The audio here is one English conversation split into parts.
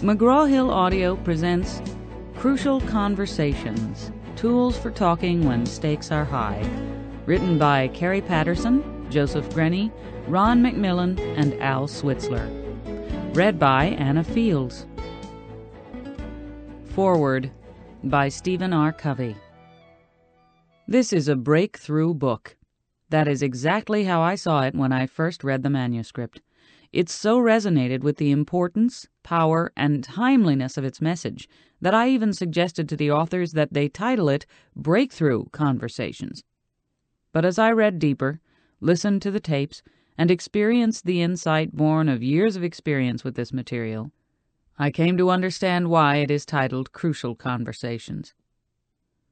McGraw Hill Audio presents Crucial Conversations Tools for Talking When Stakes Are High. Written by Kerry Patterson, Joseph Grenny, Ron McMillan, and Al Switzler. Read by Anna Fields. Forward by Stephen R. Covey. This is a breakthrough book. That is exactly how I saw it when I first read the manuscript. It so resonated with the importance, power, and timeliness of its message that I even suggested to the authors that they title it Breakthrough Conversations. But as I read deeper, listened to the tapes, and experienced the insight born of years of experience with this material, I came to understand why it is titled Crucial Conversations.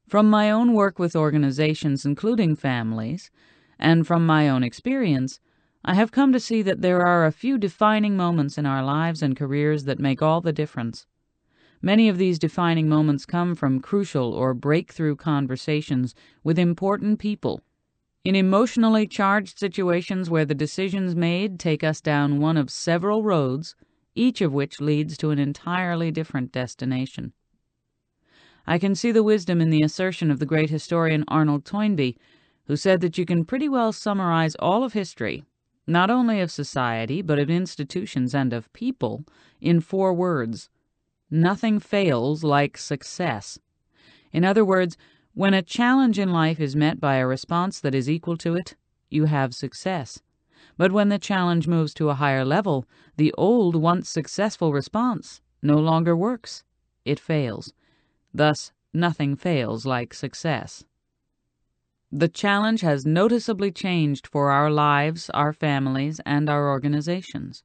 From my own work with organizations, including families, and from my own experience, I have come to see that there are a few defining moments in our lives and careers that make all the difference. Many of these defining moments come from crucial or breakthrough conversations with important people. In emotionally charged situations where the decisions made take us down one of several roads, each of which leads to an entirely different destination. I can see the wisdom in the assertion of the great historian Arnold Toynbee, who said that you can pretty well summarize all of history not only of society, but of institutions and of people, in four words Nothing fails like success. In other words, when a challenge in life is met by a response that is equal to it, you have success. But when the challenge moves to a higher level, the old, once successful response no longer works. It fails. Thus, nothing fails like success. The challenge has noticeably changed for our lives, our families, and our organizations.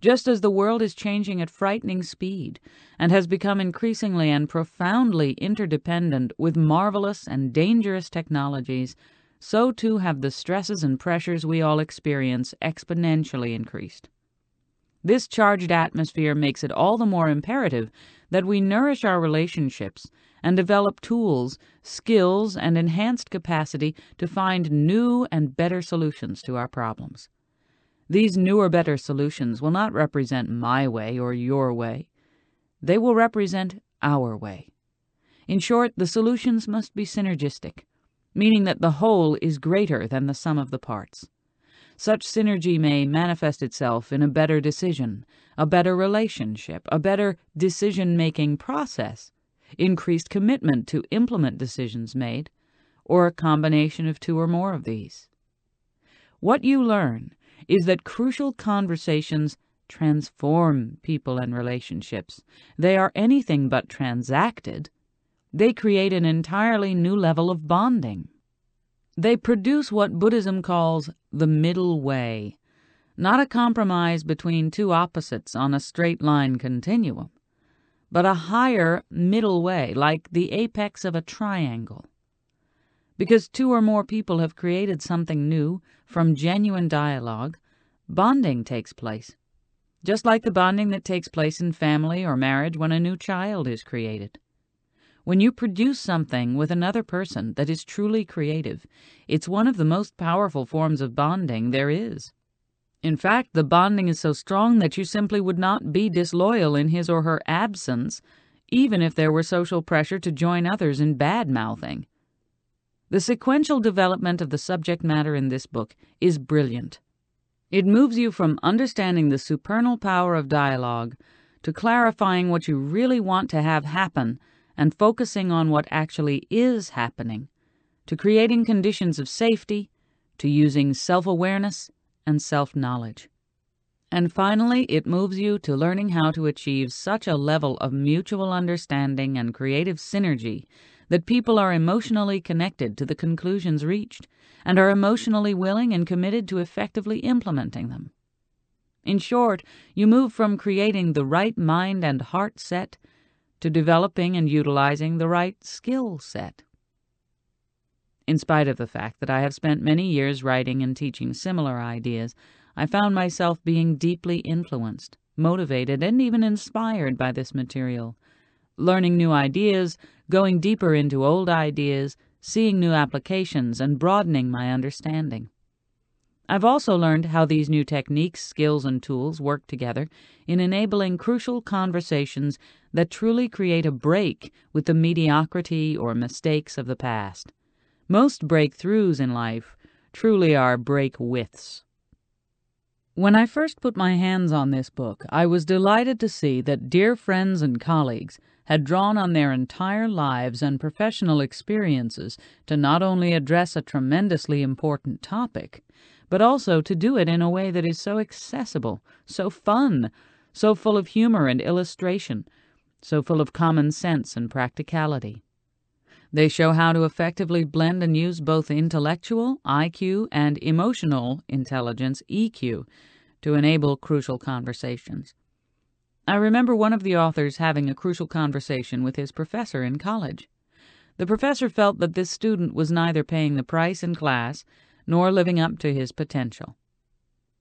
Just as the world is changing at frightening speed and has become increasingly and profoundly interdependent with marvelous and dangerous technologies, so too have the stresses and pressures we all experience exponentially increased. This charged atmosphere makes it all the more imperative that we nourish our relationships and develop tools, skills, and enhanced capacity to find new and better solutions to our problems. These newer, better solutions will not represent my way or your way. They will represent our way. In short, the solutions must be synergistic, meaning that the whole is greater than the sum of the parts. Such synergy may manifest itself in a better decision, a better relationship, a better decision making process, increased commitment to implement decisions made, or a combination of two or more of these. What you learn is that crucial conversations transform people and relationships. They are anything but transacted. They create an entirely new level of bonding. They produce what Buddhism calls the middle way, not a compromise between two opposites on a straight line continuum, but a higher middle way, like the apex of a triangle. Because two or more people have created something new from genuine dialogue, bonding takes place, just like the bonding that takes place in family or marriage when a new child is created. When you produce something with another person that is truly creative, it's one of the most powerful forms of bonding there is. In fact, the bonding is so strong that you simply would not be disloyal in his or her absence, even if there were social pressure to join others in bad mouthing. The sequential development of the subject matter in this book is brilliant. It moves you from understanding the supernal power of dialogue to clarifying what you really want to have happen and focusing on what actually is happening, to creating conditions of safety, to using self awareness and self knowledge. And finally, it moves you to learning how to achieve such a level of mutual understanding and creative synergy that people are emotionally connected to the conclusions reached and are emotionally willing and committed to effectively implementing them. In short, you move from creating the right mind and heart set to developing and utilizing the right skill set. In spite of the fact that I have spent many years writing and teaching similar ideas, I found myself being deeply influenced, motivated, and even inspired by this material. Learning new ideas, going deeper into old ideas, seeing new applications, and broadening my understanding. I've also learned how these new techniques, skills, and tools work together in enabling crucial conversations that truly create a break with the mediocrity or mistakes of the past. Most breakthroughs in life truly are break withs. When I first put my hands on this book, I was delighted to see that dear friends and colleagues had drawn on their entire lives and professional experiences to not only address a tremendously important topic, but also to do it in a way that is so accessible, so fun, so full of humor and illustration, so full of common sense and practicality. They show how to effectively blend and use both intellectual, IQ, and emotional intelligence, EQ, to enable crucial conversations. I remember one of the authors having a crucial conversation with his professor in college. The professor felt that this student was neither paying the price in class nor living up to his potential.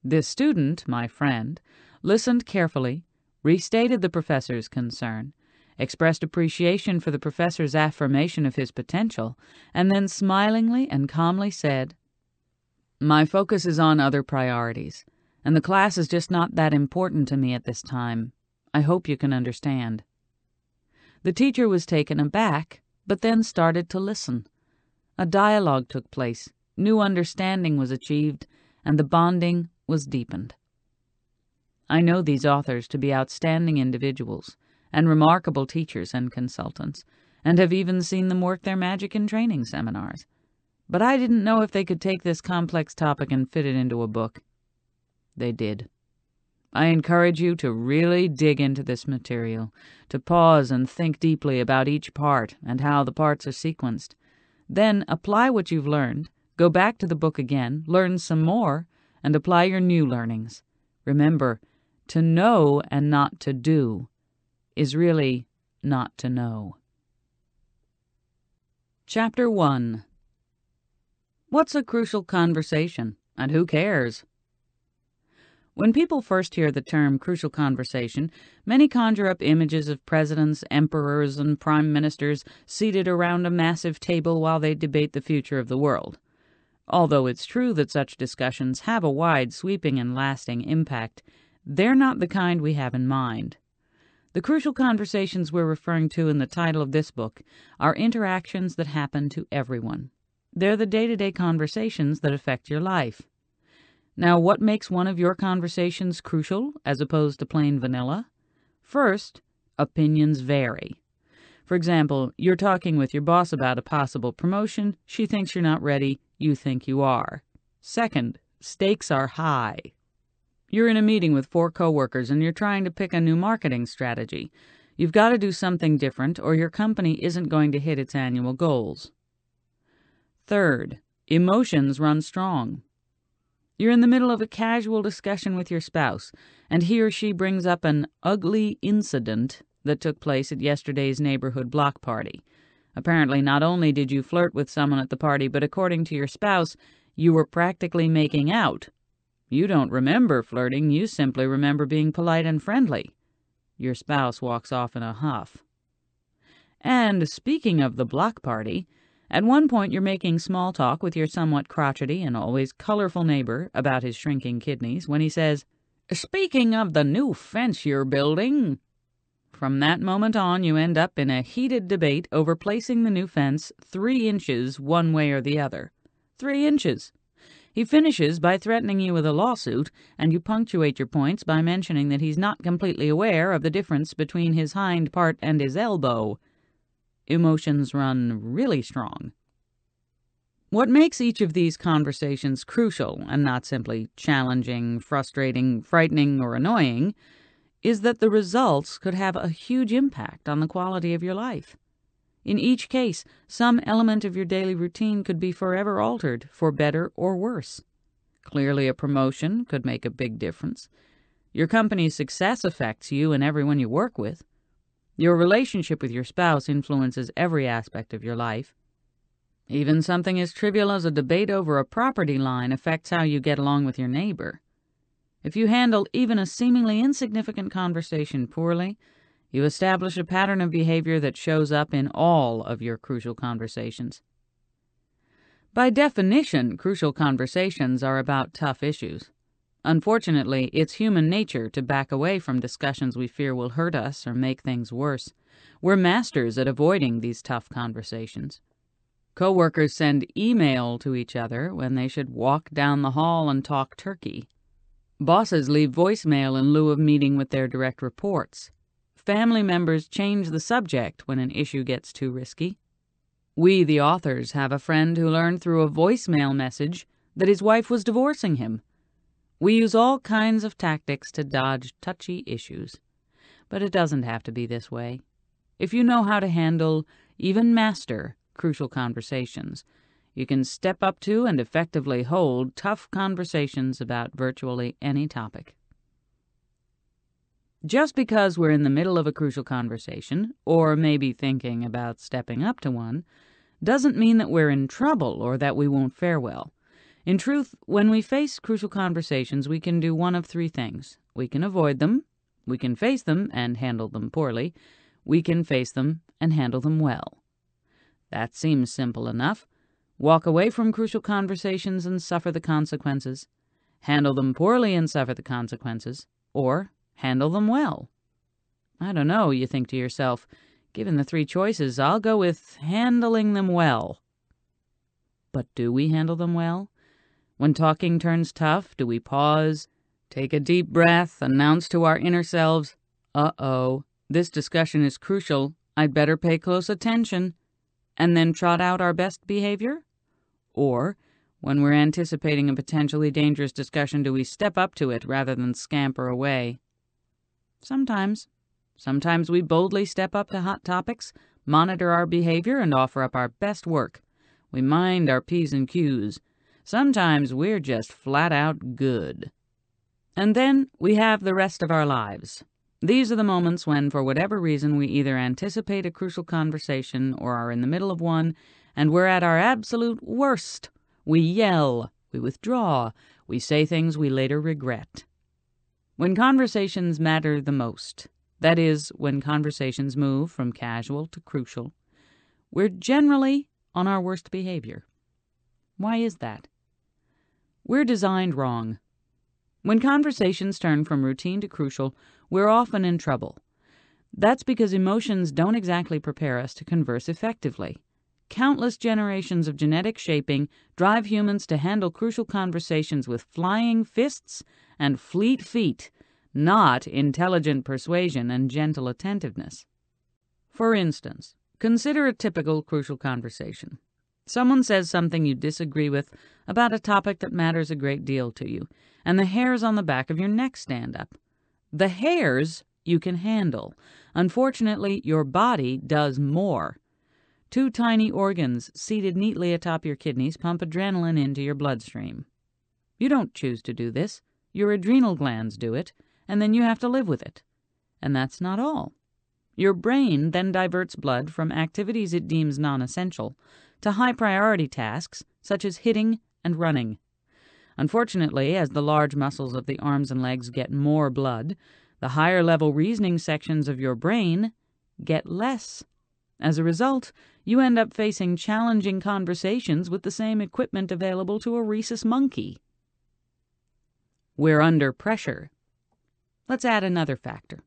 This student, my friend, listened carefully, restated the professor's concern, expressed appreciation for the professor's affirmation of his potential, and then smilingly and calmly said, My focus is on other priorities, and the class is just not that important to me at this time. I hope you can understand. The teacher was taken aback, but then started to listen. A dialogue took place, new understanding was achieved, and the bonding was deepened. I know these authors to be outstanding individuals and remarkable teachers and consultants, and have even seen them work their magic in training seminars. But I didn't know if they could take this complex topic and fit it into a book. They did. I encourage you to really dig into this material, to pause and think deeply about each part and how the parts are sequenced. Then apply what you've learned Go back to the book again, learn some more, and apply your new learnings. Remember, to know and not to do is really not to know. Chapter 1 What's a crucial conversation, and who cares? When people first hear the term crucial conversation, many conjure up images of presidents, emperors, and prime ministers seated around a massive table while they debate the future of the world. Although it's true that such discussions have a wide, sweeping, and lasting impact, they're not the kind we have in mind. The crucial conversations we're referring to in the title of this book are interactions that happen to everyone. They're the day to day conversations that affect your life. Now, what makes one of your conversations crucial as opposed to plain vanilla? First, opinions vary. For example, you're talking with your boss about a possible promotion, she thinks you're not ready, you think you are. Second, stakes are high. You're in a meeting with four coworkers and you're trying to pick a new marketing strategy. You've got to do something different or your company isn't going to hit its annual goals. Third, emotions run strong. You're in the middle of a casual discussion with your spouse, and he or she brings up an ugly incident that took place at yesterday's neighborhood block party. Apparently, not only did you flirt with someone at the party, but according to your spouse, you were practically making out. You don't remember flirting, you simply remember being polite and friendly. Your spouse walks off in a huff. And speaking of the block party, at one point you're making small talk with your somewhat crotchety and always colorful neighbor about his shrinking kidneys when he says, Speaking of the new fence you're building, from that moment on, you end up in a heated debate over placing the new fence three inches one way or the other. Three inches. He finishes by threatening you with a lawsuit, and you punctuate your points by mentioning that he's not completely aware of the difference between his hind part and his elbow. Emotions run really strong. What makes each of these conversations crucial and not simply challenging, frustrating, frightening, or annoying is that the results could have a huge impact on the quality of your life. In each case, some element of your daily routine could be forever altered for better or worse. Clearly, a promotion could make a big difference. Your company's success affects you and everyone you work with. Your relationship with your spouse influences every aspect of your life. Even something as trivial as a debate over a property line affects how you get along with your neighbor. If you handle even a seemingly insignificant conversation poorly, you establish a pattern of behavior that shows up in all of your crucial conversations. By definition, crucial conversations are about tough issues. Unfortunately, it's human nature to back away from discussions we fear will hurt us or make things worse. We're masters at avoiding these tough conversations. Coworkers send email to each other when they should walk down the hall and talk turkey. Bosses leave voicemail in lieu of meeting with their direct reports. Family members change the subject when an issue gets too risky. We, the authors, have a friend who learned through a voicemail message that his wife was divorcing him. We use all kinds of tactics to dodge touchy issues. But it doesn't have to be this way. If you know how to handle, even master, crucial conversations. You can step up to and effectively hold tough conversations about virtually any topic. Just because we're in the middle of a crucial conversation, or maybe thinking about stepping up to one, doesn't mean that we're in trouble or that we won't fare well. In truth, when we face crucial conversations, we can do one of three things. We can avoid them, we can face them and handle them poorly, we can face them and handle them well. That seems simple enough. Walk away from crucial conversations and suffer the consequences. Handle them poorly and suffer the consequences. Or handle them well. I don't know, you think to yourself. Given the three choices, I'll go with handling them well. But do we handle them well? When talking turns tough, do we pause, take a deep breath, announce to our inner selves, uh oh, this discussion is crucial, I'd better pay close attention? and then trot out our best behavior? Or, when we're anticipating a potentially dangerous discussion, do we step up to it rather than scamper away? Sometimes. Sometimes we boldly step up to hot topics, monitor our behavior, and offer up our best work. We mind our P's and Q's. Sometimes we're just flat out good. And then we have the rest of our lives. These are the moments when, for whatever reason, we either anticipate a crucial conversation or are in the middle of one, and we're at our absolute worst. We yell, we withdraw, we say things we later regret. When conversations matter the most, that is, when conversations move from casual to crucial, we're generally on our worst behavior. Why is that? We're designed wrong. When conversations turn from routine to crucial, we're often in trouble. That's because emotions don't exactly prepare us to converse effectively. Countless generations of genetic shaping drive humans to handle crucial conversations with flying fists and fleet feet, not intelligent persuasion and gentle attentiveness. For instance, consider a typical crucial conversation. Someone says something you disagree with about a topic that matters a great deal to you, and the hairs on the back of your neck stand up. The hairs you can handle. Unfortunately, your body does more. Two tiny organs seated neatly atop your kidneys pump adrenaline into your bloodstream. You don't choose to do this. Your adrenal glands do it, and then you have to live with it. And that's not all. Your brain then diverts blood from activities it deems non essential to high priority tasks such as hitting and running. Unfortunately, as the large muscles of the arms and legs get more blood, the higher level reasoning sections of your brain get less. As a result, you end up facing challenging conversations with the same equipment available to a rhesus monkey. We're under pressure. Let's add another factor.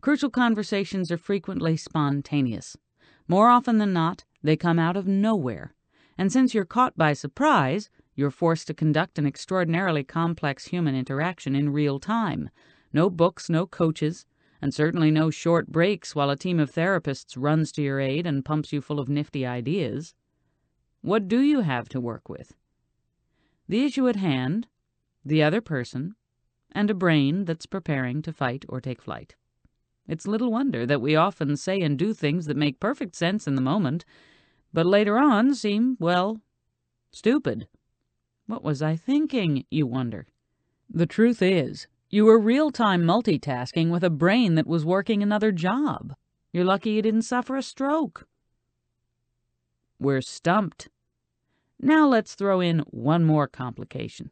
Crucial conversations are frequently spontaneous. More often than not, they come out of nowhere. And since you're caught by surprise, you're forced to conduct an extraordinarily complex human interaction in real time. No books, no coaches, and certainly no short breaks while a team of therapists runs to your aid and pumps you full of nifty ideas. What do you have to work with? The issue at hand, the other person, and a brain that's preparing to fight or take flight. It's little wonder that we often say and do things that make perfect sense in the moment, but later on seem, well, stupid. What was I thinking, you wonder? The truth is, you were real time multitasking with a brain that was working another job. You're lucky you didn't suffer a stroke. We're stumped. Now let's throw in one more complication.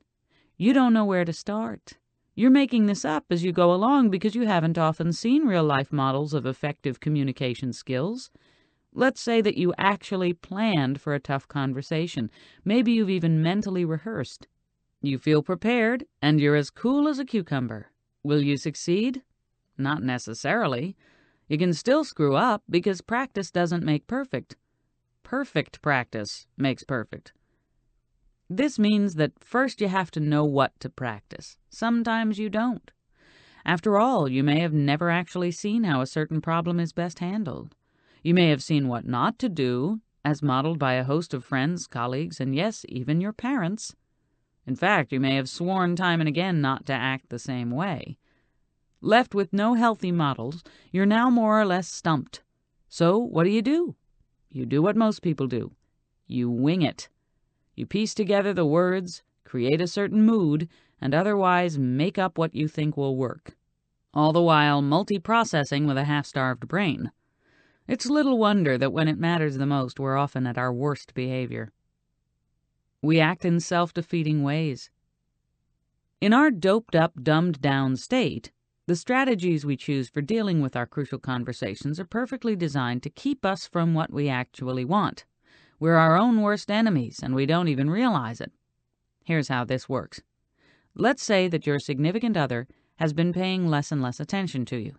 You don't know where to start. You're making this up as you go along because you haven't often seen real life models of effective communication skills. Let's say that you actually planned for a tough conversation. Maybe you've even mentally rehearsed. You feel prepared, and you're as cool as a cucumber. Will you succeed? Not necessarily. You can still screw up because practice doesn't make perfect. Perfect practice makes perfect. This means that first you have to know what to practice. Sometimes you don't. After all, you may have never actually seen how a certain problem is best handled. You may have seen what not to do, as modeled by a host of friends, colleagues, and yes, even your parents. In fact, you may have sworn time and again not to act the same way. Left with no healthy models, you're now more or less stumped. So, what do you do? You do what most people do you wing it. You piece together the words, create a certain mood, and otherwise make up what you think will work. All the while multi-processing with a half-starved brain. It's little wonder that when it matters the most, we're often at our worst behavior. We act in self defeating ways. In our doped up, dumbed down state, the strategies we choose for dealing with our crucial conversations are perfectly designed to keep us from what we actually want. We're our own worst enemies, and we don't even realize it. Here's how this works. Let's say that your significant other has been paying less and less attention to you.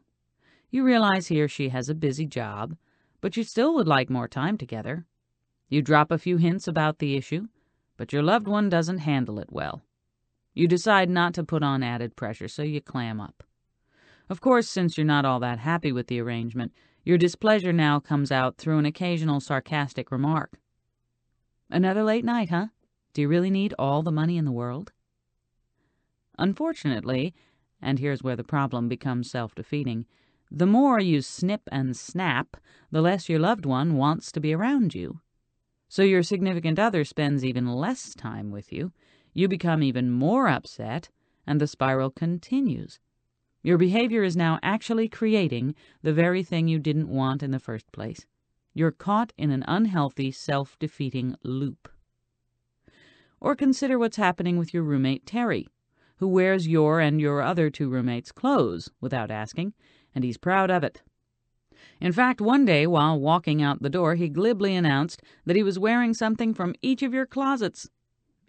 You realize he or she has a busy job, but you still would like more time together. You drop a few hints about the issue, but your loved one doesn't handle it well. You decide not to put on added pressure, so you clam up. Of course, since you're not all that happy with the arrangement, your displeasure now comes out through an occasional sarcastic remark. Another late night, huh? Do you really need all the money in the world? Unfortunately, and here's where the problem becomes self defeating, the more you snip and snap, the less your loved one wants to be around you. So your significant other spends even less time with you, you become even more upset, and the spiral continues. Your behavior is now actually creating the very thing you didn't want in the first place. You're caught in an unhealthy, self defeating loop. Or consider what's happening with your roommate Terry, who wears your and your other two roommates' clothes without asking and he's proud of it. In fact, one day while walking out the door, he glibly announced that he was wearing something from each of your closets.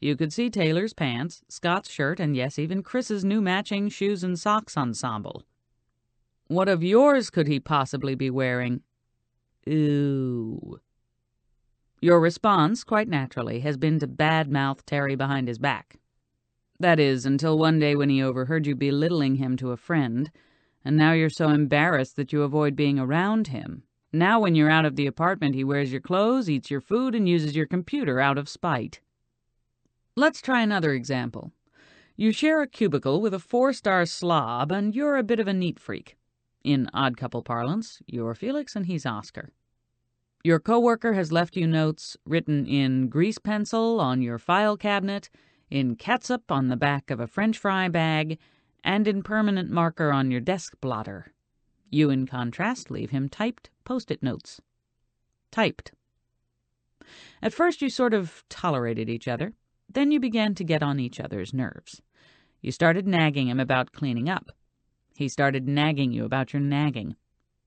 You could see Taylor's pants, Scott's shirt, and yes, even Chris's new matching shoes and socks ensemble. What of yours could he possibly be wearing? Ooh. Your response, quite naturally, has been to badmouth Terry behind his back. That is, until one day when he overheard you belittling him to a friend and now you're so embarrassed that you avoid being around him. Now, when you're out of the apartment, he wears your clothes, eats your food, and uses your computer out of spite. Let's try another example. You share a cubicle with a four star slob, and you're a bit of a neat freak. In odd couple parlance, you're Felix and he's Oscar. Your coworker has left you notes written in grease pencil on your file cabinet, in catsup on the back of a french fry bag, and in permanent marker on your desk blotter. You, in contrast, leave him typed post it notes. Typed. At first, you sort of tolerated each other. Then you began to get on each other's nerves. You started nagging him about cleaning up. He started nagging you about your nagging.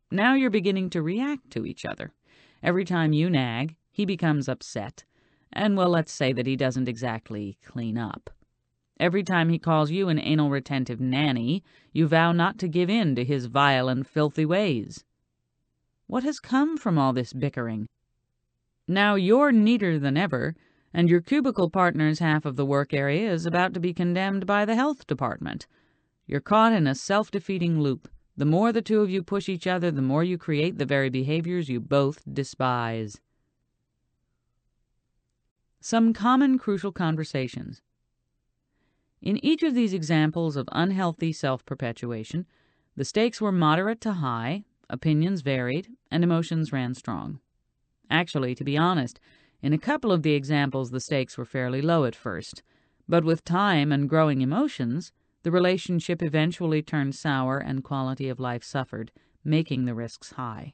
Now you're beginning to react to each other. Every time you nag, he becomes upset. And well, let's say that he doesn't exactly clean up. Every time he calls you an anal retentive nanny, you vow not to give in to his vile and filthy ways. What has come from all this bickering? Now you're neater than ever, and your cubicle partner's half of the work area is about to be condemned by the health department. You're caught in a self defeating loop. The more the two of you push each other, the more you create the very behaviors you both despise. Some common crucial conversations. In each of these examples of unhealthy self perpetuation, the stakes were moderate to high, opinions varied, and emotions ran strong. Actually, to be honest, in a couple of the examples the stakes were fairly low at first, but with time and growing emotions, the relationship eventually turned sour and quality of life suffered, making the risks high.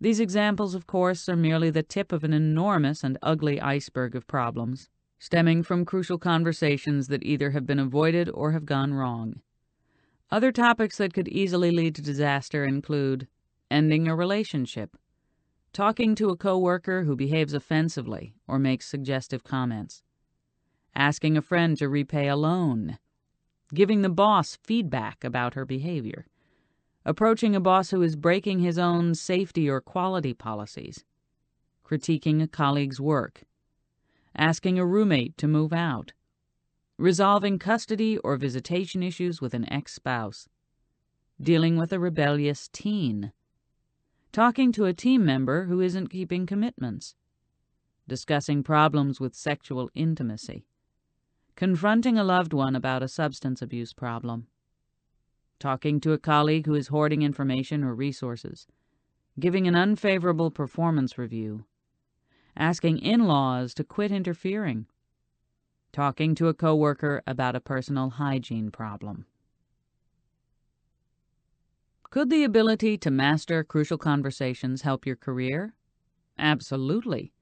These examples, of course, are merely the tip of an enormous and ugly iceberg of problems stemming from crucial conversations that either have been avoided or have gone wrong. Other topics that could easily lead to disaster include ending a relationship, talking to a coworker who behaves offensively or makes suggestive comments, asking a friend to repay a loan, giving the boss feedback about her behavior, approaching a boss who is breaking his own safety or quality policies, critiquing a colleague's work, asking a roommate to move out, resolving custody or visitation issues with an ex spouse, dealing with a rebellious teen, talking to a team member who isn't keeping commitments, discussing problems with sexual intimacy, confronting a loved one about a substance abuse problem, talking to a colleague who is hoarding information or resources, giving an unfavorable performance review, asking in laws to quit interfering, talking to a coworker about a personal hygiene problem. Could the ability to master crucial conversations help your career? Absolutely.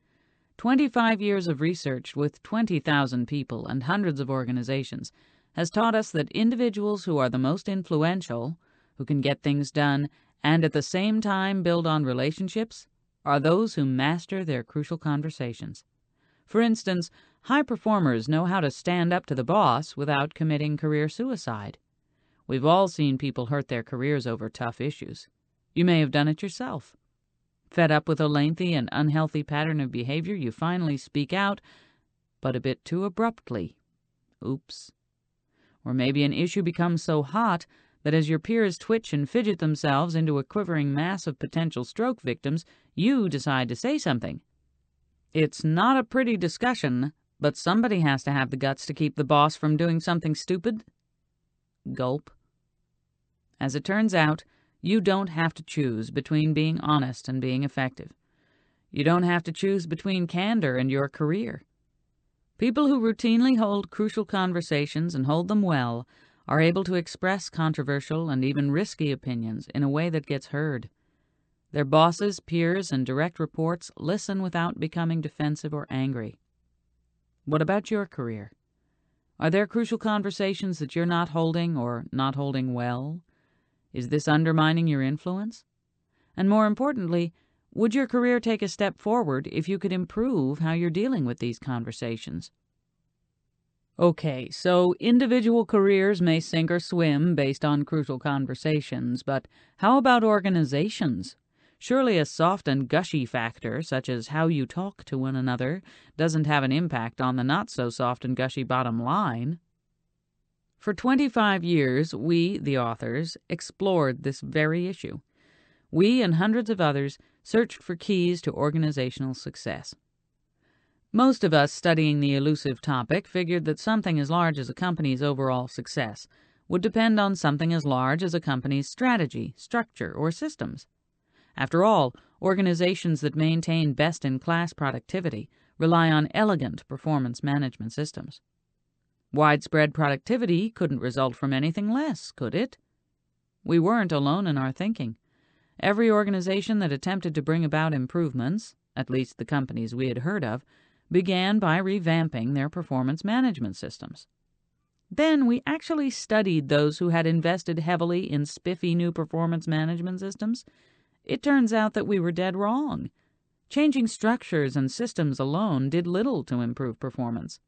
25 years of research with 20,000 people and hundreds of organizations has taught us that individuals who are the most influential, who can get things done, and at the same time build on relationships, are those who master their crucial conversations. For instance, high performers know how to stand up to the boss without committing career suicide. We've all seen people hurt their careers over tough issues. You may have done it yourself. Fed up with a lengthy and unhealthy pattern of behavior, you finally speak out, but a bit too abruptly. Oops. Or maybe an issue becomes so hot that as your peers twitch and fidget themselves into a quivering mass of potential stroke victims, you decide to say something. It's not a pretty discussion, but somebody has to have the guts to keep the boss from doing something stupid. Gulp. As it turns out, you don't have to choose between being honest and being effective. You don't have to choose between candor and your career. People who routinely hold crucial conversations and hold them well are able to express controversial and even risky opinions in a way that gets heard. Their bosses, peers, and direct reports listen without becoming defensive or angry. What about your career? Are there crucial conversations that you're not holding or not holding well? Is this undermining your influence? And more importantly, would your career take a step forward if you could improve how you're dealing with these conversations? Okay, so individual careers may sink or swim based on crucial conversations, but how about organizations? Surely a soft and gushy factor, such as how you talk to one another, doesn't have an impact on the not so soft and gushy bottom line. For 25 years, we, the authors, explored this very issue. We and hundreds of others searched for keys to organizational success. Most of us studying the elusive topic figured that something as large as a company's overall success would depend on something as large as a company's strategy, structure, or systems. After all, organizations that maintain best in class productivity rely on elegant performance management systems. Widespread productivity couldn't result from anything less, could it? We weren't alone in our thinking. Every organization that attempted to bring about improvements, at least the companies we had heard of, began by revamping their performance management systems. Then we actually studied those who had invested heavily in spiffy new performance management systems. It turns out that we were dead wrong. Changing structures and systems alone did little to improve performance.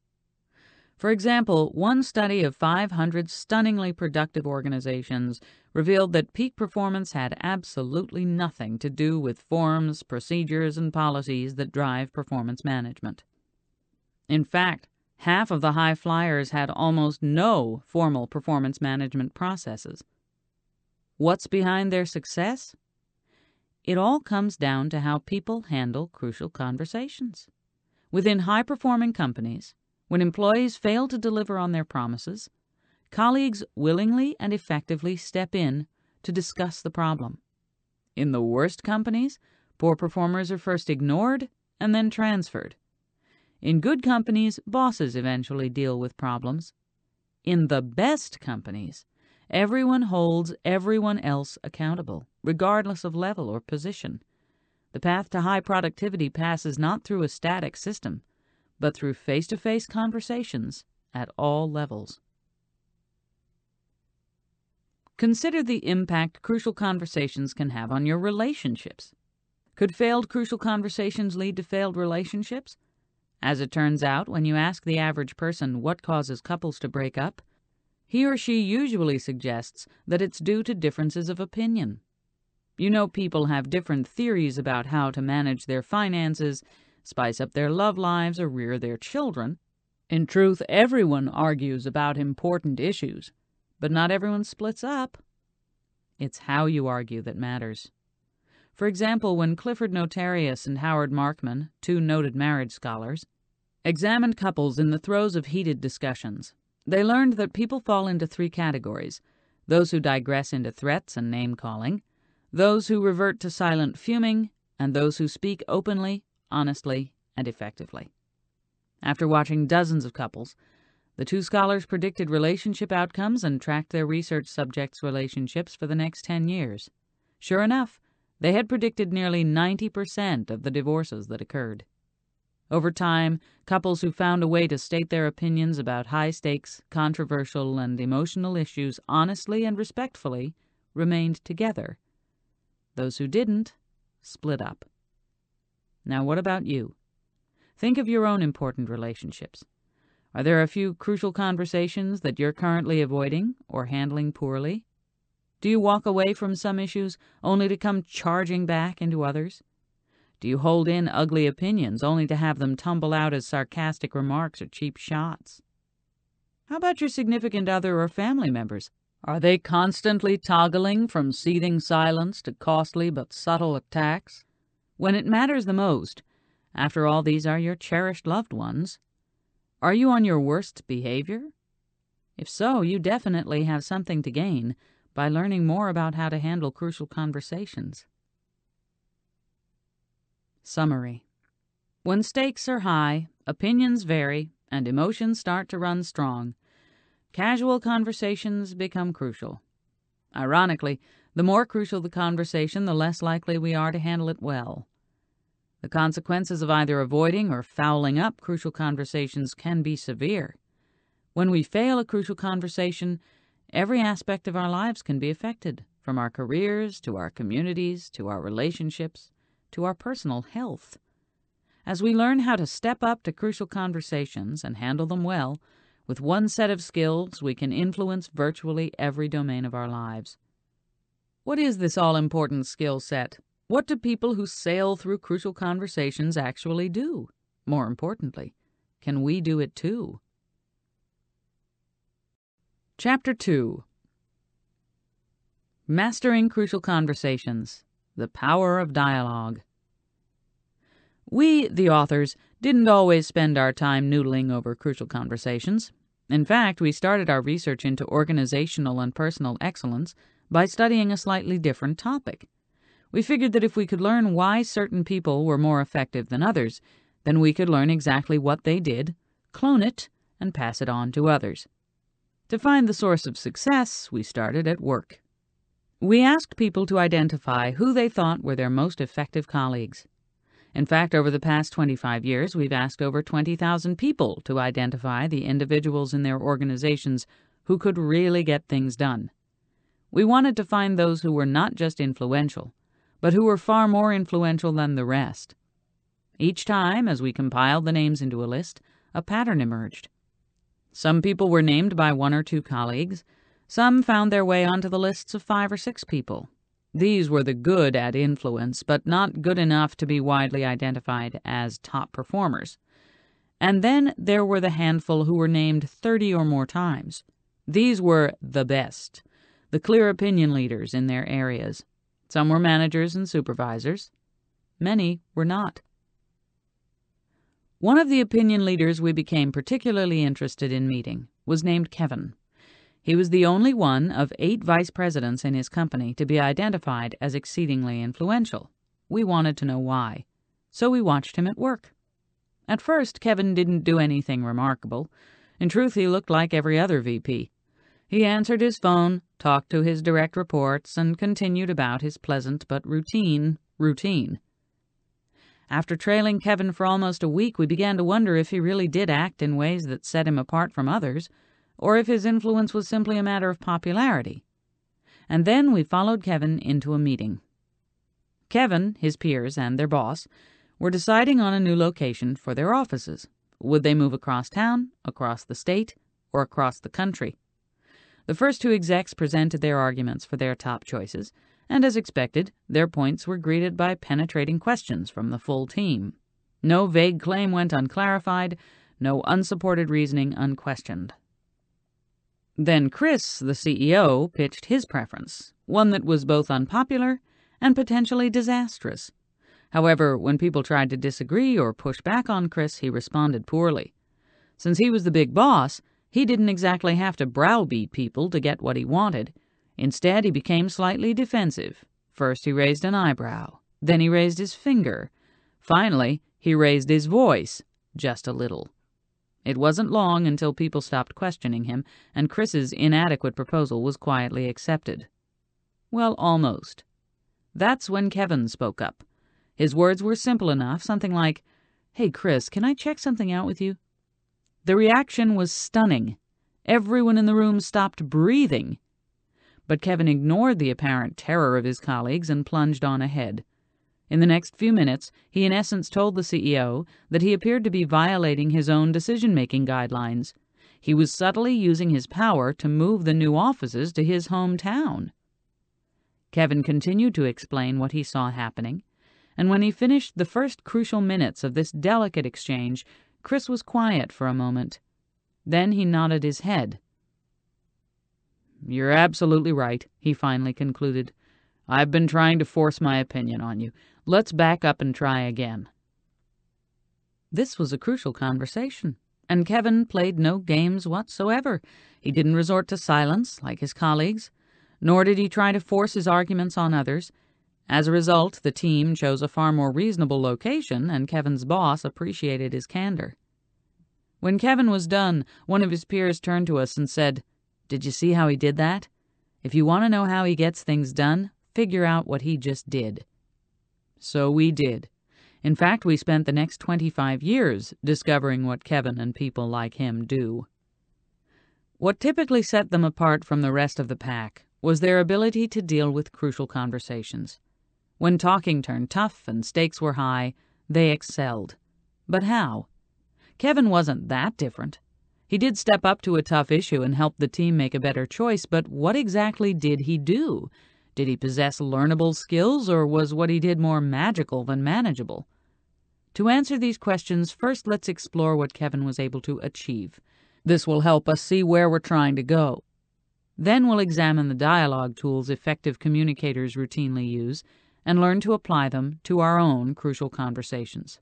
For example, one study of 500 stunningly productive organizations revealed that peak performance had absolutely nothing to do with forms, procedures, and policies that drive performance management. In fact, half of the high flyers had almost no formal performance management processes. What's behind their success? It all comes down to how people handle crucial conversations. Within high performing companies, when employees fail to deliver on their promises, colleagues willingly and effectively step in to discuss the problem. In the worst companies, poor performers are first ignored and then transferred. In good companies, bosses eventually deal with problems. In the best companies, everyone holds everyone else accountable, regardless of level or position. The path to high productivity passes not through a static system, but through face to face conversations at all levels. Consider the impact crucial conversations can have on your relationships. Could failed crucial conversations lead to failed relationships? As it turns out, when you ask the average person what causes couples to break up, he or she usually suggests that it's due to differences of opinion. You know, people have different theories about how to manage their finances, spice up their love lives, or rear their children. In truth, everyone argues about important issues, but not everyone splits up. It's how you argue that matters. For example, when Clifford Notarius and Howard Markman, two noted marriage scholars, examined couples in the throes of heated discussions, they learned that people fall into three categories those who digress into threats and name calling, those who revert to silent fuming, and those who speak openly, honestly, and effectively. After watching dozens of couples, the two scholars predicted relationship outcomes and tracked their research subjects' relationships for the next 10 years. Sure enough, they had predicted nearly 90% of the divorces that occurred. Over time, couples who found a way to state their opinions about high stakes, controversial, and emotional issues honestly and respectfully remained together. Those who didn't split up. Now, what about you? Think of your own important relationships. Are there a few crucial conversations that you're currently avoiding or handling poorly? Do you walk away from some issues only to come charging back into others? Do you hold in ugly opinions only to have them tumble out as sarcastic remarks or cheap shots? How about your significant other or family members? Are they constantly toggling from seething silence to costly but subtle attacks? When it matters the most, after all, these are your cherished loved ones. Are you on your worst behavior? If so, you definitely have something to gain by learning more about how to handle crucial conversations. Summary When stakes are high, opinions vary, and emotions start to run strong, casual conversations become crucial. Ironically, the more crucial the conversation, the less likely we are to handle it well. The consequences of either avoiding or fouling up crucial conversations can be severe. When we fail a crucial conversation, every aspect of our lives can be affected, from our careers to our communities to our relationships to our personal health. As we learn how to step up to crucial conversations and handle them well, with one set of skills we can influence virtually every domain of our lives. What is this all important skill set? What do people who sail through crucial conversations actually do? More importantly, can we do it too? Chapter 2 Mastering Crucial Conversations the Power of Dialogue. We, the authors, didn't always spend our time noodling over crucial conversations. In fact, we started our research into organizational and personal excellence by studying a slightly different topic. We figured that if we could learn why certain people were more effective than others, then we could learn exactly what they did, clone it, and pass it on to others. To find the source of success, we started at work. We asked people to identify who they thought were their most effective colleagues. In fact, over the past 25 years, we've asked over 20,000 people to identify the individuals in their organizations who could really get things done. We wanted to find those who were not just influential, but who were far more influential than the rest. Each time, as we compiled the names into a list, a pattern emerged. Some people were named by one or two colleagues, some found their way onto the lists of five or six people. These were the good at influence, but not good enough to be widely identified as top performers. And then there were the handful who were named 30 or more times. These were the best, the clear opinion leaders in their areas. Some were managers and supervisors. Many were not. One of the opinion leaders we became particularly interested in meeting was named Kevin. He was the only one of eight vice presidents in his company to be identified as exceedingly influential. We wanted to know why, so we watched him at work. At first, Kevin didn't do anything remarkable. In truth, he looked like every other VP. He answered his phone, talked to his direct reports, and continued about his pleasant but routine routine. After trailing Kevin for almost a week, we began to wonder if he really did act in ways that set him apart from others or if his influence was simply a matter of popularity. And then we followed Kevin into a meeting. Kevin, his peers, and their boss were deciding on a new location for their offices. Would they move across town, across the state, or across the country? The first two execs presented their arguments for their top choices, and as expected, their points were greeted by penetrating questions from the full team. No vague claim went unclarified, no unsupported reasoning unquestioned. Then Chris, the CEO, pitched his preference, one that was both unpopular and potentially disastrous. However, when people tried to disagree or push back on Chris, he responded poorly. Since he was the big boss, he didn't exactly have to browbeat people to get what he wanted. Instead, he became slightly defensive. First, he raised an eyebrow. Then, he raised his finger. Finally, he raised his voice, just a little. It wasn't long until people stopped questioning him, and Chris's inadequate proposal was quietly accepted. Well, almost. That's when Kevin spoke up. His words were simple enough, something like, Hey, Chris, can I check something out with you? The reaction was stunning. Everyone in the room stopped breathing. But Kevin ignored the apparent terror of his colleagues and plunged on ahead. In the next few minutes, he in essence told the CEO that he appeared to be violating his own decision making guidelines. He was subtly using his power to move the new offices to his hometown. Kevin continued to explain what he saw happening, and when he finished the first crucial minutes of this delicate exchange, Chris was quiet for a moment. Then he nodded his head. You're absolutely right, he finally concluded. I've been trying to force my opinion on you. Let's back up and try again. This was a crucial conversation, and Kevin played no games whatsoever. He didn't resort to silence like his colleagues, nor did he try to force his arguments on others. As a result, the team chose a far more reasonable location, and Kevin's boss appreciated his candor. When Kevin was done, one of his peers turned to us and said, Did you see how he did that? If you want to know how he gets things done, figure out what he just did. So we did. In fact, we spent the next 25 years discovering what Kevin and people like him do. What typically set them apart from the rest of the pack was their ability to deal with crucial conversations. When talking turned tough and stakes were high, they excelled. But how? Kevin wasn't that different. He did step up to a tough issue and help the team make a better choice, but what exactly did he do? Did he possess learnable skills, or was what he did more magical than manageable? To answer these questions, first let's explore what Kevin was able to achieve. This will help us see where we're trying to go. Then we'll examine the dialogue tools effective communicators routinely use and learn to apply them to our own crucial conversations.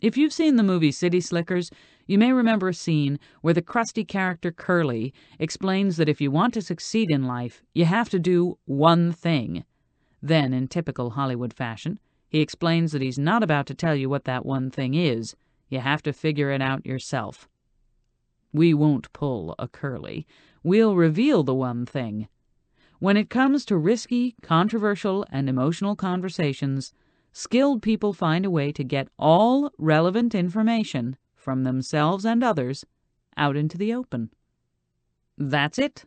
If you've seen the movie City Slickers, you may remember a scene where the crusty character Curly explains that if you want to succeed in life, you have to do one thing. Then, in typical Hollywood fashion, he explains that he's not about to tell you what that one thing is. You have to figure it out yourself. We won't pull a Curly. We'll reveal the one thing. When it comes to risky, controversial, and emotional conversations, skilled people find a way to get all relevant information from themselves and others out into the open. That's it.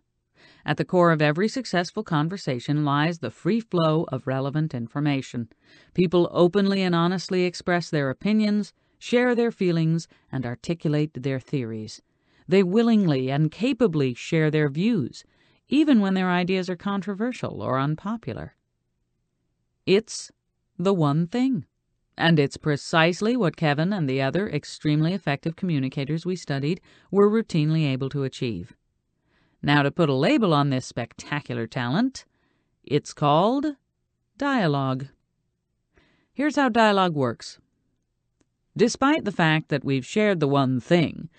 At the core of every successful conversation lies the free flow of relevant information. People openly and honestly express their opinions, share their feelings, and articulate their theories. They willingly and capably share their views, even when their ideas are controversial or unpopular. It's the one thing. And it's precisely what Kevin and the other extremely effective communicators we studied were routinely able to achieve. Now, to put a label on this spectacular talent, it's called dialogue. Here's how dialogue works. Despite the fact that we've shared the one thing,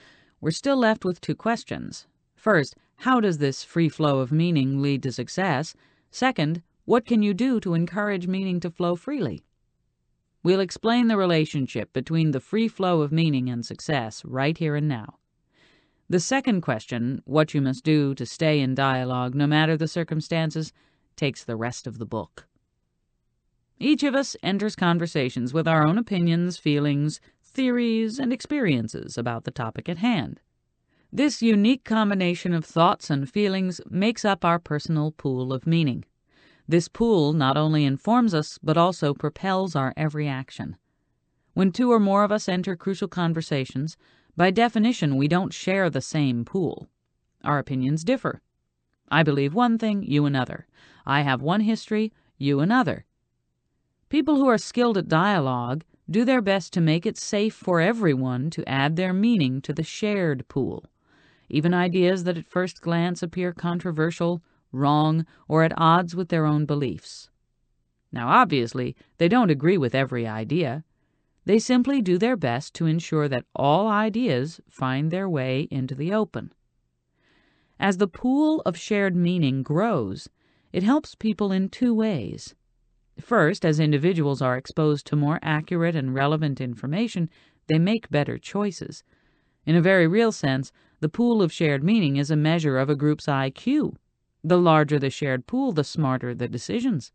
we're still left with two questions. First, how does this free flow of meaning lead to success? Second, what can you do to encourage meaning to flow freely? We'll explain the relationship between the free flow of meaning and success right here and now. The second question, what you must do to stay in dialogue no matter the circumstances, takes the rest of the book. Each of us enters conversations with our own opinions, feelings, theories, and experiences about the topic at hand. This unique combination of thoughts and feelings makes up our personal pool of meaning. This pool not only informs us, but also propels our every action. When two or more of us enter crucial conversations, by definition we don't share the same pool. Our opinions differ. I believe one thing, you another. I have one history, you another. People who are skilled at dialogue do their best to make it safe for everyone to add their meaning to the shared pool. Even ideas that at first glance appear controversial, wrong, or at odds with their own beliefs. Now, obviously, they don't agree with every idea. They simply do their best to ensure that all ideas find their way into the open. As the pool of shared meaning grows, it helps people in two ways. First, as individuals are exposed to more accurate and relevant information, they make better choices. In a very real sense, the pool of shared meaning is a measure of a group's IQ. The larger the shared pool, the smarter the decisions.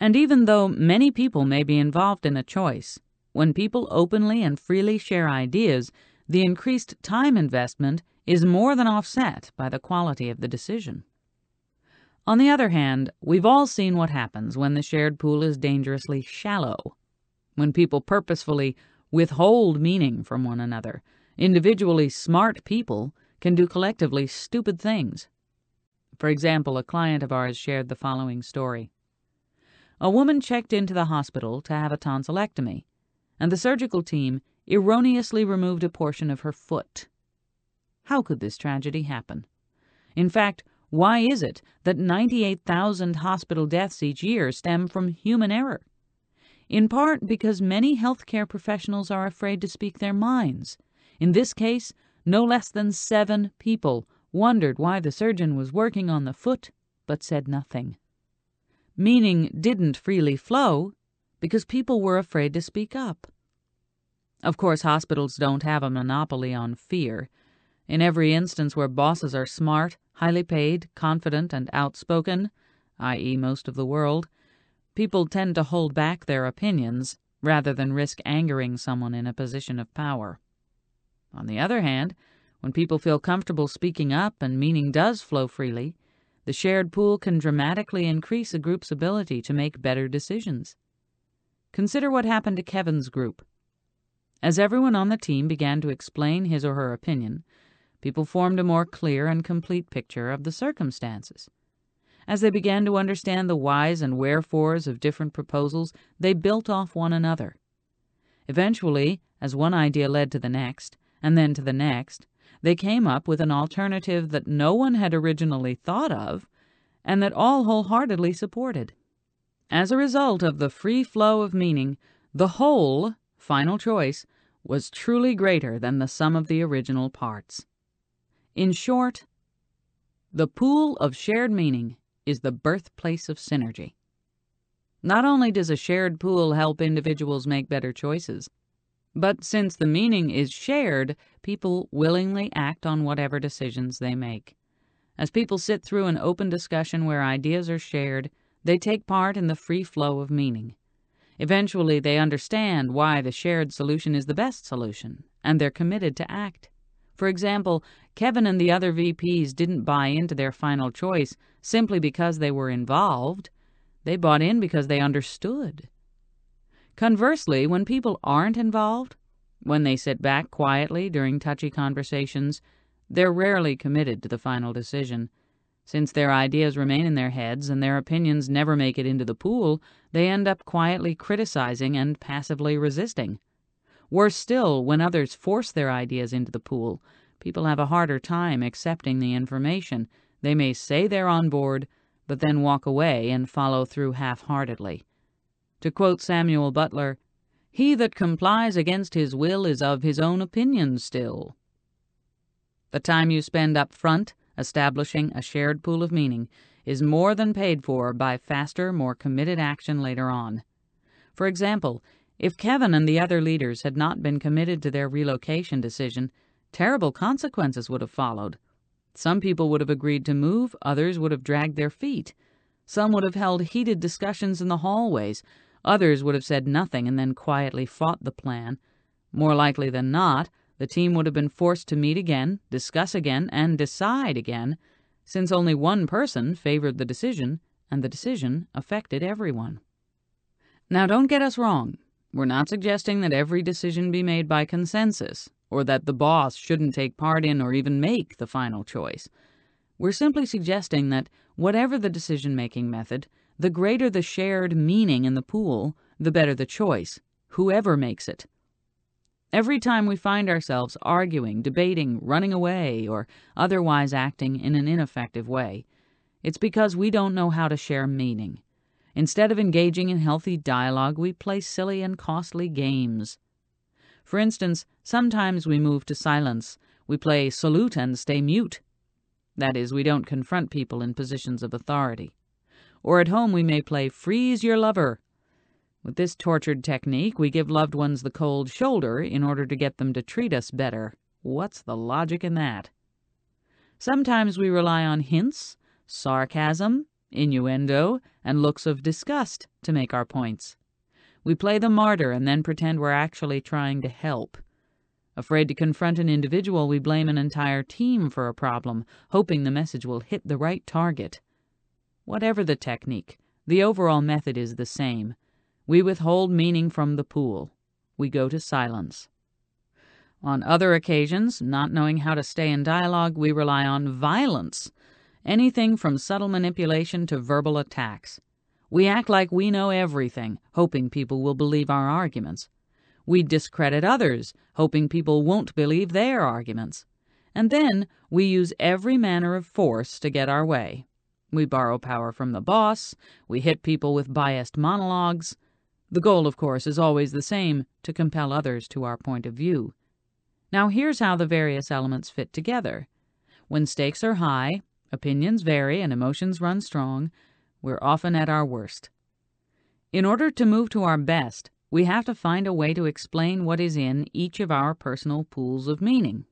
And even though many people may be involved in a choice, when people openly and freely share ideas, the increased time investment is more than offset by the quality of the decision. On the other hand, we've all seen what happens when the shared pool is dangerously shallow. When people purposefully withhold meaning from one another, individually smart people can do collectively stupid things. For example, a client of ours shared the following story. A woman checked into the hospital to have a tonsillectomy, and the surgical team erroneously removed a portion of her foot. How could this tragedy happen? In fact, why is it that 98,000 hospital deaths each year stem from human error? In part because many healthcare professionals are afraid to speak their minds. In this case, no less than seven people wondered why the surgeon was working on the foot but said nothing. Meaning didn't freely flow because people were afraid to speak up. Of course, hospitals don't have a monopoly on fear. In every instance where bosses are smart, highly paid, confident, and outspoken, i.e., most of the world, people tend to hold back their opinions rather than risk angering someone in a position of power. On the other hand, when people feel comfortable speaking up and meaning does flow freely, the shared pool can dramatically increase a group's ability to make better decisions. Consider what happened to Kevin's group. As everyone on the team began to explain his or her opinion, people formed a more clear and complete picture of the circumstances. As they began to understand the whys and wherefores of different proposals, they built off one another. Eventually, as one idea led to the next, and then to the next, they came up with an alternative that no one had originally thought of, and that all wholeheartedly supported. As a result of the free flow of meaning, the whole, final choice, was truly greater than the sum of the original parts. In short, the pool of shared meaning is the birthplace of synergy. Not only does a shared pool help individuals make better choices, but since the meaning is shared, people willingly act on whatever decisions they make. As people sit through an open discussion where ideas are shared, they take part in the free flow of meaning. Eventually, they understand why the shared solution is the best solution, and they're committed to act. For example, Kevin and the other VPs didn't buy into their final choice simply because they were involved. They bought in because they understood. Conversely, when people aren't involved, when they sit back quietly during touchy conversations, they're rarely committed to the final decision. Since their ideas remain in their heads and their opinions never make it into the pool, they end up quietly criticizing and passively resisting. Worse still, when others force their ideas into the pool, people have a harder time accepting the information. They may say they're on board, but then walk away and follow through half heartedly. To quote Samuel Butler, he that complies against his will is of his own opinion still. The time you spend up front, establishing a shared pool of meaning, is more than paid for by faster, more committed action later on. For example, if Kevin and the other leaders had not been committed to their relocation decision, terrible consequences would have followed. Some people would have agreed to move, others would have dragged their feet. Some would have held heated discussions in the hallways, others would have said nothing and then quietly fought the plan. More likely than not, the team would have been forced to meet again, discuss again, and decide again, since only one person favored the decision and the decision affected everyone. Now, don't get us wrong. We're not suggesting that every decision be made by consensus, or that the boss shouldn't take part in or even make the final choice. We're simply suggesting that, whatever the decision making method, the greater the shared meaning in the pool, the better the choice, whoever makes it. Every time we find ourselves arguing, debating, running away, or otherwise acting in an ineffective way, it's because we don't know how to share meaning. Instead of engaging in healthy dialogue, we play silly and costly games. For instance, sometimes we move to silence. We play salute and stay mute. That is, we don't confront people in positions of authority. Or at home we may play freeze your lover. With this tortured technique, we give loved ones the cold shoulder in order to get them to treat us better. What's the logic in that? Sometimes we rely on hints, sarcasm, innuendo, and looks of disgust to make our points. We play the martyr and then pretend we're actually trying to help. Afraid to confront an individual, we blame an entire team for a problem, hoping the message will hit the right target. Whatever the technique, the overall method is the same. We withhold meaning from the pool. We go to silence. On other occasions, not knowing how to stay in dialogue, we rely on violence anything from subtle manipulation to verbal attacks. We act like we know everything, hoping people will believe our arguments. We discredit others, hoping people won't believe their arguments. And then we use every manner of force to get our way. We borrow power from the boss, we hit people with biased monologues. The goal, of course, is always the same to compel others to our point of view. Now, here's how the various elements fit together. When stakes are high, opinions vary, and emotions run strong, we're often at our worst. In order to move to our best, we have to find a way to explain what is in each of our personal pools of meaning,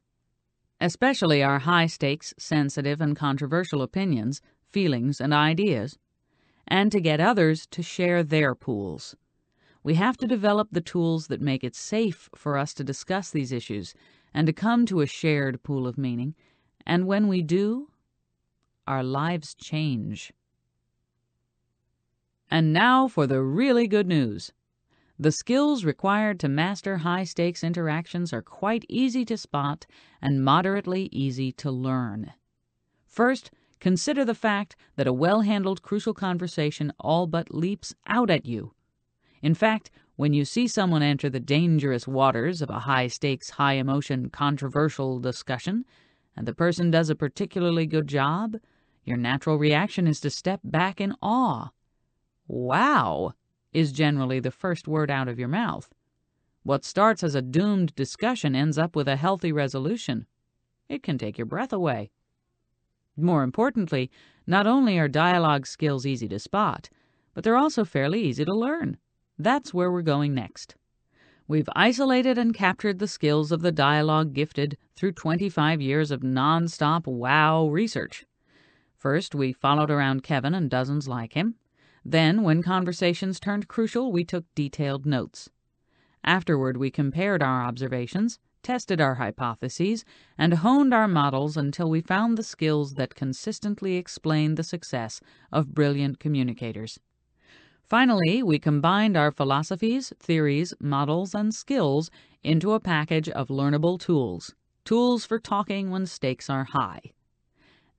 especially our high stakes, sensitive, and controversial opinions, feelings, and ideas, and to get others to share their pools. We have to develop the tools that make it safe for us to discuss these issues and to come to a shared pool of meaning, and when we do, our lives change. And now for the really good news. The skills required to master high stakes interactions are quite easy to spot and moderately easy to learn. First, consider the fact that a well handled crucial conversation all but leaps out at you. In fact, when you see someone enter the dangerous waters of a high stakes, high emotion, controversial discussion, and the person does a particularly good job, your natural reaction is to step back in awe. Wow is generally the first word out of your mouth. What starts as a doomed discussion ends up with a healthy resolution. It can take your breath away. More importantly, not only are dialogue skills easy to spot, but they're also fairly easy to learn. That's where we're going next. We've isolated and captured the skills of the dialogue gifted through 25 years of nonstop wow research. First, we followed around Kevin and dozens like him. Then, when conversations turned crucial, we took detailed notes. Afterward, we compared our observations, tested our hypotheses, and honed our models until we found the skills that consistently explain the success of brilliant communicators. Finally, we combined our philosophies, theories, models, and skills into a package of learnable tools tools for talking when stakes are high.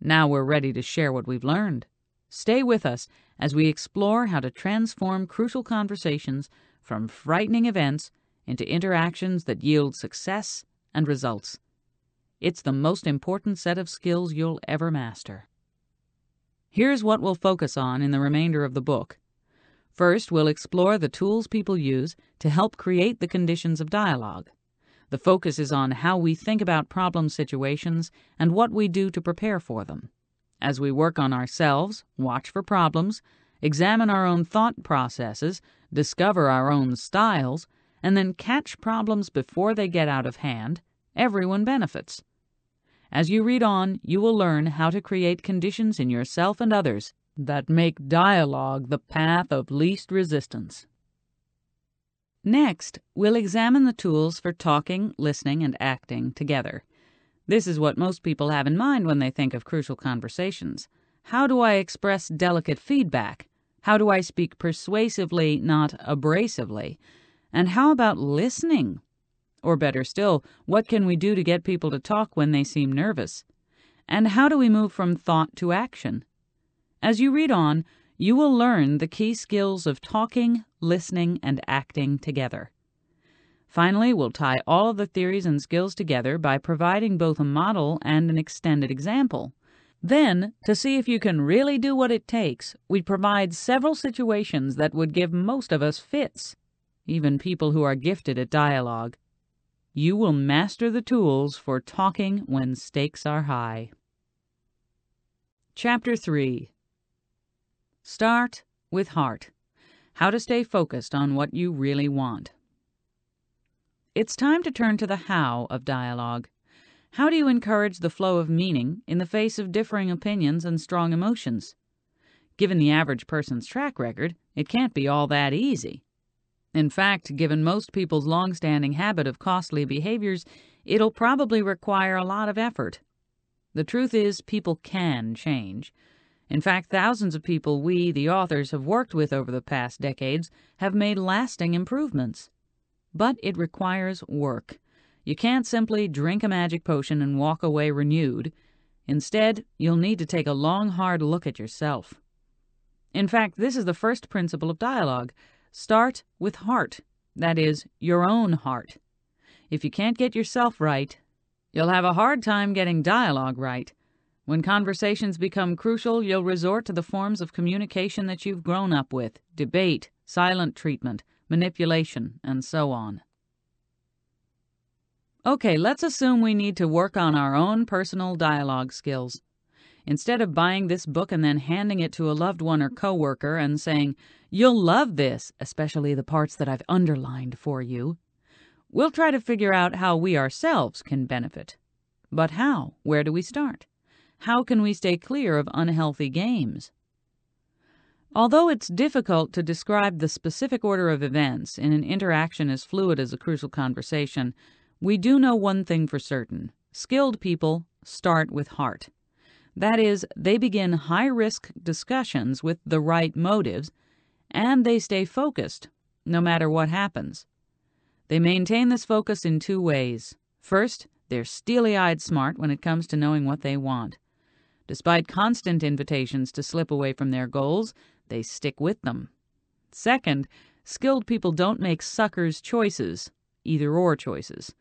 Now we're ready to share what we've learned. Stay with us as we explore how to transform crucial conversations from frightening events into interactions that yield success and results. It's the most important set of skills you'll ever master. Here's what we'll focus on in the remainder of the book. First, we'll explore the tools people use to help create the conditions of dialogue. The focus is on how we think about problem situations and what we do to prepare for them. As we work on ourselves, watch for problems, examine our own thought processes, discover our own styles, and then catch problems before they get out of hand, everyone benefits. As you read on, you will learn how to create conditions in yourself and others that make dialogue the path of least resistance. Next, we'll examine the tools for talking, listening, and acting together. This is what most people have in mind when they think of crucial conversations. How do I express delicate feedback? How do I speak persuasively, not abrasively? And how about listening? Or better still, what can we do to get people to talk when they seem nervous? And how do we move from thought to action? As you read on, you will learn the key skills of talking, listening, and acting together. Finally, we'll tie all of the theories and skills together by providing both a model and an extended example. Then, to see if you can really do what it takes, we provide several situations that would give most of us fits, even people who are gifted at dialogue. You will master the tools for talking when stakes are high. Chapter 3 Start with Heart How to Stay Focused on What You Really Want. It's time to turn to the how of dialogue. How do you encourage the flow of meaning in the face of differing opinions and strong emotions? Given the average person's track record, it can't be all that easy. In fact, given most people's long-standing habit of costly behaviors, it'll probably require a lot of effort. The truth is, people can change. In fact, thousands of people we, the authors, have worked with over the past decades have made lasting improvements. But it requires work. You can't simply drink a magic potion and walk away renewed. Instead, you'll need to take a long, hard look at yourself. In fact, this is the first principle of dialogue. Start with heart, that is, your own heart. If you can't get yourself right, you'll have a hard time getting dialogue right. When conversations become crucial, you'll resort to the forms of communication that you've grown up with debate, silent treatment, manipulation, and so on. Okay, let's assume we need to work on our own personal dialogue skills. Instead of buying this book and then handing it to a loved one or coworker and saying, You'll love this, especially the parts that I've underlined for you, we'll try to figure out how we ourselves can benefit. But how? Where do we start? How can we stay clear of unhealthy games? Although it's difficult to describe the specific order of events in an interaction as fluid as a crucial conversation, we do know one thing for certain. Skilled people start with heart. That is, they begin high risk discussions with the right motives, and they stay focused, no matter what happens. They maintain this focus in two ways. First, they're steely eyed smart when it comes to knowing what they want. Despite constant invitations to slip away from their goals, they stick with them. Second, skilled people don't make suckers' choices, either or choices.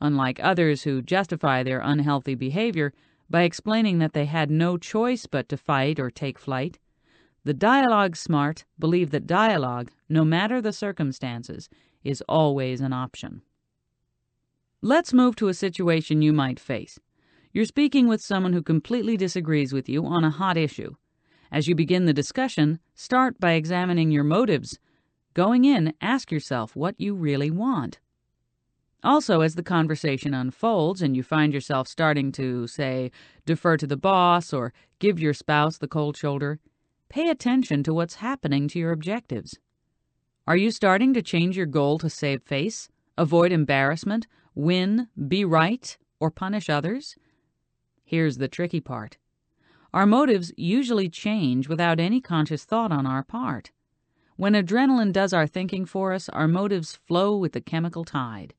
Unlike others who justify their unhealthy behavior by explaining that they had no choice but to fight or take flight, the dialogue smart believe that dialogue, no matter the circumstances, is always an option. Let's move to a situation you might face. You're speaking with someone who completely disagrees with you on a hot issue. As you begin the discussion, start by examining your motives. Going in, ask yourself what you really want. Also, as the conversation unfolds and you find yourself starting to, say, defer to the boss or give your spouse the cold shoulder, pay attention to what's happening to your objectives. Are you starting to change your goal to save face, avoid embarrassment, win, be right, or punish others? Here's the tricky part. Our motives usually change without any conscious thought on our part. When adrenaline does our thinking for us, our motives flow with the chemical tide.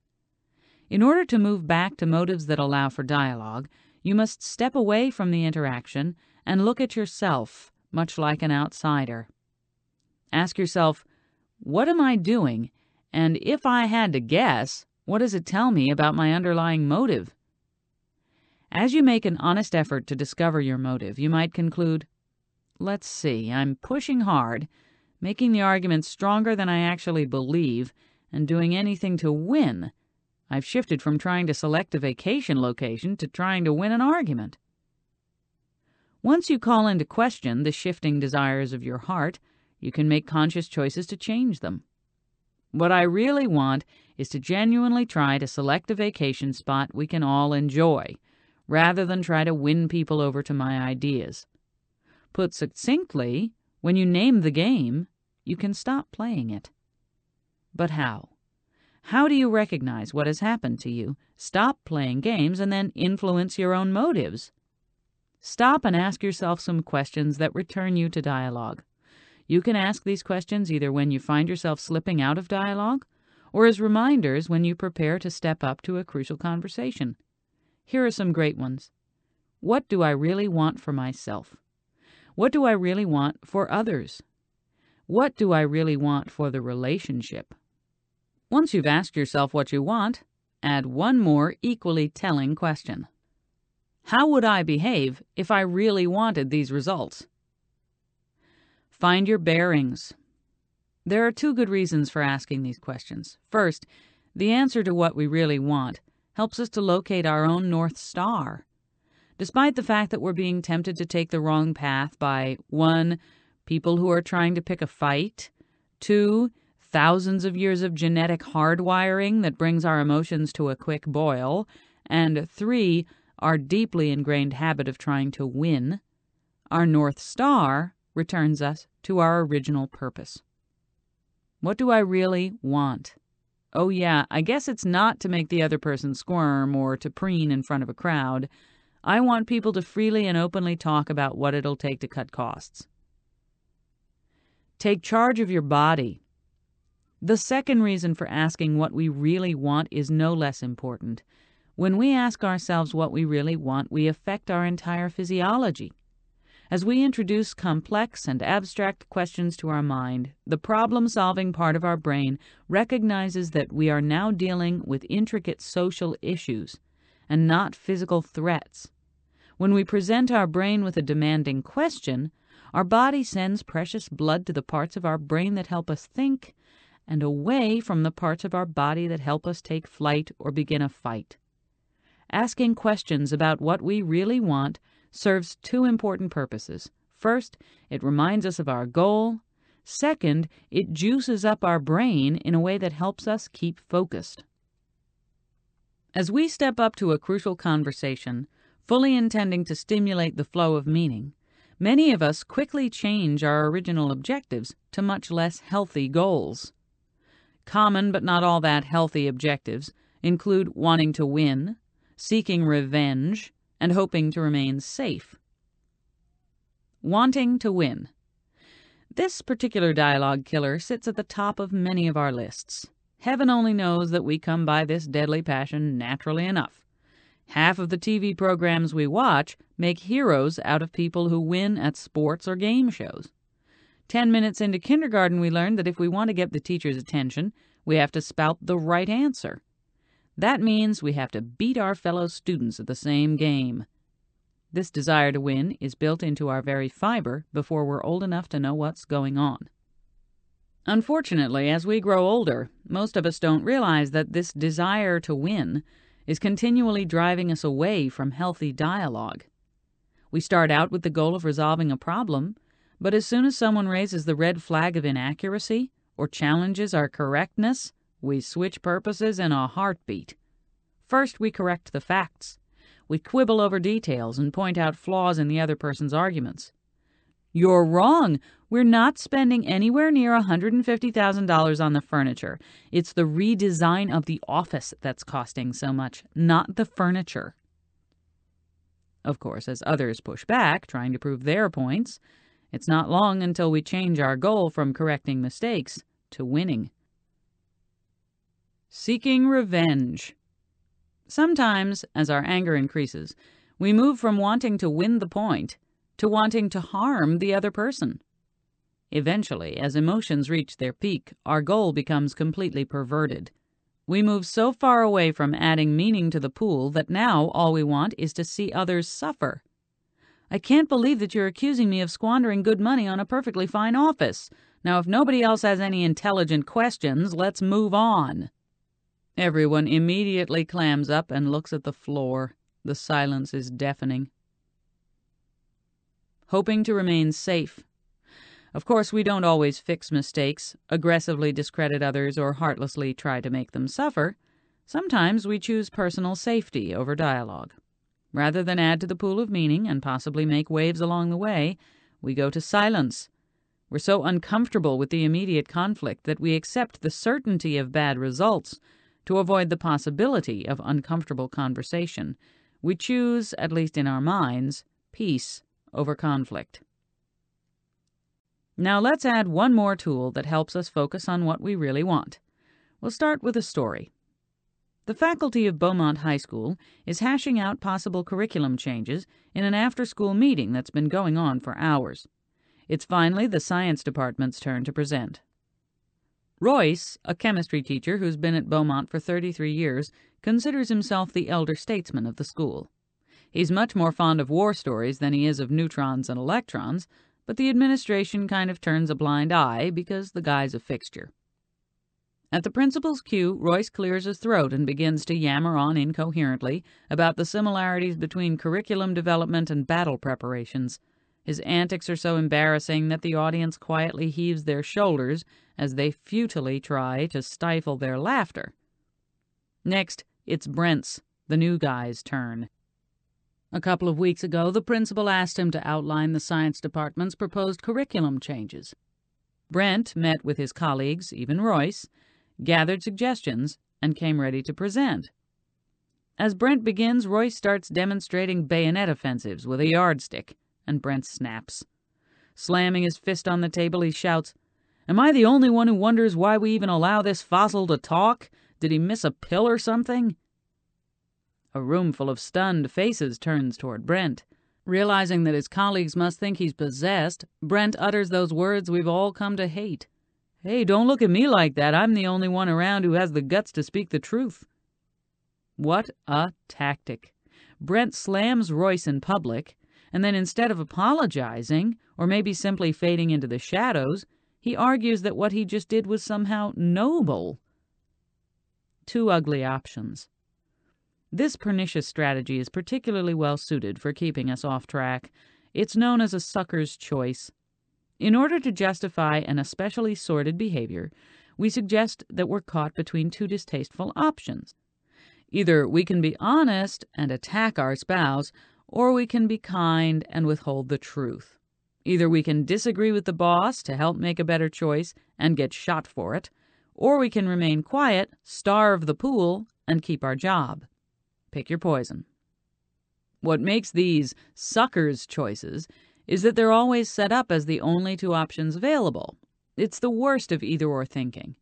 In order to move back to motives that allow for dialogue, you must step away from the interaction and look at yourself, much like an outsider. Ask yourself, what am I doing? And if I had to guess, what does it tell me about my underlying motive? As you make an honest effort to discover your motive, you might conclude, Let's see, I'm pushing hard, making the argument stronger than I actually believe, and doing anything to win. I've shifted from trying to select a vacation location to trying to win an argument. Once you call into question the shifting desires of your heart, you can make conscious choices to change them. What I really want is to genuinely try to select a vacation spot we can all enjoy rather than try to win people over to my ideas. Put succinctly, when you name the game, you can stop playing it. But how? How do you recognize what has happened to you, stop playing games, and then influence your own motives? Stop and ask yourself some questions that return you to dialogue. You can ask these questions either when you find yourself slipping out of dialogue or as reminders when you prepare to step up to a crucial conversation. Here are some great ones. What do I really want for myself? What do I really want for others? What do I really want for the relationship? Once you've asked yourself what you want, add one more equally telling question. How would I behave if I really wanted these results? Find your bearings. There are two good reasons for asking these questions. First, the answer to what we really want helps us to locate our own North Star. Despite the fact that we're being tempted to take the wrong path by 1. People who are trying to pick a fight, 2. Thousands of years of genetic hardwiring that brings our emotions to a quick boil, and 3. Our deeply ingrained habit of trying to win, our North Star returns us to our original purpose. What do I really want? Oh, yeah, I guess it's not to make the other person squirm or to preen in front of a crowd. I want people to freely and openly talk about what it'll take to cut costs. Take charge of your body. The second reason for asking what we really want is no less important. When we ask ourselves what we really want, we affect our entire physiology. As we introduce complex and abstract questions to our mind, the problem solving part of our brain recognizes that we are now dealing with intricate social issues and not physical threats. When we present our brain with a demanding question, our body sends precious blood to the parts of our brain that help us think and away from the parts of our body that help us take flight or begin a fight. Asking questions about what we really want serves two important purposes. First, it reminds us of our goal. Second, it juices up our brain in a way that helps us keep focused. As we step up to a crucial conversation, fully intending to stimulate the flow of meaning, many of us quickly change our original objectives to much less healthy goals. Common but not all that healthy objectives include wanting to win, seeking revenge, and hoping to remain safe. Wanting to win. This particular dialogue killer sits at the top of many of our lists. Heaven only knows that we come by this deadly passion naturally enough. Half of the TV programs we watch make heroes out of people who win at sports or game shows. Ten minutes into kindergarten, we learned that if we want to get the teacher's attention, we have to spout the right answer. That means we have to beat our fellow students at the same game. This desire to win is built into our very fiber before we're old enough to know what's going on. Unfortunately, as we grow older, most of us don't realize that this desire to win is continually driving us away from healthy dialogue. We start out with the goal of resolving a problem, but as soon as someone raises the red flag of inaccuracy or challenges our correctness, we switch purposes in a heartbeat. First, we correct the facts. We quibble over details and point out flaws in the other person's arguments. You're wrong. We're not spending anywhere near $150,000 on the furniture. It's the redesign of the office that's costing so much, not the furniture. Of course, as others push back, trying to prove their points, it's not long until we change our goal from correcting mistakes to winning. Seeking revenge. Sometimes, as our anger increases, we move from wanting to win the point to wanting to harm the other person. Eventually, as emotions reach their peak, our goal becomes completely perverted. We move so far away from adding meaning to the pool that now all we want is to see others suffer. I can't believe that you're accusing me of squandering good money on a perfectly fine office. Now, if nobody else has any intelligent questions, let's move on. Everyone immediately clams up and looks at the floor. The silence is deafening. Hoping to remain safe. Of course, we don't always fix mistakes, aggressively discredit others, or heartlessly try to make them suffer. Sometimes we choose personal safety over dialogue. Rather than add to the pool of meaning and possibly make waves along the way, we go to silence. We're so uncomfortable with the immediate conflict that we accept the certainty of bad results to avoid the possibility of uncomfortable conversation, we choose, at least in our minds, peace over conflict. Now let's add one more tool that helps us focus on what we really want. We'll start with a story. The faculty of Beaumont High School is hashing out possible curriculum changes in an after school meeting that's been going on for hours. It's finally the science department's turn to present. Royce, a chemistry teacher who's been at Beaumont for 33 years, considers himself the elder statesman of the school. He's much more fond of war stories than he is of neutrons and electrons, but the administration kind of turns a blind eye because the guy's a fixture. At the principal's cue, Royce clears his throat and begins to yammer on incoherently about the similarities between curriculum development and battle preparations. His antics are so embarrassing that the audience quietly heaves their shoulders as they futilely try to stifle their laughter. Next, it's Brent's, the new guy's, turn. A couple of weeks ago, the principal asked him to outline the science department's proposed curriculum changes. Brent met with his colleagues, even Royce, gathered suggestions, and came ready to present. As Brent begins, Royce starts demonstrating bayonet offensives with a yardstick, and Brent snaps. Slamming his fist on the table, he shouts, Am I the only one who wonders why we even allow this fossil to talk? Did he miss a pill or something? A roomful of stunned faces turns toward Brent. Realizing that his colleagues must think he's possessed, Brent utters those words we've all come to hate. Hey, don't look at me like that. I'm the only one around who has the guts to speak the truth. What a tactic. Brent slams Royce in public, and then instead of apologizing, or maybe simply fading into the shadows, he argues that what he just did was somehow noble. Two ugly options. This pernicious strategy is particularly well suited for keeping us off track. It's known as a sucker's choice. In order to justify an especially sordid behavior, we suggest that we're caught between two distasteful options. Either we can be honest and attack our spouse, or we can be kind and withhold the truth. Either we can disagree with the boss to help make a better choice and get shot for it, or we can remain quiet, starve the pool, and keep our job. Pick your poison. What makes these suckers' choices is that they're always set up as the only two options available. It's the worst of either or thinking.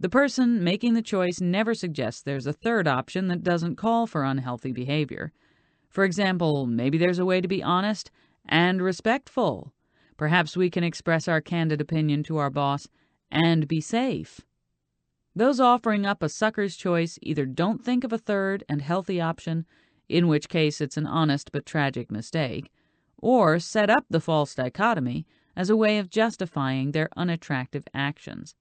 The person making the choice never suggests there's a third option that doesn't call for unhealthy behavior. For example, maybe there's a way to be honest and respectful. Perhaps we can express our candid opinion to our boss and be safe. Those offering up a sucker's choice either don't think of a third and healthy option, in which case it's an honest but tragic mistake, or set up the false dichotomy as a way of justifying their unattractive actions.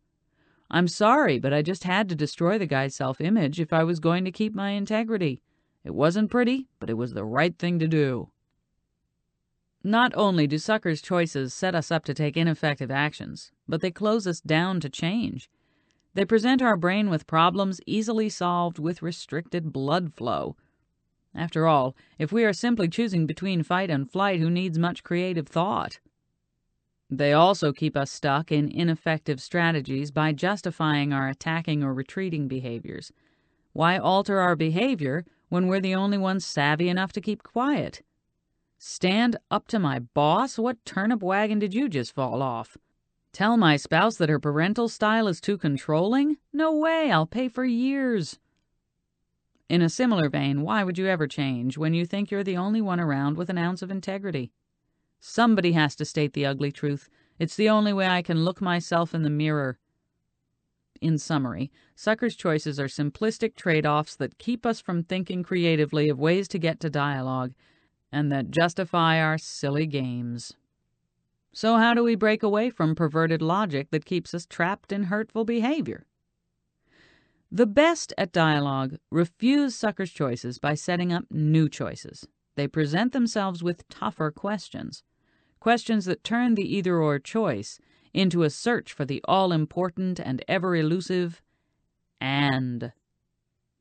I'm sorry, but I just had to destroy the guy's self image if I was going to keep my integrity. It wasn't pretty, but it was the right thing to do. Not only do suckers' choices set us up to take ineffective actions, but they close us down to change. They present our brain with problems easily solved with restricted blood flow. After all, if we are simply choosing between fight and flight, who needs much creative thought? They also keep us stuck in ineffective strategies by justifying our attacking or retreating behaviors. Why alter our behavior when we're the only ones savvy enough to keep quiet? Stand up to my boss? What turnip wagon did you just fall off? Tell my spouse that her parental style is too controlling? No way, I'll pay for years. In a similar vein, why would you ever change when you think you're the only one around with an ounce of integrity? Somebody has to state the ugly truth. It's the only way I can look myself in the mirror. In summary, Sucker's choices are simplistic trade offs that keep us from thinking creatively of ways to get to dialogue and that justify our silly games. So, how do we break away from perverted logic that keeps us trapped in hurtful behavior? The best at dialogue refuse suckers' choices by setting up new choices. They present themselves with tougher questions, questions that turn the either or choice into a search for the all important and ever elusive and.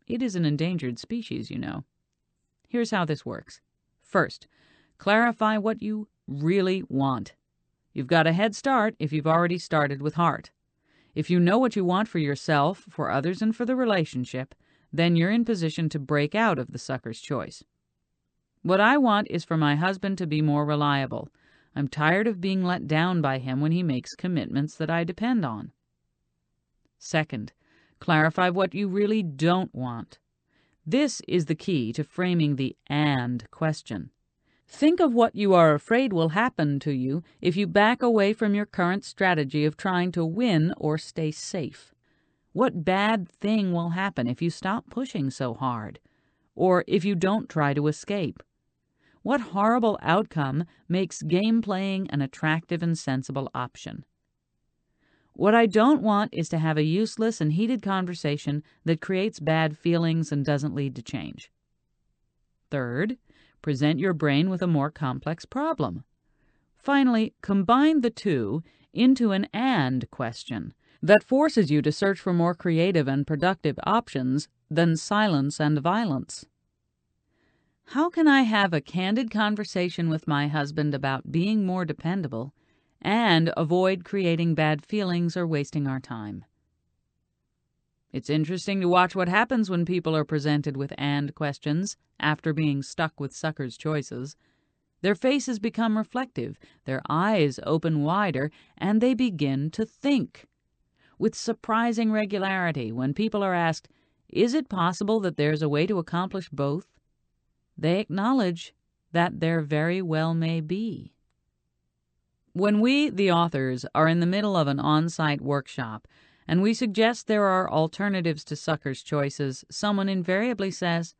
It is an endangered species, you know. Here's how this works. First, clarify what you really want. You've got a head start if you've already started with heart. If you know what you want for yourself, for others, and for the relationship, then you're in position to break out of the sucker's choice. What I want is for my husband to be more reliable. I'm tired of being let down by him when he makes commitments that I depend on. Second, clarify what you really don't want. This is the key to framing the and question. Think of what you are afraid will happen to you if you back away from your current strategy of trying to win or stay safe. What bad thing will happen if you stop pushing so hard? Or if you don't try to escape? What horrible outcome makes game playing an attractive and sensible option? What I don't want is to have a useless and heated conversation that creates bad feelings and doesn't lead to change. Third, Present your brain with a more complex problem. Finally, combine the two into an and question that forces you to search for more creative and productive options than silence and violence. How can I have a candid conversation with my husband about being more dependable and avoid creating bad feelings or wasting our time? It's interesting to watch what happens when people are presented with and questions after being stuck with sucker's choices. Their faces become reflective, their eyes open wider, and they begin to think. With surprising regularity, when people are asked, Is it possible that there's a way to accomplish both? they acknowledge that there very well may be. When we, the authors, are in the middle of an on site workshop, and we suggest there are alternatives to Sucker's choices, someone invariably says,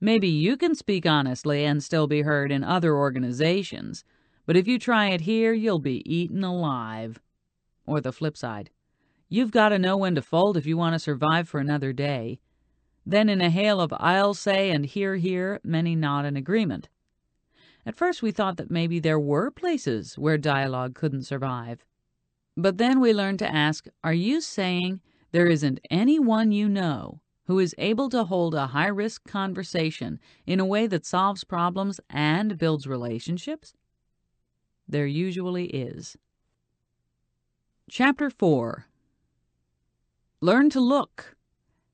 Maybe you can speak honestly and still be heard in other organizations, but if you try it here, you'll be eaten alive. Or the flip side, You've got to know when to fold if you want to survive for another day. Then, in a hail of I'll say and hear, hear, many nod in agreement. At first, we thought that maybe there were places where dialogue couldn't survive. But then we learn to ask Are you saying there isn't anyone you know who is able to hold a high risk conversation in a way that solves problems and builds relationships? There usually is. Chapter 4 Learn to Look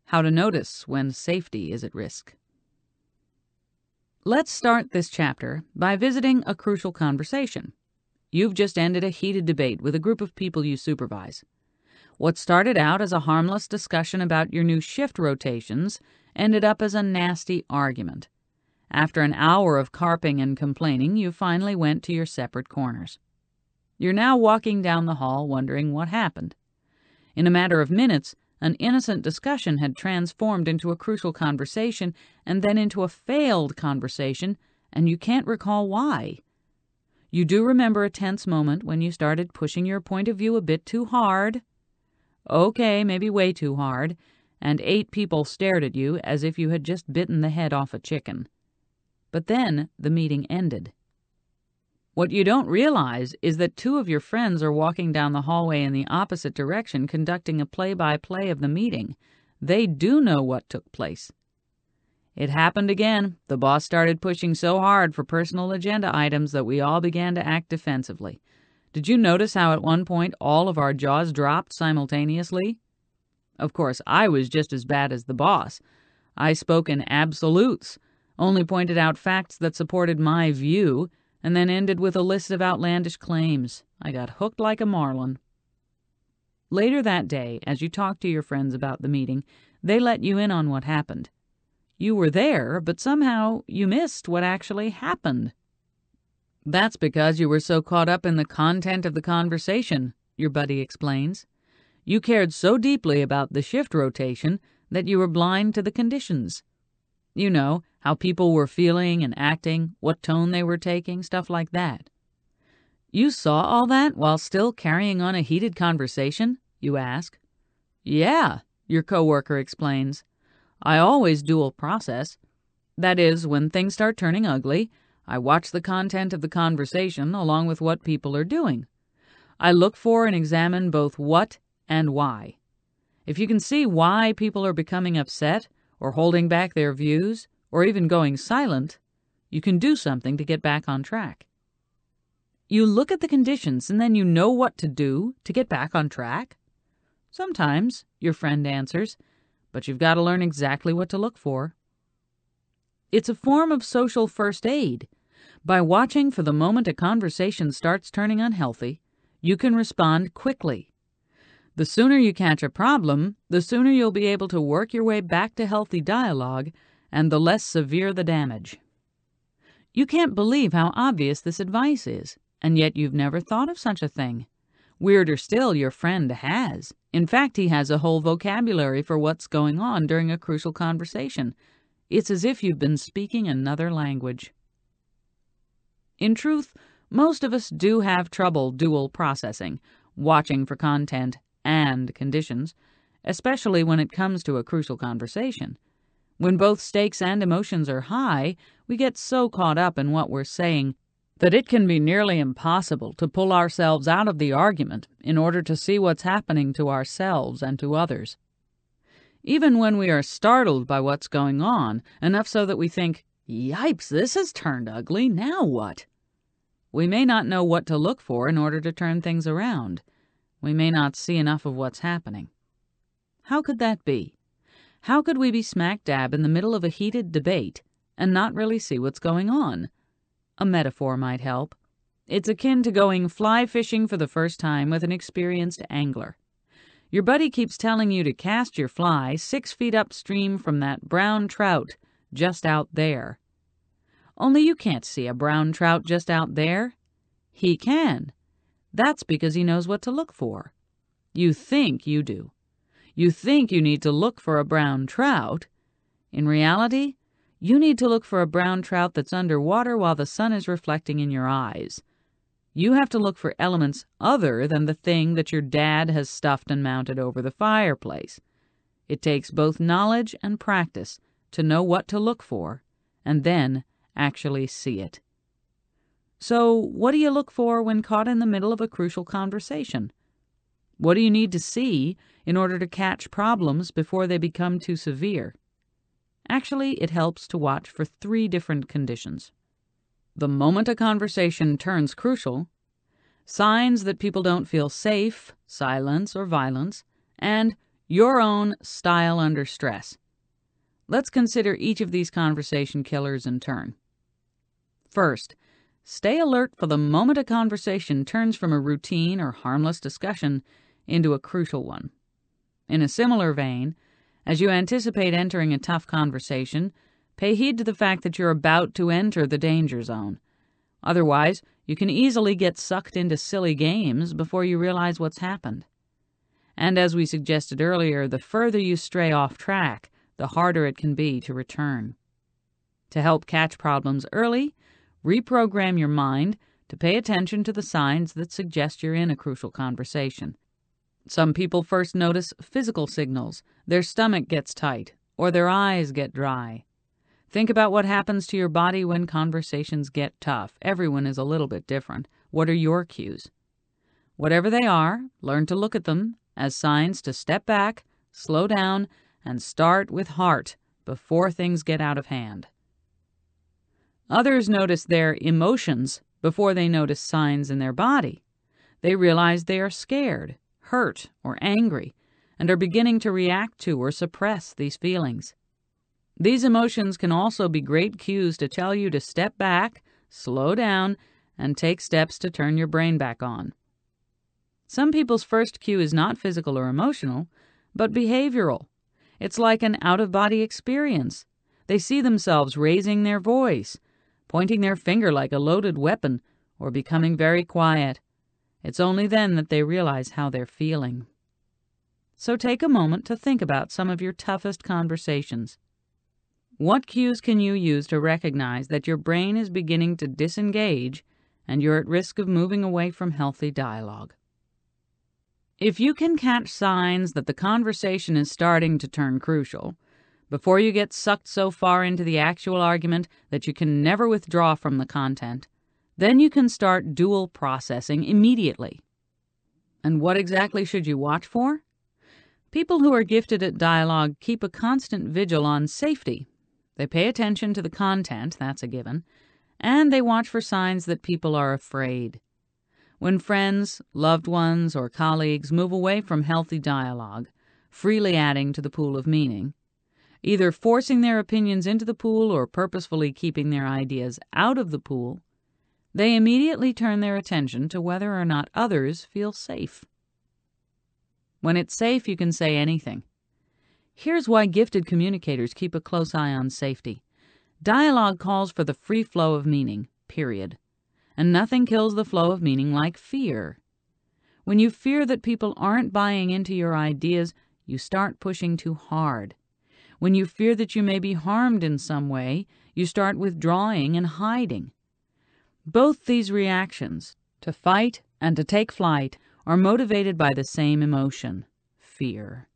How to Notice When Safety is at Risk. Let's start this chapter by visiting a crucial conversation. You've just ended a heated debate with a group of people you supervise. What started out as a harmless discussion about your new shift rotations ended up as a nasty argument. After an hour of carping and complaining, you finally went to your separate corners. You're now walking down the hall wondering what happened. In a matter of minutes, an innocent discussion had transformed into a crucial conversation and then into a failed conversation, and you can't recall why. You do remember a tense moment when you started pushing your point of view a bit too hard? Okay, maybe way too hard, and eight people stared at you as if you had just bitten the head off a chicken. But then the meeting ended. What you don't realize is that two of your friends are walking down the hallway in the opposite direction conducting a play by play of the meeting. They do know what took place. It happened again. The boss started pushing so hard for personal agenda items that we all began to act defensively. Did you notice how at one point all of our jaws dropped simultaneously? Of course, I was just as bad as the boss. I spoke in absolutes, only pointed out facts that supported my view, and then ended with a list of outlandish claims. I got hooked like a marlin. Later that day, as you talked to your friends about the meeting, they let you in on what happened. You were there, but somehow you missed what actually happened. That's because you were so caught up in the content of the conversation, your buddy explains. You cared so deeply about the shift rotation that you were blind to the conditions. You know, how people were feeling and acting, what tone they were taking, stuff like that. You saw all that while still carrying on a heated conversation? You ask. Yeah, your coworker explains. I always dual process. That is, when things start turning ugly, I watch the content of the conversation along with what people are doing. I look for and examine both what and why. If you can see why people are becoming upset, or holding back their views, or even going silent, you can do something to get back on track. You look at the conditions and then you know what to do to get back on track? Sometimes, your friend answers, but you've got to learn exactly what to look for. It's a form of social first aid. By watching for the moment a conversation starts turning unhealthy, you can respond quickly. The sooner you catch a problem, the sooner you'll be able to work your way back to healthy dialogue, and the less severe the damage. You can't believe how obvious this advice is, and yet you've never thought of such a thing. Weirder still, your friend has. In fact, he has a whole vocabulary for what's going on during a crucial conversation. It's as if you've been speaking another language. In truth, most of us do have trouble dual processing, watching for content and conditions, especially when it comes to a crucial conversation. When both stakes and emotions are high, we get so caught up in what we're saying that it can be nearly impossible to pull ourselves out of the argument in order to see what's happening to ourselves and to others. Even when we are startled by what's going on, enough so that we think, Yipes, this has turned ugly, now what? We may not know what to look for in order to turn things around. We may not see enough of what's happening. How could that be? How could we be smack dab in the middle of a heated debate and not really see what's going on? A metaphor might help. It's akin to going fly fishing for the first time with an experienced angler. Your buddy keeps telling you to cast your fly six feet upstream from that brown trout just out there. Only you can't see a brown trout just out there. He can. That's because he knows what to look for. You think you do. You think you need to look for a brown trout. In reality, you need to look for a brown trout that's underwater while the sun is reflecting in your eyes. You have to look for elements other than the thing that your dad has stuffed and mounted over the fireplace. It takes both knowledge and practice to know what to look for and then actually see it. So, what do you look for when caught in the middle of a crucial conversation? What do you need to see in order to catch problems before they become too severe? Actually, it helps to watch for three different conditions. The moment a conversation turns crucial, signs that people don't feel safe, silence, or violence, and your own style under stress. Let's consider each of these conversation killers in turn. First, stay alert for the moment a conversation turns from a routine or harmless discussion into a crucial one. In a similar vein, as you anticipate entering a tough conversation, pay heed to the fact that you're about to enter the danger zone. Otherwise, you can easily get sucked into silly games before you realize what's happened. And as we suggested earlier, the further you stray off track, the harder it can be to return. To help catch problems early, reprogram your mind to pay attention to the signs that suggest you're in a crucial conversation. Some people first notice physical signals. Their stomach gets tight, or their eyes get dry. Think about what happens to your body when conversations get tough. Everyone is a little bit different. What are your cues? Whatever they are, learn to look at them as signs to step back, slow down, and start with heart before things get out of hand. Others notice their emotions before they notice signs in their body. They realize they are scared, hurt, or angry, and are beginning to react to or suppress these feelings. These emotions can also be great cues to tell you to step back, slow down, and take steps to turn your brain back on. Some people's first cue is not physical or emotional, but behavioral. It's like an out of body experience. They see themselves raising their voice, pointing their finger like a loaded weapon, or becoming very quiet. It's only then that they realize how they're feeling. So take a moment to think about some of your toughest conversations. What cues can you use to recognize that your brain is beginning to disengage and you're at risk of moving away from healthy dialogue? If you can catch signs that the conversation is starting to turn crucial, before you get sucked so far into the actual argument that you can never withdraw from the content, then you can start dual processing immediately. And what exactly should you watch for? People who are gifted at dialogue keep a constant vigil on safety. They pay attention to the content, that's a given, and they watch for signs that people are afraid. When friends, loved ones, or colleagues move away from healthy dialogue, freely adding to the pool of meaning, either forcing their opinions into the pool or purposefully keeping their ideas out of the pool, they immediately turn their attention to whether or not others feel safe. When it's safe, you can say anything. Here's why gifted communicators keep a close eye on safety. Dialogue calls for the free flow of meaning, period. And nothing kills the flow of meaning like fear. When you fear that people aren't buying into your ideas, you start pushing too hard. When you fear that you may be harmed in some way, you start withdrawing and hiding. Both these reactions, to fight and to take flight, are motivated by the same emotion fear.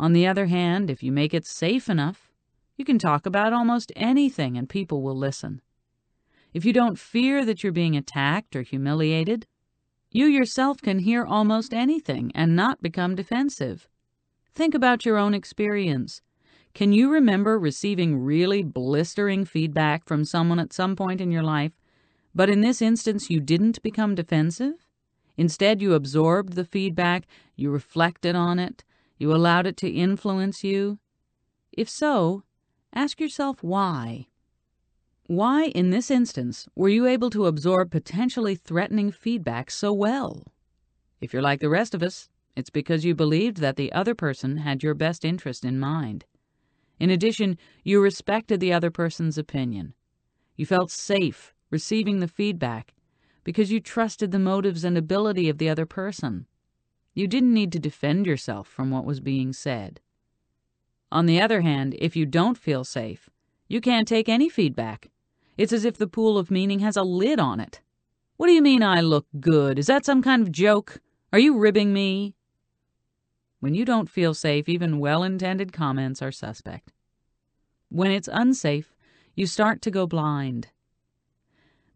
On the other hand, if you make it safe enough, you can talk about almost anything and people will listen. If you don't fear that you're being attacked or humiliated, you yourself can hear almost anything and not become defensive. Think about your own experience. Can you remember receiving really blistering feedback from someone at some point in your life, but in this instance you didn't become defensive? Instead, you absorbed the feedback, you reflected on it, you allowed it to influence you? If so, ask yourself why. Why, in this instance, were you able to absorb potentially threatening feedback so well? If you're like the rest of us, it's because you believed that the other person had your best interest in mind. In addition, you respected the other person's opinion. You felt safe receiving the feedback because you trusted the motives and ability of the other person. You didn't need to defend yourself from what was being said. On the other hand, if you don't feel safe, you can't take any feedback. It's as if the pool of meaning has a lid on it. What do you mean I look good? Is that some kind of joke? Are you ribbing me? When you don't feel safe, even well intended comments are suspect. When it's unsafe, you start to go blind.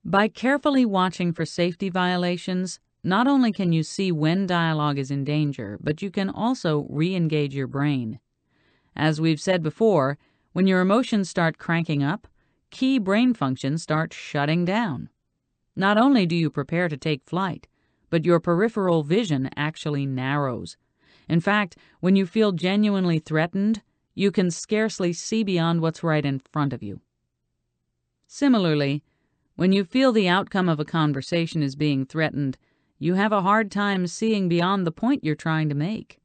By carefully watching for safety violations, not only can you see when dialogue is in danger, but you can also re engage your brain. As we've said before, when your emotions start cranking up, key brain functions start shutting down. Not only do you prepare to take flight, but your peripheral vision actually narrows. In fact, when you feel genuinely threatened, you can scarcely see beyond what's right in front of you. Similarly, when you feel the outcome of a conversation is being threatened, you have a hard time seeing beyond the point you're trying to make.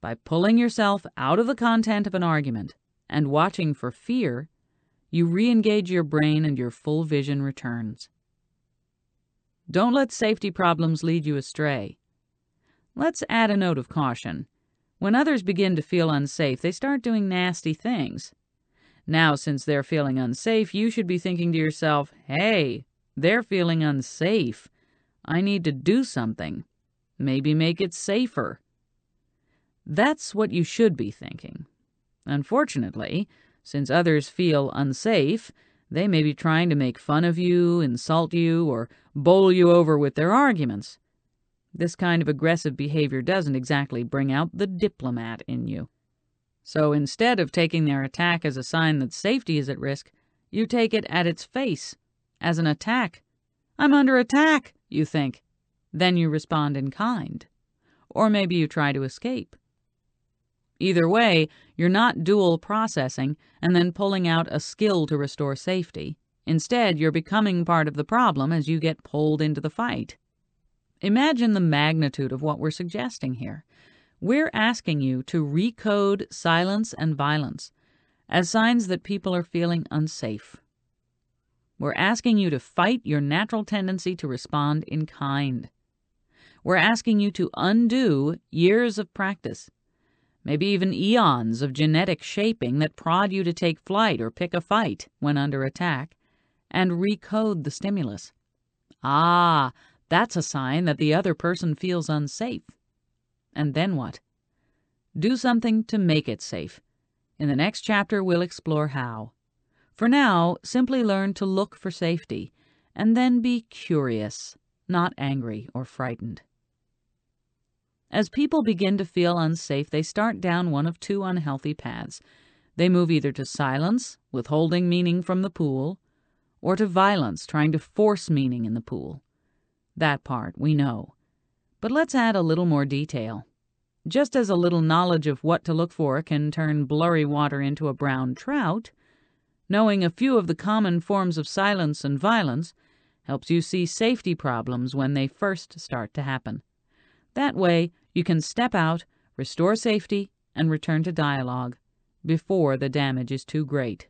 By pulling yourself out of the content of an argument and watching for fear, you re engage your brain and your full vision returns. Don't let safety problems lead you astray. Let's add a note of caution. When others begin to feel unsafe, they start doing nasty things. Now, since they're feeling unsafe, you should be thinking to yourself, hey, they're feeling unsafe. I need to do something. Maybe make it safer. That's what you should be thinking. Unfortunately, since others feel unsafe, they may be trying to make fun of you, insult you, or bowl you over with their arguments. This kind of aggressive behavior doesn't exactly bring out the diplomat in you. So instead of taking their attack as a sign that safety is at risk, you take it at its face, as an attack. I'm under attack! you think. Then you respond in kind. Or maybe you try to escape. Either way, you're not dual processing and then pulling out a skill to restore safety. Instead, you're becoming part of the problem as you get pulled into the fight. Imagine the magnitude of what we're suggesting here. We're asking you to recode silence and violence as signs that people are feeling unsafe. We're asking you to fight your natural tendency to respond in kind. We're asking you to undo years of practice, maybe even eons of genetic shaping that prod you to take flight or pick a fight when under attack, and recode the stimulus. Ah, that's a sign that the other person feels unsafe. And then what? Do something to make it safe. In the next chapter, we'll explore how. For now, simply learn to look for safety, and then be curious, not angry or frightened. As people begin to feel unsafe, they start down one of two unhealthy paths. They move either to silence, withholding meaning from the pool, or to violence, trying to force meaning in the pool. That part we know. But let's add a little more detail. just as a little knowledge of what to look for can turn blurry water into a brown trout, knowing a few of the common forms of silence and violence helps you see safety problems when they first start to happen. That way, you can step out, restore safety, and return to dialogue before the damage is too great.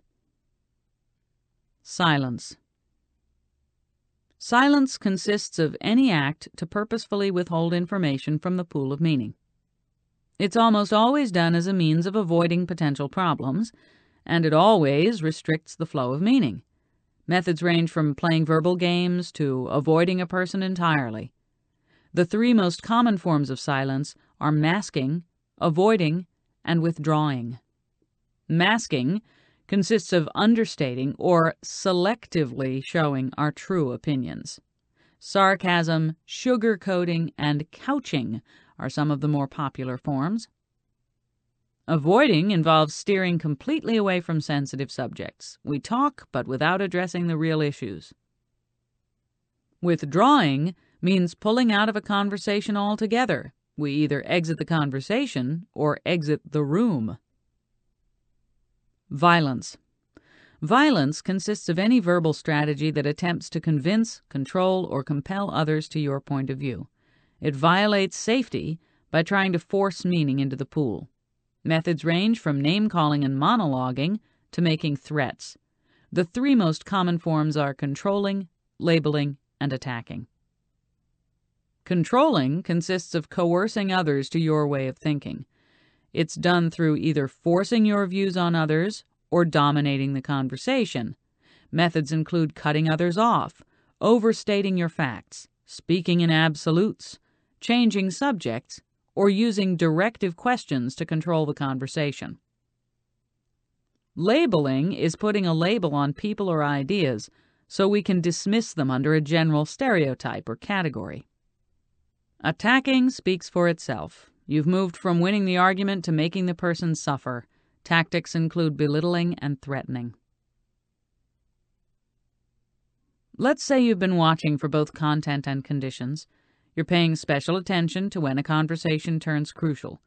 Silence. Silence consists of any act to purposefully withhold information from the pool of meaning. It's almost always done as a means of avoiding potential problems, and it always restricts the flow of meaning. Methods range from playing verbal games to avoiding a person entirely. The three most common forms of silence are masking, avoiding, and withdrawing. Masking consists of understating or selectively showing our true opinions. Sarcasm, sugarcoating, and couching are some of the more popular forms. Avoiding involves steering completely away from sensitive subjects. We talk, but without addressing the real issues. Withdrawing means pulling out of a conversation altogether. We either exit the conversation or exit the room. Violence. Violence consists of any verbal strategy that attempts to convince, control, or compel others to your point of view. It violates safety by trying to force meaning into the pool. Methods range from name calling and monologuing to making threats. The three most common forms are controlling, labeling, and attacking. Controlling consists of coercing others to your way of thinking. It's done through either forcing your views on others or dominating the conversation. Methods include cutting others off, overstating your facts, speaking in absolutes, changing subjects, or using directive questions to control the conversation. Labeling is putting a label on people or ideas so we can dismiss them under a general stereotype or category. Attacking speaks for itself. You've moved from winning the argument to making the person suffer. Tactics include belittling and threatening. Let's say you've been watching for both content and conditions. You're paying special attention to when a conversation turns crucial.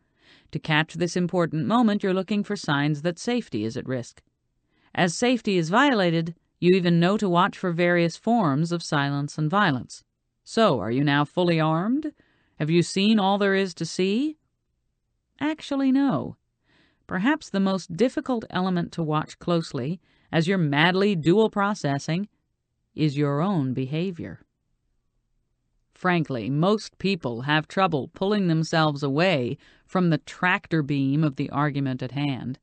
To catch this important moment, you're looking for signs that safety is at risk. As safety is violated, you even know to watch for various forms of silence and violence. So, are you now fully armed? Have you seen all there is to see? Actually, no. Perhaps the most difficult element to watch closely, as you're madly dual processing, is your own behavior. Frankly, most people have trouble pulling themselves away from the tractor beam of the argument at hand.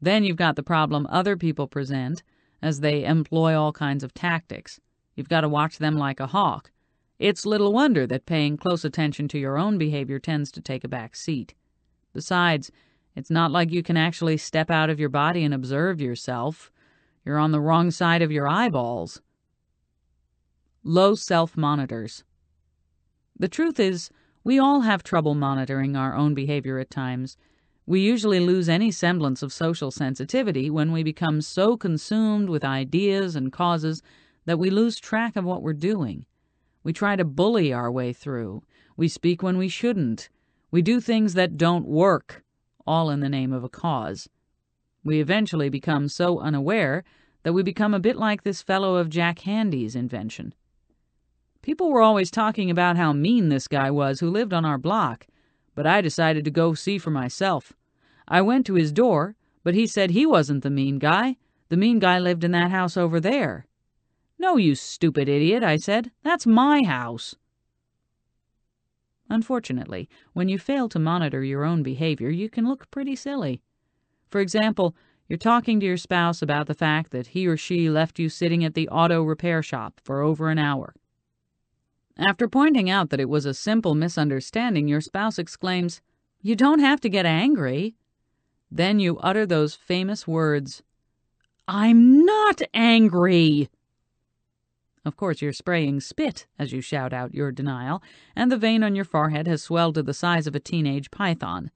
Then you've got the problem other people present as they employ all kinds of tactics. You've got to watch them like a hawk. It's little wonder that paying close attention to your own behavior tends to take a back seat. Besides, it's not like you can actually step out of your body and observe yourself. You're on the wrong side of your eyeballs. Low self monitors. The truth is, we all have trouble monitoring our own behavior at times. We usually lose any semblance of social sensitivity when we become so consumed with ideas and causes that we lose track of what we're doing. We try to bully our way through. We speak when we shouldn't. We do things that don't work, all in the name of a cause. We eventually become so unaware that we become a bit like this fellow of Jack Handey's invention. People were always talking about how mean this guy was who lived on our block, but I decided to go see for myself. I went to his door, but he said he wasn't the mean guy. The mean guy lived in that house over there. No, you stupid idiot, I said. That's my house. Unfortunately, when you fail to monitor your own behavior, you can look pretty silly. For example, you're talking to your spouse about the fact that he or she left you sitting at the auto repair shop for over an hour. After pointing out that it was a simple misunderstanding, your spouse exclaims, You don't have to get angry. Then you utter those famous words, I'm not angry. Of course, you're spraying spit as you shout out your denial, and the vein on your forehead has swelled to the size of a teenage python.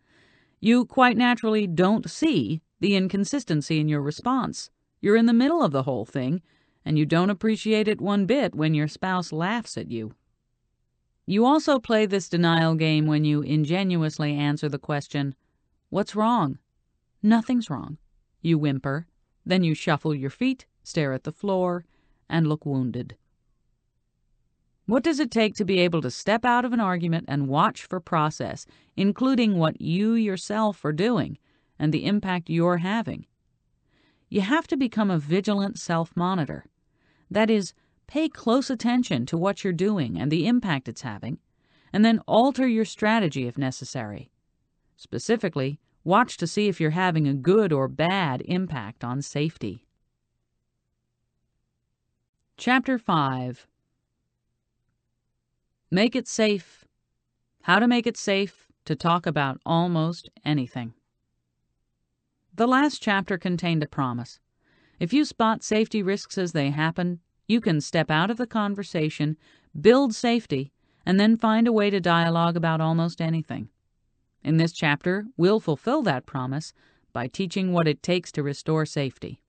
You quite naturally don't see the inconsistency in your response. You're in the middle of the whole thing, and you don't appreciate it one bit when your spouse laughs at you. You also play this denial game when you ingenuously answer the question, What's wrong? Nothing's wrong. You whimper, then you shuffle your feet, stare at the floor, and look wounded. What does it take to be able to step out of an argument and watch for process, including what you yourself are doing and the impact you're having? You have to become a vigilant self monitor. That is, pay close attention to what you're doing and the impact it's having, and then alter your strategy if necessary. Specifically, watch to see if you're having a good or bad impact on safety. Chapter 5 Make it safe. How to make it safe to talk about almost anything. The last chapter contained a promise. If you spot safety risks as they happen, you can step out of the conversation, build safety, and then find a way to dialogue about almost anything. In this chapter, we'll fulfill that promise by teaching what it takes to restore safety.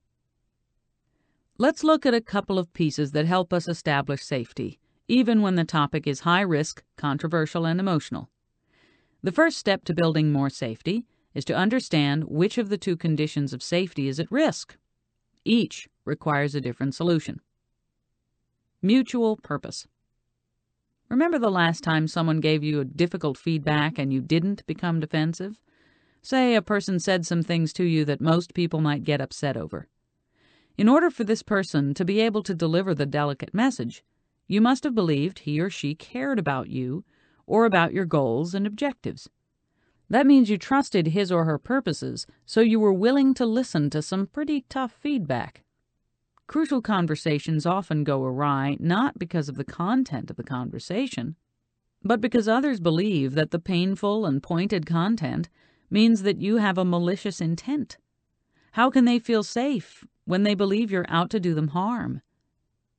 Let's look at a couple of pieces that help us establish safety, even when the topic is high risk, controversial, and emotional. The first step to building more safety is to understand which of the two conditions of safety is at risk. Each requires a different solution. Mutual purpose. Remember the last time someone gave you a difficult feedback and you didn't become defensive? Say a person said some things to you that most people might get upset over. In order for this person to be able to deliver the delicate message, you must have believed he or she cared about you or about your goals and objectives. That means you trusted his or her purposes, so you were willing to listen to some pretty tough feedback. Crucial conversations often go awry not because of the content of the conversation, but because others believe that the painful and pointed content means that you have a malicious intent. How can they feel safe when they believe you're out to do them harm.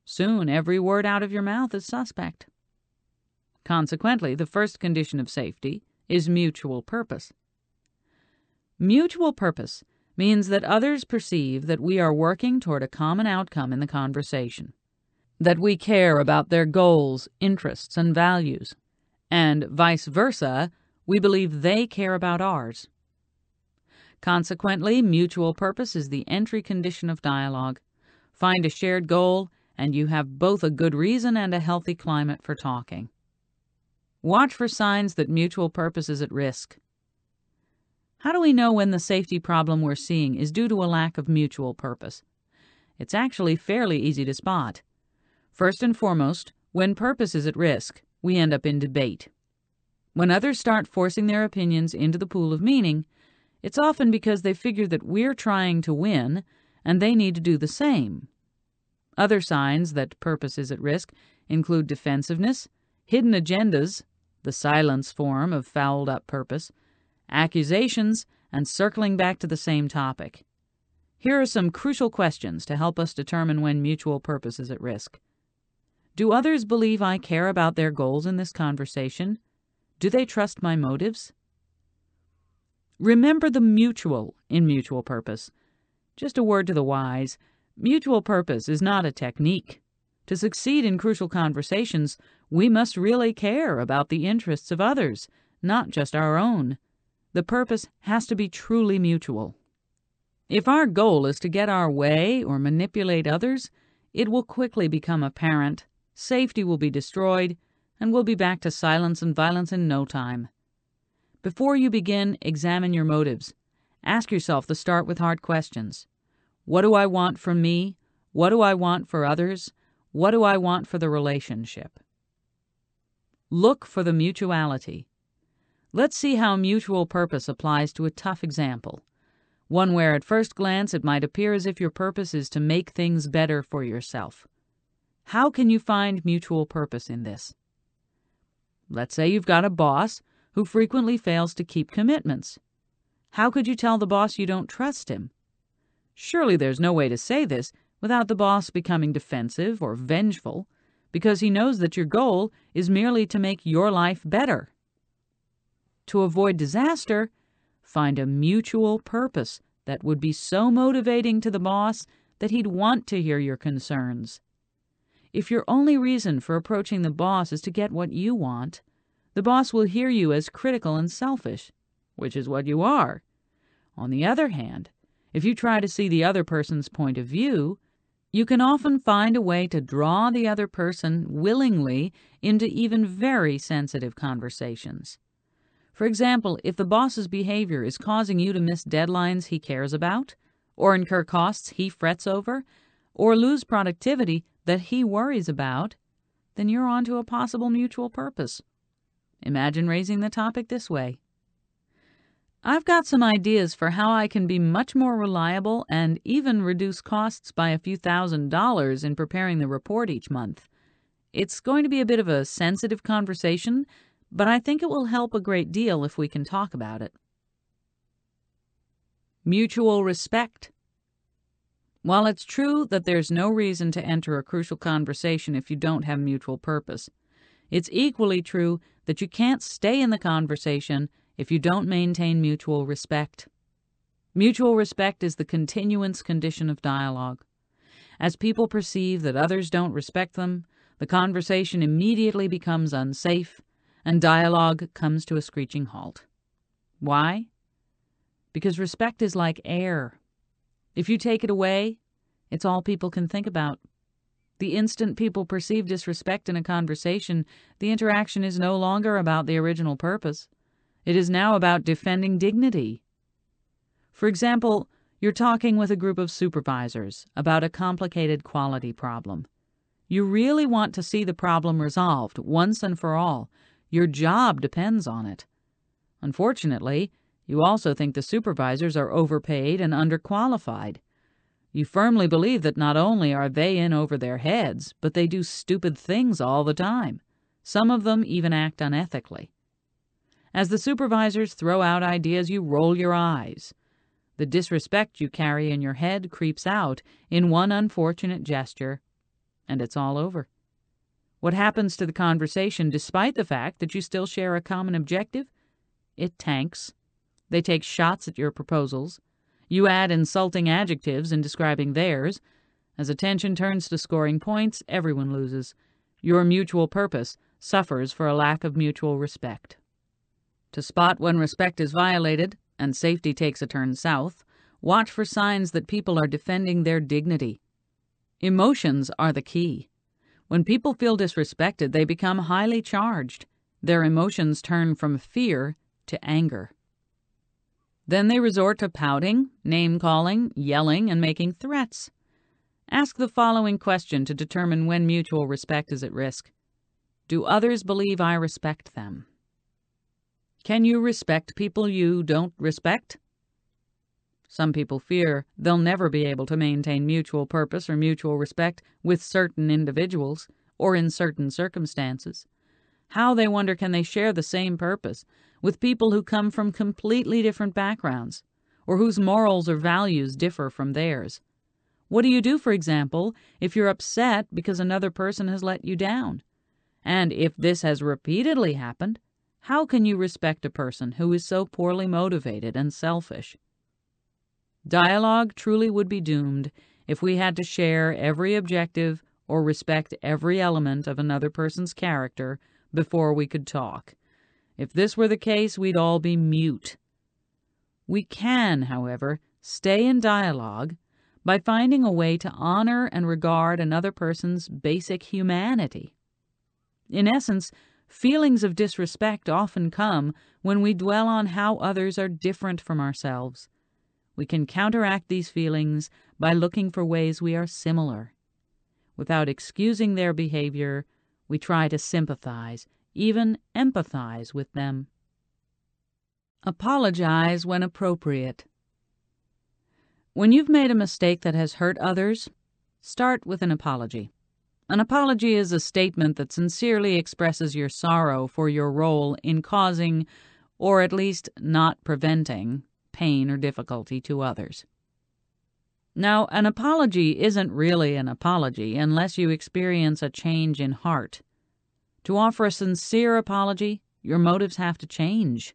Soon every word out of your mouth is suspect. Consequently, the first condition of safety is mutual purpose. Mutual purpose means that others perceive that we are working toward a common outcome in the conversation, that we care about their goals, interests, and values, and vice versa, we believe they care about ours. Consequently, mutual purpose is the entry condition of dialogue. Find a shared goal, and you have both a good reason and a healthy climate for talking. Watch for signs that mutual purpose is at risk. How do we know when the safety problem we're seeing is due to a lack of mutual purpose? It's actually fairly easy to spot. First and foremost, when purpose is at risk, we end up in debate. When others start forcing their opinions into the pool of meaning, it's often because they figure that we're trying to win and they need to do the same. Other signs that purpose is at risk include defensiveness, hidden agendas, the silence form of fouled up purpose, accusations, and circling back to the same topic. Here are some crucial questions to help us determine when mutual purpose is at risk. Do others believe I care about their goals in this conversation? Do they trust my motives? Remember the mutual in mutual purpose. Just a word to the wise mutual purpose is not a technique. To succeed in crucial conversations, we must really care about the interests of others, not just our own. The purpose has to be truly mutual. If our goal is to get our way or manipulate others, it will quickly become apparent, safety will be destroyed, and we'll be back to silence and violence in no time. Before you begin, examine your motives. Ask yourself to start with hard questions. What do I want from me? What do I want for others? What do I want for the relationship? Look for the mutuality. Let's see how mutual purpose applies to a tough example. One where at first glance it might appear as if your purpose is to make things better for yourself. How can you find mutual purpose in this? Let's say you've got a boss who frequently fails to keep commitments. How could you tell the boss you don't trust him? Surely there's no way to say this without the boss becoming defensive or vengeful, because he knows that your goal is merely to make your life better. To avoid disaster, find a mutual purpose that would be so motivating to the boss that he'd want to hear your concerns. If your only reason for approaching the boss is to get what you want, the boss will hear you as critical and selfish, which is what you are. On the other hand, if you try to see the other person's point of view, you can often find a way to draw the other person willingly into even very sensitive conversations. For example, if the boss's behavior is causing you to miss deadlines he cares about, or incur costs he frets over, or lose productivity that he worries about, then you're on to a possible mutual purpose. Imagine raising the topic this way I've got some ideas for how I can be much more reliable and even reduce costs by a few thousand dollars in preparing the report each month. It's going to be a bit of a sensitive conversation, but I think it will help a great deal if we can talk about it. Mutual respect. While it's true that there's no reason to enter a crucial conversation if you don't have mutual purpose, it's equally true that you can't stay in the conversation if you don't maintain mutual respect. Mutual respect is the continuance condition of dialogue. As people perceive that others don't respect them, the conversation immediately becomes unsafe and dialogue comes to a screeching halt. Why? Because respect is like air. If you take it away, it's all people can think about. The instant people perceive disrespect in a conversation, the interaction is no longer about the original purpose. It is now about defending dignity. For example, you're talking with a group of supervisors about a complicated quality problem. You really want to see the problem resolved once and for all. Your job depends on it. Unfortunately, you also think the supervisors are overpaid and underqualified. You firmly believe that not only are they in over their heads, but they do stupid things all the time. Some of them even act unethically. As the supervisors throw out ideas, you roll your eyes. The disrespect you carry in your head creeps out in one unfortunate gesture, and it's all over. What happens to the conversation, despite the fact that you still share a common objective? It tanks. They take shots at your proposals. You add insulting adjectives in describing theirs. As attention turns to scoring points, everyone loses. Your mutual purpose suffers for a lack of mutual respect. To spot when respect is violated and safety takes a turn south, watch for signs that people are defending their dignity. Emotions are the key. When people feel disrespected, they become highly charged. Their emotions turn from fear to anger. Then they resort to pouting, name calling, yelling, and making threats. Ask the following question to determine when mutual respect is at risk Do others believe I respect them? Can you respect people you don't respect? Some people fear they'll never be able to maintain mutual purpose or mutual respect with certain individuals or in certain circumstances. How, they wonder, can they share the same purpose with people who come from completely different backgrounds or whose morals or values differ from theirs? What do you do, for example, if you're upset because another person has let you down? And if this has repeatedly happened, how can you respect a person who is so poorly motivated and selfish? Dialogue truly would be doomed if we had to share every objective or respect every element of another person's character before we could talk. If this were the case, we'd all be mute. We can, however, stay in dialogue by finding a way to honor and regard another person's basic humanity. In essence, Feelings of disrespect often come when we dwell on how others are different from ourselves. We can counteract these feelings by looking for ways we are similar. Without excusing their behavior, we try to sympathize, even empathize with them. Apologize when appropriate. When you've made a mistake that has hurt others, start with an apology. An apology is a statement that sincerely expresses your sorrow for your role in causing, or at least not preventing, pain or difficulty to others. Now, an apology isn't really an apology unless you experience a change in heart. To offer a sincere apology, your motives have to change.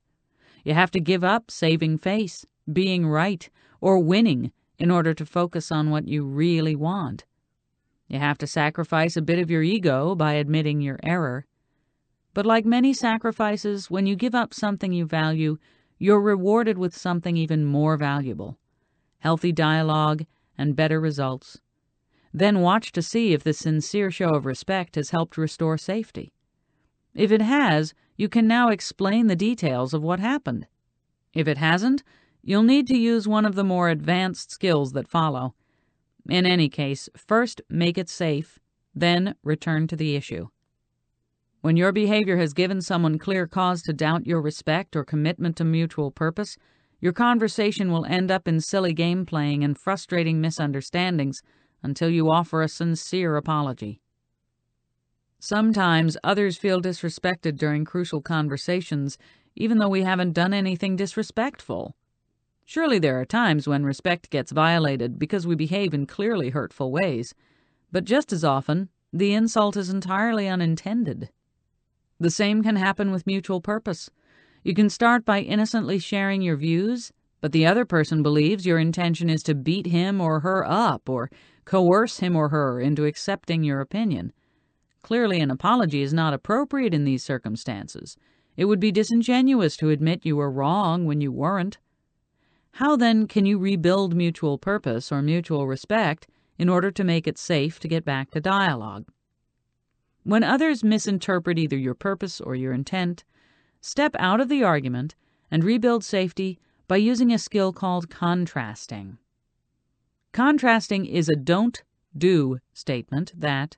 You have to give up saving face, being right, or winning in order to focus on what you really want. You have to sacrifice a bit of your ego by admitting your error. But like many sacrifices, when you give up something you value, you're rewarded with something even more valuable healthy dialogue and better results. Then watch to see if this sincere show of respect has helped restore safety. If it has, you can now explain the details of what happened. If it hasn't, you'll need to use one of the more advanced skills that follow. In any case, first make it safe, then return to the issue. When your behavior has given someone clear cause to doubt your respect or commitment to mutual purpose, your conversation will end up in silly game playing and frustrating misunderstandings until you offer a sincere apology. Sometimes others feel disrespected during crucial conversations, even though we haven't done anything disrespectful. Surely there are times when respect gets violated because we behave in clearly hurtful ways, but just as often, the insult is entirely unintended. The same can happen with mutual purpose. You can start by innocently sharing your views, but the other person believes your intention is to beat him or her up or coerce him or her into accepting your opinion. Clearly, an apology is not appropriate in these circumstances. It would be disingenuous to admit you were wrong when you weren't. How then can you rebuild mutual purpose or mutual respect in order to make it safe to get back to dialogue? When others misinterpret either your purpose or your intent, step out of the argument and rebuild safety by using a skill called contrasting. Contrasting is a don't do statement that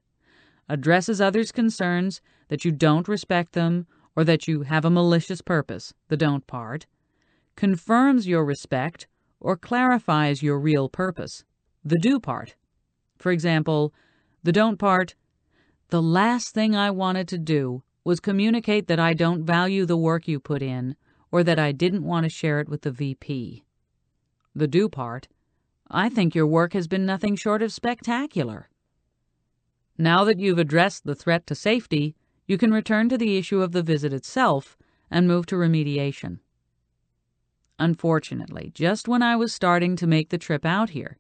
addresses others' concerns that you don't respect them or that you have a malicious purpose, the don't part, confirms your respect or clarifies your real purpose, the do part. For example, the don't part the last thing I wanted to do was communicate that I don't value the work you put in or that I didn't want to share it with the VP. The do part, I think your work has been nothing short of spectacular. Now that you've addressed the threat to safety, you can return to the issue of the visit itself and move to remediation. Unfortunately, just when I was starting to make the trip out here,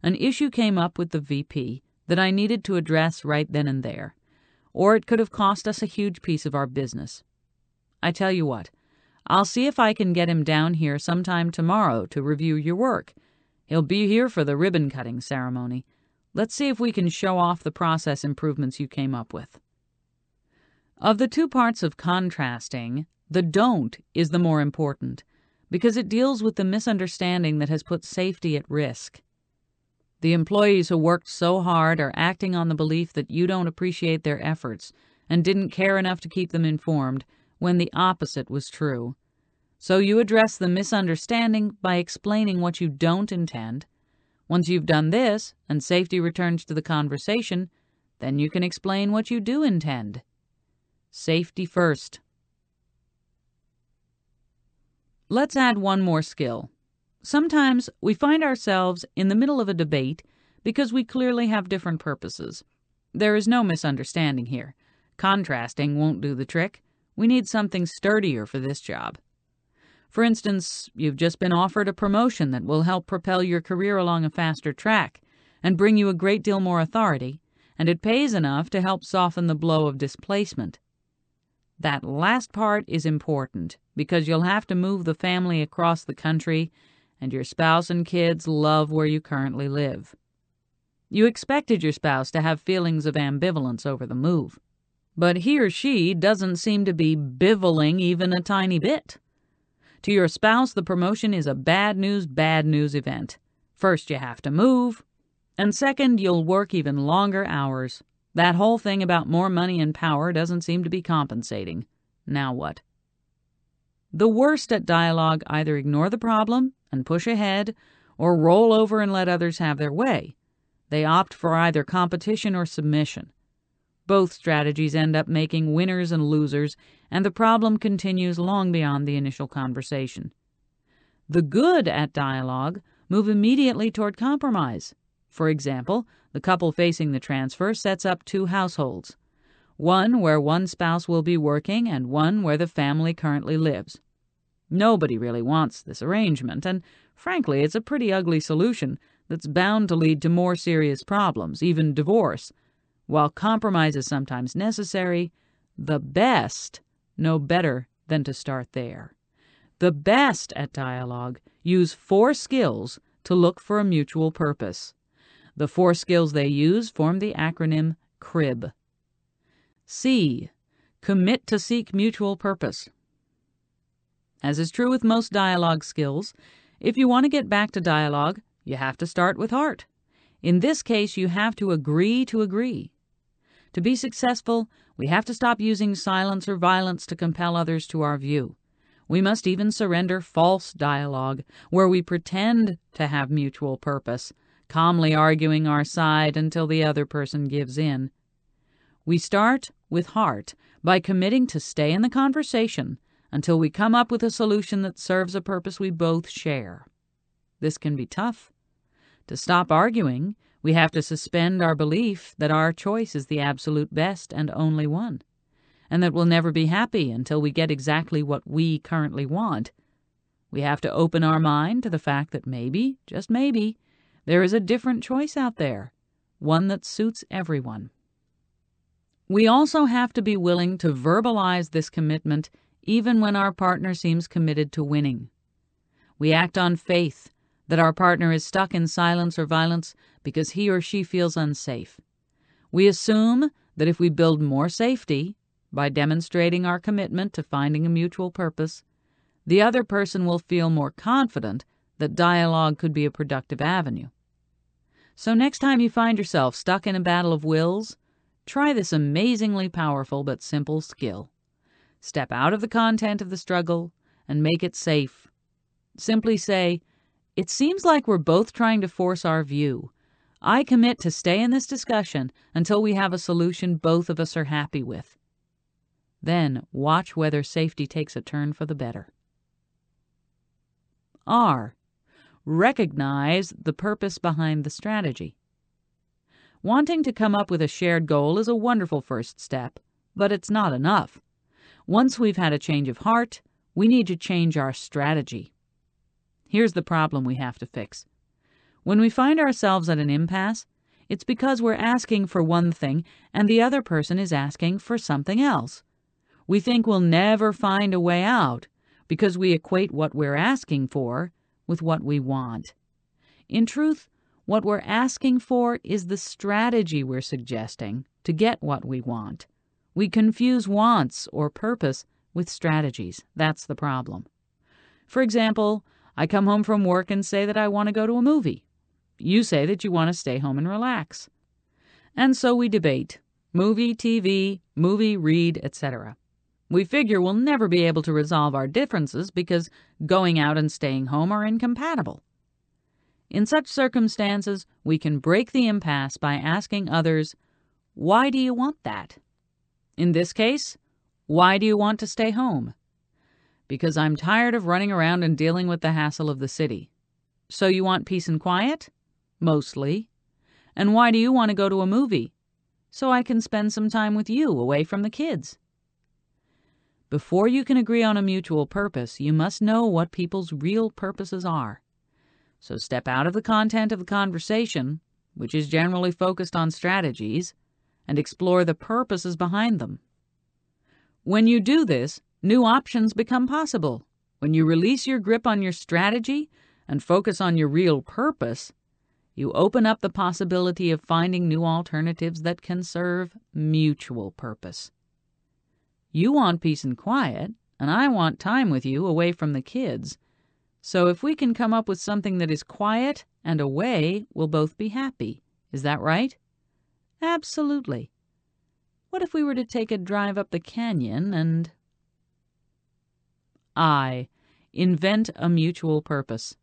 an issue came up with the VP that I needed to address right then and there, or it could have cost us a huge piece of our business. I tell you what, I'll see if I can get him down here sometime tomorrow to review your work. He'll be here for the ribbon cutting ceremony. Let's see if we can show off the process improvements you came up with. Of the two parts of contrasting, the don't is the more important because it deals with the misunderstanding that has put safety at risk. The employees who worked so hard are acting on the belief that you don't appreciate their efforts and didn't care enough to keep them informed when the opposite was true. So you address the misunderstanding by explaining what you don't intend. Once you've done this and safety returns to the conversation, then you can explain what you do intend. Safety first. Let's add one more skill Sometimes we find ourselves in the middle of a debate because we clearly have different purposes. There is no misunderstanding here. Contrasting won't do the trick. We need something sturdier for this job. For instance, you've just been offered a promotion that will help propel your career along a faster track and bring you a great deal more authority, and it pays enough to help soften the blow of displacement. That last part is important because you'll have to move the family across the country and your spouse and kids love where you currently live. You expected your spouse to have feelings of ambivalence over the move, but he or she doesn't seem to be biveling even a tiny bit. To your spouse, the promotion is a bad news, bad news event. First, you have to move, and second, you'll work even longer hours. That whole thing about more money and power doesn't seem to be compensating. Now what? The worst at dialogue either ignore the problem and push ahead, or roll over and let others have their way. They opt for either competition or submission. Both strategies end up making winners and losers, and the problem continues long beyond the initial conversation. The good at dialogue move immediately toward compromise. For example, the couple facing the transfer sets up two households one where one spouse will be working and one where the family currently lives. Nobody really wants this arrangement, and frankly, it's a pretty ugly solution that's bound to lead to more serious problems, even divorce. While compromise is sometimes necessary, the best know better than to start there. The best at dialogue use four skills to look for a mutual purpose. The four skills they use form the acronym CRIB. C. Commit to seek mutual purpose. As is true with most dialogue skills, if you want to get back to dialogue, you have to start with heart. In this case, you have to agree to agree. To be successful, we have to stop using silence or violence to compel others to our view. We must even surrender false dialogue, where we pretend to have mutual purpose, calmly arguing our side until the other person gives in. We start with heart by committing to stay in the conversation until we come up with a solution that serves a purpose we both share. This can be tough. To stop arguing, we have to suspend our belief that our choice is the absolute best and only one, and that we'll never be happy until we get exactly what we currently want. We have to open our mind to the fact that maybe, just maybe, there is a different choice out there, one that suits everyone. We also have to be willing to verbalize this commitment even when our partner seems committed to winning. We act on faith that our partner is stuck in silence or violence because he or she feels unsafe. We assume that if we build more safety by demonstrating our commitment to finding a mutual purpose, the other person will feel more confident that dialogue could be a productive avenue. So, next time you find yourself stuck in a battle of wills, try this amazingly powerful but simple skill. Step out of the content of the struggle and make it safe. Simply say, it seems like we're both trying to force our view. I commit to stay in this discussion until we have a solution both of us are happy with. Then watch whether safety takes a turn for the better. R. Recognize the purpose behind the strategy. Wanting to come up with a shared goal is a wonderful first step, but it's not enough. Once we've had a change of heart, we need to change our strategy. Here's the problem we have to fix. When we find ourselves at an impasse, it's because we're asking for one thing and the other person is asking for something else. We think we'll never find a way out because we equate what we're asking for with what we want. In truth, what we're asking for is the strategy we're suggesting to get what we want. We confuse wants or purpose with strategies. That's the problem. For example, I come home from work and say that I want to go to a movie. You say that you want to stay home and relax. And so we debate movie, TV, movie, read, etc. We figure we'll never be able to resolve our differences because going out and staying home are incompatible. In such circumstances, we can break the impasse by asking others, Why do you want that? In this case, why do you want to stay home? because I'm tired of running around and dealing with the hassle of the city. So you want peace and quiet? Mostly. And why do you want to go to a movie? So I can spend some time with you away from the kids. Before you can agree on a mutual purpose, you must know what people's real purposes are. So step out of the content of the conversation, which is generally focused on strategies, and explore the purposes behind them. When you do this, New options become possible. When you release your grip on your strategy and focus on your real purpose, you open up the possibility of finding new alternatives that can serve mutual purpose. You want peace and quiet, and I want time with you away from the kids. So if we can come up with something that is quiet and away, we'll both be happy. Is that right? Absolutely. What if we were to take a drive up the canyon and I. Invent a mutual purpose.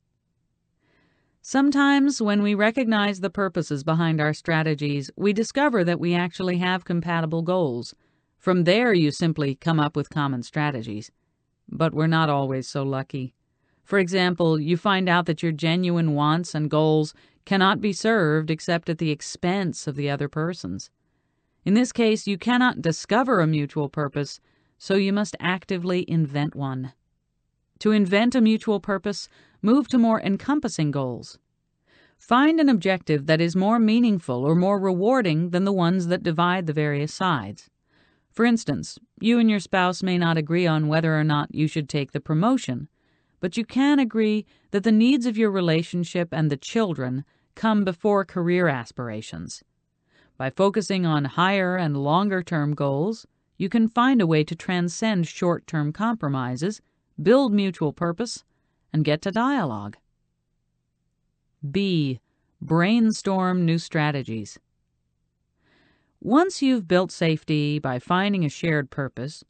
Sometimes, when we recognize the purposes behind our strategies, we discover that we actually have compatible goals. From there, you simply come up with common strategies. But we're not always so lucky. For example, you find out that your genuine wants and goals cannot be served except at the expense of the other person's. In this case, you cannot discover a mutual purpose, so you must actively invent one. To invent a mutual purpose, move to more encompassing goals. Find an objective that is more meaningful or more rewarding than the ones that divide the various sides. For instance, you and your spouse may not agree on whether or not you should take the promotion, but you can agree that the needs of your relationship and the children come before career aspirations. By focusing on higher and longer term goals, you can find a way to transcend short term compromises, build mutual purpose, and get to dialogue. B. Brainstorm new strategies. Once you've built safety by finding a shared purpose,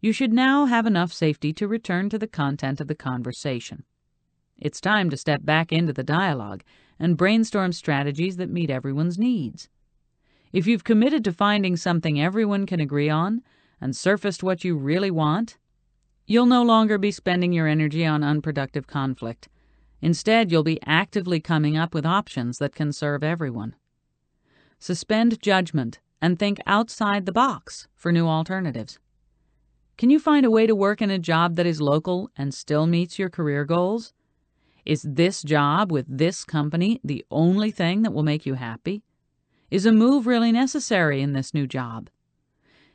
you should now have enough safety to return to the content of the conversation. It's time to step back into the dialogue and brainstorm strategies that meet everyone's needs. If you've committed to finding something everyone can agree on and surfaced what you really want, you'll no longer be spending your energy on unproductive conflict Instead, you'll be actively coming up with options that can serve everyone. Suspend judgment and think outside the box for new alternatives. Can you find a way to work in a job that is local and still meets your career goals? Is this job with this company the only thing that will make you happy? Is a move really necessary in this new job?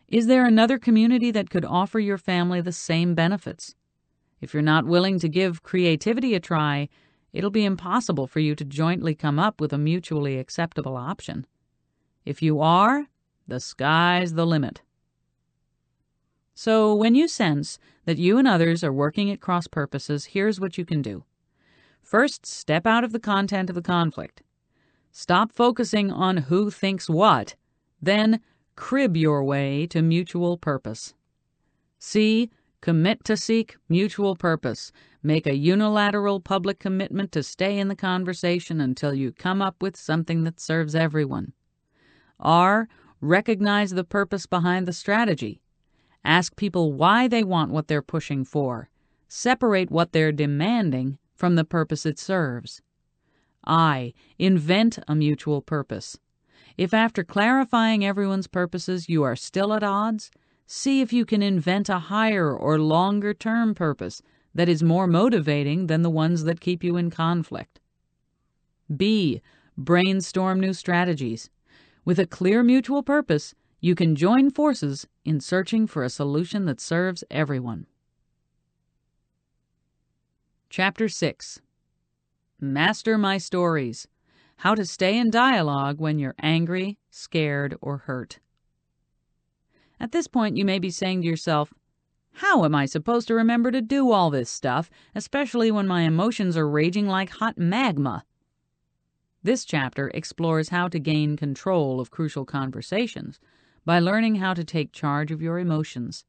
Is there another community that could offer your family the same benefits? If you're not willing to give creativity a try, it'll be impossible for you to jointly come up with a mutually acceptable option. If you are, the sky's the limit. So, when you sense that you and others are working at cross purposes, here's what you can do. First, step out of the content of the conflict. Stop focusing on who thinks what. Then, crib your way to mutual purpose. See Commit to seek mutual purpose. Make a unilateral public commitment to stay in the conversation until you come up with something that serves everyone. R. Recognize the purpose behind the strategy. Ask people why they want what they're pushing for. Separate what they're demanding from the purpose it serves. I. Invent a mutual purpose. If after clarifying everyone's purposes you are still at odds, See if you can invent a higher or longer term purpose that is more motivating than the ones that keep you in conflict. B. Brainstorm new strategies. With a clear mutual purpose, you can join forces in searching for a solution that serves everyone. Chapter 6 Master My Stories How to Stay in Dialogue When You're Angry, Scared, or Hurt. At this point, you may be saying to yourself, How am I supposed to remember to do all this stuff, especially when my emotions are raging like hot magma? This chapter explores how to gain control of crucial conversations by learning how to take charge of your emotions.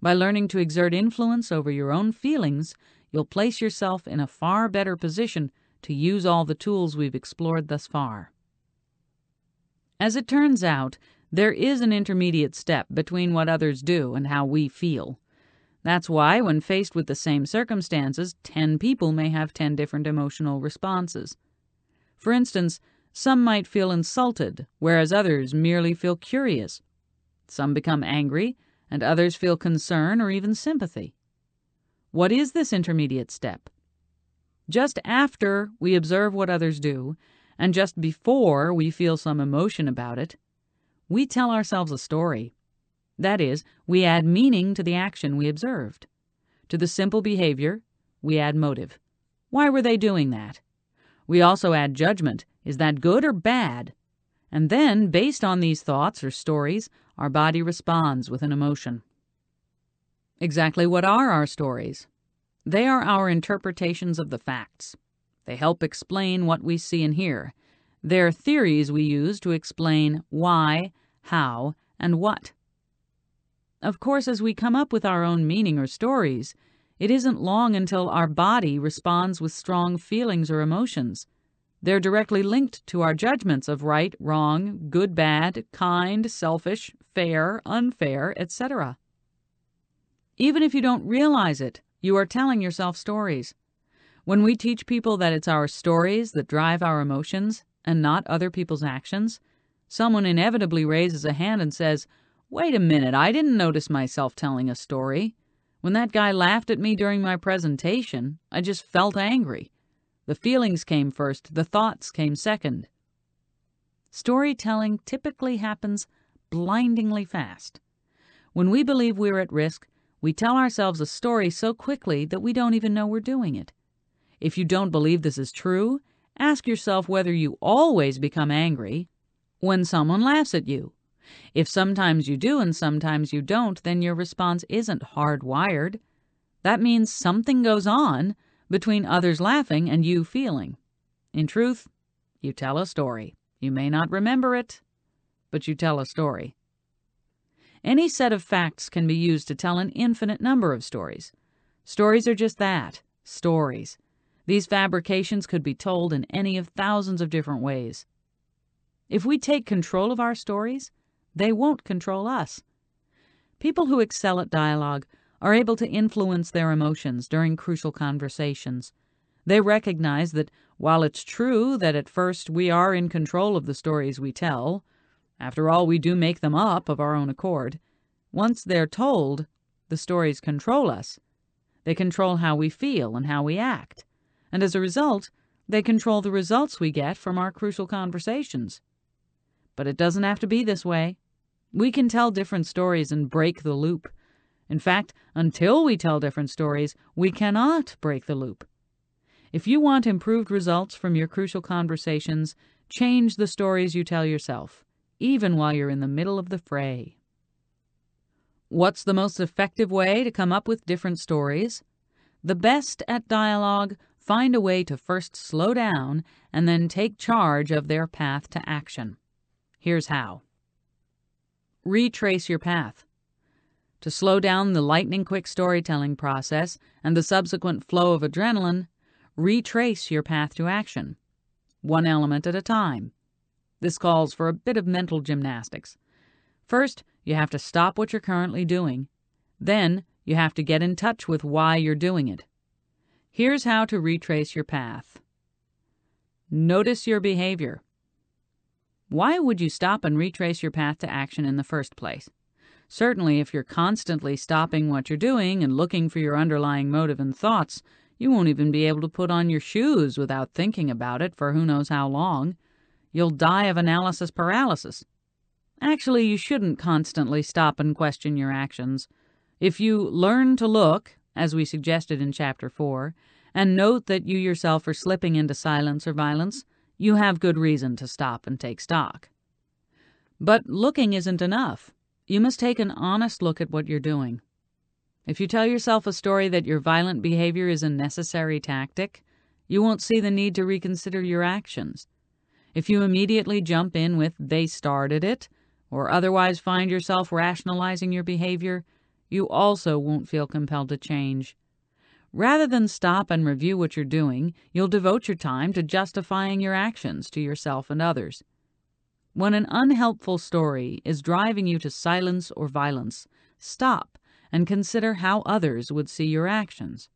By learning to exert influence over your own feelings, you'll place yourself in a far better position to use all the tools we've explored thus far. As it turns out, there is an intermediate step between what others do and how we feel. That's why, when faced with the same circumstances, 10 people may have 10 different emotional responses. For instance, some might feel insulted, whereas others merely feel curious. Some become angry, and others feel concern or even sympathy. What is this intermediate step? Just after we observe what others do, and just before we feel some emotion about it, we tell ourselves a story. That is, we add meaning to the action we observed. To the simple behavior, we add motive. Why were they doing that? We also add judgment. Is that good or bad? And then, based on these thoughts or stories, our body responds with an emotion. Exactly what are our stories? They are our interpretations of the facts. They help explain what we see and hear. They're theories we use to explain why how, and what. Of course, as we come up with our own meaning or stories, it isn't long until our body responds with strong feelings or emotions. They're directly linked to our judgments of right, wrong, good, bad, kind, selfish, fair, unfair, etc. Even if you don't realize it, you are telling yourself stories. When we teach people that it's our stories that drive our emotions and not other people's actions, someone inevitably raises a hand and says, Wait a minute, I didn't notice myself telling a story. When that guy laughed at me during my presentation, I just felt angry. The feelings came first, the thoughts came second. Storytelling typically happens blindingly fast. When we believe we're at risk, we tell ourselves a story so quickly that we don't even know we're doing it. If you don't believe this is true, ask yourself whether you always become angry when someone laughs at you. If sometimes you do and sometimes you don't, then your response isn't hardwired. That means something goes on between others laughing and you feeling. In truth, you tell a story. You may not remember it, but you tell a story. Any set of facts can be used to tell an infinite number of stories. Stories are just that stories. These fabrications could be told in any of thousands of different ways. If we take control of our stories, they won't control us. People who excel at dialogue are able to influence their emotions during crucial conversations. They recognize that while it's true that at first we are in control of the stories we tell, after all, we do make them up of our own accord. Once they're told, the stories control us. They control how we feel and how we act. And as a result, they control the results we get from our crucial conversations. But it doesn't have to be this way. We can tell different stories and break the loop. In fact, until we tell different stories, we cannot break the loop. If you want improved results from your crucial conversations, change the stories you tell yourself even while you're in the middle of the fray. What's the most effective way to come up with different stories? The best at dialogue find a way to first slow down and then take charge of their path to action. Here's how Retrace your path. To slow down the lightning quick storytelling process and the subsequent flow of adrenaline, retrace your path to action, one element at a time. This calls for a bit of mental gymnastics. First, you have to stop what you're currently doing. Then, you have to get in touch with why you're doing it. Here's how to retrace your path. Notice your behavior. Why would you stop and retrace your path to action in the first place? Certainly, if you're constantly stopping what you're doing and looking for your underlying motive and thoughts, you won't even be able to put on your shoes without thinking about it for who knows how long. You'll die of analysis paralysis. Actually, you shouldn't constantly stop and question your actions. If you learn to look, as we suggested in Chapter 4, and note that you yourself are slipping into silence or violence, you have good reason to stop and take stock. But looking isn't enough. You must take an honest look at what you're doing. If you tell yourself a story that your violent behavior is a necessary tactic, you won't see the need to reconsider your actions. If you immediately jump in with, they started it, or otherwise find yourself rationalizing your behavior, you also won't feel compelled to change. Rather than stop and review what you're doing, you'll devote your time to justifying your actions to yourself and others. When an unhelpful story is driving you to silence or violence, stop and consider how others would see your actions.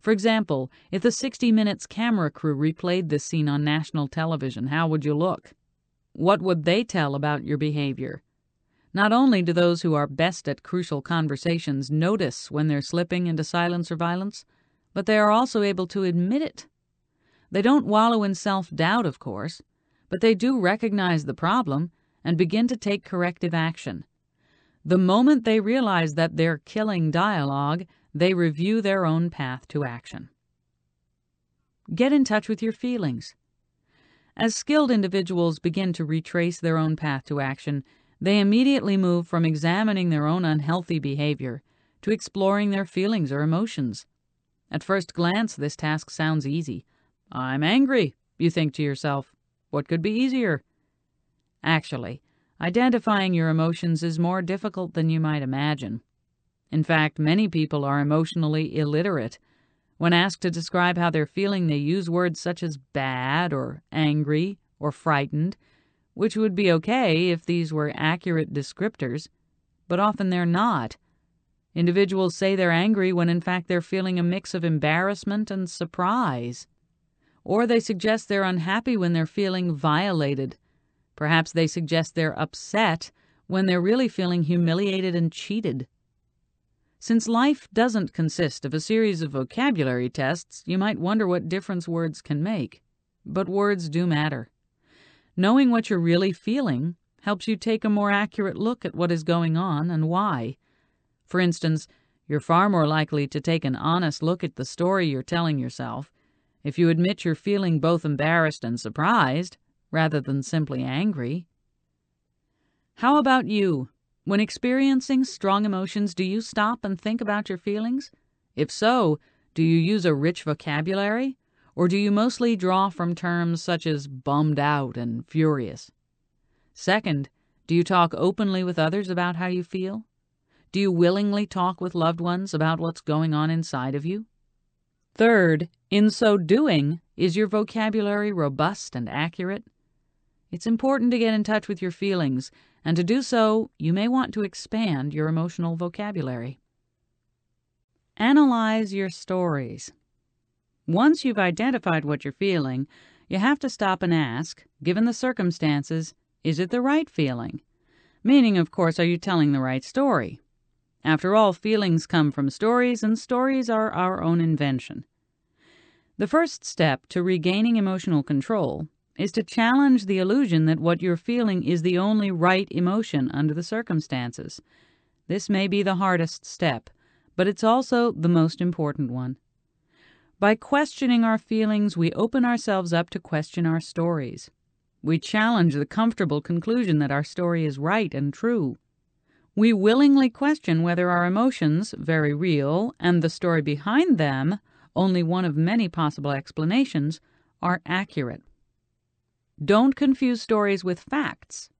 For example, if the 60 Minutes camera crew replayed this scene on national television, how would you look? What would they tell about your behavior? Not only do those who are best at crucial conversations notice when they're slipping into silence or violence, but they are also able to admit it. They don't wallow in self doubt, of course, but they do recognize the problem and begin to take corrective action. The moment they realize that they're killing dialogue, they review their own path to action. Get in touch with your feelings. As skilled individuals begin to retrace their own path to action, they immediately move from examining their own unhealthy behavior to exploring their feelings or emotions. At first glance, this task sounds easy. I'm angry, you think to yourself. What could be easier? Actually, identifying your emotions is more difficult than you might imagine. In fact, many people are emotionally illiterate. When asked to describe how they're feeling, they use words such as bad or angry or frightened, which would be okay if these were accurate descriptors, but often they're not. Individuals say they're angry when in fact they're feeling a mix of embarrassment and surprise. Or they suggest they're unhappy when they're feeling violated. Perhaps they suggest they're upset when they're really feeling humiliated and cheated. Since life doesn't consist of a series of vocabulary tests, you might wonder what difference words can make. But words do matter. Knowing what you're really feeling helps you take a more accurate look at what is going on and why. For instance, you're far more likely to take an honest look at the story you're telling yourself if you admit you're feeling both embarrassed and surprised rather than simply angry. How about you? When experiencing strong emotions, do you stop and think about your feelings? If so, do you use a rich vocabulary? Or do you mostly draw from terms such as bummed out and furious? Second, do you talk openly with others about how you feel? Do you willingly talk with loved ones about what's going on inside of you? Third, in so doing, is your vocabulary robust and accurate? It's important to get in touch with your feelings, and to do so, you may want to expand your emotional vocabulary. Analyze your stories. Once you've identified what you're feeling, you have to stop and ask, given the circumstances, is it the right feeling? Meaning, of course, are you telling the right story? After all, feelings come from stories, and stories are our own invention. The first step to regaining emotional control is to challenge the illusion that what you're feeling is the only right emotion under the circumstances. This may be the hardest step, but it's also the most important one. By questioning our feelings, we open ourselves up to question our stories. We challenge the comfortable conclusion that our story is right and true. We willingly question whether our emotions, very real, and the story behind them, only one of many possible explanations, are accurate. Don't confuse stories with facts.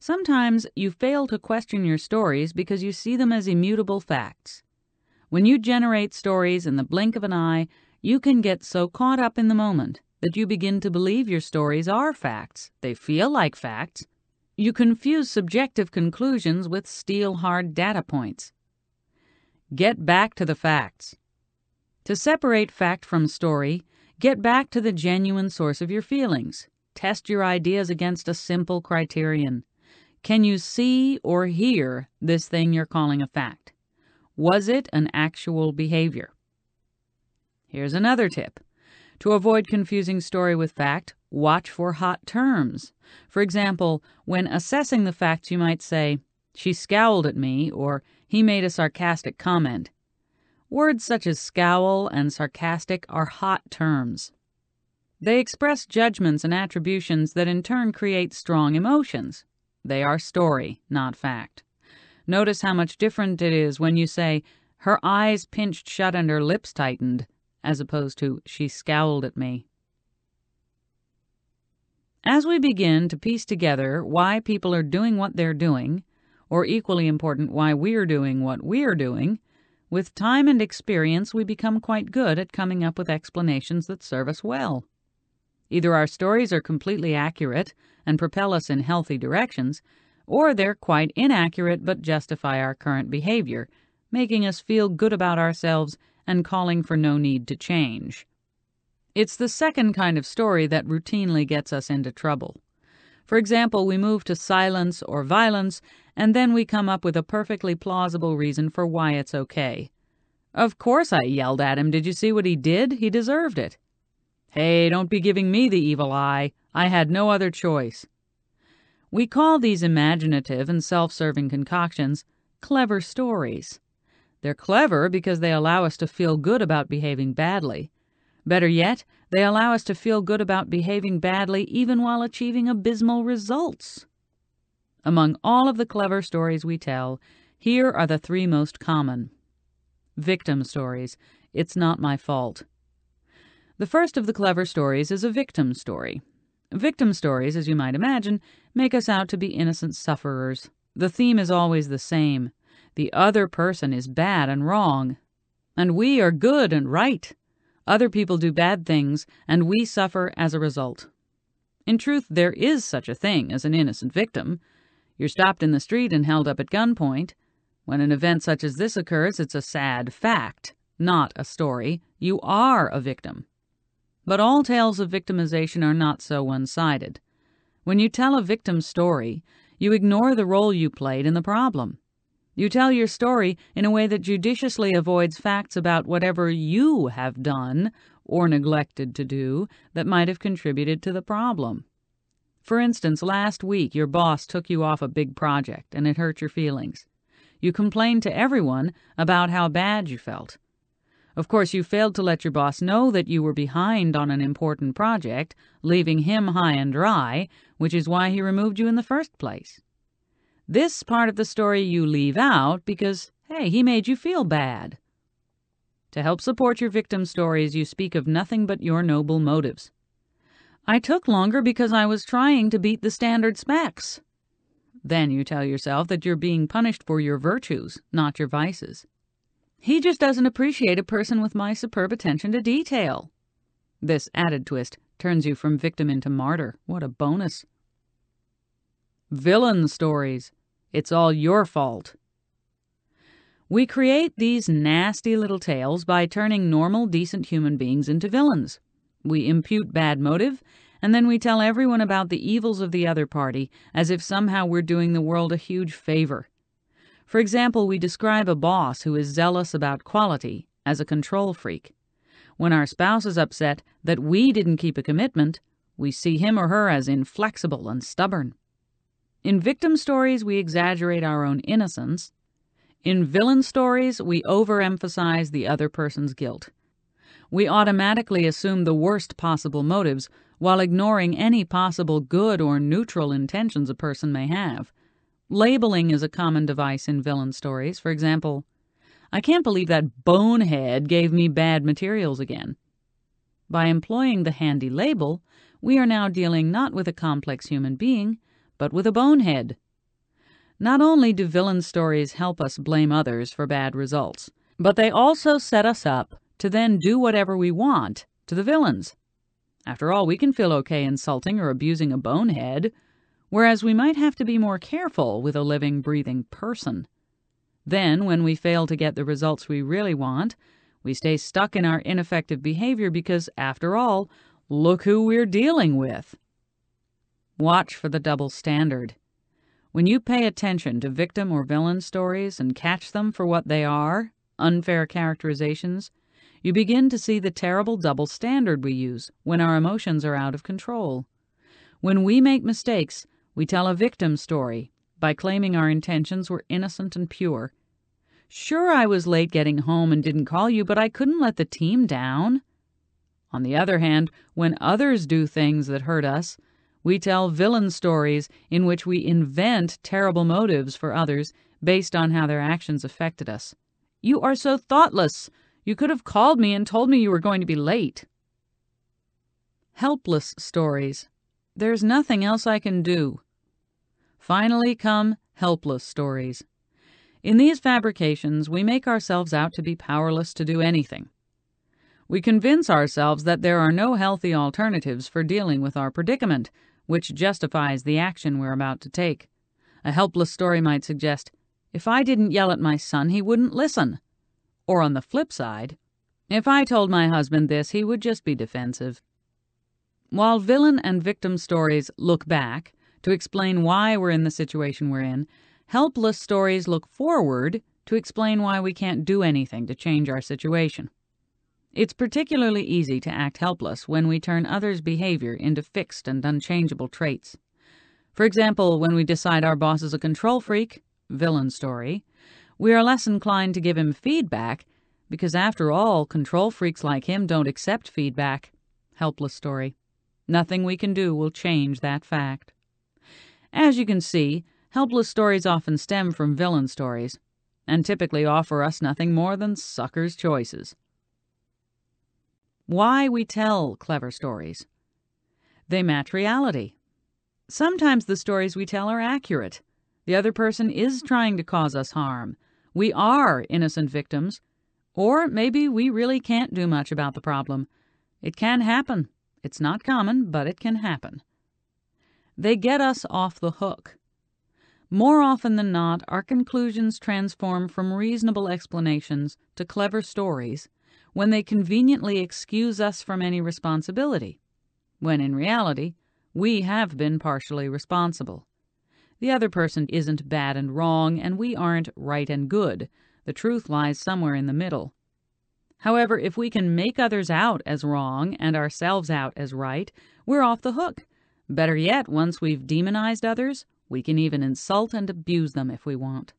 Sometimes you fail to question your stories because you see them as immutable facts. When you generate stories in the blink of an eye, you can get so caught up in the moment that you begin to believe your stories are facts. They feel like facts. You confuse subjective conclusions with steel hard data points. Get back to the facts. To separate fact from story, get back to the genuine source of your feelings. Test your ideas against a simple criterion. Can you see or hear this thing you're calling a fact? Was it an actual behavior? Here's another tip. To avoid confusing story with fact, watch for hot terms. For example, when assessing the facts, you might say, She scowled at me, or He made a sarcastic comment. Words such as scowl and sarcastic are hot terms. They express judgments and attributions that in turn create strong emotions. They are story, not fact. Notice how much different it is when you say, her eyes pinched shut and her lips tightened, as opposed to, she scowled at me. As we begin to piece together why people are doing what they're doing, or equally important, why we're doing what we're doing, with time and experience we become quite good at coming up with explanations that serve us well. Either our stories are completely accurate and propel us in healthy directions, or they're quite inaccurate but justify our current behavior, making us feel good about ourselves and calling for no need to change. It's the second kind of story that routinely gets us into trouble. For example, we move to silence or violence, and then we come up with a perfectly plausible reason for why it's okay. Of course I yelled at him. Did you see what he did? He deserved it. Hey, don't be giving me the evil eye. I had no other choice. We call these imaginative and self serving concoctions clever stories. They're clever because they allow us to feel good about behaving badly. Better yet, they allow us to feel good about behaving badly even while achieving abysmal results. Among all of the clever stories we tell, here are the three most common. Victim stories. It's not my fault. The first of the clever stories is a victim story. Victim stories, as you might imagine, make us out to be innocent sufferers. The theme is always the same the other person is bad and wrong, and we are good and right. Other people do bad things, and we suffer as a result. In truth, there is such a thing as an innocent victim. You're stopped in the street and held up at gunpoint. When an event such as this occurs, it's a sad fact, not a story. You are a victim. But all tales of victimization are not so one sided. When you tell a victim story, you ignore the role you played in the problem. You tell your story in a way that judiciously avoids facts about whatever you have done or neglected to do that might have contributed to the problem. For instance, last week your boss took you off a big project and it hurt your feelings. You complained to everyone about how bad you felt. Of course, you failed to let your boss know that you were behind on an important project, leaving him high and dry, which is why he removed you in the first place. This part of the story you leave out because, hey, he made you feel bad. To help support your victim stories, you speak of nothing but your noble motives. I took longer because I was trying to beat the standard specs. Then you tell yourself that you're being punished for your virtues, not your vices. He just doesn't appreciate a person with my superb attention to detail. This added twist turns you from victim into martyr. What a bonus. Villain stories. It's all your fault. We create these nasty little tales by turning normal, decent human beings into villains. We impute bad motive, and then we tell everyone about the evils of the other party as if somehow we're doing the world a huge favor. For example, we describe a boss who is zealous about quality as a control freak. When our spouse is upset that we didn't keep a commitment, we see him or her as inflexible and stubborn. In victim stories, we exaggerate our own innocence. In villain stories, we overemphasize the other person's guilt. We automatically assume the worst possible motives while ignoring any possible good or neutral intentions a person may have. Labeling is a common device in villain stories. For example, I can't believe that bonehead gave me bad materials again. By employing the handy label, we are now dealing not with a complex human being, but with a bonehead. Not only do villain stories help us blame others for bad results, but they also set us up to then do whatever we want to the villains. After all, we can feel okay insulting or abusing a bonehead whereas we might have to be more careful with a living, breathing person. Then, when we fail to get the results we really want, we stay stuck in our ineffective behavior because, after all, look who we're dealing with. Watch for the double standard. When you pay attention to victim or villain stories and catch them for what they are unfair characterizations you begin to see the terrible double standard we use when our emotions are out of control. When we make mistakes, we tell a victim story by claiming our intentions were innocent and pure. Sure, I was late getting home and didn't call you, but I couldn't let the team down. On the other hand, when others do things that hurt us, we tell villain stories in which we invent terrible motives for others based on how their actions affected us. You are so thoughtless. You could have called me and told me you were going to be late. Helpless stories. There's nothing else I can do. Finally come helpless stories. In these fabrications, we make ourselves out to be powerless to do anything. We convince ourselves that there are no healthy alternatives for dealing with our predicament, which justifies the action we're about to take. A helpless story might suggest, if I didn't yell at my son, he wouldn't listen. Or on the flip side, if I told my husband this, he would just be defensive. While villain and victim stories look back, to explain why we're in the situation we're in. Helpless stories look forward to explain why we can't do anything to change our situation. It's particularly easy to act helpless when we turn others' behavior into fixed and unchangeable traits. For example, when we decide our boss is a control freak, villain story, we are less inclined to give him feedback because, after all, control freaks like him don't accept feedback, helpless story. Nothing we can do will change that fact. As you can see, helpless stories often stem from villain stories, and typically offer us nothing more than sucker's choices. Why we tell clever stories. They match reality. Sometimes the stories we tell are accurate. The other person is trying to cause us harm. We are innocent victims. Or maybe we really can't do much about the problem. It can happen. It's not common, but it can happen. They get us off the hook. More often than not, our conclusions transform from reasonable explanations to clever stories when they conveniently excuse us from any responsibility, when in reality, we have been partially responsible. The other person isn't bad and wrong, and we aren't right and good. The truth lies somewhere in the middle. However, if we can make others out as wrong and ourselves out as right, we're off the hook. Better yet, once we've demonized others, we can even insult and abuse them if we want.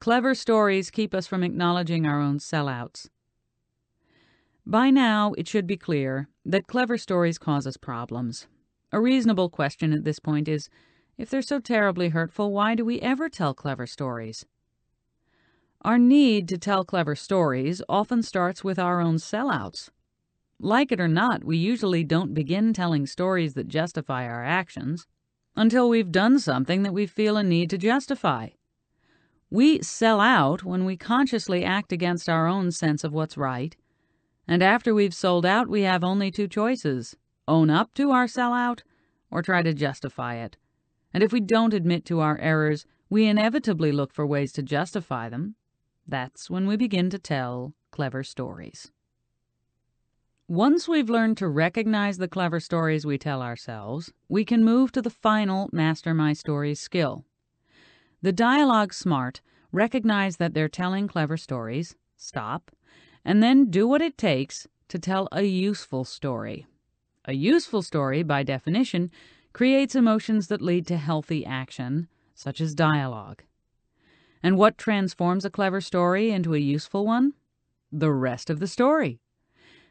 Clever stories keep us from acknowledging our own sellouts. By now, it should be clear that clever stories cause us problems. A reasonable question at this point is if they're so terribly hurtful, why do we ever tell clever stories? Our need to tell clever stories often starts with our own sellouts. Like it or not, we usually don't begin telling stories that justify our actions until we've done something that we feel a need to justify. We sell out when we consciously act against our own sense of what's right, and after we've sold out, we have only two choices own up to our sellout or try to justify it and if we don't admit to our errors, we inevitably look for ways to justify them. That's when we begin to tell clever stories. Once we've learned to recognize the clever stories we tell ourselves, we can move to the final Master My Stories skill. The dialogue smart recognize that they're telling clever stories, stop, and then do what it takes to tell a useful story. A useful story, by definition, creates emotions that lead to healthy action, such as dialogue. And what transforms a clever story into a useful one? The rest of the story.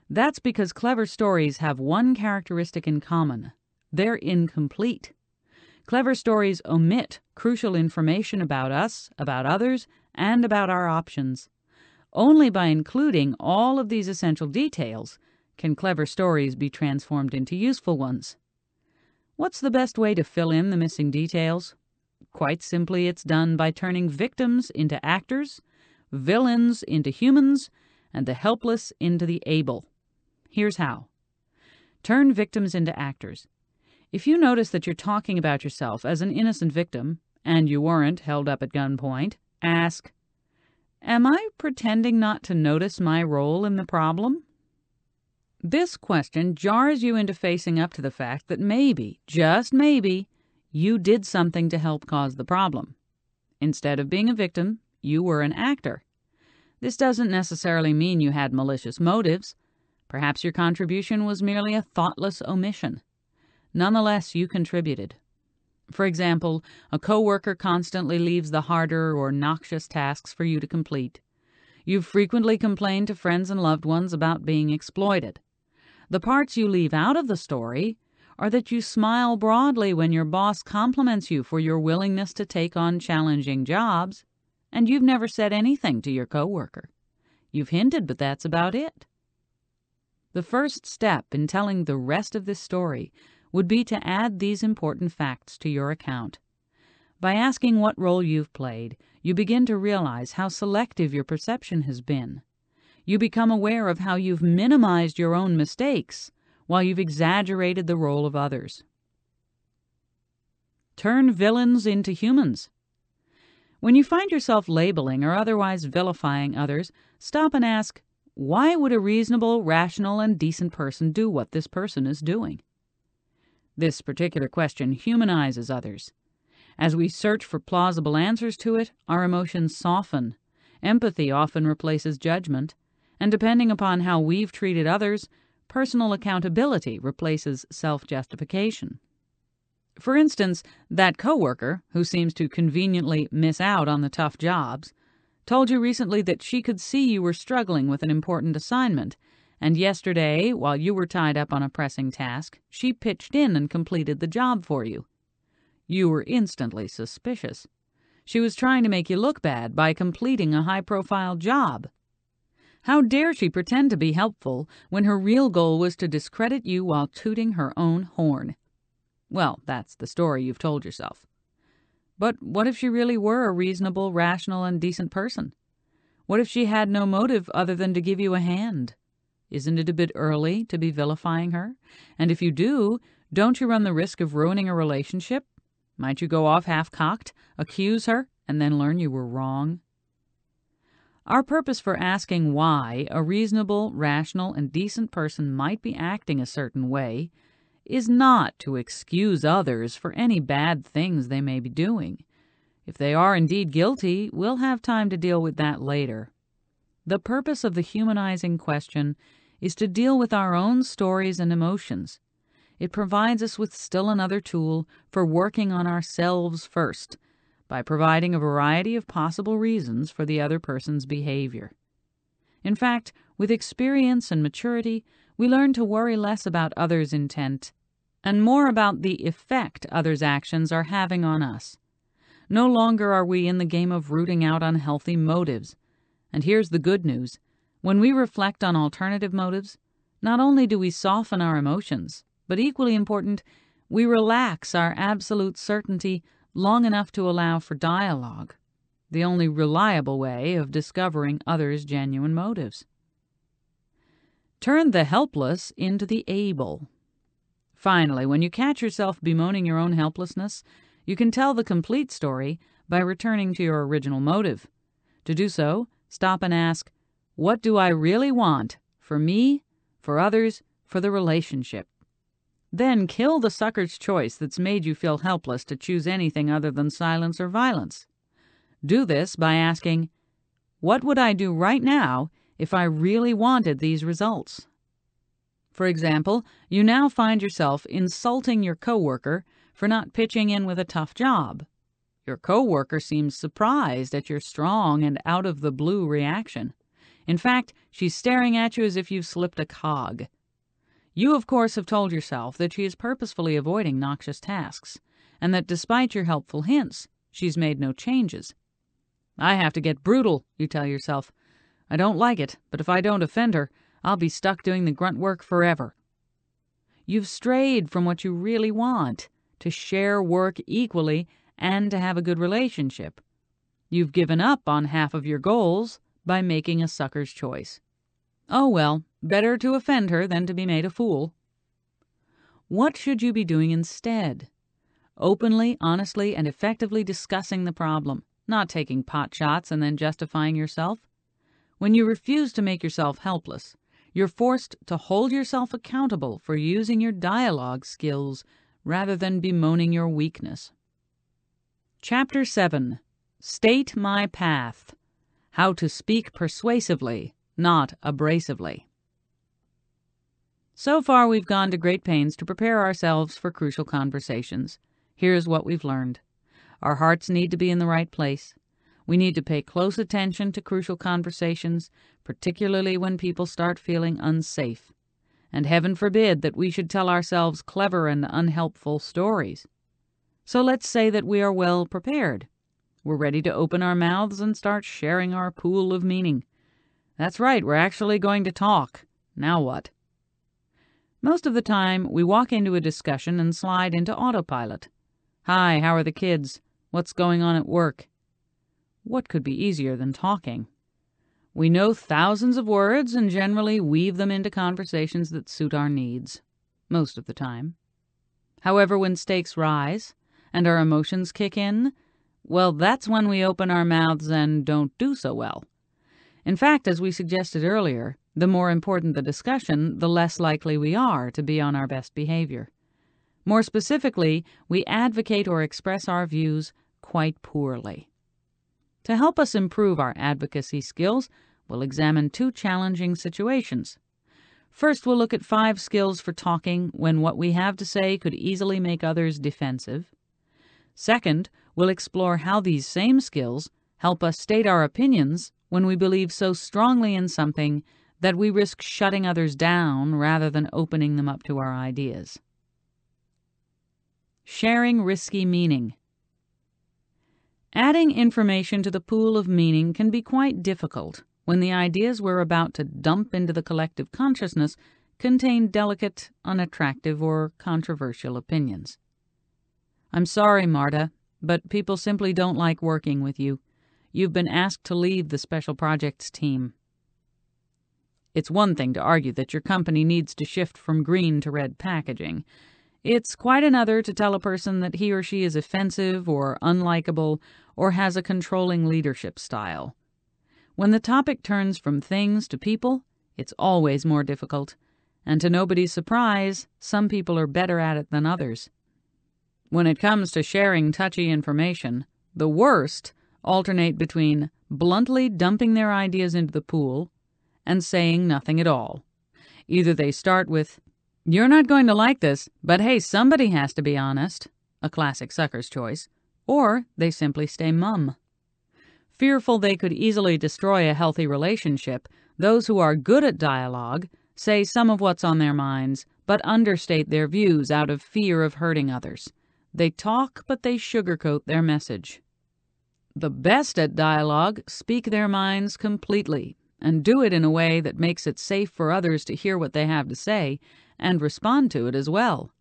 That's because clever stories have one characteristic in common they're incomplete. Clever stories omit crucial information about us, about others, and about our options. Only by including all of these essential details can clever stories be transformed into useful ones. What's the best way to fill in the missing details? Quite simply, it's done by turning victims into actors, villains into humans, and the helpless into the able. Here's how turn victims into actors. If you notice that you're talking about yourself as an innocent victim, and you weren't held up at gunpoint, ask, Am I pretending not to notice my role in the problem? This question jars you into facing up to the fact that maybe, just maybe, you did something to help cause the problem. Instead of being a victim, you were an actor. This doesn't necessarily mean you had malicious motives. Perhaps your contribution was merely a thoughtless omission. Nonetheless, you contributed. For example, a coworker constantly leaves the harder or noxious tasks for you to complete. You've frequently complained to friends and loved ones about being exploited. The parts you leave out of the story are that you smile broadly when your boss compliments you for your willingness to take on challenging jobs, and you've never said anything to your coworker. You've hinted, but that's about it. The first step in telling the rest of this story would be to add these important facts to your account. By asking what role you've played, you begin to realize how selective your perception has been you become aware of how you've minimized your own mistakes while you've exaggerated the role of others. Turn villains into humans. When you find yourself labeling or otherwise vilifying others, stop and ask, why would a reasonable, rational, and decent person do what this person is doing? This particular question humanizes others. As we search for plausible answers to it, our emotions soften. Empathy often replaces judgment, and depending upon how we've treated others, personal accountability replaces self justification. For instance, that coworker, who seems to conveniently miss out on the tough jobs, told you recently that she could see you were struggling with an important assignment, and yesterday, while you were tied up on a pressing task, she pitched in and completed the job for you. You were instantly suspicious. She was trying to make you look bad by completing a high profile job. How dare she pretend to be helpful when her real goal was to discredit you while tooting her own horn? Well, that's the story you've told yourself. But what if she really were a reasonable, rational, and decent person? What if she had no motive other than to give you a hand? Isn't it a bit early to be vilifying her? And if you do, don't you run the risk of ruining a relationship? Might you go off half cocked, accuse her, and then learn you were wrong? Our purpose for asking why a reasonable, rational, and decent person might be acting a certain way is not to excuse others for any bad things they may be doing. If they are indeed guilty, we'll have time to deal with that later. The purpose of the humanizing question is to deal with our own stories and emotions. It provides us with still another tool for working on ourselves first by providing a variety of possible reasons for the other person's behavior. In fact, with experience and maturity, we learn to worry less about others' intent and more about the effect others' actions are having on us. No longer are we in the game of rooting out unhealthy motives. And here's the good news when we reflect on alternative motives, not only do we soften our emotions, but equally important, we relax our absolute certainty long enough to allow for dialogue, the only reliable way of discovering others' genuine motives. Turn the helpless into the able. Finally, when you catch yourself bemoaning your own helplessness, you can tell the complete story by returning to your original motive. To do so, stop and ask, What do I really want? For me, for others, for the relationship? Then kill the sucker's choice that's made you feel helpless to choose anything other than silence or violence. Do this by asking, What would I do right now if I really wanted these results? For example, you now find yourself insulting your coworker for not pitching in with a tough job. Your coworker seems surprised at your strong and out of the blue reaction. In fact, she's staring at you as if you've slipped a cog. You, of course, have told yourself that she is purposefully avoiding noxious tasks, and that despite your helpful hints, she's made no changes. I have to get brutal, you tell yourself. I don't like it, but if I don't offend her, I'll be stuck doing the grunt work forever. You've strayed from what you really want to share work equally and to have a good relationship. You've given up on half of your goals by making a sucker's choice. Oh well, better to offend her than to be made a fool. What should you be doing instead? Openly, honestly, and effectively discussing the problem, not taking pot shots and then justifying yourself. When you refuse to make yourself helpless, you're forced to hold yourself accountable for using your dialogue skills rather than bemoaning your weakness. Chapter 7 State My Path How to Speak Persuasively, Not Abrasively. So far, we've gone to great pains to prepare ourselves for crucial conversations. Here's what we've learned our hearts need to be in the right place. We need to pay close attention to crucial conversations, particularly when people start feeling unsafe. And heaven forbid that we should tell ourselves clever and unhelpful stories. So let's say that we are well prepared. We're ready to open our mouths and start sharing our pool of meaning. That's right, we're actually going to talk. Now what? Most of the time, we walk into a discussion and slide into autopilot. Hi, how are the kids? What's going on at work? What could be easier than talking? We know thousands of words and generally weave them into conversations that suit our needs, most of the time. However, when stakes rise and our emotions kick in, well, that's when we open our mouths and don't do so well. In fact, as we suggested earlier, the more important the discussion, the less likely we are to be on our best behavior. More specifically, we advocate or express our views quite poorly. To help us improve our advocacy skills, we'll examine two challenging situations. First, we'll look at five skills for talking when what we have to say could easily make others defensive. Second, we'll explore how these same skills help us state our opinions when we believe so strongly in something that we risk shutting others down rather than opening them up to our ideas. Sharing risky meaning. Adding information to the pool of meaning can be quite difficult when the ideas we're about to dump into the collective consciousness contain delicate, unattractive, or controversial opinions. I'm sorry, Marta, but people simply don't like working with you. You've been asked to leave the special projects team. It's one thing to argue that your company needs to shift from green to red packaging. It's quite another to tell a person that he or she is offensive or unlikable or has a controlling leadership style. When the topic turns from things to people, it's always more difficult, and to nobody's surprise, some people are better at it than others. When it comes to sharing touchy information, the worst alternate between bluntly dumping their ideas into the pool and saying nothing at all. Either they start with, You're not going to like this, but hey, somebody has to be honest, a classic sucker's choice, or they simply stay mum. Fearful they could easily destroy a healthy relationship, those who are good at dialogue say some of what's on their minds, but understate their views out of fear of hurting others. They talk, but they sugarcoat their message. The best at dialogue speak their minds completely and do it in a way that makes it safe for others to hear what they have to say and respond to it as well.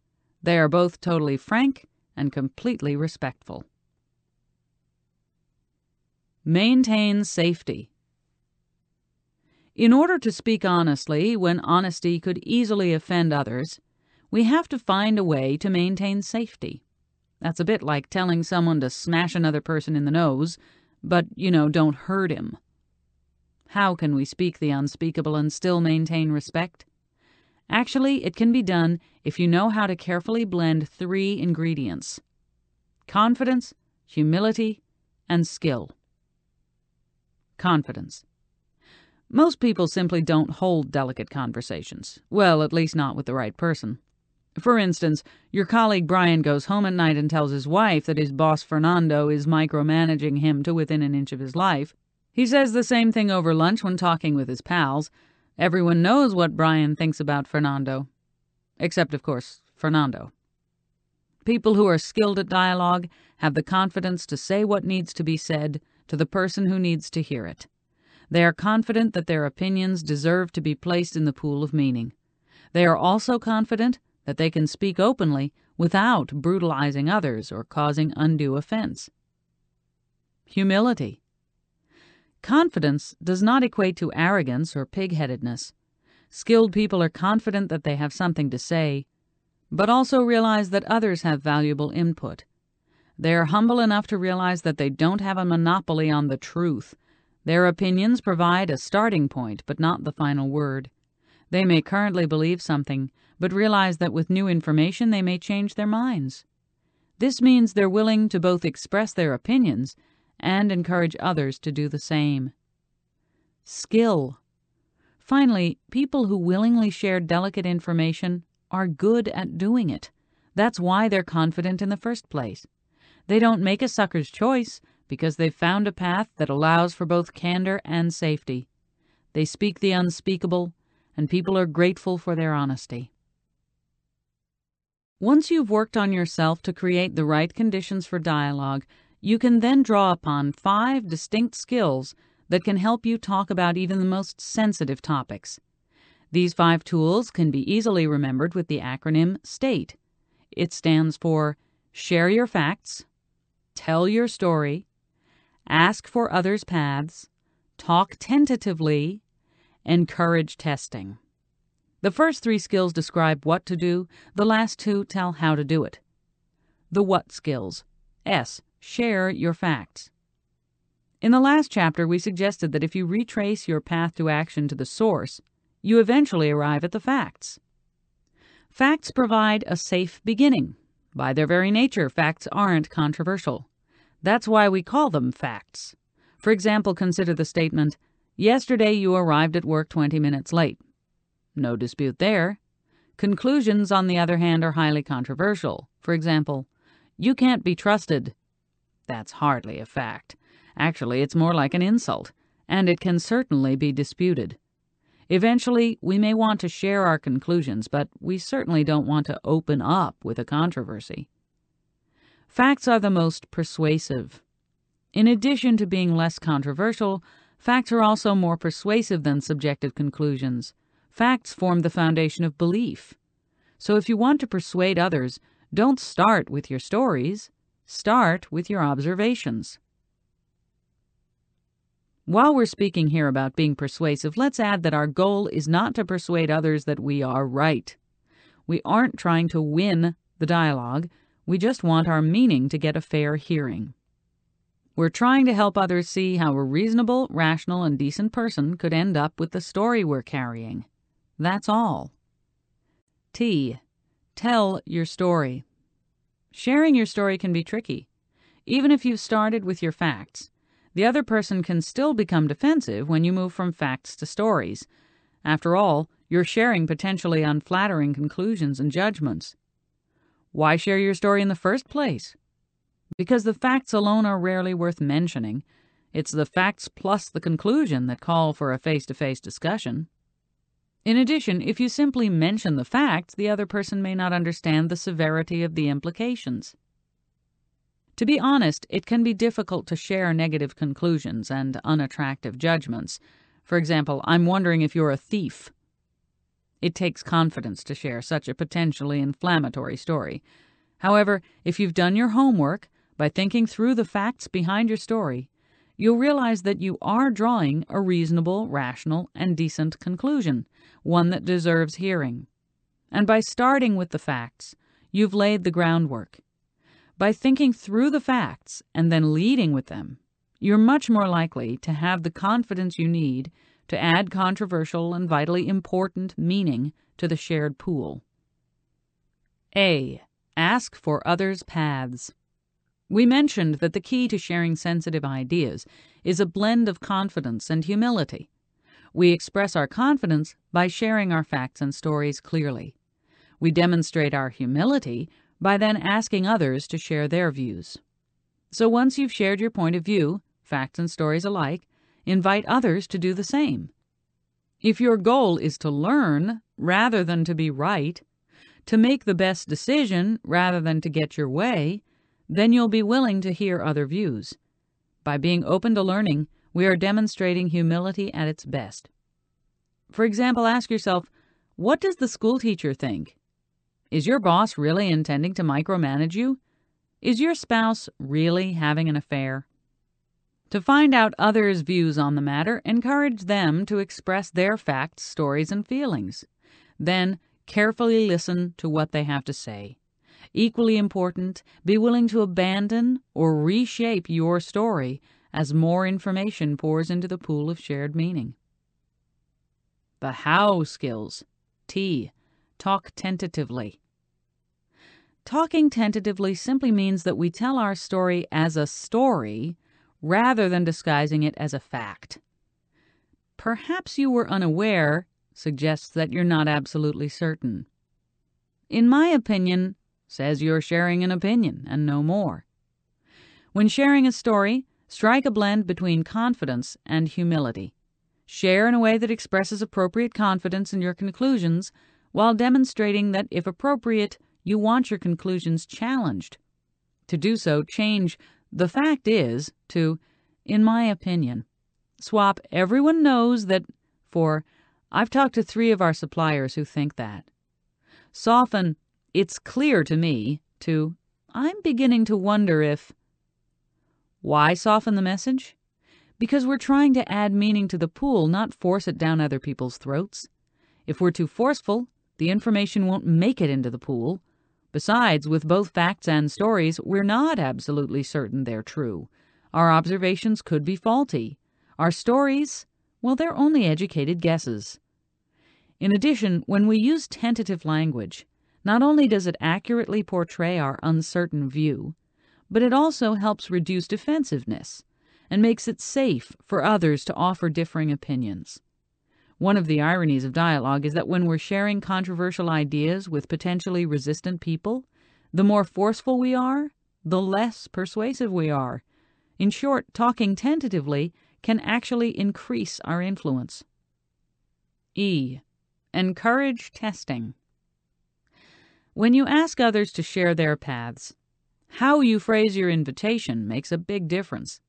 They are both totally frank and completely respectful. Maintain safety. In order to speak honestly when honesty could easily offend others, we have to find a way to maintain safety. That's a bit like telling someone to smash another person in the nose, but, you know, don't hurt him. How can we speak the unspeakable and still maintain respect? Actually, it can be done if you know how to carefully blend three ingredients confidence, humility, and skill. Confidence. Most people simply don't hold delicate conversations. Well, at least not with the right person. For instance, your colleague Brian goes home at night and tells his wife that his boss Fernando is micromanaging him to within an inch of his life. He says the same thing over lunch when talking with his pals. Everyone knows what Brian thinks about Fernando. Except, of course, Fernando. People who are skilled at dialogue have the confidence to say what needs to be said to the person who needs to hear it. They are confident that their opinions deserve to be placed in the pool of meaning. They are also confident that they can speak openly without brutalizing others or causing undue offense. Humility. Confidence does not equate to arrogance or pig-headedness. Skilled people are confident that they have something to say, but also realize that others have valuable input. They are humble enough to realize that they don't have a monopoly on the truth. Their opinions provide a starting point, but not the final word. They may currently believe something, but realize that with new information they may change their minds. This means they're willing to both express their opinions and encourage others to do the same. Skill. Finally, people who willingly share delicate information are good at doing it. That's why they're confident in the first place. They don't make a sucker's choice because they've found a path that allows for both candor and safety. They speak the unspeakable, and people are grateful for their honesty. Once you've worked on yourself to create the right conditions for dialogue, you can then draw upon five distinct skills that can help you talk about even the most sensitive topics. These five tools can be easily remembered with the acronym STATE. It stands for Share Your Facts, Tell Your Story, Ask for Others' Paths, Talk Tentatively, Encourage Testing. The first three skills describe what to do, the last two tell how to do it. The what skills. S. Share your facts. In the last chapter, we suggested that if you retrace your path to action to the source, you eventually arrive at the facts. Facts provide a safe beginning. By their very nature, facts aren't controversial. That's why we call them facts. For example, consider the statement, Yesterday you arrived at work 20 minutes late. No dispute there. Conclusions, on the other hand, are highly controversial. For example, you can't be trusted. That's hardly a fact. Actually, it's more like an insult, and it can certainly be disputed. Eventually, we may want to share our conclusions, but we certainly don't want to open up with a controversy. Facts are the most persuasive. In addition to being less controversial, facts are also more persuasive than subjective conclusions. Facts form the foundation of belief. So if you want to persuade others, don't start with your stories, start with your observations. While we're speaking here about being persuasive, let's add that our goal is not to persuade others that we are right. We aren't trying to win the dialogue, we just want our meaning to get a fair hearing. We're trying to help others see how a reasonable, rational, and decent person could end up with the story we're carrying. That's all. T. Tell your story. Sharing your story can be tricky. Even if you've started with your facts, the other person can still become defensive when you move from facts to stories. After all, you're sharing potentially unflattering conclusions and judgments. Why share your story in the first place? Because the facts alone are rarely worth mentioning. It's the facts plus the conclusion that call for a face to face discussion. In addition, if you simply mention the facts, the other person may not understand the severity of the implications. To be honest, it can be difficult to share negative conclusions and unattractive judgments. For example, I'm wondering if you're a thief. It takes confidence to share such a potentially inflammatory story. However, if you've done your homework by thinking through the facts behind your story, you'll realize that you are drawing a reasonable, rational, and decent conclusion, one that deserves hearing. And by starting with the facts, you've laid the groundwork. By thinking through the facts and then leading with them, you're much more likely to have the confidence you need to add controversial and vitally important meaning to the shared pool. A. Ask for others' paths. We mentioned that the key to sharing sensitive ideas is a blend of confidence and humility. We express our confidence by sharing our facts and stories clearly. We demonstrate our humility by then asking others to share their views. So once you've shared your point of view, facts and stories alike, invite others to do the same. If your goal is to learn rather than to be right, to make the best decision rather than to get your way, then you'll be willing to hear other views. By being open to learning, we are demonstrating humility at its best. For example, ask yourself, what does the schoolteacher think? Is your boss really intending to micromanage you? Is your spouse really having an affair? To find out others' views on the matter, encourage them to express their facts, stories, and feelings. Then, carefully listen to what they have to say. Equally important, be willing to abandon or reshape your story as more information pours into the pool of shared meaning. The how skills. T. Talk tentatively. Talking tentatively simply means that we tell our story as a story rather than disguising it as a fact. Perhaps you were unaware suggests that you're not absolutely certain. In my opinion, says you're sharing an opinion and no more. When sharing a story, strike a blend between confidence and humility. Share in a way that expresses appropriate confidence in your conclusions while demonstrating that, if appropriate, you want your conclusions challenged. To do so, change the fact is to, in my opinion. Swap everyone knows that for I've talked to three of our suppliers who think that. Soften it's clear to me to I'm beginning to wonder if. Why soften the message? Because we're trying to add meaning to the pool, not force it down other people's throats. If we're too forceful, the information won't make it into the pool. Besides, with both facts and stories, we're not absolutely certain they're true. Our observations could be faulty. Our stories, well, they're only educated guesses. In addition, when we use tentative language, not only does it accurately portray our uncertain view, but it also helps reduce defensiveness and makes it safe for others to offer differing opinions. One of the ironies of dialogue is that when we're sharing controversial ideas with potentially resistant people, the more forceful we are, the less persuasive we are. In short, talking tentatively can actually increase our influence. E. Encourage testing. When you ask others to share their paths, how you phrase your invitation makes a big difference.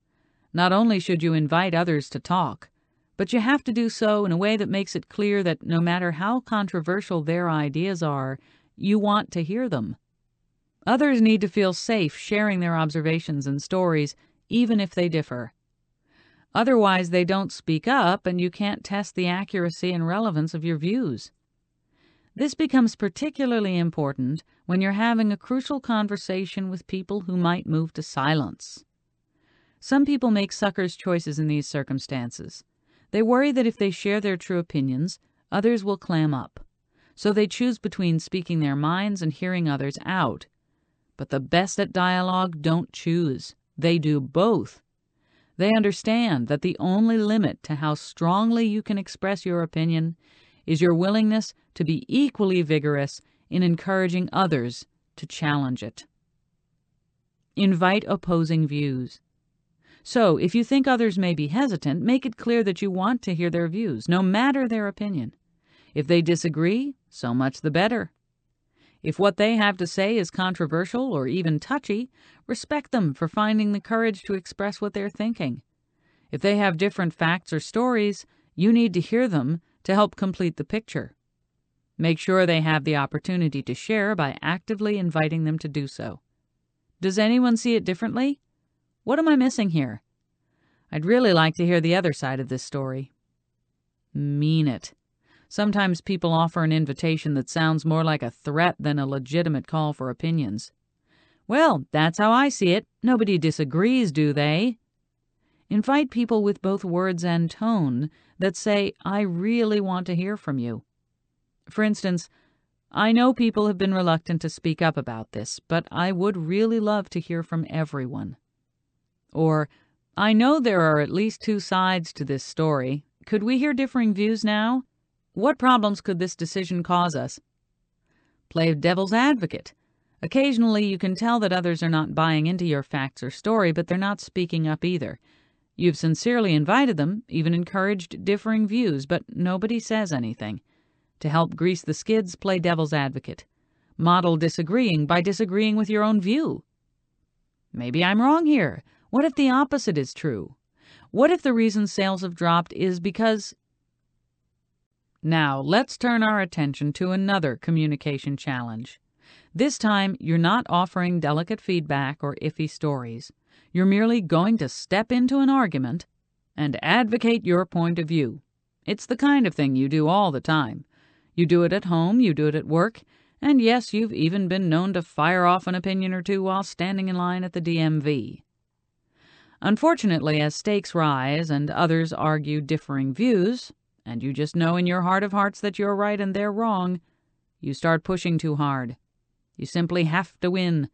Not only should you invite others to talk, but you have to do so in a way that makes it clear that no matter how controversial their ideas are, you want to hear them. Others need to feel safe sharing their observations and stories, even if they differ. Otherwise, they don't speak up and you can't test the accuracy and relevance of your views. This becomes particularly important when you're having a crucial conversation with people who might move to silence. Some people make sucker's choices in these circumstances. They worry that if they share their true opinions, others will clam up. so they choose between speaking their minds and hearing others out. But the best at dialogue don't choose, they do both. They understand that the only limit to how strongly you can express your opinion is your willingness to be equally vigorous in encouraging others to challenge it. Invite opposing views. So, if you think others may be hesitant, make it clear that you want to hear their views, no matter their opinion. If they disagree, so much the better. If what they have to say is controversial or even touchy, respect them for finding the courage to express what they're thinking. If they have different facts or stories, you need to hear them to help complete the picture. Make sure they have the opportunity to share by actively inviting them to do so. Does anyone see it differently? What am I missing here? I'd really like to hear the other side of this story. Mean it. Sometimes people offer an invitation that sounds more like a threat than a legitimate call for opinions. Well, that's how I see it. Nobody disagrees, do they? Invite people with both words and tone that say, I really want to hear from you. For instance, I know people have been reluctant to speak up about this, but I would really love to hear from everyone. Or, I know there are at least two sides to this story. Could we hear differing views now? What problems could this decision cause us? Play devil's advocate. Occasionally, you can tell that others are not buying into your facts or story, but they're not speaking up either. You've sincerely invited them, even encouraged differing views, but nobody says anything. To help grease the skids, play devil's advocate. Model disagreeing by disagreeing with your own view. Maybe I'm wrong here. What if the opposite is true? What if the reason sales have dropped is because. Now, let's turn our attention to another communication challenge. This time, you're not offering delicate feedback or iffy stories. You're merely going to step into an argument and advocate your point of view. It's the kind of thing you do all the time. You do it at home, you do it at work, and yes, you've even been known to fire off an opinion or two while standing in line at the DMV. Unfortunately, as stakes rise and others argue differing views, and you just know in your heart of hearts that you're right and they're wrong, you start pushing too hard. You simply have to win.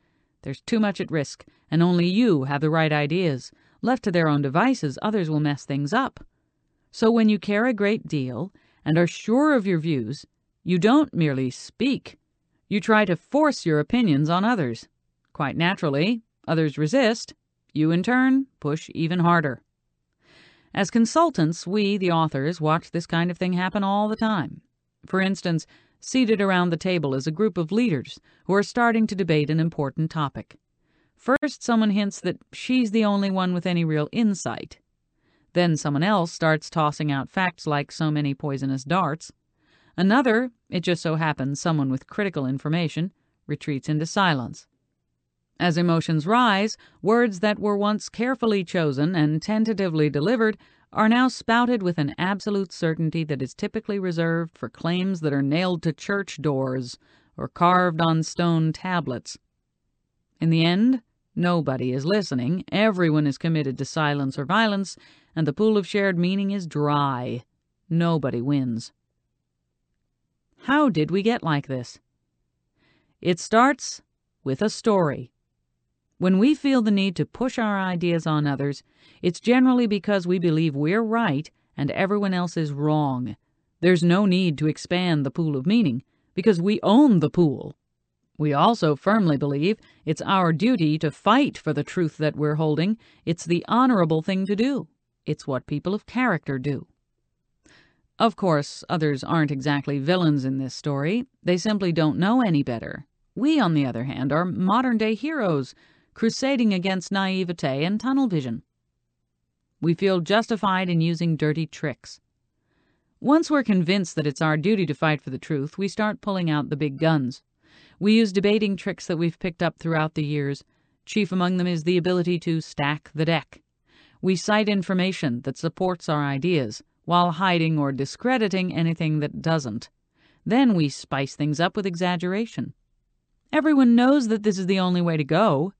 There's too much at risk, and only you have the right ideas. Left to their own devices, others will mess things up. So when you care a great deal and are sure of your views, you don't merely speak, you try to force your opinions on others. Quite naturally, others resist. You, in turn, push even harder. As consultants, we, the authors, watch this kind of thing happen all the time. For instance, seated around the table is a group of leaders who are starting to debate an important topic. First, someone hints that she's the only one with any real insight. Then someone else starts tossing out facts like so many poisonous darts. Another, it just so happens someone with critical information, retreats into silence. As emotions rise, words that were once carefully chosen and tentatively delivered are now spouted with an absolute certainty that is typically reserved for claims that are nailed to church doors or carved on stone tablets. In the end, nobody is listening, everyone is committed to silence or violence, and the pool of shared meaning is dry. Nobody wins. How did we get like this? It starts with a story. When we feel the need to push our ideas on others, it's generally because we believe we're right and everyone else is wrong. There's no need to expand the pool of meaning because we own the pool. We also firmly believe it's our duty to fight for the truth that we're holding. It's the honorable thing to do. It's what people of character do. Of course, others aren't exactly villains in this story. They simply don't know any better. We, on the other hand, are modern day heroes, crusading against naivete and tunnel vision. We feel justified in using dirty tricks. Once we're convinced that it's our duty to fight for the truth, we start pulling out the big guns. We use debating tricks that we've picked up throughout the years. Chief among them is the ability to stack the deck. We cite information that supports our ideas while hiding or discrediting anything that doesn't. Then we spice things up with exaggeration. Everyone knows that this is the only way to go.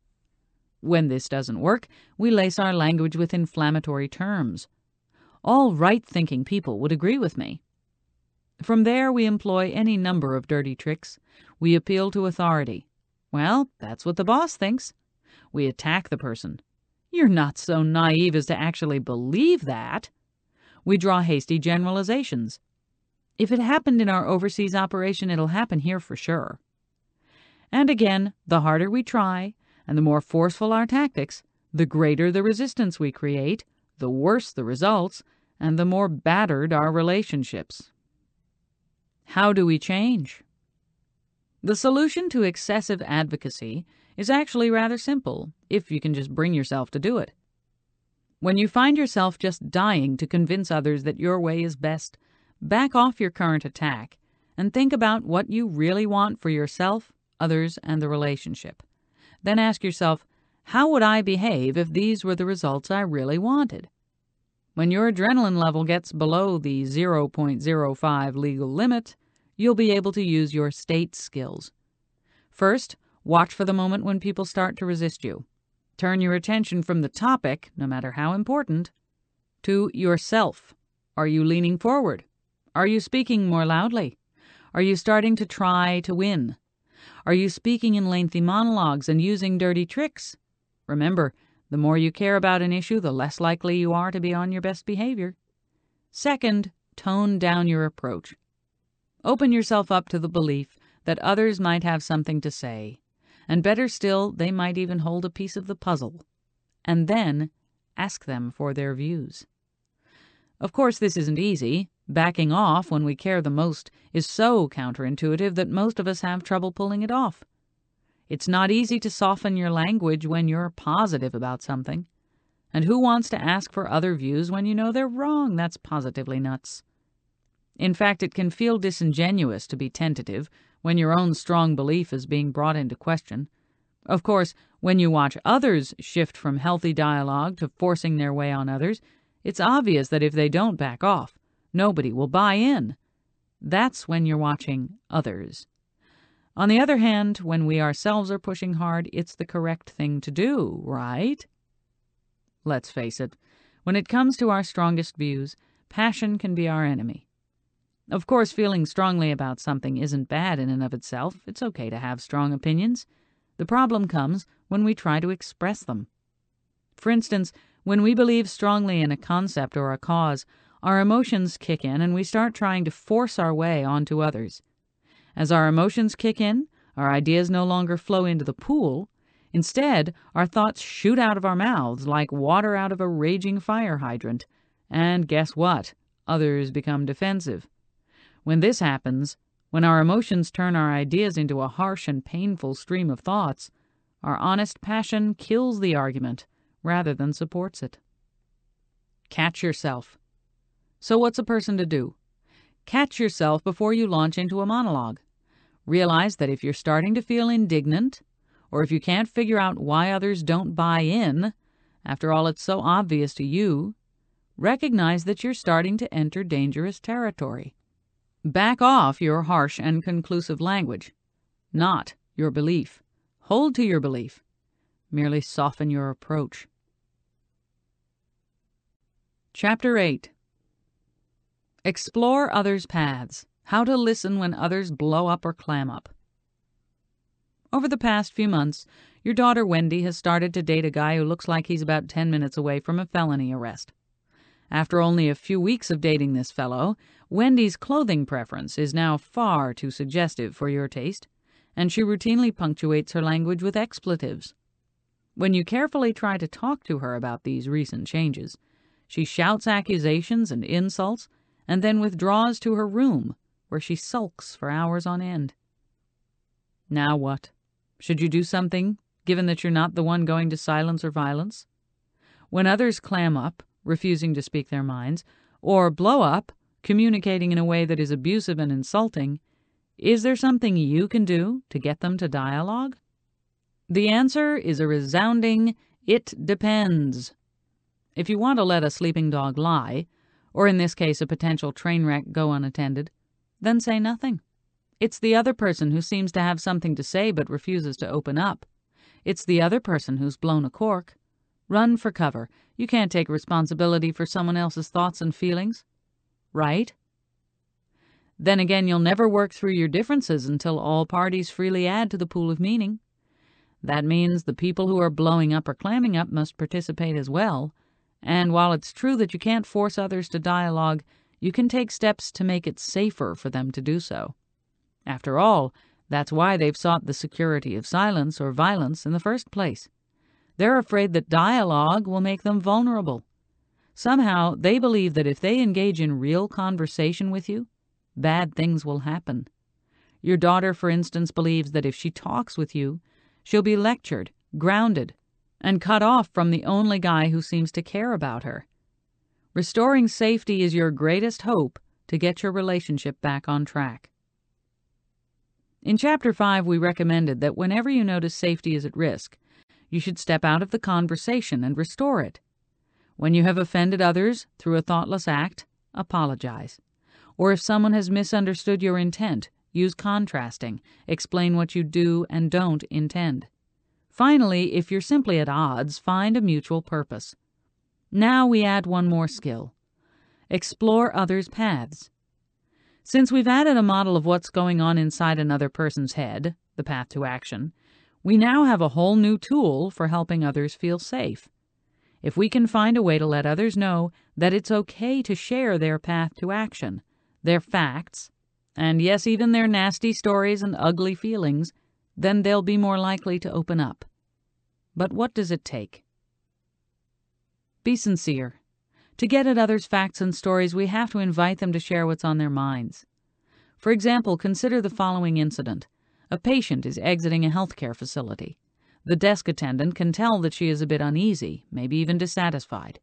When this doesn't work, we lace our language with inflammatory terms. All right thinking people would agree with me. From there we employ any number of dirty tricks. We appeal to authority. Well, that's what the boss thinks. We attack the person. You're not so naive as to actually believe that. We draw hasty generalizations. If it happened in our overseas operation, it'll happen here for sure. And again, the harder we try, and the more forceful our tactics, the greater the resistance we create, the worse the results, and the more battered our relationships. How do we change? The solution to excessive advocacy is actually rather simple, if you can just bring yourself to do it. When you find yourself just dying to convince others that your way is best, back off your current attack and think about what you really want for yourself, others, and the relationship. Then ask yourself, how would I behave if these were the results I really wanted? When your adrenaline level gets below the 0.05 legal limit, you'll be able to use your state skills. First, watch for the moment when people start to resist you. Turn your attention from the topic, no matter how important, to yourself. Are you leaning forward? Are you speaking more loudly? Are you starting to try to win? Are you speaking in lengthy monologues and using dirty tricks? Remember, the more you care about an issue, the less likely you are to be on your best behavior. Second, tone down your approach. Open yourself up to the belief that others might have something to say, and better still, they might even hold a piece of the puzzle. And then ask them for their views. Of course, this isn't easy. Backing off when we care the most is so counterintuitive that most of us have trouble pulling it off. It's not easy to soften your language when you're positive about something. And who wants to ask for other views when you know they're wrong? That's positively nuts. In fact, it can feel disingenuous to be tentative when your own strong belief is being brought into question. Of course, when you watch others shift from healthy dialogue to forcing their way on others, it's obvious that if they don't back off, nobody will buy in. That's when you're watching others. On the other hand, when we ourselves are pushing hard, it's the correct thing to do, right? Let's face it, when it comes to our strongest views, passion can be our enemy. Of course, feeling strongly about something isn't bad in and of itself. It's okay to have strong opinions. The problem comes when we try to express them. For instance, when we believe strongly in a concept or a cause, our emotions kick in and we start trying to force our way onto others. As our emotions kick in, our ideas no longer flow into the pool. Instead, our thoughts shoot out of our mouths like water out of a raging fire hydrant. And guess what? Others become defensive. When this happens, when our emotions turn our ideas into a harsh and painful stream of thoughts, our honest passion kills the argument rather than supports it. Catch yourself. So, what's a person to do? Catch yourself before you launch into a monologue. Realize that if you're starting to feel indignant, or if you can't figure out why others don't buy in, after all, it's so obvious to you, recognize that you're starting to enter dangerous territory. Back off your harsh and conclusive language, not your belief. Hold to your belief. Merely soften your approach. Chapter 8 Explore others' paths. How to listen when others blow up or clam up. Over the past few months, your daughter Wendy has started to date a guy who looks like he's about 10 minutes away from a felony arrest. After only a few weeks of dating this fellow, Wendy's clothing preference is now far too suggestive for your taste, and she routinely punctuates her language with expletives. When you carefully try to talk to her about these recent changes, she shouts accusations and insults and then withdraws to her room, where she sulks for hours on end. Now what? Should you do something, given that you're not the one going to silence or violence? When others clam up, refusing to speak their minds, or blow up, communicating in a way that is abusive and insulting, is there something you can do to get them to dialogue? The answer is a resounding it depends. If you want to let a sleeping dog lie, or in this case a potential train wreck go unattended, then say nothing. It's the other person who seems to have something to say but refuses to open up. It's the other person who's blown a cork. Run for cover. You can't take responsibility for someone else's thoughts and feelings. Right? Then again, you'll never work through your differences until all parties freely add to the pool of meaning. That means the people who are blowing up or clamming up must participate as well. And while it's true that you can't force others to dialogue, you can take steps to make it safer for them to do so. After all, that's why they've sought the security of silence or violence in the first place. They're afraid that dialogue will make them vulnerable. Somehow, they believe that if they engage in real conversation with you, bad things will happen. Your daughter, for instance, believes that if she talks with you, she'll be lectured, grounded, and cut off from the only guy who seems to care about her. Restoring safety is your greatest hope to get your relationship back on track. In Chapter 5, we recommended that whenever you notice safety is at risk, you should step out of the conversation and restore it. When you have offended others through a thoughtless act, apologize. Or if someone has misunderstood your intent, use contrasting, explain what you do and don't intend. Finally, if you're simply at odds, find a mutual purpose. Now we add one more skill explore others' paths. Since we've added a model of what's going on inside another person's head, the path to action, we now have a whole new tool for helping others feel safe. If we can find a way to let others know that it's okay to share their path to action, their facts, and yes, even their nasty stories and ugly feelings, then they'll be more likely to open up. But what does it take? Be sincere. To get at others' facts and stories, we have to invite them to share what's on their minds. For example, consider the following incident. A patient is exiting a healthcare facility. The desk attendant can tell that she is a bit uneasy, maybe even dissatisfied.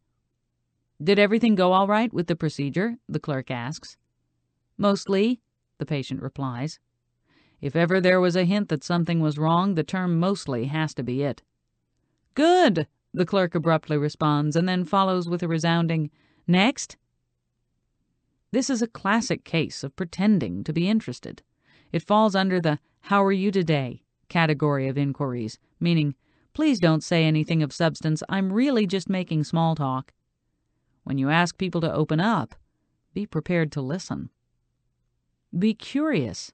Did everything go all right with the procedure? the clerk asks. Mostly, the patient replies. If ever there was a hint that something was wrong, the term mostly has to be it. Good, the clerk abruptly responds, and then follows with a resounding, Next. This is a classic case of pretending to be interested. It falls under the How are you today category of inquiries, meaning, Please don't say anything of substance, I'm really just making small talk. When you ask people to open up, be prepared to listen. Be curious.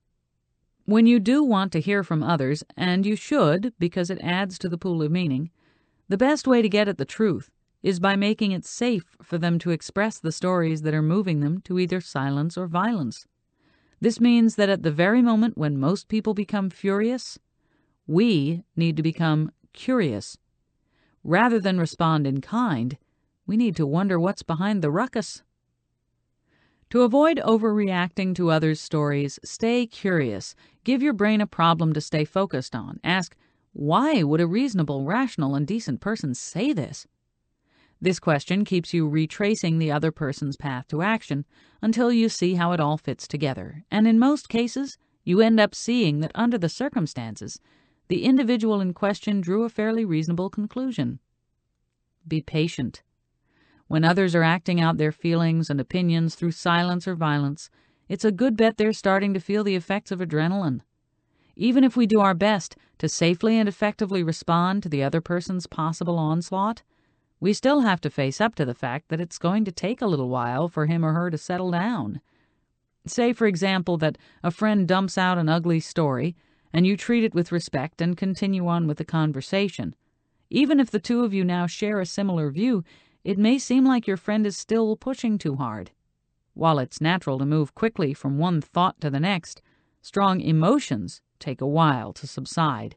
When you do want to hear from others, and you should because it adds to the pool of meaning, the best way to get at the truth is by making it safe for them to express the stories that are moving them to either silence or violence. This means that at the very moment when most people become furious, we need to become curious. Rather than respond in kind, we need to wonder what's behind the ruckus. To avoid overreacting to others' stories, stay curious. Give your brain a problem to stay focused on. Ask, why would a reasonable, rational, and decent person say this? This question keeps you retracing the other person's path to action until you see how it all fits together. And in most cases, you end up seeing that under the circumstances, the individual in question drew a fairly reasonable conclusion. Be patient. When others are acting out their feelings and opinions through silence or violence, it's a good bet they're starting to feel the effects of adrenaline. Even if we do our best to safely and effectively respond to the other person's possible onslaught, we still have to face up to the fact that it's going to take a little while for him or her to settle down. Say, for example, that a friend dumps out an ugly story, and you treat it with respect and continue on with the conversation. Even if the two of you now share a similar view, it may seem like your friend is still pushing too hard. While it's natural to move quickly from one thought to the next, strong emotions take a while to subside.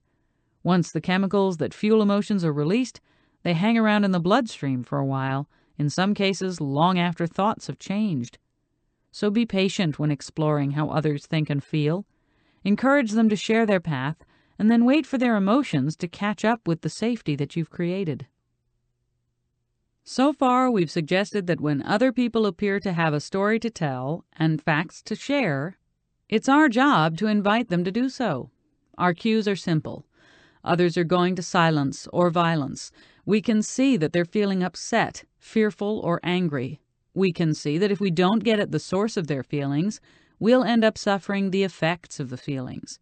Once the chemicals that fuel emotions are released, they hang around in the bloodstream for a while, in some cases long after thoughts have changed. So be patient when exploring how others think and feel. Encourage them to share their path, and then wait for their emotions to catch up with the safety that you've created. So far, we've suggested that when other people appear to have a story to tell and facts to share, it's our job to invite them to do so. Our cues are simple. Others are going to silence or violence. We can see that they're feeling upset, fearful, or angry. We can see that if we don't get at the source of their feelings, we'll end up suffering the effects of the feelings.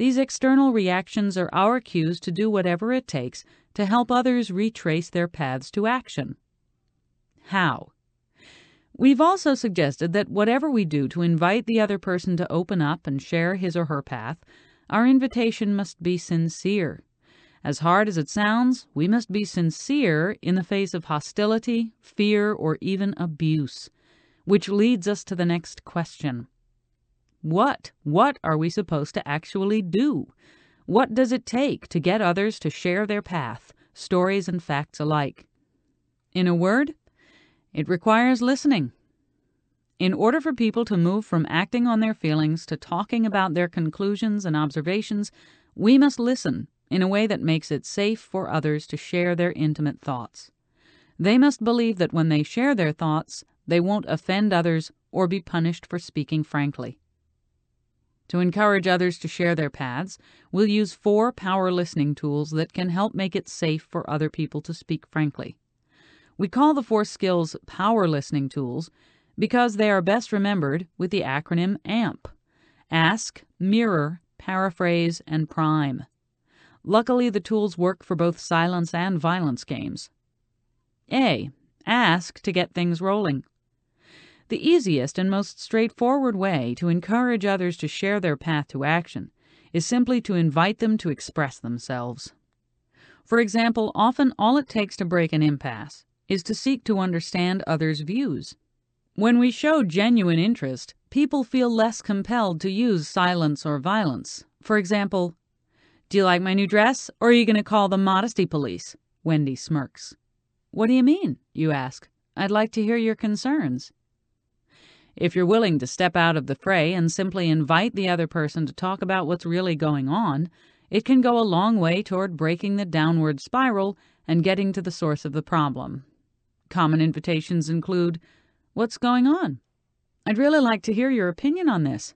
These external reactions are our cues to do whatever it takes to help others retrace their paths to action. How? We've also suggested that whatever we do to invite the other person to open up and share his or her path, our invitation must be sincere. As hard as it sounds, we must be sincere in the face of hostility, fear, or even abuse. Which leads us to the next question What, what are we supposed to actually do? What does it take to get others to share their path, stories and facts alike? In a word, it requires listening. In order for people to move from acting on their feelings to talking about their conclusions and observations, we must listen in a way that makes it safe for others to share their intimate thoughts. They must believe that when they share their thoughts, they won't offend others or be punished for speaking frankly. To encourage others to share their paths, we'll use four power listening tools that can help make it safe for other people to speak frankly. We call the four skills power listening tools because they are best remembered with the acronym AMP Ask, Mirror, Paraphrase, and Prime. Luckily, the tools work for both silence and violence games. A. Ask to get things rolling. The easiest and most straightforward way to encourage others to share their path to action is simply to invite them to express themselves. For example, often all it takes to break an impasse is to seek to understand others' views. When we show genuine interest, people feel less compelled to use silence or violence. For example, Do you like my new dress, or are you going to call the modesty police? Wendy smirks. What do you mean? You ask. I'd like to hear your concerns. If you're willing to step out of the fray and simply invite the other person to talk about what's really going on, it can go a long way toward breaking the downward spiral and getting to the source of the problem. Common invitations include What's going on? I'd really like to hear your opinion on this.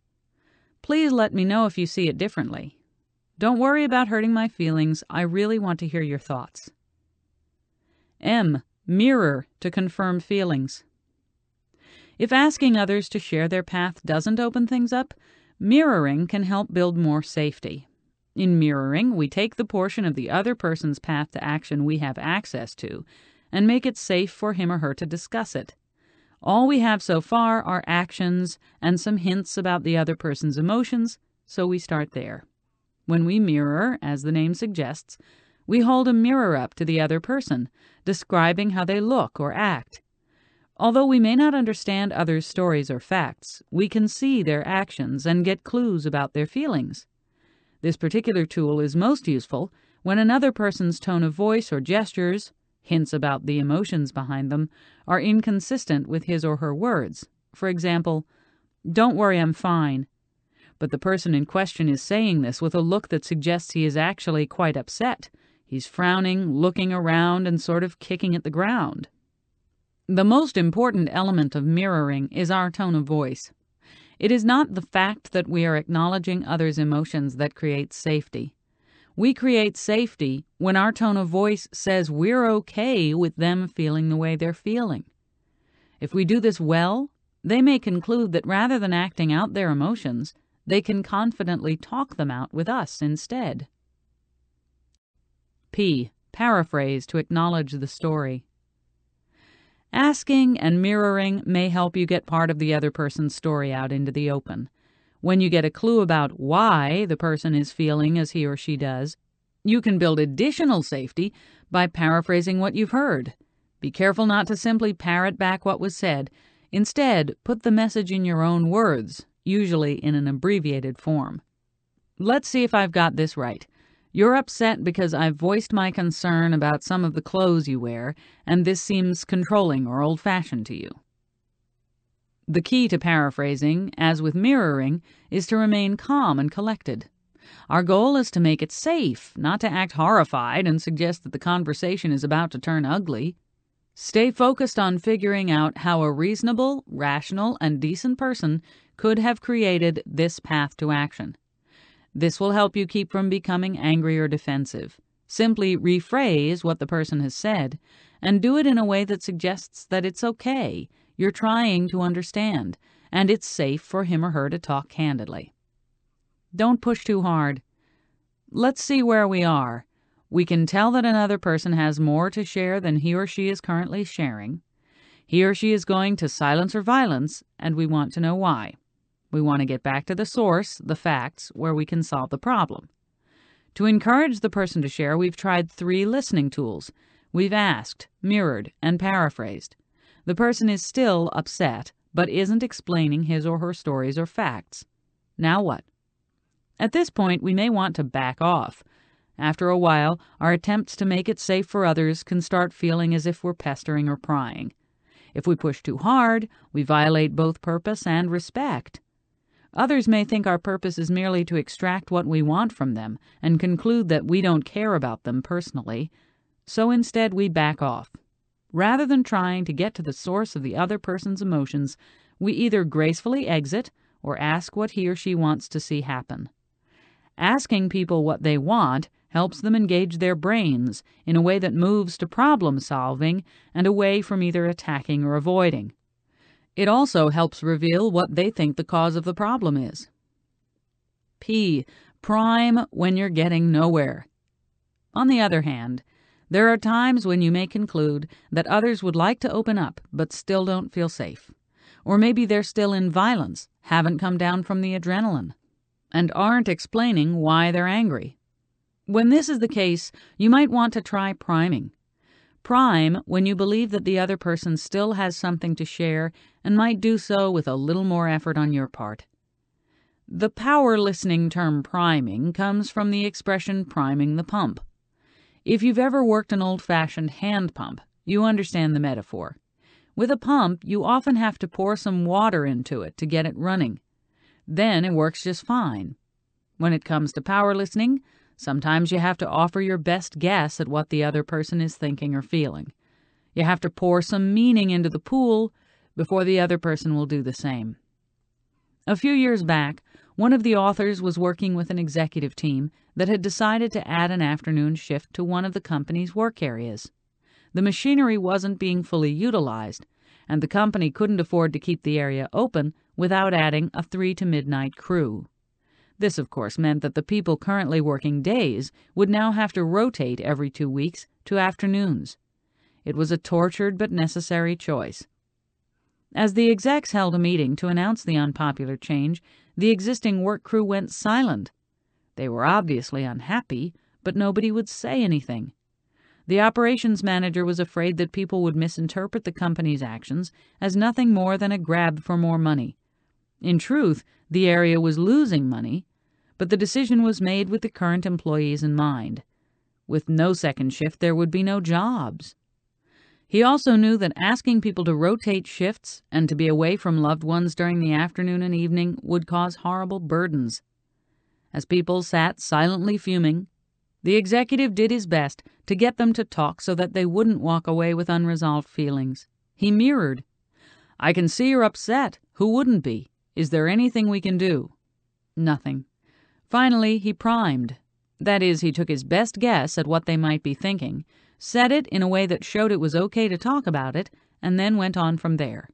Please let me know if you see it differently. Don't worry about hurting my feelings. I really want to hear your thoughts. M. Mirror to confirm feelings. If asking others to share their path doesn't open things up, mirroring can help build more safety. In mirroring, we take the portion of the other person's path to action we have access to and make it safe for him or her to discuss it. All we have so far are actions and some hints about the other person's emotions, so we start there. When we mirror, as the name suggests, we hold a mirror up to the other person, describing how they look or act. Although we may not understand others' stories or facts, we can see their actions and get clues about their feelings. This particular tool is most useful when another person's tone of voice or gestures, hints about the emotions behind them, are inconsistent with his or her words. For example, Don't worry, I'm fine. But the person in question is saying this with a look that suggests he is actually quite upset. He's frowning, looking around, and sort of kicking at the ground. The most important element of mirroring is our tone of voice. It is not the fact that we are acknowledging others' emotions that creates safety. We create safety when our tone of voice says we're okay with them feeling the way they're feeling. If we do this well, they may conclude that rather than acting out their emotions, they can confidently talk them out with us instead. P. Paraphrase to acknowledge the story. Asking and mirroring may help you get part of the other person's story out into the open. When you get a clue about why the person is feeling as he or she does, you can build additional safety by paraphrasing what you've heard. Be careful not to simply parrot back what was said. Instead, put the message in your own words, usually in an abbreviated form. Let's see if I've got this right. You're upset because I've voiced my concern about some of the clothes you wear, and this seems controlling or old fashioned to you. The key to paraphrasing, as with mirroring, is to remain calm and collected. Our goal is to make it safe, not to act horrified and suggest that the conversation is about to turn ugly. Stay focused on figuring out how a reasonable, rational, and decent person could have created this path to action. This will help you keep from becoming angry or defensive. Simply rephrase what the person has said and do it in a way that suggests that it's okay you're trying to understand, and it's safe for him or her to talk candidly. Don't push too hard. Let's see where we are. We can tell that another person has more to share than he or she is currently sharing. He or she is going to silence or violence, and we want to know why. We want to get back to the source, the facts, where we can solve the problem. To encourage the person to share, we've tried three listening tools. We've asked, mirrored, and paraphrased. The person is still upset, but isn't explaining his or her stories or facts. Now what? At this point, we may want to back off. After a while, our attempts to make it safe for others can start feeling as if we're pestering or prying. If we push too hard, we violate both purpose and respect. Others may think our purpose is merely to extract what we want from them and conclude that we don't care about them personally, so instead we back off. Rather than trying to get to the source of the other person's emotions, we either gracefully exit or ask what he or she wants to see happen. Asking people what they want helps them engage their brains in a way that moves to problem solving and away from either attacking or avoiding. It also helps reveal what they think the cause of the problem is. P. Prime when you're getting nowhere. On the other hand, there are times when you may conclude that others would like to open up but still don't feel safe. Or maybe they're still in violence, haven't come down from the adrenaline, and aren't explaining why they're angry. When this is the case, you might want to try priming. Prime when you believe that the other person still has something to share and might do so with a little more effort on your part. The power listening term priming comes from the expression priming the pump. If you've ever worked an old fashioned hand pump, you understand the metaphor. With a pump, you often have to pour some water into it to get it running. Then it works just fine. When it comes to power listening, Sometimes you have to offer your best guess at what the other person is thinking or feeling. You have to pour some meaning into the pool before the other person will do the same. A few years back, one of the authors was working with an executive team that had decided to add an afternoon shift to one of the company's work areas. The machinery wasn't being fully utilized, and the company couldn't afford to keep the area open without adding a 3 to midnight crew. This, of course, meant that the people currently working days would now have to rotate every two weeks to afternoons. It was a tortured but necessary choice. As the execs held a meeting to announce the unpopular change, the existing work crew went silent. They were obviously unhappy, but nobody would say anything. The operations manager was afraid that people would misinterpret the company's actions as nothing more than a grab for more money. In truth, the area was losing money, but the decision was made with the current employees in mind. With no second shift, there would be no jobs. He also knew that asking people to rotate shifts and to be away from loved ones during the afternoon and evening would cause horrible burdens. As people sat silently fuming, the executive did his best to get them to talk so that they wouldn't walk away with unresolved feelings. He mirrored. I can see you're upset. Who wouldn't be? Is there anything we can do? Nothing. Finally, he primed. That is, he took his best guess at what they might be thinking, said it in a way that showed it was okay to talk about it, and then went on from there.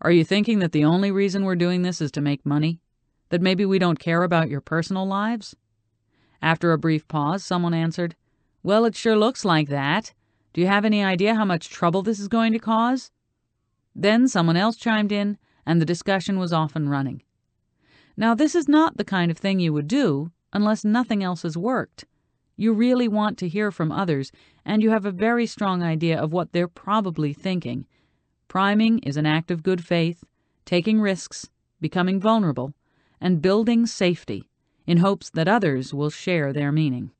Are you thinking that the only reason we're doing this is to make money? That maybe we don't care about your personal lives? After a brief pause, someone answered, Well, it sure looks like that. Do you have any idea how much trouble this is going to cause? Then someone else chimed in, and the discussion was off and running. Now, this is not the kind of thing you would do unless nothing else has worked. You really want to hear from others, and you have a very strong idea of what they're probably thinking. Priming is an act of good faith, taking risks, becoming vulnerable, and building safety in hopes that others will share their meaning.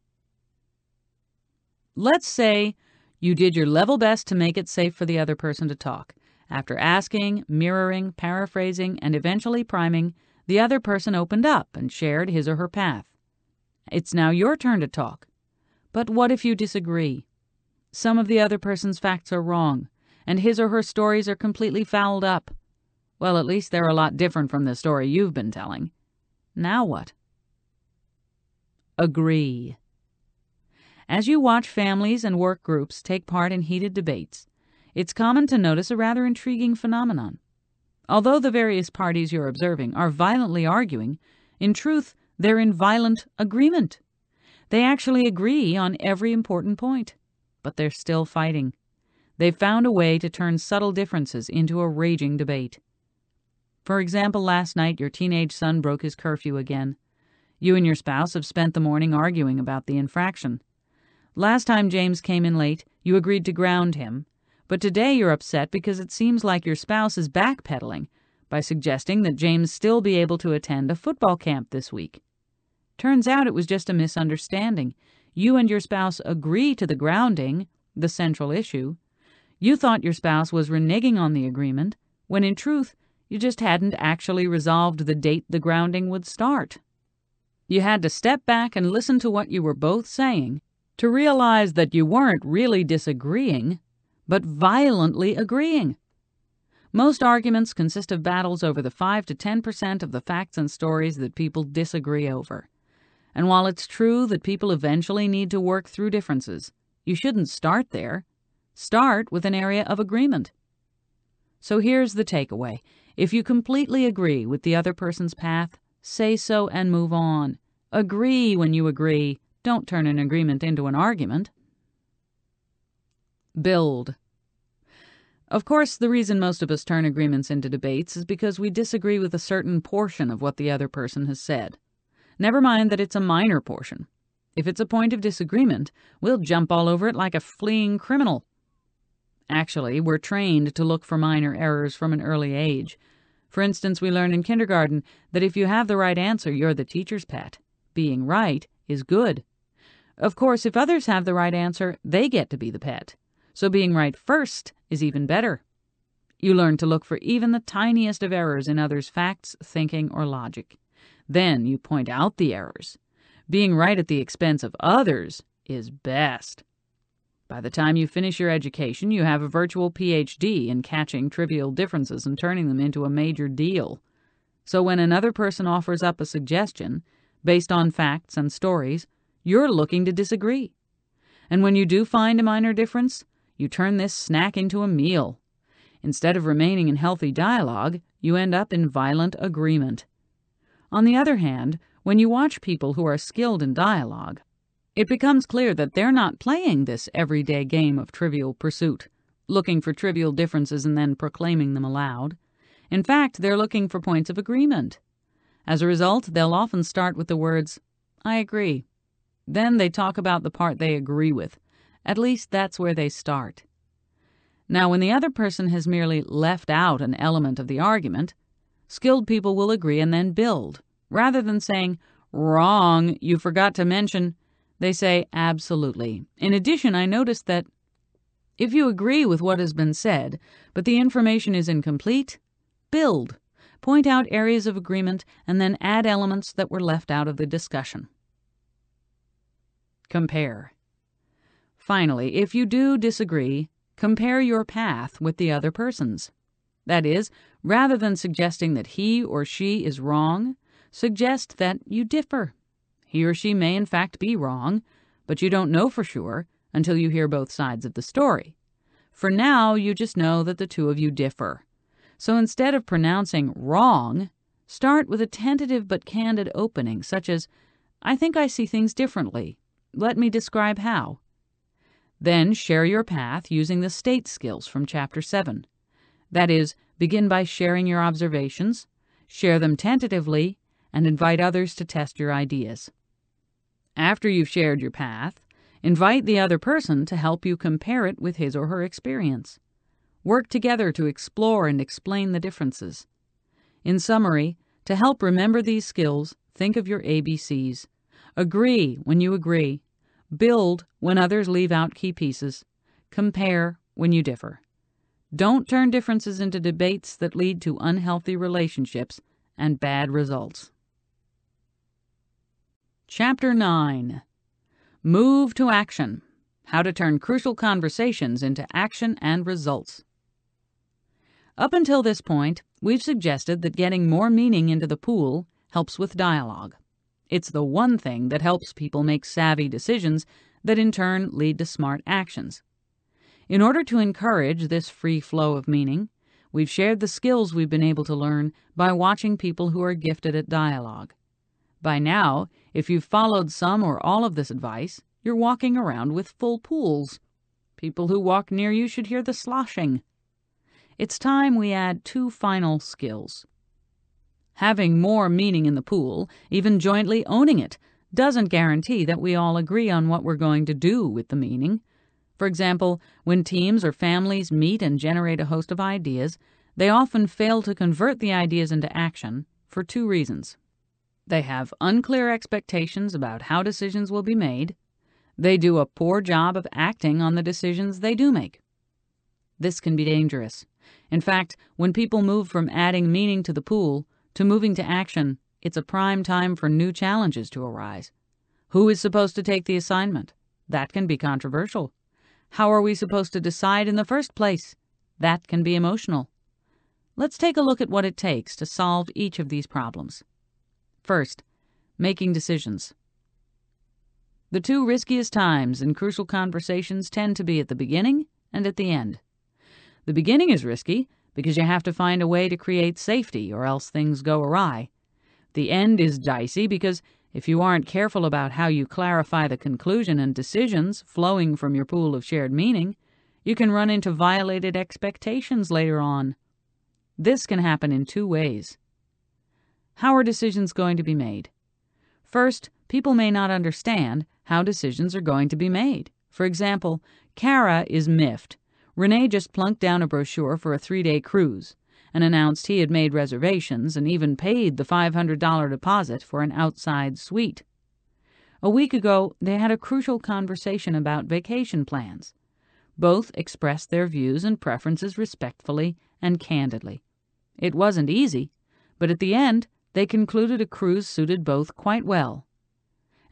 Let's say you did your level best to make it safe for the other person to talk. After asking, mirroring, paraphrasing, and eventually priming, the other person opened up and shared his or her path. It's now your turn to talk. But what if you disagree? Some of the other person's facts are wrong, and his or her stories are completely fouled up. Well, at least they're a lot different from the story you've been telling. Now what? Agree. As you watch families and work groups take part in heated debates, it's common to notice a rather intriguing phenomenon. Although the various parties you're observing are violently arguing, in truth, they're in violent agreement. They actually agree on every important point, but they're still fighting. they've found a way to turn subtle differences into a raging debate. For example, last night your teenage son broke his curfew again. You and your spouse have spent the morning arguing about the infraction. Last time James came in late, you agreed to ground him, but today you're upset because it seems like your spouse is backpedaling by suggesting that James still be able to attend a football camp this week. Turns out it was just a misunderstanding. You and your spouse agree to the grounding, the central issue. You thought your spouse was reneging on the agreement, when in truth, you just hadn't actually resolved the date the grounding would start. You had to step back and listen to what you were both saying to realize that you weren't really disagreeing, but violently agreeing. Most arguments consist of battles over the 5 to 10% of the facts and stories that people disagree over. And while it's true that people eventually need to work through differences, you shouldn't start there. Start with an area of agreement. So here's the takeaway if you completely agree with the other person's path, say so and move on. Agree when you agree. Don't turn an agreement into an argument. Build. Of course, the reason most of us turn agreements into debates is because we disagree with a certain portion of what the other person has said. Never mind that it's a minor portion. If it's a point of disagreement, we'll jump all over it like a fleeing criminal. Actually, we're trained to look for minor errors from an early age. For instance, we learn in kindergarten that if you have the right answer, you're the teacher's pet. Being right is good. Of course, if others have the right answer, they get to be the pet. So being right first is even better. You learn to look for even the tiniest of errors in others' facts, thinking, or logic. Then you point out the errors. Being right at the expense of others is best. By the time you finish your education, you have a virtual PhD in catching trivial differences and turning them into a major deal. So when another person offers up a suggestion, based on facts and stories, you're looking to disagree. And when you do find a minor difference, you turn this snack into a meal. Instead of remaining in healthy dialogue, you end up in violent agreement. On the other hand, when you watch people who are skilled in dialogue, it becomes clear that they're not playing this everyday game of trivial pursuit, looking for trivial differences and then proclaiming them aloud. In fact, they're looking for points of agreement. As a result, they'll often start with the words, I agree. Then they talk about the part they agree with, at least that's where they start. Now, when the other person has merely left out an element of the argument, skilled people will agree and then build. Rather than saying, Wrong, you forgot to mention, they say, Absolutely. In addition, I noticed that if you agree with what has been said, but the information is incomplete, build. Point out areas of agreement and then add elements that were left out of the discussion. Compare. Finally, if you do disagree, compare your path with the other person's. That is, rather than suggesting that he or she is wrong, suggest that you differ. He or she may in fact be wrong, but you don't know for sure until you hear both sides of the story. For now, you just know that the two of you differ. So instead of pronouncing wrong, start with a tentative but candid opening, such as, I think I see things differently. Let me describe how. Then share your path using the state skills from Chapter 7. That is, begin by sharing your observations, share them tentatively, and invite others to test your ideas. After you've shared your path, invite the other person to help you compare it with his or her experience. Work together to explore and explain the differences. In summary, to help remember these skills, think of your ABCs. Agree when you agree. Build when others leave out key pieces. Compare when you differ. Don't turn differences into debates that lead to unhealthy relationships and bad results. Chapter 9 Move to Action How to Turn Crucial Conversations into Action and Results. Up until this point, we've suggested that getting more meaning into the pool helps with dialogue. It's the one thing that helps people make savvy decisions that in turn lead to smart actions. In order to encourage this free flow of meaning, we've shared the skills we've been able to learn by watching people who are gifted at dialogue. By now, if you've followed some or all of this advice, you're walking around with full pools. People who walk near you should hear the sloshing. It's time we add two final skills. Having more meaning in the pool, even jointly owning it, doesn't guarantee that we all agree on what we're going to do with the meaning. For example, when teams or families meet and generate a host of ideas, they often fail to convert the ideas into action for two reasons. They have unclear expectations about how decisions will be made. They do a poor job of acting on the decisions they do make. This can be dangerous. In fact, when people move from adding meaning to the pool to moving to action, it's a prime time for new challenges to arise. Who is supposed to take the assignment? That can be controversial. How are we supposed to decide in the first place? That can be emotional. Let's take a look at what it takes to solve each of these problems. First, making decisions. The two riskiest times in crucial conversations tend to be at the beginning and at the end. The beginning is risky because you have to find a way to create safety or else things go awry. The end is dicey because if you aren't careful about how you clarify the conclusion and decisions flowing from your pool of shared meaning, you can run into violated expectations later on. This can happen in two ways. How are decisions going to be made? First, people may not understand how decisions are going to be made. For example, Kara is miffed. Renee just plunked down a brochure for a three day cruise and announced he had made reservations and even paid the $500 deposit for an outside suite. A week ago, they had a crucial conversation about vacation plans. Both expressed their views and preferences respectfully and candidly. It wasn't easy, but at the end, they concluded a cruise suited both quite well.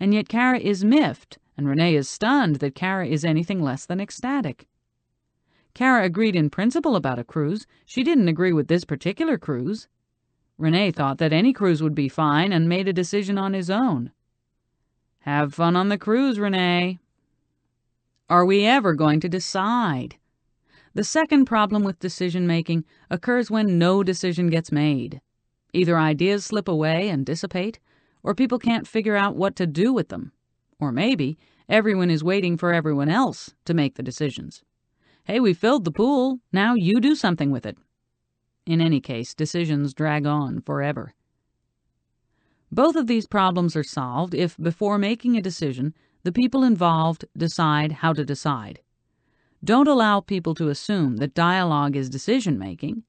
And yet Kara is miffed, and Renee is stunned that Kara is anything less than ecstatic. Kara agreed in principle about a cruise. She didn't agree with this particular cruise. Renee thought that any cruise would be fine and made a decision on his own. Have fun on the cruise, Renee. Are we ever going to decide? The second problem with decision making occurs when no decision gets made. Either ideas slip away and dissipate, or people can't figure out what to do with them. Or maybe everyone is waiting for everyone else to make the decisions. Hey, we filled the pool. Now you do something with it. In any case, decisions drag on forever. Both of these problems are solved if, before making a decision, the people involved decide how to decide. Don't allow people to assume that dialogue is decision making.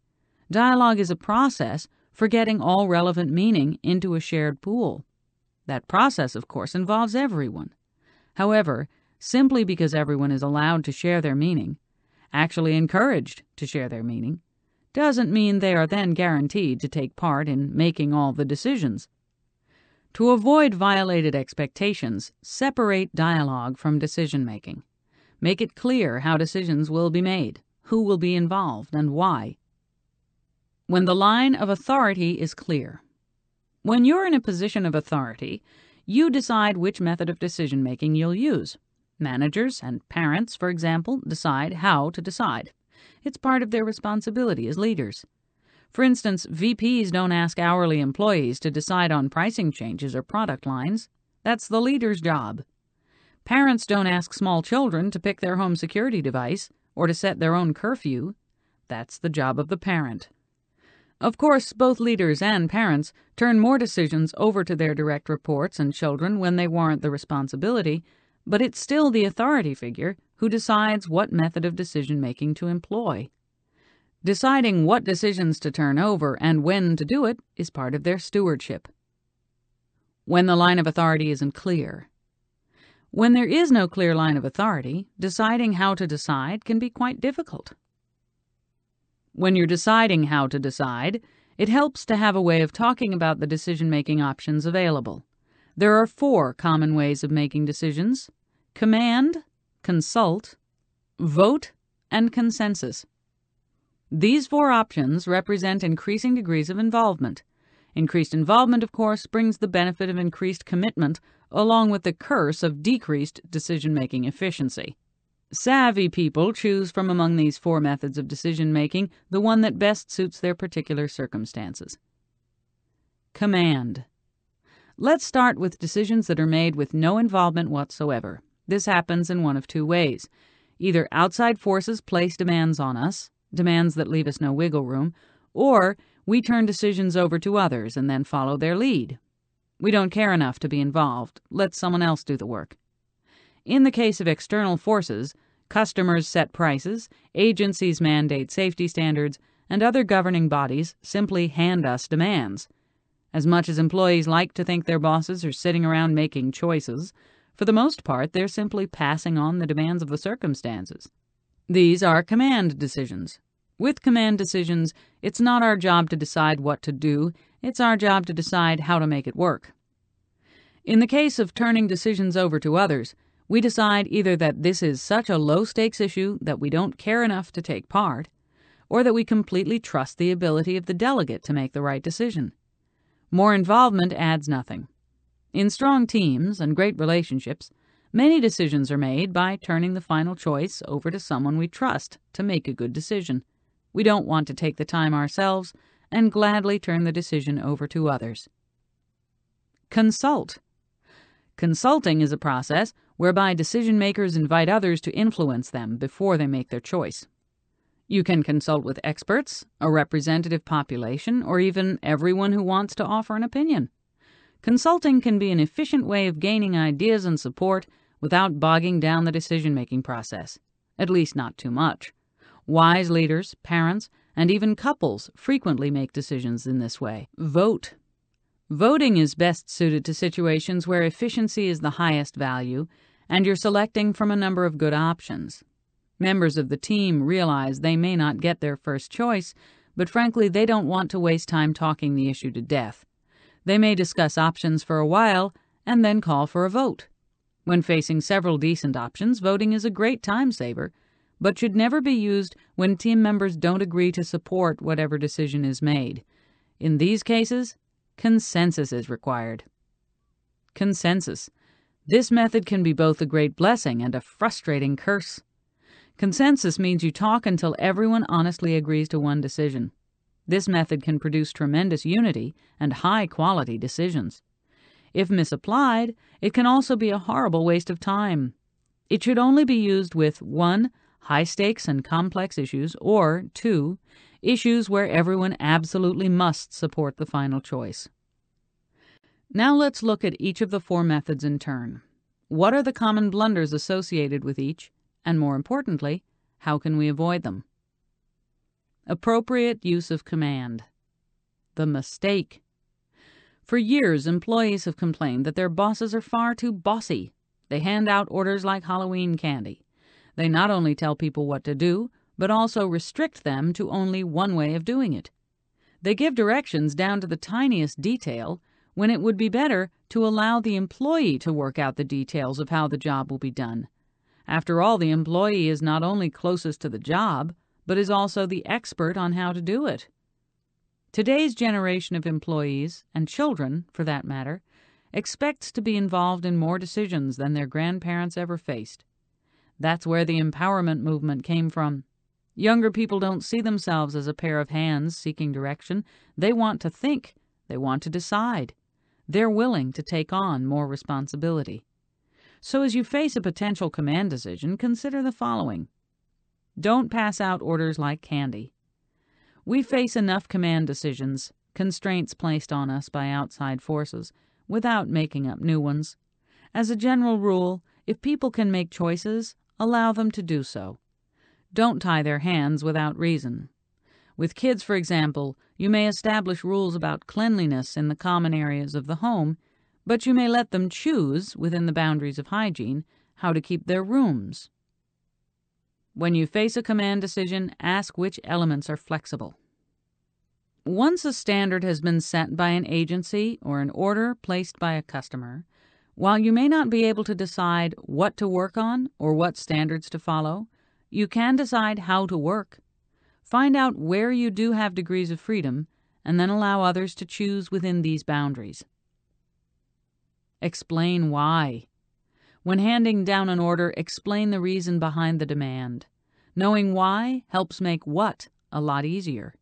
Dialogue is a process for getting all relevant meaning into a shared pool. That process, of course, involves everyone. However, simply because everyone is allowed to share their meaning actually encouraged to share their meaning, doesn't mean they are then guaranteed to take part in making all the decisions. To avoid violated expectations, separate dialogue from decision making. Make it clear how decisions will be made, who will be involved, and why. When the line of authority is clear. When you're in a position of authority, you decide which method of decision making you'll use. Managers and parents, for example, decide how to decide. It's part of their responsibility as leaders. For instance, VPs don't ask hourly employees to decide on pricing changes or product lines. That's the leader's job. Parents don't ask small children to pick their home security device or to set their own curfew. That's the job of the parent. Of course, both leaders and parents turn more decisions over to their direct reports and children when they warrant the responsibility, but it's still the authority figure who decides what method of decision making to employ. Deciding what decisions to turn over and when to do it is part of their stewardship. When the line of authority isn't clear. When there is no clear line of authority, deciding how to decide can be quite difficult. When you're deciding how to decide, it helps to have a way of talking about the decision making options available. There are four common ways of making decisions command, consult, vote, and consensus. These four options represent increasing degrees of involvement. Increased involvement, of course, brings the benefit of increased commitment, along with the curse of decreased decision making efficiency. Savvy people choose from among these four methods of decision making the one that best suits their particular circumstances. Command. Let's start with decisions that are made with no involvement whatsoever. This happens in one of two ways. Either outside forces place demands on us, demands that leave us no wiggle room, or we turn decisions over to others and then follow their lead. We don't care enough to be involved. Let someone else do the work. In the case of external forces, customers set prices, agencies mandate safety standards, and other governing bodies simply hand us demands. As much as employees like to think their bosses are sitting around making choices, for the most part they're simply passing on the demands of the circumstances. These are command decisions. With command decisions, it's not our job to decide what to do, it's our job to decide how to make it work. In the case of turning decisions over to others, we decide either that this is such a low stakes issue that we don't care enough to take part, or that we completely trust the ability of the delegate to make the right decision. More involvement adds nothing. In strong teams and great relationships, many decisions are made by turning the final choice over to someone we trust to make a good decision. We don't want to take the time ourselves and gladly turn the decision over to others. Consult. Consulting is a process whereby decision makers invite others to influence them before they make their choice. You can consult with experts, a representative population, or even everyone who wants to offer an opinion. Consulting can be an efficient way of gaining ideas and support without bogging down the decision making process, at least not too much. Wise leaders, parents, and even couples frequently make decisions in this way. Vote. Voting is best suited to situations where efficiency is the highest value and you're selecting from a number of good options. Members of the team realize they may not get their first choice, but frankly, they don't want to waste time talking the issue to death. They may discuss options for a while and then call for a vote. When facing several decent options, voting is a great time saver, but should never be used when team members don't agree to support whatever decision is made. In these cases, consensus is required. Consensus. This method can be both a great blessing and a frustrating curse. Consensus means you talk until everyone honestly agrees to one decision. This method can produce tremendous unity and high quality decisions. If misapplied, it can also be a horrible waste of time. It should only be used with 1. High stakes and complex issues, or 2. Issues where everyone absolutely must support the final choice. Now let's look at each of the four methods in turn. What are the common blunders associated with each, and more importantly, how can we avoid them? Appropriate use of command. The mistake. For years, employees have complained that their bosses are far too bossy. They hand out orders like Halloween candy. They not only tell people what to do, but also restrict them to only one way of doing it. They give directions down to the tiniest detail when it would be better to allow the employee to work out the details of how the job will be done. After all, the employee is not only closest to the job, but is also the expert on how to do it. Today's generation of employees, and children for that matter, expects to be involved in more decisions than their grandparents ever faced. That's where the empowerment movement came from. Younger people don't see themselves as a pair of hands seeking direction. They want to think, they want to decide. They're willing to take on more responsibility. So as you face a potential command decision, consider the following. Don't pass out orders like candy. We face enough command decisions, constraints placed on us by outside forces, without making up new ones. As a general rule, if people can make choices, allow them to do so. Don't tie their hands without reason. With kids, for example, you may establish rules about cleanliness in the common areas of the home but you may let them choose, within the boundaries of hygiene, how to keep their rooms. When you face a command decision, ask which elements are flexible. Once a standard has been set by an agency or an order placed by a customer, while you may not be able to decide what to work on or what standards to follow, you can decide how to work. Find out where you do have degrees of freedom and then allow others to choose within these boundaries. Explain why. When handing down an order, explain the reason behind the demand. Knowing why helps make what a lot easier.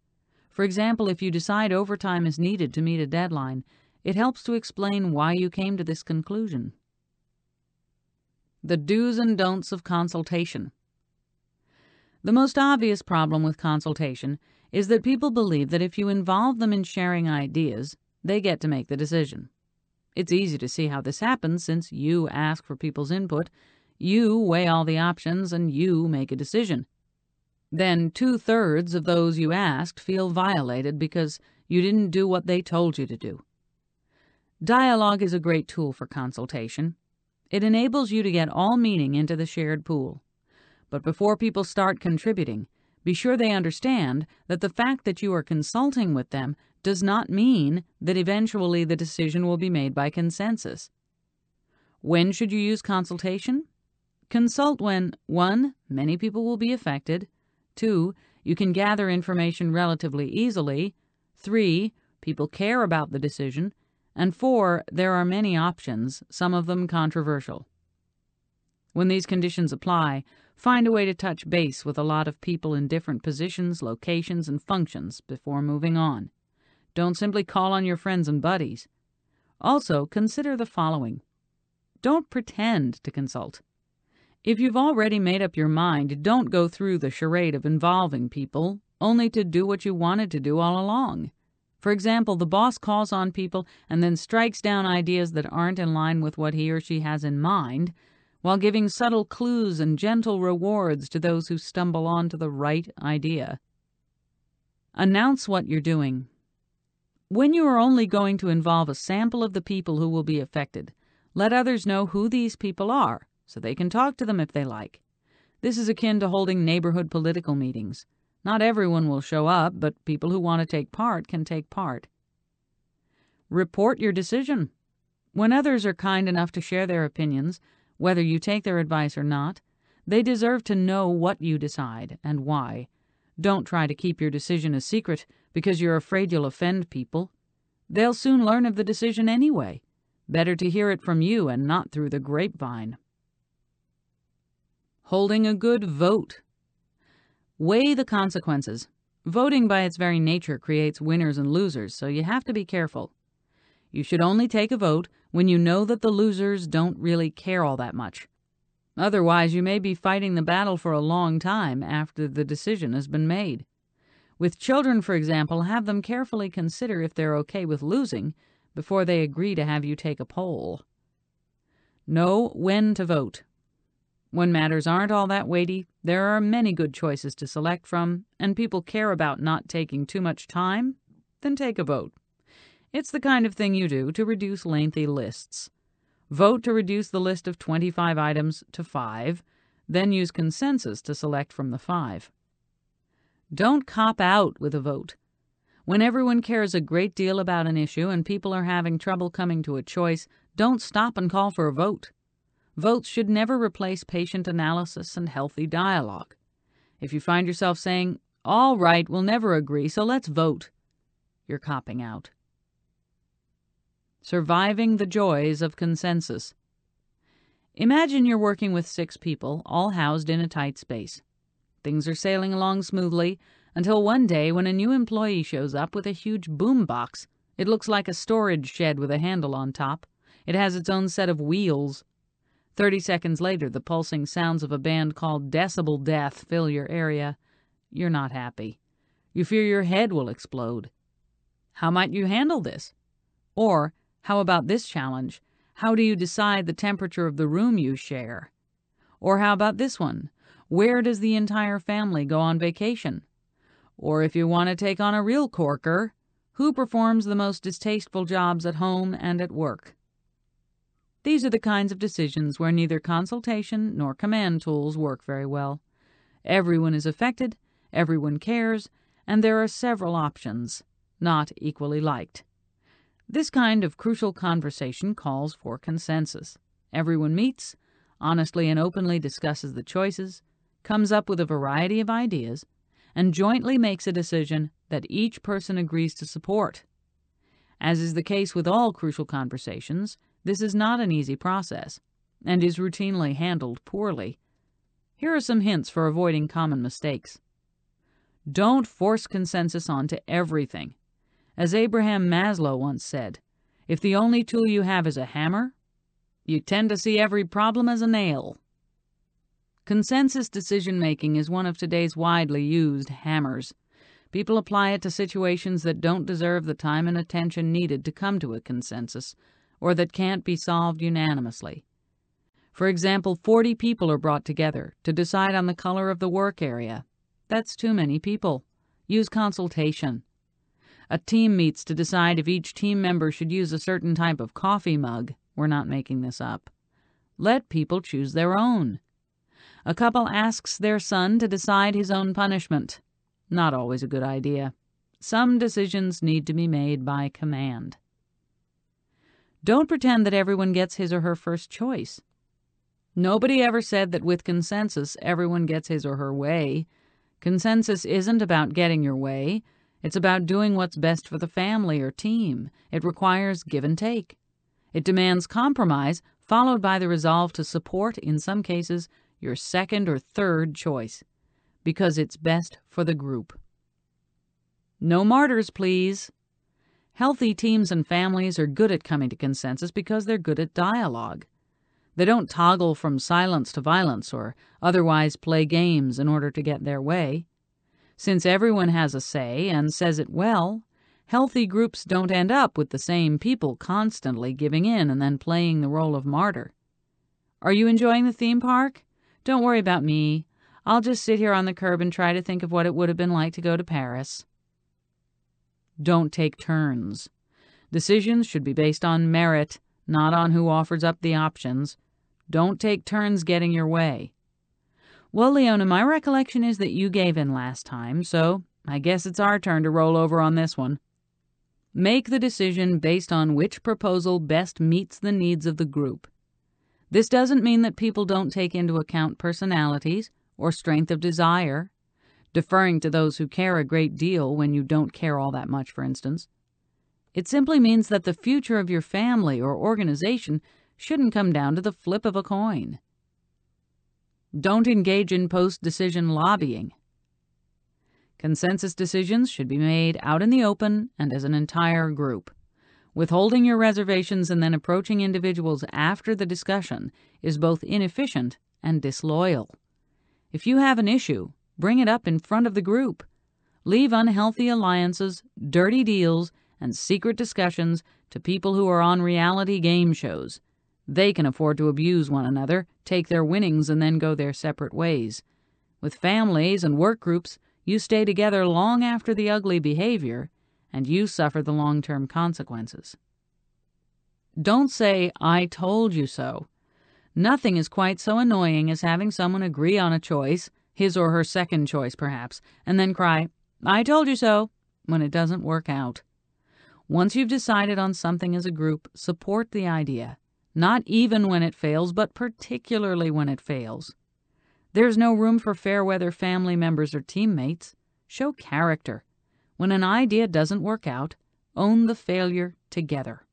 For example, if you decide overtime is needed to meet a deadline, it helps to explain why you came to this conclusion. The do's and don'ts of consultation. The most obvious problem with consultation is that people believe that if you involve them in sharing ideas, they get to make the decision. It's easy to see how this happens since you ask for people's input, you weigh all the options, and you make a decision. Then two thirds of those you asked feel violated because you didn't do what they told you to do. Dialogue is a great tool for consultation. It enables you to get all meaning into the shared pool. But before people start contributing, be sure they understand that the fact that you are consulting with them does not mean that eventually the decision will be made by consensus. When should you use consultation? Consult when 1. Many people will be affected, 2. You can gather information relatively easily, 3. People care about the decision, and 4. There are many options, some of them controversial. When these conditions apply, find a way to touch base with a lot of people in different positions, locations, and functions before moving on. Don't simply call on your friends and buddies. Also, consider the following don't pretend to consult. If you've already made up your mind, don't go through the charade of involving people, only to do what you wanted to do all along. For example, the boss calls on people and then strikes down ideas that aren't in line with what he or she has in mind, while giving subtle clues and gentle rewards to those who stumble onto the right idea. Announce what you're doing. When you are only going to involve a sample of the people who will be affected, let others know who these people are so they can talk to them if they like. This is akin to holding neighborhood political meetings. Not everyone will show up, but people who want to take part can take part. Report your decision. When others are kind enough to share their opinions, whether you take their advice or not, they deserve to know what you decide and why. Don't try to keep your decision a secret because you're afraid you'll offend people. They'll soon learn of the decision anyway. Better to hear it from you and not through the grapevine. Holding a good vote. Weigh the consequences. Voting by its very nature creates winners and losers, so you have to be careful. You should only take a vote when you know that the losers don't really care all that much. Otherwise, you may be fighting the battle for a long time after the decision has been made. With children, for example, have them carefully consider if they're okay with losing before they agree to have you take a poll. Know when to vote. When matters aren't all that weighty, there are many good choices to select from, and people care about not taking too much time, then take a vote. It's the kind of thing you do to reduce lengthy lists. Vote to reduce the list of 25 items to 5, then use consensus to select from the 5. Don't cop out with a vote. When everyone cares a great deal about an issue and people are having trouble coming to a choice, don't stop and call for a vote. Votes should never replace patient analysis and healthy dialogue. If you find yourself saying, All right, we'll never agree, so let's vote, you're copping out. Surviving the joys of consensus. Imagine you're working with six people, all housed in a tight space. Things are sailing along smoothly until one day when a new employee shows up with a huge boom box. It looks like a storage shed with a handle on top. It has its own set of wheels. Thirty seconds later, the pulsing sounds of a band called Decibel Death fill your area. You're not happy. You fear your head will explode. How might you handle this? Or, how about this challenge? How do you decide the temperature of the room you share? Or how about this one? Where does the entire family go on vacation? Or if you want to take on a real corker, who performs the most distasteful jobs at home and at work? These are the kinds of decisions where neither consultation nor command tools work very well. Everyone is affected, everyone cares, and there are several options, not equally liked. This kind of crucial conversation calls for consensus. Everyone meets, honestly and openly discusses the choices, comes up with a variety of ideas, and jointly makes a decision that each person agrees to support. As is the case with all crucial conversations, this is not an easy process, and is routinely handled poorly. Here are some hints for avoiding common mistakes. Don't force consensus onto everything. As Abraham Maslow once said, if the only tool you have is a hammer, you tend to see every problem as a nail. Consensus decision making is one of today's widely used hammers. People apply it to situations that don't deserve the time and attention needed to come to a consensus, or that can't be solved unanimously. For example, 40 people are brought together to decide on the color of the work area. That's too many people. Use consultation. A team meets to decide if each team member should use a certain type of coffee mug. We're not making this up. Let people choose their own. A couple asks their son to decide his own punishment. Not always a good idea. Some decisions need to be made by command. Don't pretend that everyone gets his or her first choice. Nobody ever said that with consensus everyone gets his or her way. Consensus isn't about getting your way. It's about doing what's best for the family or team. It requires give and take. It demands compromise, followed by the resolve to support, in some cases, your second or third choice, because it's best for the group. No martyrs, please. Healthy teams and families are good at coming to consensus because they're good at dialogue. They don't toggle from silence to violence or otherwise play games in order to get their way. Since everyone has a say and says it well, healthy groups don't end up with the same people constantly giving in and then playing the role of martyr. Are you enjoying the theme park? Don't worry about me. I'll just sit here on the curb and try to think of what it would have been like to go to Paris. Don't take turns. Decisions should be based on merit, not on who offers up the options. Don't take turns getting your way. Well, Leona, my recollection is that you gave in last time, so I guess it's our turn to roll over on this one. Make the decision based on which proposal best meets the needs of the group. This doesn't mean that people don't take into account personalities or strength of desire, deferring to those who care a great deal when you don't care all that much, for instance. It simply means that the future of your family or organization shouldn't come down to the flip of a coin. Don't engage in post decision lobbying. Consensus decisions should be made out in the open and as an entire group. Withholding your reservations and then approaching individuals after the discussion is both inefficient and disloyal. If you have an issue, bring it up in front of the group. Leave unhealthy alliances, dirty deals, and secret discussions to people who are on reality game shows they can afford to abuse one another, take their winnings, and then go their separate ways. With families and work groups, you stay together long after the ugly behavior, and you suffer the long term consequences. Don't say, I told you so. Nothing is quite so annoying as having someone agree on a choice, his or her second choice perhaps, and then cry, I told you so, when it doesn't work out. Once you've decided on something as a group, support the idea not even when it fails, but particularly when it fails. There's no room for fair weather family members or teammates. Show character. When an idea doesn't work out, own the failure together.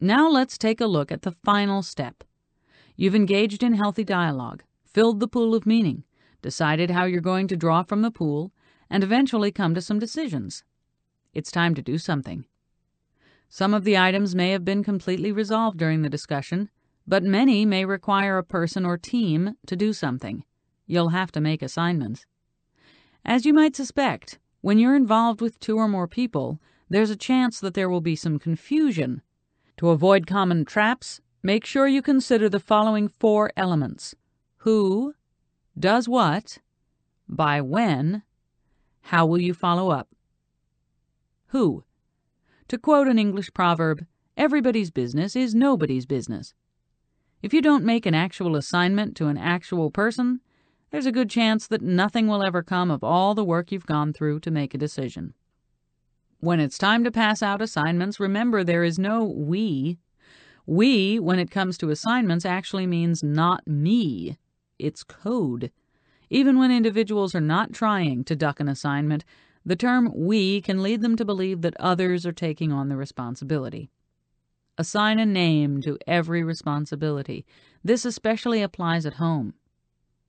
Now let's take a look at the final step. You've engaged in healthy dialogue, filled the pool of meaning, decided how you're going to draw from the pool, and eventually come to some decisions. It's time to do something. Some of the items may have been completely resolved during the discussion, but many may require a person or team to do something. You'll have to make assignments. As you might suspect, when you're involved with two or more people, there's a chance that there will be some confusion. To avoid common traps, make sure you consider the following four elements who, does what, by when, how will you follow up. Who to quote an English proverb, everybody's business is nobody's business. If you don't make an actual assignment to an actual person, there's a good chance that nothing will ever come of all the work you've gone through to make a decision. When it's time to pass out assignments, remember there is no we. We, when it comes to assignments, actually means not me. It's code. Even when individuals are not trying to duck an assignment, the term we can lead them to believe that others are taking on the responsibility. Assign a name to every responsibility. This especially applies at home.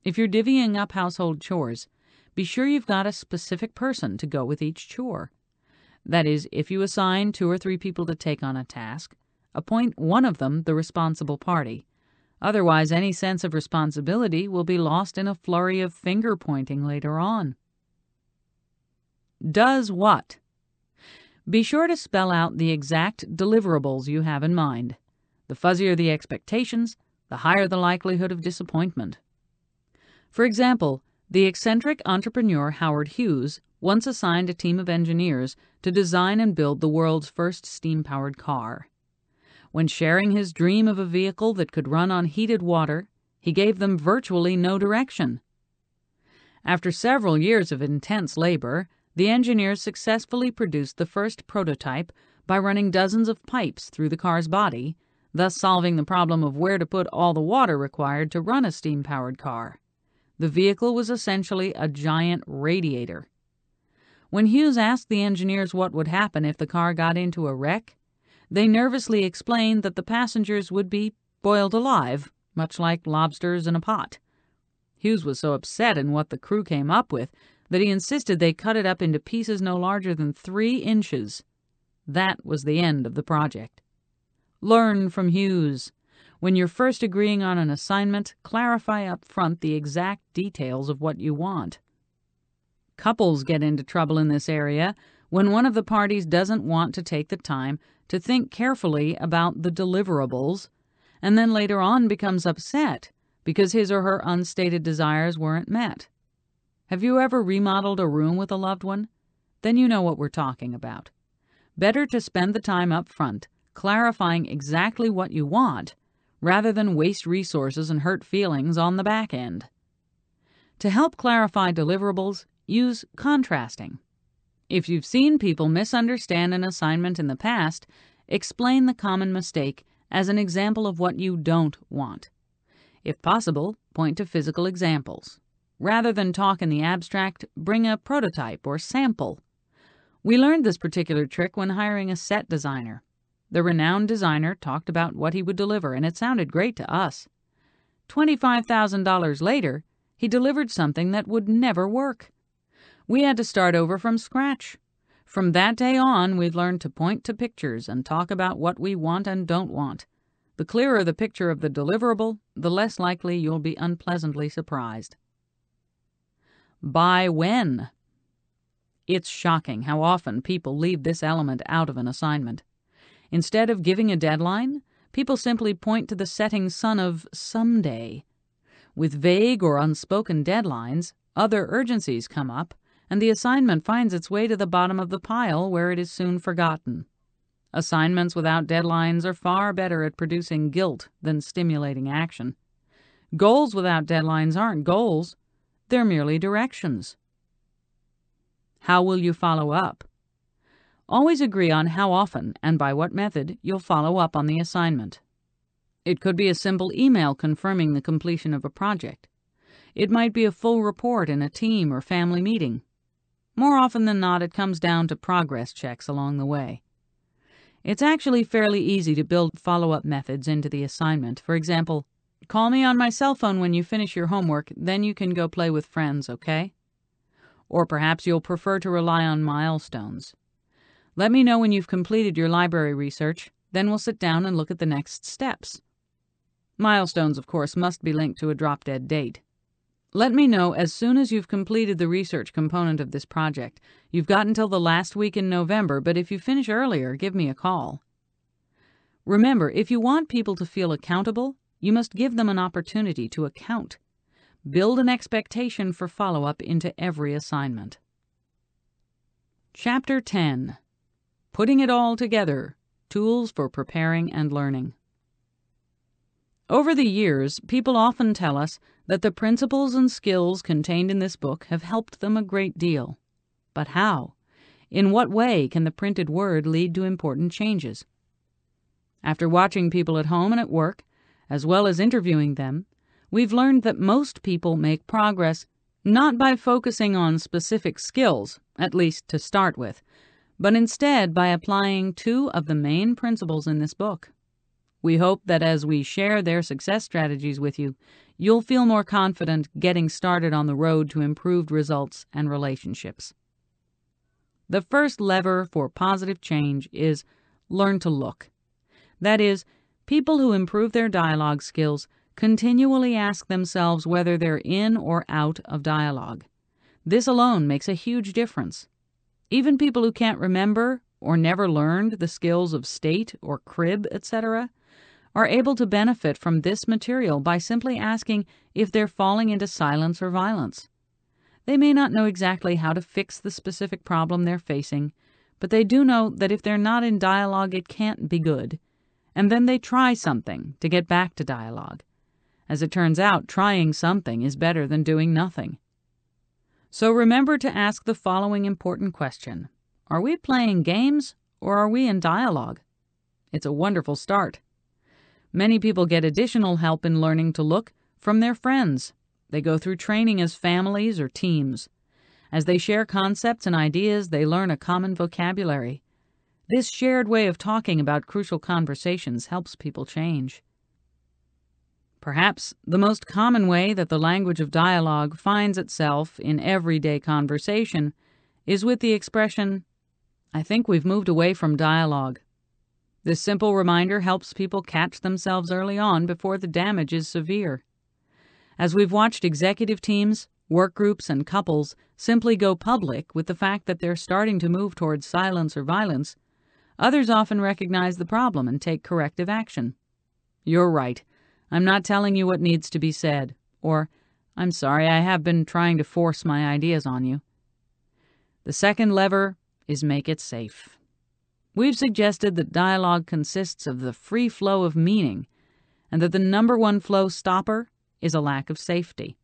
If you're divvying up household chores, be sure you've got a specific person to go with each chore. That is, if you assign two or three people to take on a task, appoint one of them the responsible party. Otherwise, any sense of responsibility will be lost in a flurry of finger pointing later on. Does what? Be sure to spell out the exact deliverables you have in mind. The fuzzier the expectations, the higher the likelihood of disappointment. For example, the eccentric entrepreneur Howard Hughes once assigned a team of engineers to design and build the world's first steam powered car. When sharing his dream of a vehicle that could run on heated water, he gave them virtually no direction. After several years of intense labor, the engineers successfully produced the first prototype by running dozens of pipes through the car's body, thus solving the problem of where to put all the water required to run a steam powered car. The vehicle was essentially a giant radiator. When Hughes asked the engineers what would happen if the car got into a wreck, they nervously explained that the passengers would be boiled alive, much like lobsters in a pot. Hughes was so upset in what the crew came up with that he insisted they cut it up into pieces no larger than three inches. That was the end of the project. Learn from Hughes. When you're first agreeing on an assignment, clarify up front the exact details of what you want. Couples get into trouble in this area when one of the parties doesn't want to take the time to think carefully about the deliverables, and then later on becomes upset because his or her unstated desires weren't met. Have you ever remodeled a room with a loved one? Then you know what we're talking about. Better to spend the time up front clarifying exactly what you want rather than waste resources and hurt feelings on the back end. To help clarify deliverables, use contrasting. If you've seen people misunderstand an assignment in the past, explain the common mistake as an example of what you don't want. If possible, point to physical examples. Rather than talk in the abstract, bring a prototype or sample. We learned this particular trick when hiring a set designer. The renowned designer talked about what he would deliver, and it sounded great to us. $25,000 later, he delivered something that would never work. We had to start over from scratch. From that day on, we've learned to point to pictures and talk about what we want and don't want. The clearer the picture of the deliverable, the less likely you'll be unpleasantly surprised. By when? It's shocking how often people leave this element out of an assignment. Instead of giving a deadline, people simply point to the setting sun of someday. With vague or unspoken deadlines, other urgencies come up, and the assignment finds its way to the bottom of the pile where it is soon forgotten. Assignments without deadlines are far better at producing guilt than stimulating action. Goals without deadlines aren't goals, they're merely directions. How will you follow up? Always agree on how often and by what method you'll follow up on the assignment. It could be a simple email confirming the completion of a project. It might be a full report in a team or family meeting. More often than not, it comes down to progress checks along the way. It's actually fairly easy to build follow up methods into the assignment. For example, call me on my cell phone when you finish your homework, then you can go play with friends, okay? Or perhaps you'll prefer to rely on milestones. Let me know when you've completed your library research, then we'll sit down and look at the next steps. Milestones, of course, must be linked to a drop dead date. Let me know as soon as you've completed the research component of this project. You've got until the last week in November, but if you finish earlier, give me a call. Remember, if you want people to feel accountable, you must give them an opportunity to account. Build an expectation for follow up into every assignment. Chapter 10 Putting It All Together Tools for Preparing and Learning. Over the years, people often tell us that the principles and skills contained in this book have helped them a great deal. But how? In what way can the printed word lead to important changes? After watching people at home and at work, as well as interviewing them, we've learned that most people make progress not by focusing on specific skills, at least to start with, but instead by applying two of the main principles in this book. We hope that as we share their success strategies with you, you'll feel more confident getting started on the road to improved results and relationships. The first lever for positive change is learn to look. That is, people who improve their dialogue skills continually ask themselves whether they're in or out of dialogue. This alone makes a huge difference. Even people who can't remember or never learned the skills of state or crib, etc., are able to benefit from this material by simply asking if they're falling into silence or violence. They may not know exactly how to fix the specific problem they're facing, but they do know that if they're not in dialogue, it can't be good. And then they try something to get back to dialogue. As it turns out, trying something is better than doing nothing. So remember to ask the following important question Are we playing games or are we in dialogue? It's a wonderful start. Many people get additional help in learning to look from their friends. They go through training as families or teams. As they share concepts and ideas, they learn a common vocabulary. This shared way of talking about crucial conversations helps people change. Perhaps the most common way that the language of dialogue finds itself in everyday conversation is with the expression, I think we've moved away from dialogue. This simple reminder helps people catch themselves early on before the damage is severe. As we've watched executive teams, work groups, and couples simply go public with the fact that they're starting to move towards silence or violence, others often recognize the problem and take corrective action. You're right. I'm not telling you what needs to be said, or I'm sorry, I have been trying to force my ideas on you. The second lever is make it safe. We've suggested that dialogue consists of the free flow of meaning, and that the number one flow stopper is a lack of safety.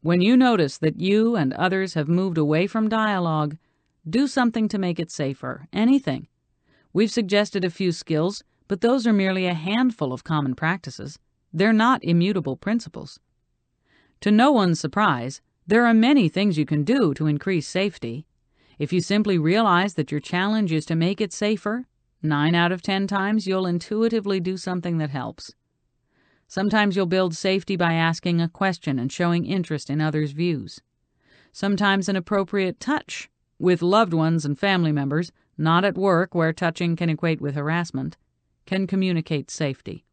When you notice that you and others have moved away from dialogue, do something to make it safer. Anything. We've suggested a few skills, but those are merely a handful of common practices. They're not immutable principles. To no one's surprise, there are many things you can do to increase safety. If you simply realize that your challenge is to make it safer, nine out of ten times you'll intuitively do something that helps. Sometimes you'll build safety by asking a question and showing interest in others' views. Sometimes an appropriate touch with loved ones and family members, not at work where touching can equate with harassment, can communicate safety.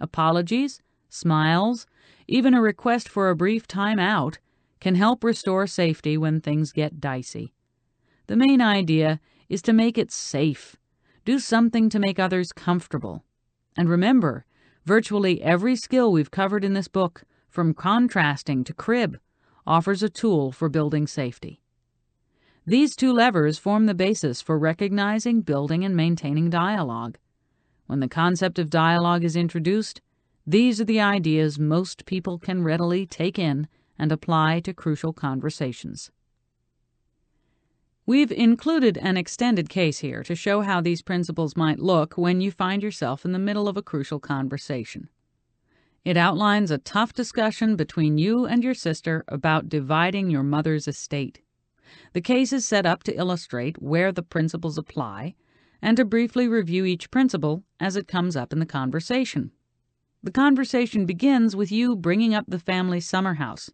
Apologies, smiles, even a request for a brief time out can help restore safety when things get dicey. The main idea is to make it safe. Do something to make others comfortable. And remember, virtually every skill we've covered in this book, from contrasting to crib, offers a tool for building safety. These two levers form the basis for recognizing, building, and maintaining dialogue. When the concept of dialogue is introduced, these are the ideas most people can readily take in and apply to crucial conversations. We've included an extended case here to show how these principles might look when you find yourself in the middle of a crucial conversation. It outlines a tough discussion between you and your sister about dividing your mother's estate. The case is set up to illustrate where the principles apply and to briefly review each principle as it comes up in the conversation. The conversation begins with you bringing up the family summer house.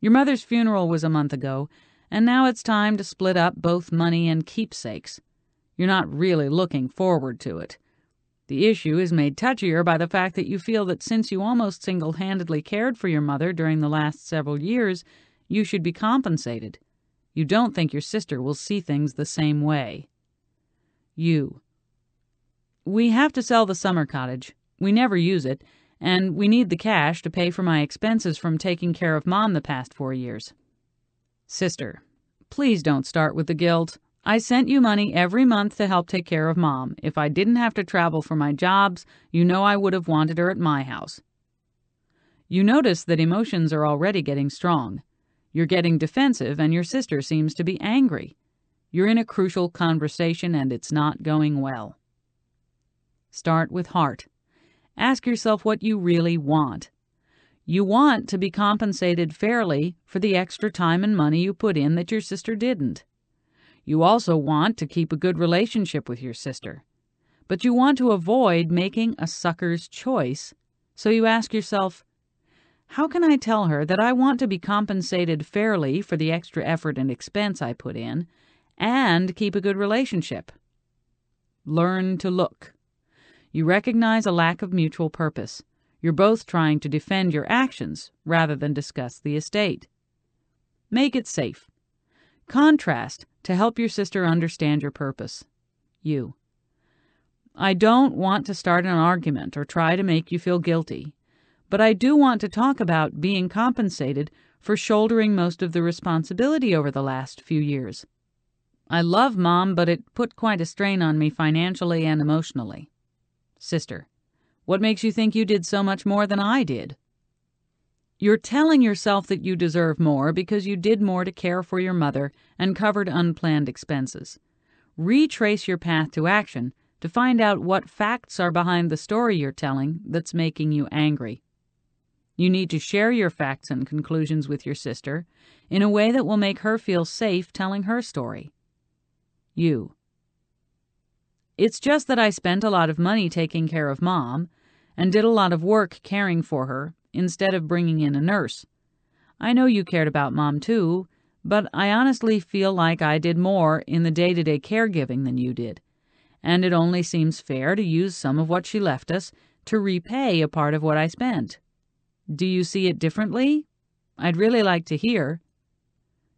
Your mother's funeral was a month ago, and now it's time to split up both money and keepsakes. You're not really looking forward to it. The issue is made touchier by the fact that you feel that since you almost single handedly cared for your mother during the last several years, you should be compensated. You don't think your sister will see things the same way. You. We have to sell the summer cottage. We never use it, and we need the cash to pay for my expenses from taking care of Mom the past four years. Sister. Please don't start with the guilt. I sent you money every month to help take care of Mom. If I didn't have to travel for my jobs, you know I would have wanted her at my house. You notice that emotions are already getting strong. You're getting defensive, and your sister seems to be angry. You're in a crucial conversation and it's not going well. Start with heart. Ask yourself what you really want. You want to be compensated fairly for the extra time and money you put in that your sister didn't. You also want to keep a good relationship with your sister. But you want to avoid making a sucker's choice, so you ask yourself, how can I tell her that I want to be compensated fairly for the extra effort and expense I put in, and keep a good relationship. Learn to look. You recognize a lack of mutual purpose. You're both trying to defend your actions rather than discuss the estate. Make it safe. Contrast to help your sister understand your purpose. You. I don't want to start an argument or try to make you feel guilty, but I do want to talk about being compensated for shouldering most of the responsibility over the last few years. I love Mom, but it put quite a strain on me financially and emotionally. Sister. What makes you think you did so much more than I did? You're telling yourself that you deserve more because you did more to care for your mother and covered unplanned expenses. Retrace your path to action to find out what facts are behind the story you're telling that's making you angry. You need to share your facts and conclusions with your sister in a way that will make her feel safe telling her story. You. It's just that I spent a lot of money taking care of Mom and did a lot of work caring for her instead of bringing in a nurse. I know you cared about Mom too, but I honestly feel like I did more in the day to day caregiving than you did, and it only seems fair to use some of what she left us to repay a part of what I spent. Do you see it differently? I'd really like to hear.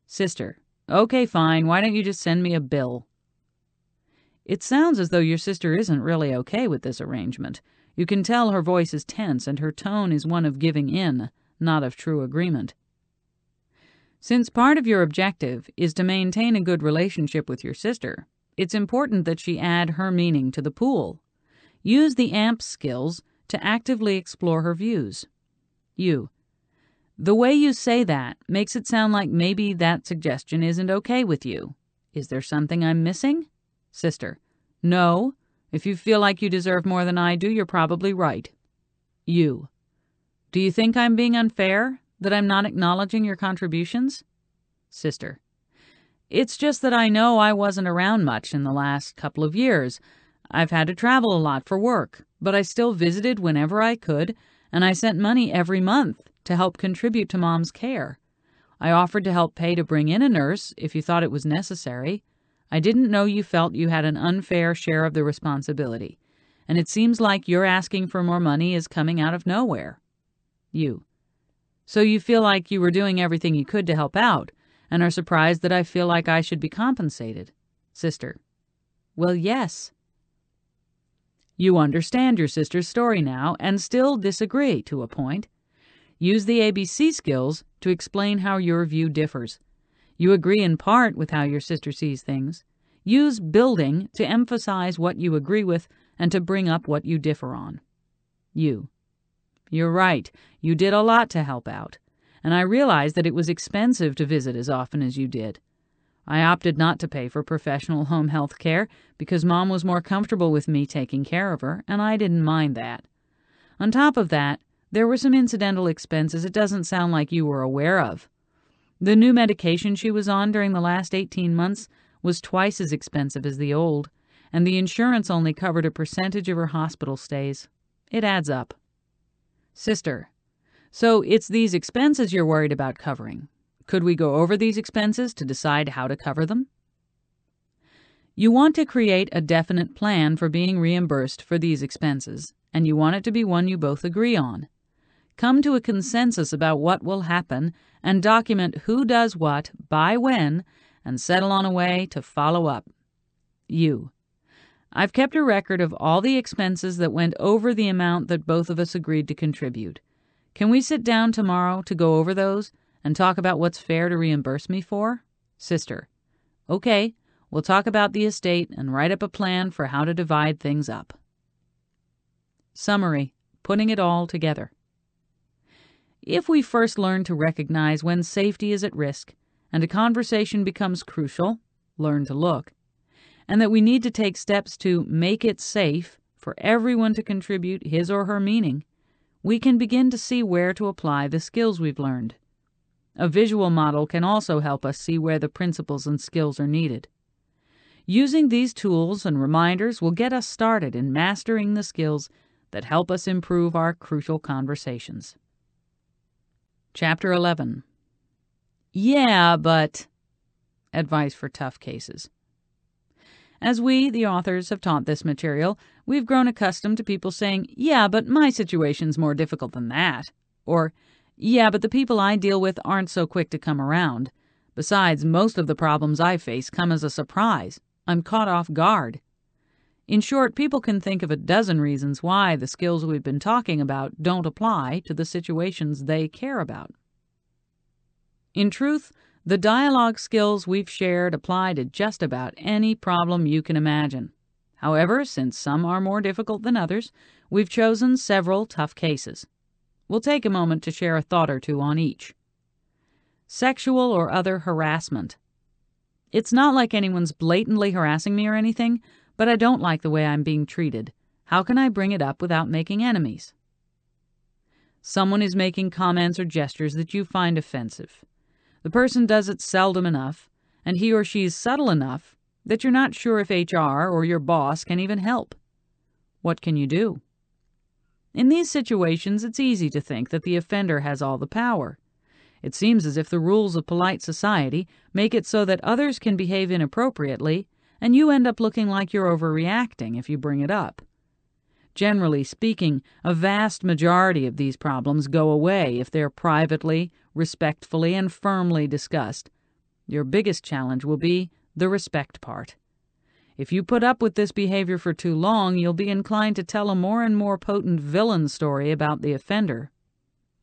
Sister, okay, fine. Why don't you just send me a bill? It sounds as though your sister isn't really okay with this arrangement. You can tell her voice is tense and her tone is one of giving in, not of true agreement. Since part of your objective is to maintain a good relationship with your sister, it's important that she add her meaning to the pool. Use the AMP skills to actively explore her views. You. The way you say that makes it sound like maybe that suggestion isn't okay with you. Is there something I'm missing? Sister. No. If you feel like you deserve more than I do, you're probably right. You. Do you think I'm being unfair? That I'm not acknowledging your contributions? Sister. It's just that I know I wasn't around much in the last couple of years. I've had to travel a lot for work, but I still visited whenever I could, and I sent money every month to help contribute to Mom's care. I offered to help pay to bring in a nurse if you thought it was necessary. I didn't know you felt you had an unfair share of the responsibility, and it seems like your asking for more money is coming out of nowhere. You. So you feel like you were doing everything you could to help out, and are surprised that I feel like I should be compensated. Sister. Well, yes. You understand your sister's story now and still disagree to a point. Use the ABC skills to explain how your view differs. You agree in part with how your sister sees things. Use building to emphasize what you agree with and to bring up what you differ on. You. You're right. You did a lot to help out. And I realize that it was expensive to visit as often as you did. I opted not to pay for professional home health care because Mom was more comfortable with me taking care of her, and I didn't mind that. On top of that, there were some incidental expenses it doesn't sound like you were aware of. The new medication she was on during the last 18 months was twice as expensive as the old, and the insurance only covered a percentage of her hospital stays. It adds up. Sister, so it's these expenses you're worried about covering. Could we go over these expenses to decide how to cover them? You want to create a definite plan for being reimbursed for these expenses, and you want it to be one you both agree on. Come to a consensus about what will happen and document who does what by when and settle on a way to follow up. You. I've kept a record of all the expenses that went over the amount that both of us agreed to contribute. Can we sit down tomorrow to go over those and talk about what's fair to reimburse me for? Sister. Okay, we'll talk about the estate and write up a plan for how to divide things up. Summary Putting it all together. If we first learn to recognize when safety is at risk and a conversation becomes crucial, learn to look, and that we need to take steps to make it safe for everyone to contribute his or her meaning, we can begin to see where to apply the skills we've learned. A visual model can also help us see where the principles and skills are needed. Using these tools and reminders will get us started in mastering the skills that help us improve our crucial conversations. Chapter 11 Yeah, but advice for tough cases. As we, the authors, have taught this material, we've grown accustomed to people saying, Yeah, but my situation's more difficult than that. Or, Yeah, but the people I deal with aren't so quick to come around. Besides, most of the problems I face come as a surprise. I'm caught off guard. In short, people can think of a dozen reasons why the skills we've been talking about don't apply to the situations they care about. In truth, the dialogue skills we've shared apply to just about any problem you can imagine. However, since some are more difficult than others, we've chosen several tough cases. We'll take a moment to share a thought or two on each. Sexual or other harassment. It's not like anyone's blatantly harassing me or anything, but I don't like the way I'm being treated. How can I bring it up without making enemies? Someone is making comments or gestures that you find offensive. The person does it seldom enough, and he or she is subtle enough that you're not sure if HR or your boss can even help. What can you do? In these situations, it's easy to think that the offender has all the power. It seems as if the rules of polite society make it so that others can behave inappropriately, and you end up looking like you're overreacting if you bring it up. Generally speaking, a vast majority of these problems go away if they're privately, respectfully, and firmly discussed. Your biggest challenge will be the respect part. If you put up with this behavior for too long, you'll be inclined to tell a more and more potent villain story about the offender.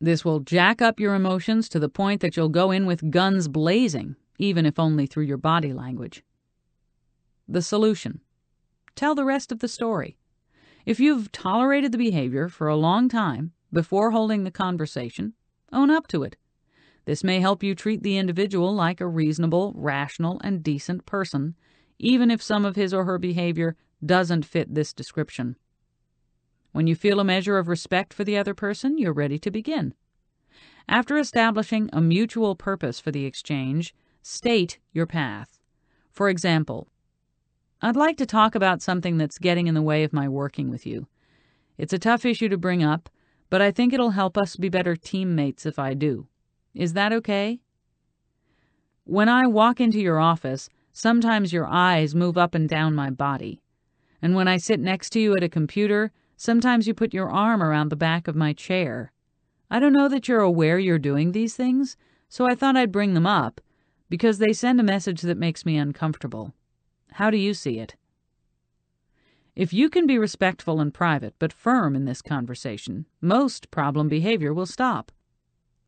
This will jack up your emotions to the point that you'll go in with guns blazing, even if only through your body language. The solution Tell the rest of the story. If you've tolerated the behavior for a long time before holding the conversation, own up to it. This may help you treat the individual like a reasonable, rational, and decent person, even if some of his or her behavior doesn't fit this description. When you feel a measure of respect for the other person, you're ready to begin. After establishing a mutual purpose for the exchange, state your path. For example, I'd like to talk about something that's getting in the way of my working with you. It's a tough issue to bring up, but I think it'll help us be better teammates if I do. Is that okay? When I walk into your office, sometimes your eyes move up and down my body. And when I sit next to you at a computer, sometimes you put your arm around the back of my chair. I don't know that you're aware you're doing these things, so I thought I'd bring them up, because they send a message that makes me uncomfortable. How do you see it? If you can be respectful and private but firm in this conversation, most problem behavior will stop.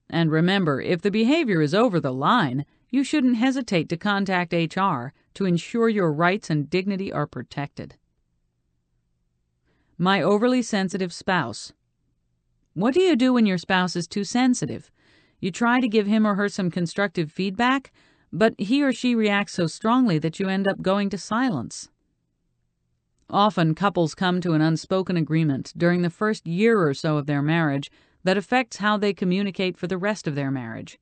And remember, if the behavior is over the line, you shouldn't hesitate to contact HR to ensure your rights and dignity are protected. My overly sensitive spouse. What do you do when your spouse is too sensitive? You try to give him or her some constructive feedback, but he or she reacts so strongly that you end up going to silence. Often, couples come to an unspoken agreement during the first year or so of their marriage that affects how they communicate for the rest of their marriage.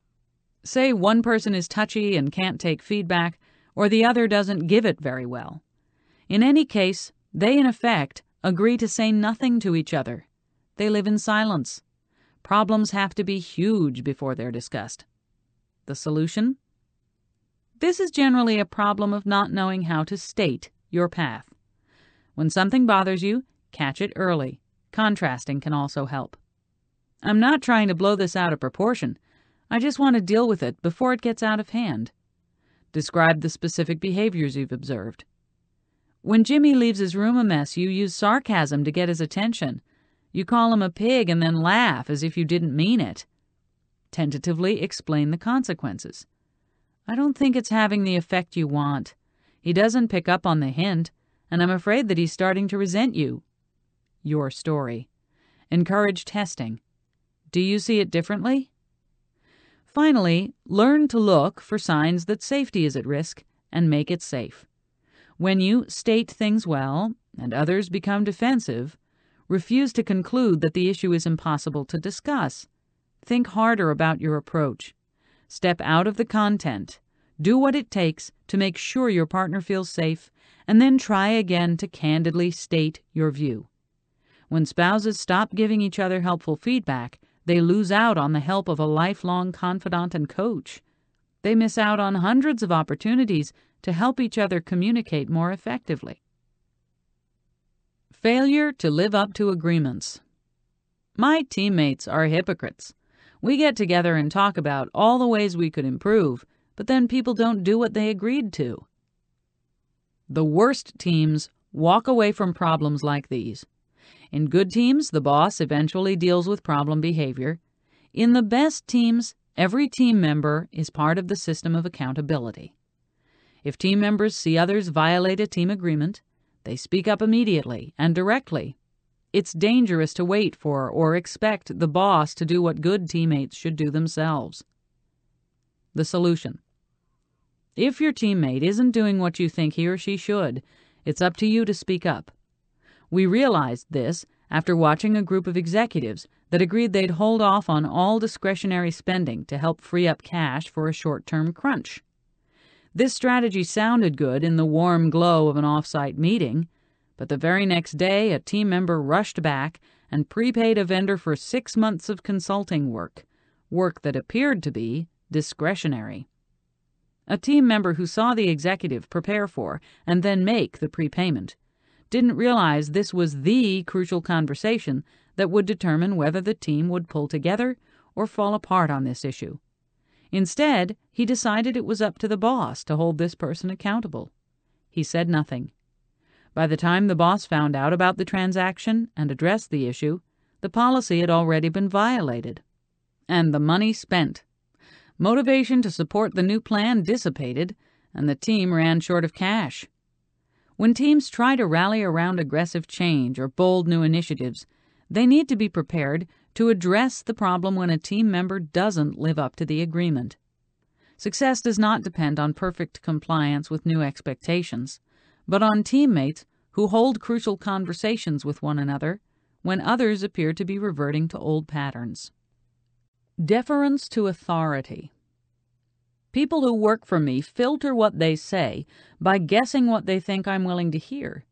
Say one person is touchy and can't take feedback, or the other doesn't give it very well. In any case, they in effect agree to say nothing to each other. They live in silence. Problems have to be huge before they're discussed. The solution? This is generally a problem of not knowing how to state your path. When something bothers you, catch it early. Contrasting can also help. I'm not trying to blow this out of proportion. I just want to deal with it before it gets out of hand. Describe the specific behaviors you've observed. When Jimmy leaves his room a mess, you use sarcasm to get his attention. You call him a pig and then laugh as if you didn't mean it. Tentatively explain the consequences. I don't think it's having the effect you want. He doesn't pick up on the hint, and I'm afraid that he's starting to resent you. Your story. Encourage testing. Do you see it differently? Finally, learn to look for signs that safety is at risk and make it safe. When you state things well and others become defensive, refuse to conclude that the issue is impossible to discuss. Think harder about your approach. Step out of the content. Do what it takes to make sure your partner feels safe, and then try again to candidly state your view. When spouses stop giving each other helpful feedback, they lose out on the help of a lifelong confidant and coach. They miss out on hundreds of opportunities to help each other communicate more effectively. Failure to live up to agreements. My teammates are hypocrites. We get together and talk about all the ways we could improve, but then people don't do what they agreed to. The worst teams walk away from problems like these. In good teams, the boss eventually deals with problem behavior. In the best teams, every team member is part of the system of accountability. If team members see others violate a team agreement, they speak up immediately and directly. It's dangerous to wait for or expect the boss to do what good teammates should do themselves. The solution If your teammate isn't doing what you think he or she should, it's up to you to speak up. We realized this after watching a group of executives that agreed they'd hold off on all discretionary spending to help free up cash for a short term crunch. This strategy sounded good in the warm glow of an off-site meeting, but the very next day a team member rushed back and prepaid a vendor for six months of consulting work, work that appeared to be discretionary. A team member who saw the executive prepare for and then make the prepayment didn't realize this was the crucial conversation that would determine whether the team would pull together or fall apart on this issue. Instead, he decided it was up to the boss to hold this person accountable. He said nothing. By the time the boss found out about the transaction and addressed the issue, the policy had already been violated. And the money spent. Motivation to support the new plan dissipated, and the team ran short of cash. When teams try to rally around aggressive change or bold new initiatives, they need to be prepared to address the problem when a team member doesn't live up to the agreement. Success does not depend on perfect compliance with new expectations, but on teammates who hold crucial conversations with one another when others appear to be reverting to old patterns. Deference to authority. People who work for me filter what they say by guessing what they think I'm willing to hear.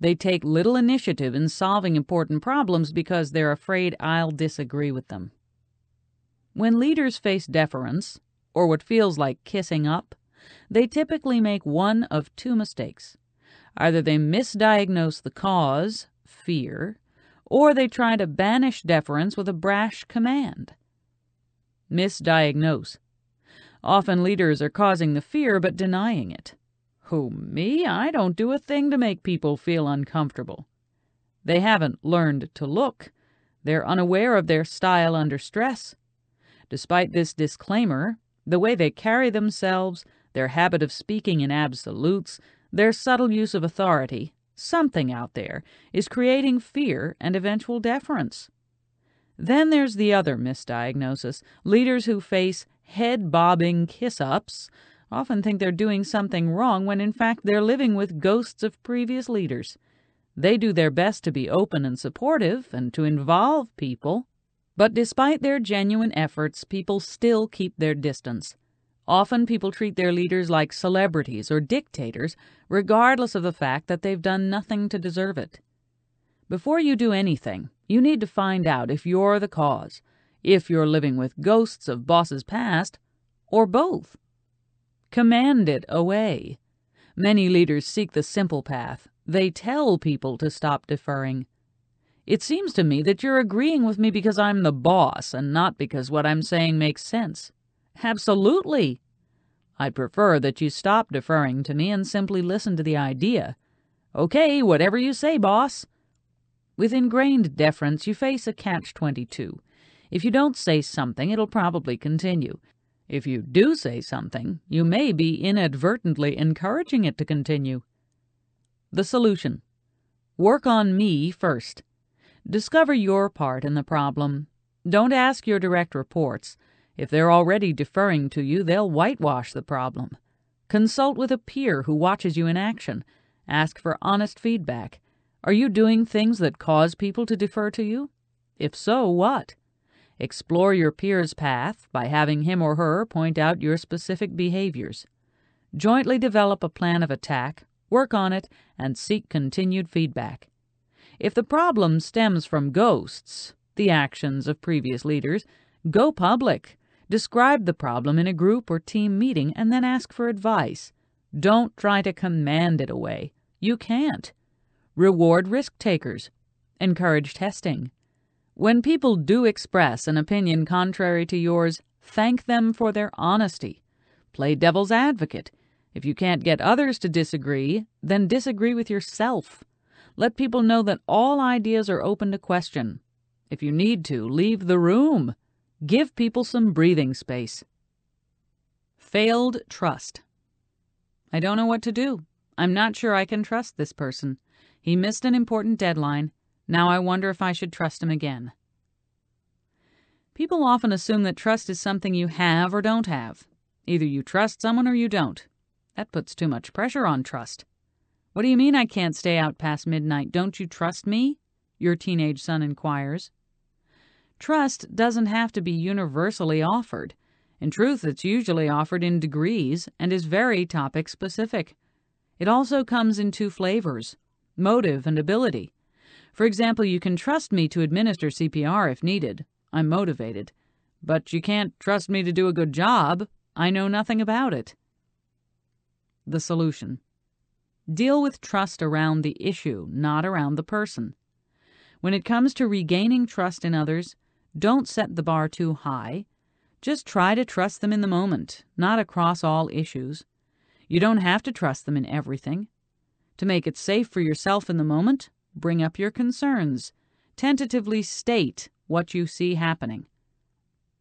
They take little initiative in solving important problems because they're afraid I'll disagree with them. When leaders face deference, or what feels like kissing up, they typically make one of two mistakes. Either they misdiagnose the cause, fear, or they try to banish deference with a brash command. Misdiagnose. Often leaders are causing the fear but denying it. Who, me? I don't do a thing to make people feel uncomfortable. They haven't learned to look. They're unaware of their style under stress. Despite this disclaimer, the way they carry themselves, their habit of speaking in absolutes, their subtle use of authority, something out there is creating fear and eventual deference. Then there's the other misdiagnosis leaders who face head bobbing kiss ups often think they're doing something wrong when in fact they're living with ghosts of previous leaders. They do their best to be open and supportive and to involve people, but despite their genuine efforts, people still keep their distance. Often people treat their leaders like celebrities or dictators, regardless of the fact that they've done nothing to deserve it. Before you do anything, you need to find out if you're the cause, if you're living with ghosts of bosses past, or both. Command it away. Many leaders seek the simple path. They tell people to stop deferring. It seems to me that you're agreeing with me because I'm the boss and not because what I'm saying makes sense. Absolutely. I'd prefer that you stop deferring to me and simply listen to the idea. Okay, whatever you say, boss. With ingrained deference, you face a catch 22. If you don't say something, it'll probably continue. If you do say something, you may be inadvertently encouraging it to continue. The solution Work on me first. Discover your part in the problem. Don't ask your direct reports. If they're already deferring to you, they'll whitewash the problem. Consult with a peer who watches you in action. Ask for honest feedback. Are you doing things that cause people to defer to you? If so, what? Explore your peer's path by having him or her point out your specific behaviors. Jointly develop a plan of attack, work on it, and seek continued feedback. If the problem stems from ghosts, the actions of previous leaders, go public. Describe the problem in a group or team meeting and then ask for advice. Don't try to command it away. You can't. Reward risk takers. Encourage testing. When people do express an opinion contrary to yours, thank them for their honesty. Play devil's advocate. If you can't get others to disagree, then disagree with yourself. Let people know that all ideas are open to question. If you need to, leave the room. Give people some breathing space. Failed trust. I don't know what to do. I'm not sure I can trust this person. He missed an important deadline. Now I wonder if I should trust him again. People often assume that trust is something you have or don't have. Either you trust someone or you don't. That puts too much pressure on trust. What do you mean I can't stay out past midnight? Don't you trust me? Your teenage son inquires. Trust doesn't have to be universally offered. In truth, it's usually offered in degrees and is very topic specific. It also comes in two flavors motive and ability. For example, you can trust me to administer CPR if needed. I'm motivated. But you can't trust me to do a good job. I know nothing about it. The solution Deal with trust around the issue, not around the person. When it comes to regaining trust in others, don't set the bar too high. Just try to trust them in the moment, not across all issues. You don't have to trust them in everything. To make it safe for yourself in the moment, bring up your concerns. Tentatively state what you see happening.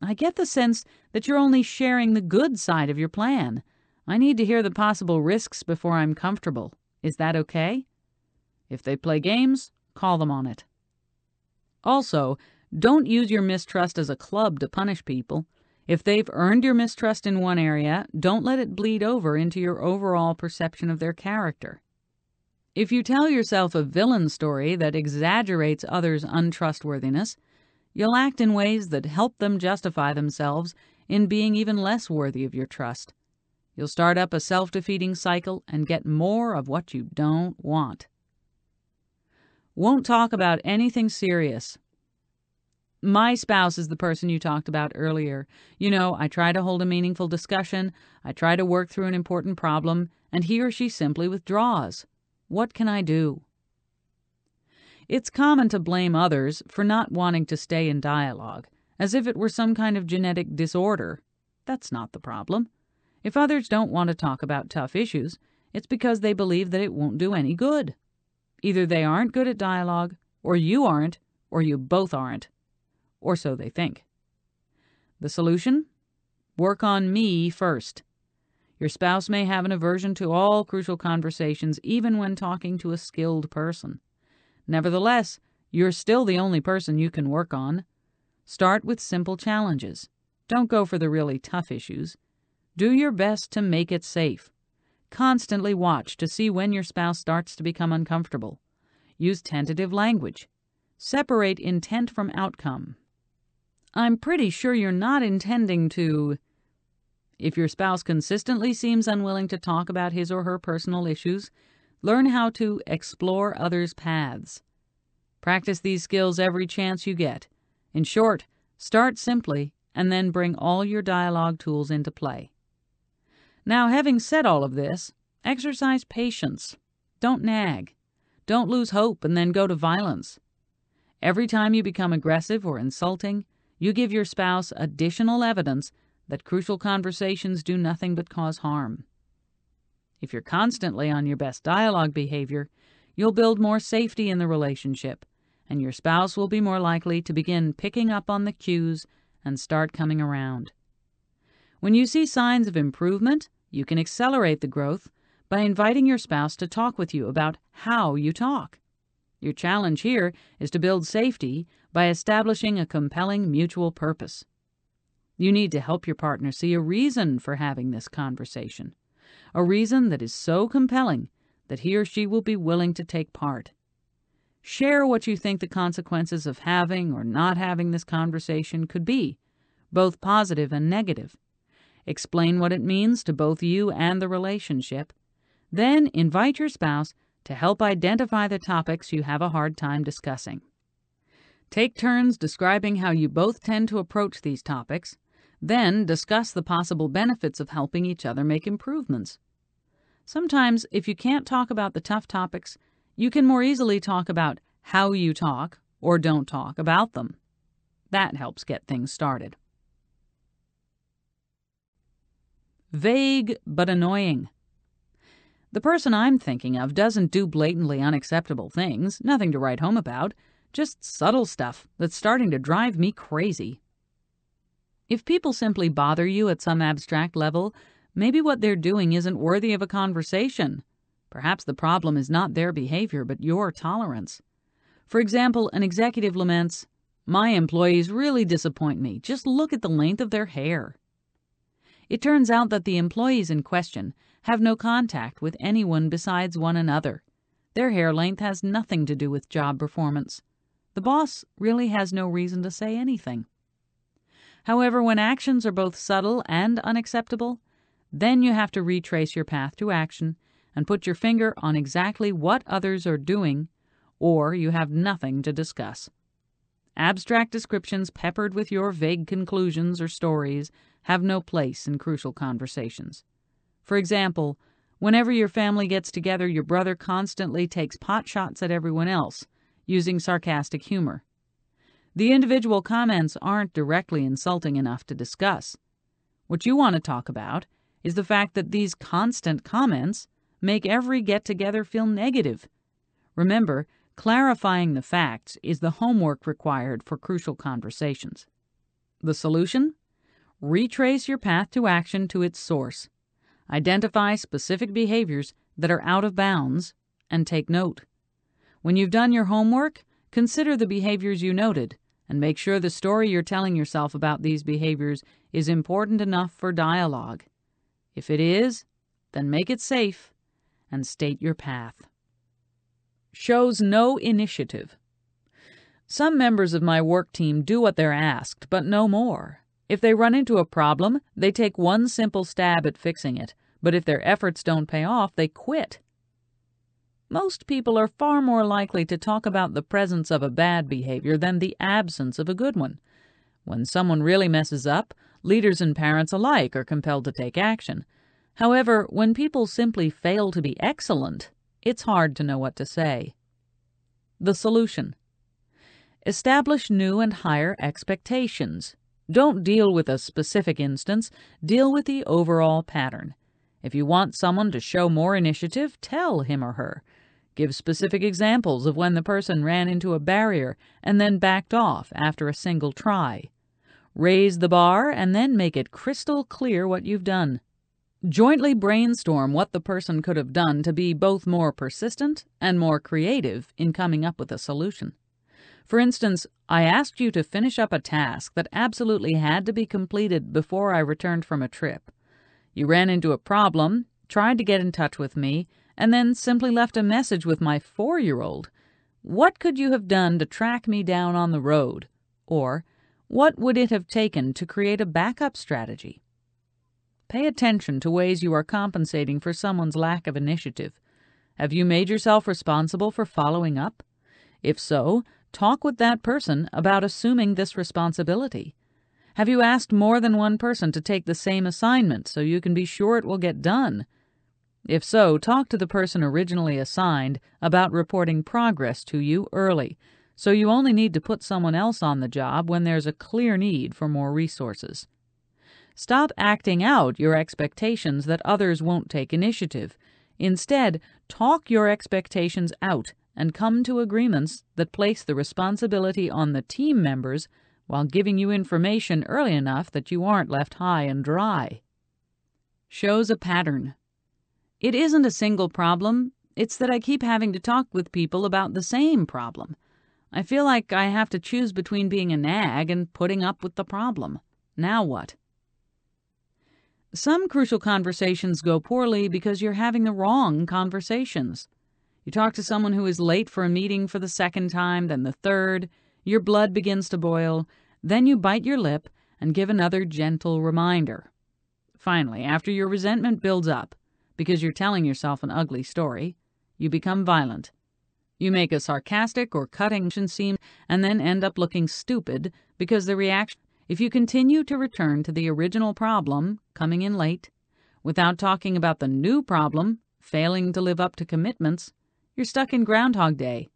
I get the sense that you're only sharing the good side of your plan. I need to hear the possible risks before I'm comfortable. Is that okay? If they play games, call them on it. Also, don't use your mistrust as a club to punish people. If they've earned your mistrust in one area, don't let it bleed over into your overall perception of their character. If you tell yourself a villain story that exaggerates others' untrustworthiness, you'll act in ways that help them justify themselves in being even less worthy of your trust. You'll start up a self defeating cycle and get more of what you don't want. Won't talk about anything serious. My spouse is the person you talked about earlier. You know, I try to hold a meaningful discussion, I try to work through an important problem, and he or she simply withdraws. What can I do? It's common to blame others for not wanting to stay in dialogue, as if it were some kind of genetic disorder. That's not the problem. If others don't want to talk about tough issues, it's because they believe that it won't do any good. Either they aren't good at dialogue, or you aren't, or you both aren't. Or so they think. The solution? Work on me first. Your spouse may have an aversion to all crucial conversations, even when talking to a skilled person. Nevertheless, you're still the only person you can work on. Start with simple challenges. Don't go for the really tough issues. Do your best to make it safe. Constantly watch to see when your spouse starts to become uncomfortable. Use tentative language. Separate intent from outcome. I'm pretty sure you're not intending to. If your spouse consistently seems unwilling to talk about his or her personal issues, learn how to explore others' paths. Practice these skills every chance you get. In short, start simply and then bring all your dialogue tools into play. Now, having said all of this, exercise patience. Don't nag. Don't lose hope and then go to violence. Every time you become aggressive or insulting, you give your spouse additional evidence that crucial conversations do nothing but cause harm. If you're constantly on your best dialogue behavior, you'll build more safety in the relationship, and your spouse will be more likely to begin picking up on the cues and start coming around. When you see signs of improvement, you can accelerate the growth by inviting your spouse to talk with you about how you talk. Your challenge here is to build safety by establishing a compelling mutual purpose. You need to help your partner see a reason for having this conversation, a reason that is so compelling that he or she will be willing to take part. Share what you think the consequences of having or not having this conversation could be, both positive and negative. Explain what it means to both you and the relationship. Then invite your spouse to help identify the topics you have a hard time discussing. Take turns describing how you both tend to approach these topics, then discuss the possible benefits of helping each other make improvements. Sometimes, if you can't talk about the tough topics, you can more easily talk about how you talk or don't talk about them. That helps get things started. Vague but annoying. The person I'm thinking of doesn't do blatantly unacceptable things, nothing to write home about, just subtle stuff that's starting to drive me crazy. If people simply bother you at some abstract level, maybe what they're doing isn't worthy of a conversation. Perhaps the problem is not their behavior, but your tolerance. For example, an executive laments, My employees really disappoint me. Just look at the length of their hair. It turns out that the employees in question have no contact with anyone besides one another. Their hair length has nothing to do with job performance. The boss really has no reason to say anything. However, when actions are both subtle and unacceptable, then you have to retrace your path to action and put your finger on exactly what others are doing, or you have nothing to discuss. Abstract descriptions peppered with your vague conclusions or stories have no place in crucial conversations. For example, whenever your family gets together, your brother constantly takes pot shots at everyone else, using sarcastic humor. The individual comments aren't directly insulting enough to discuss. What you want to talk about is the fact that these constant comments make every get together feel negative. Remember, clarifying the facts is the homework required for crucial conversations. The solution? Retrace your path to action to its source. Identify specific behaviors that are out of bounds and take note. When you've done your homework, consider the behaviors you noted and make sure the story you're telling yourself about these behaviors is important enough for dialogue. If it is, then make it safe and state your path. Shows no initiative. Some members of my work team do what they're asked, but no more. If they run into a problem, they take one simple stab at fixing it, but if their efforts don't pay off, they quit. Most people are far more likely to talk about the presence of a bad behavior than the absence of a good one. When someone really messes up, leaders and parents alike are compelled to take action. However, when people simply fail to be excellent, it's hard to know what to say. The solution Establish new and higher expectations. Don't deal with a specific instance, deal with the overall pattern. If you want someone to show more initiative, tell him or her. Give specific examples of when the person ran into a barrier and then backed off after a single try. Raise the bar and then make it crystal clear what you've done. Jointly brainstorm what the person could have done to be both more persistent and more creative in coming up with a solution. For instance, I asked you to finish up a task that absolutely had to be completed before I returned from a trip. You ran into a problem, tried to get in touch with me, and then simply left a message with my four year old. What could you have done to track me down on the road? Or, what would it have taken to create a backup strategy? Pay attention to ways you are compensating for someone's lack of initiative. Have you made yourself responsible for following up? If so, talk with that person about assuming this responsibility. Have you asked more than one person to take the same assignment so you can be sure it will get done? If so, talk to the person originally assigned about reporting progress to you early, so you only need to put someone else on the job when there's a clear need for more resources. Stop acting out your expectations that others won't take initiative. Instead, talk your expectations out and come to agreements that place the responsibility on the team members while giving you information early enough that you aren't left high and dry. Shows a pattern. It isn't a single problem, it's that I keep having to talk with people about the same problem. I feel like I have to choose between being a nag and putting up with the problem. Now what? Some crucial conversations go poorly because you're having the wrong conversations. You talk to someone who is late for a meeting for the second time, then the third, your blood begins to boil, then you bite your lip and give another gentle reminder. Finally, after your resentment builds up, because you're telling yourself an ugly story, you become violent. You make a sarcastic or cutting scene and then end up looking stupid because the reaction if you continue to return to the original problem, coming in late, without talking about the new problem, failing to live up to commitments, you're stuck in Groundhog Day.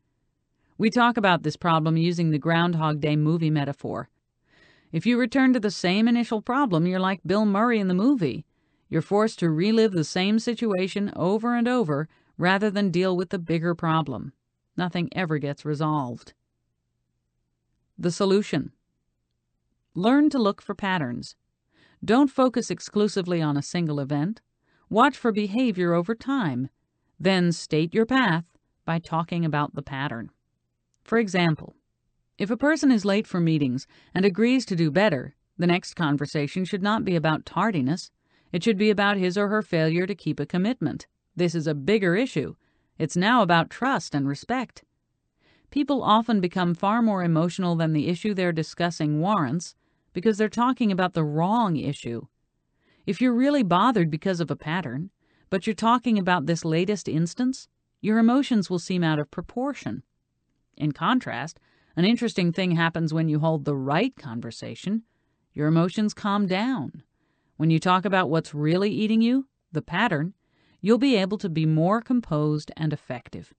We talk about this problem using the Groundhog Day movie metaphor. If you return to the same initial problem, you're like Bill Murray in the movie. You're forced to relive the same situation over and over rather than deal with the bigger problem. Nothing ever gets resolved. The solution Learn to look for patterns. Don't focus exclusively on a single event. Watch for behavior over time. Then state your path by talking about the pattern. For example, if a person is late for meetings and agrees to do better, the next conversation should not be about tardiness. It should be about his or her failure to keep a commitment. This is a bigger issue. It's now about trust and respect. People often become far more emotional than the issue they're discussing warrants because they're talking about the wrong issue. If you're really bothered because of a pattern, but you're talking about this latest instance, your emotions will seem out of proportion. In contrast, an interesting thing happens when you hold the right conversation. Your emotions calm down. When you talk about what's really eating you, the pattern, you'll be able to be more composed and effective.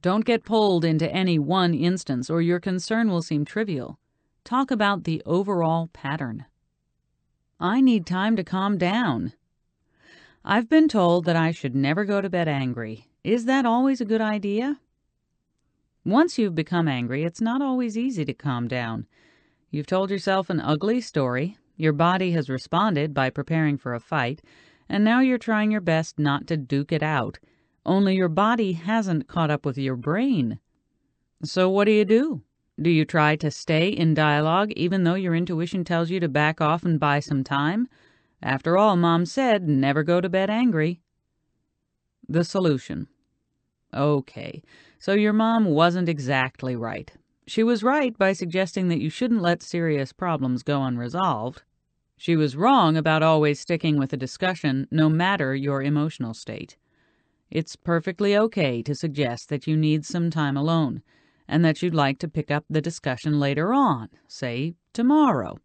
Don't get pulled into any one instance or your concern will seem trivial. Talk about the overall pattern. I need time to calm down. I've been told that I should never go to bed angry. Is that always a good idea? Once you've become angry, it's not always easy to calm down. You've told yourself an ugly story, your body has responded by preparing for a fight, and now you're trying your best not to duke it out, only your body hasn't caught up with your brain. So what do you do? Do you try to stay in dialogue even though your intuition tells you to back off and buy some time? After all, Mom said never go to bed angry. The solution. Okay, so your mom wasn't exactly right. She was right by suggesting that you shouldn't let serious problems go unresolved. She was wrong about always sticking with a discussion, no matter your emotional state. It's perfectly okay to suggest that you need some time alone, and that you'd like to pick up the discussion later on, say tomorrow.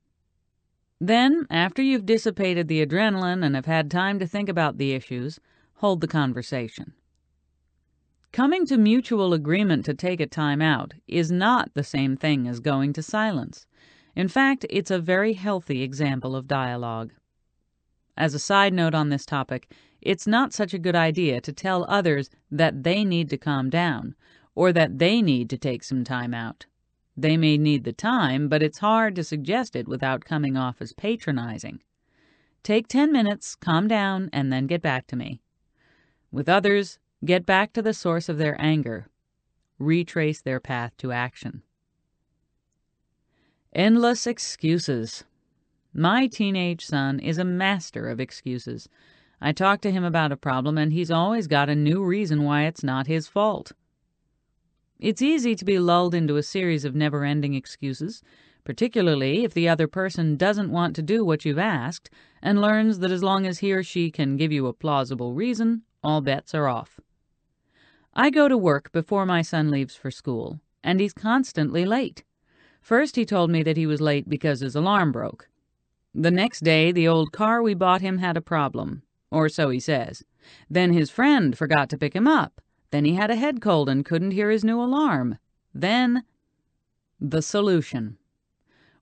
Then, after you've dissipated the adrenaline and have had time to think about the issues, hold the conversation. Coming to mutual agreement to take a time out is not the same thing as going to silence. In fact, it's a very healthy example of dialogue. As a side note on this topic, it's not such a good idea to tell others that they need to calm down or that they need to take some time out. They may need the time, but it's hard to suggest it without coming off as patronizing. Take 10 minutes, calm down, and then get back to me. With others, get back to the source of their anger, retrace their path to action. Endless excuses. My teenage son is a master of excuses. I talk to him about a problem, and he's always got a new reason why it's not his fault. It's easy to be lulled into a series of never ending excuses, particularly if the other person doesn't want to do what you've asked and learns that as long as he or she can give you a plausible reason, all bets are off. I go to work before my son leaves for school, and he's constantly late. First, he told me that he was late because his alarm broke. The next day, the old car we bought him had a problem, or so he says. Then his friend forgot to pick him up. Then he had a head cold and couldn't hear his new alarm. Then, the solution.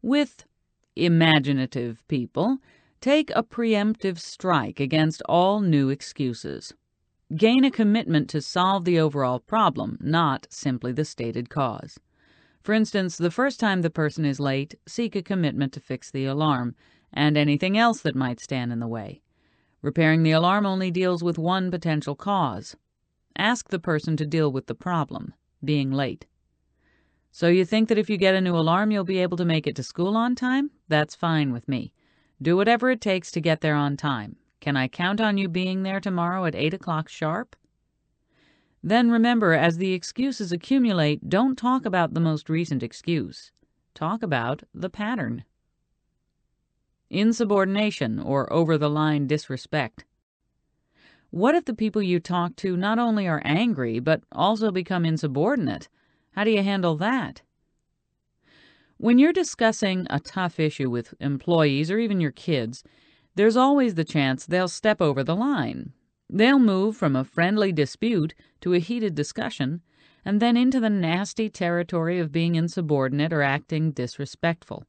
With imaginative people, take a preemptive strike against all new excuses. Gain a commitment to solve the overall problem, not simply the stated cause. For instance, the first time the person is late, seek a commitment to fix the alarm and anything else that might stand in the way. Repairing the alarm only deals with one potential cause. Ask the person to deal with the problem, being late. So you think that if you get a new alarm, you'll be able to make it to school on time? That's fine with me. Do whatever it takes to get there on time. Can I count on you being there tomorrow at 8 o'clock sharp? Then remember, as the excuses accumulate, don't talk about the most recent excuse. Talk about the pattern. Insubordination or over the line disrespect. What if the people you talk to not only are angry, but also become insubordinate? How do you handle that? When you're discussing a tough issue with employees or even your kids, there's always the chance they'll step over the line. They'll move from a friendly dispute to a heated discussion, and then into the nasty territory of being insubordinate or acting disrespectful.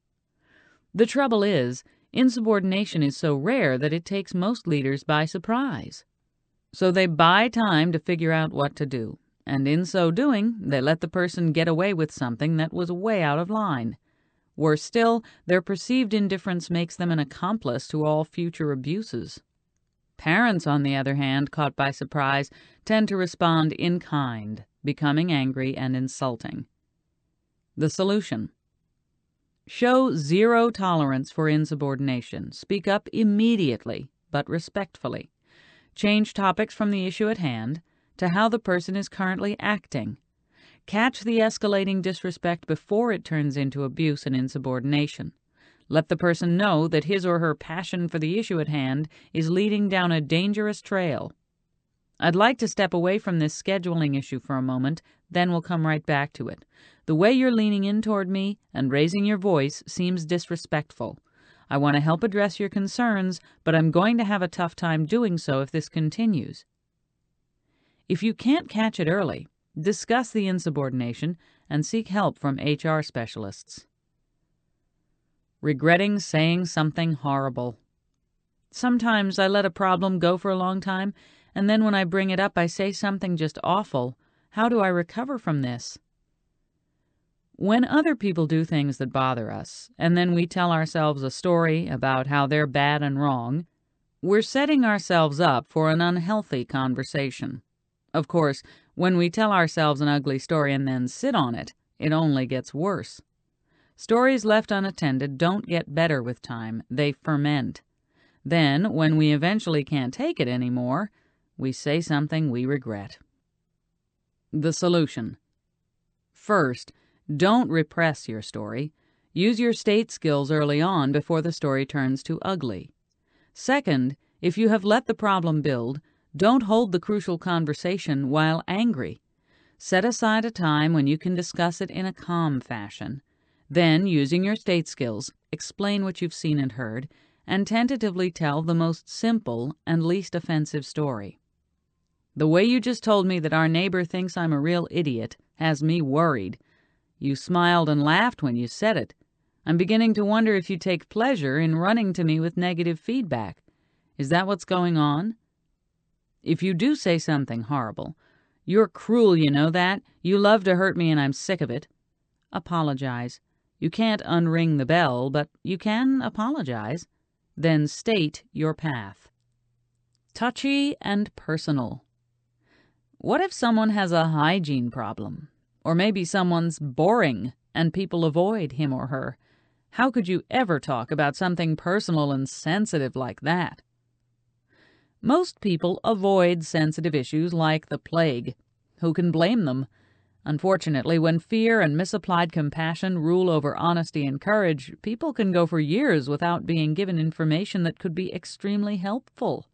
The trouble is, insubordination is so rare that it takes most leaders by surprise. So they buy time to figure out what to do, and in so doing, they let the person get away with something that was way out of line. Worse still, their perceived indifference makes them an accomplice to all future abuses. Parents, on the other hand, caught by surprise, tend to respond in kind, becoming angry and insulting. The solution Show zero tolerance for insubordination. Speak up immediately, but respectfully. Change topics from the issue at hand to how the person is currently acting. Catch the escalating disrespect before it turns into abuse and insubordination. Let the person know that his or her passion for the issue at hand is leading down a dangerous trail. I'd like to step away from this scheduling issue for a moment, then we'll come right back to it. The way you're leaning in toward me and raising your voice seems disrespectful. I want to help address your concerns, but I'm going to have a tough time doing so if this continues. If you can't catch it early, discuss the insubordination and seek help from HR specialists. Regretting saying something horrible. Sometimes I let a problem go for a long time and then when I bring it up, I say something just awful. How do I recover from this? When other people do things that bother us, and then we tell ourselves a story about how they're bad and wrong, we're setting ourselves up for an unhealthy conversation. Of course, when we tell ourselves an ugly story and then sit on it, it only gets worse. Stories left unattended don't get better with time, they ferment. Then, when we eventually can't take it anymore, we say something we regret. The solution First, don't repress your story. Use your state skills early on before the story turns too ugly. Second, if you have let the problem build, don't hold the crucial conversation while angry. Set aside a time when you can discuss it in a calm fashion. Then, using your state skills, explain what you've seen and heard, and tentatively tell the most simple and least offensive story. The way you just told me that our neighbor thinks I'm a real idiot has me worried. You smiled and laughed when you said it. I'm beginning to wonder if you take pleasure in running to me with negative feedback. Is that what's going on? If you do say something horrible, you're cruel, you know that. You love to hurt me and I'm sick of it. Apologize. You can't unring the bell, but you can apologize. Then state your path. Touchy and personal. What if someone has a hygiene problem? Or maybe someone's boring and people avoid him or her? How could you ever talk about something personal and sensitive like that? Most people avoid sensitive issues like the plague. Who can blame them? Unfortunately, when fear and misapplied compassion rule over honesty and courage, people can go for years without being given information that could be extremely helpful.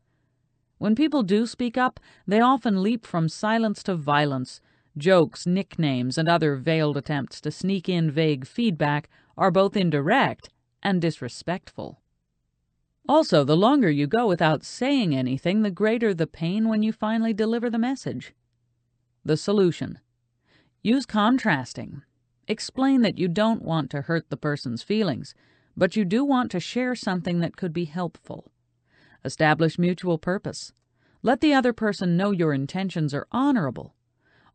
When people do speak up, they often leap from silence to violence. Jokes, nicknames, and other veiled attempts to sneak in vague feedback are both indirect and disrespectful. Also, the longer you go without saying anything, the greater the pain when you finally deliver the message. The solution Use contrasting. Explain that you don't want to hurt the person's feelings, but you do want to share something that could be helpful. Establish mutual purpose. Let the other person know your intentions are honorable.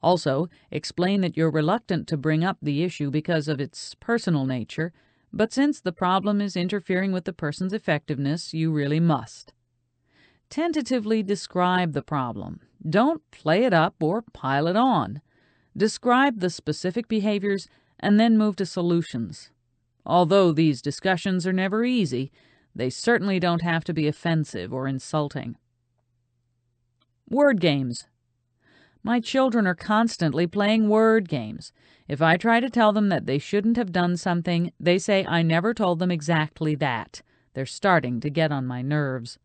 Also, explain that you're reluctant to bring up the issue because of its personal nature, but since the problem is interfering with the person's effectiveness, you really must. Tentatively describe the problem. Don't play it up or pile it on. Describe the specific behaviors and then move to solutions. Although these discussions are never easy, they certainly don't have to be offensive or insulting. Word games. My children are constantly playing word games. If I try to tell them that they shouldn't have done something, they say I never told them exactly that. They're starting to get on my nerves.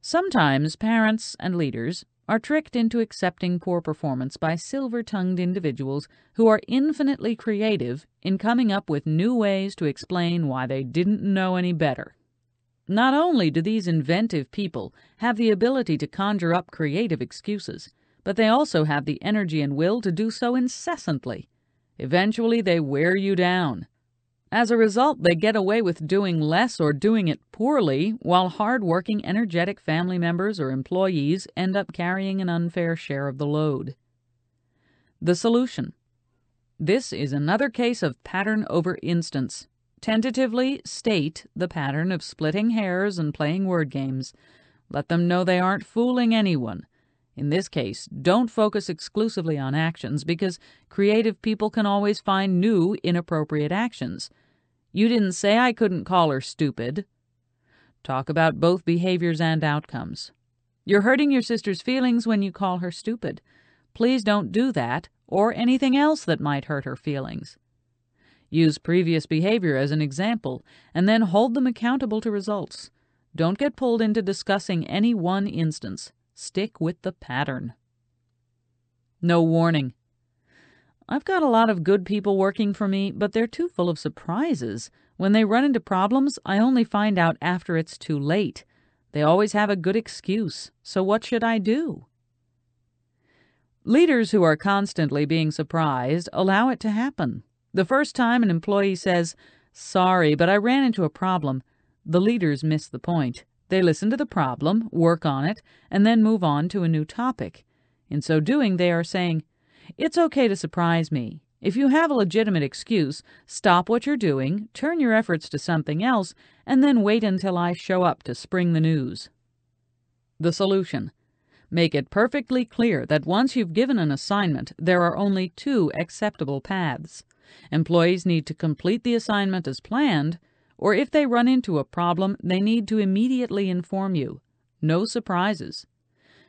Sometimes parents and leaders are tricked into accepting poor performance by silver tongued individuals who are infinitely creative in coming up with new ways to explain why they didn't know any better. Not only do these inventive people have the ability to conjure up creative excuses, but they also have the energy and will to do so incessantly. Eventually, they wear you down. As a result, they get away with doing less or doing it poorly, while hard-working, energetic family members or employees end up carrying an unfair share of the load. The solution. This is another case of pattern over instance. Tentatively state the pattern of splitting hairs and playing word games. Let them know they aren't fooling anyone. In this case, don't focus exclusively on actions because creative people can always find new inappropriate actions. You didn't say I couldn't call her stupid. Talk about both behaviors and outcomes. You're hurting your sister's feelings when you call her stupid. Please don't do that or anything else that might hurt her feelings. Use previous behavior as an example, and then hold them accountable to results. Don't get pulled into discussing any one instance. Stick with the pattern. No warning. I've got a lot of good people working for me, but they're too full of surprises. When they run into problems, I only find out after it's too late. They always have a good excuse, so what should I do? Leaders who are constantly being surprised allow it to happen. The first time an employee says, Sorry, but I ran into a problem, the leaders miss the point. They listen to the problem, work on it, and then move on to a new topic. In so doing, they are saying, It's okay to surprise me. If you have a legitimate excuse, stop what you're doing, turn your efforts to something else, and then wait until I show up to spring the news. The solution. Make it perfectly clear that once you've given an assignment, there are only two acceptable paths. Employees need to complete the assignment as planned, or if they run into a problem, they need to immediately inform you. No surprises.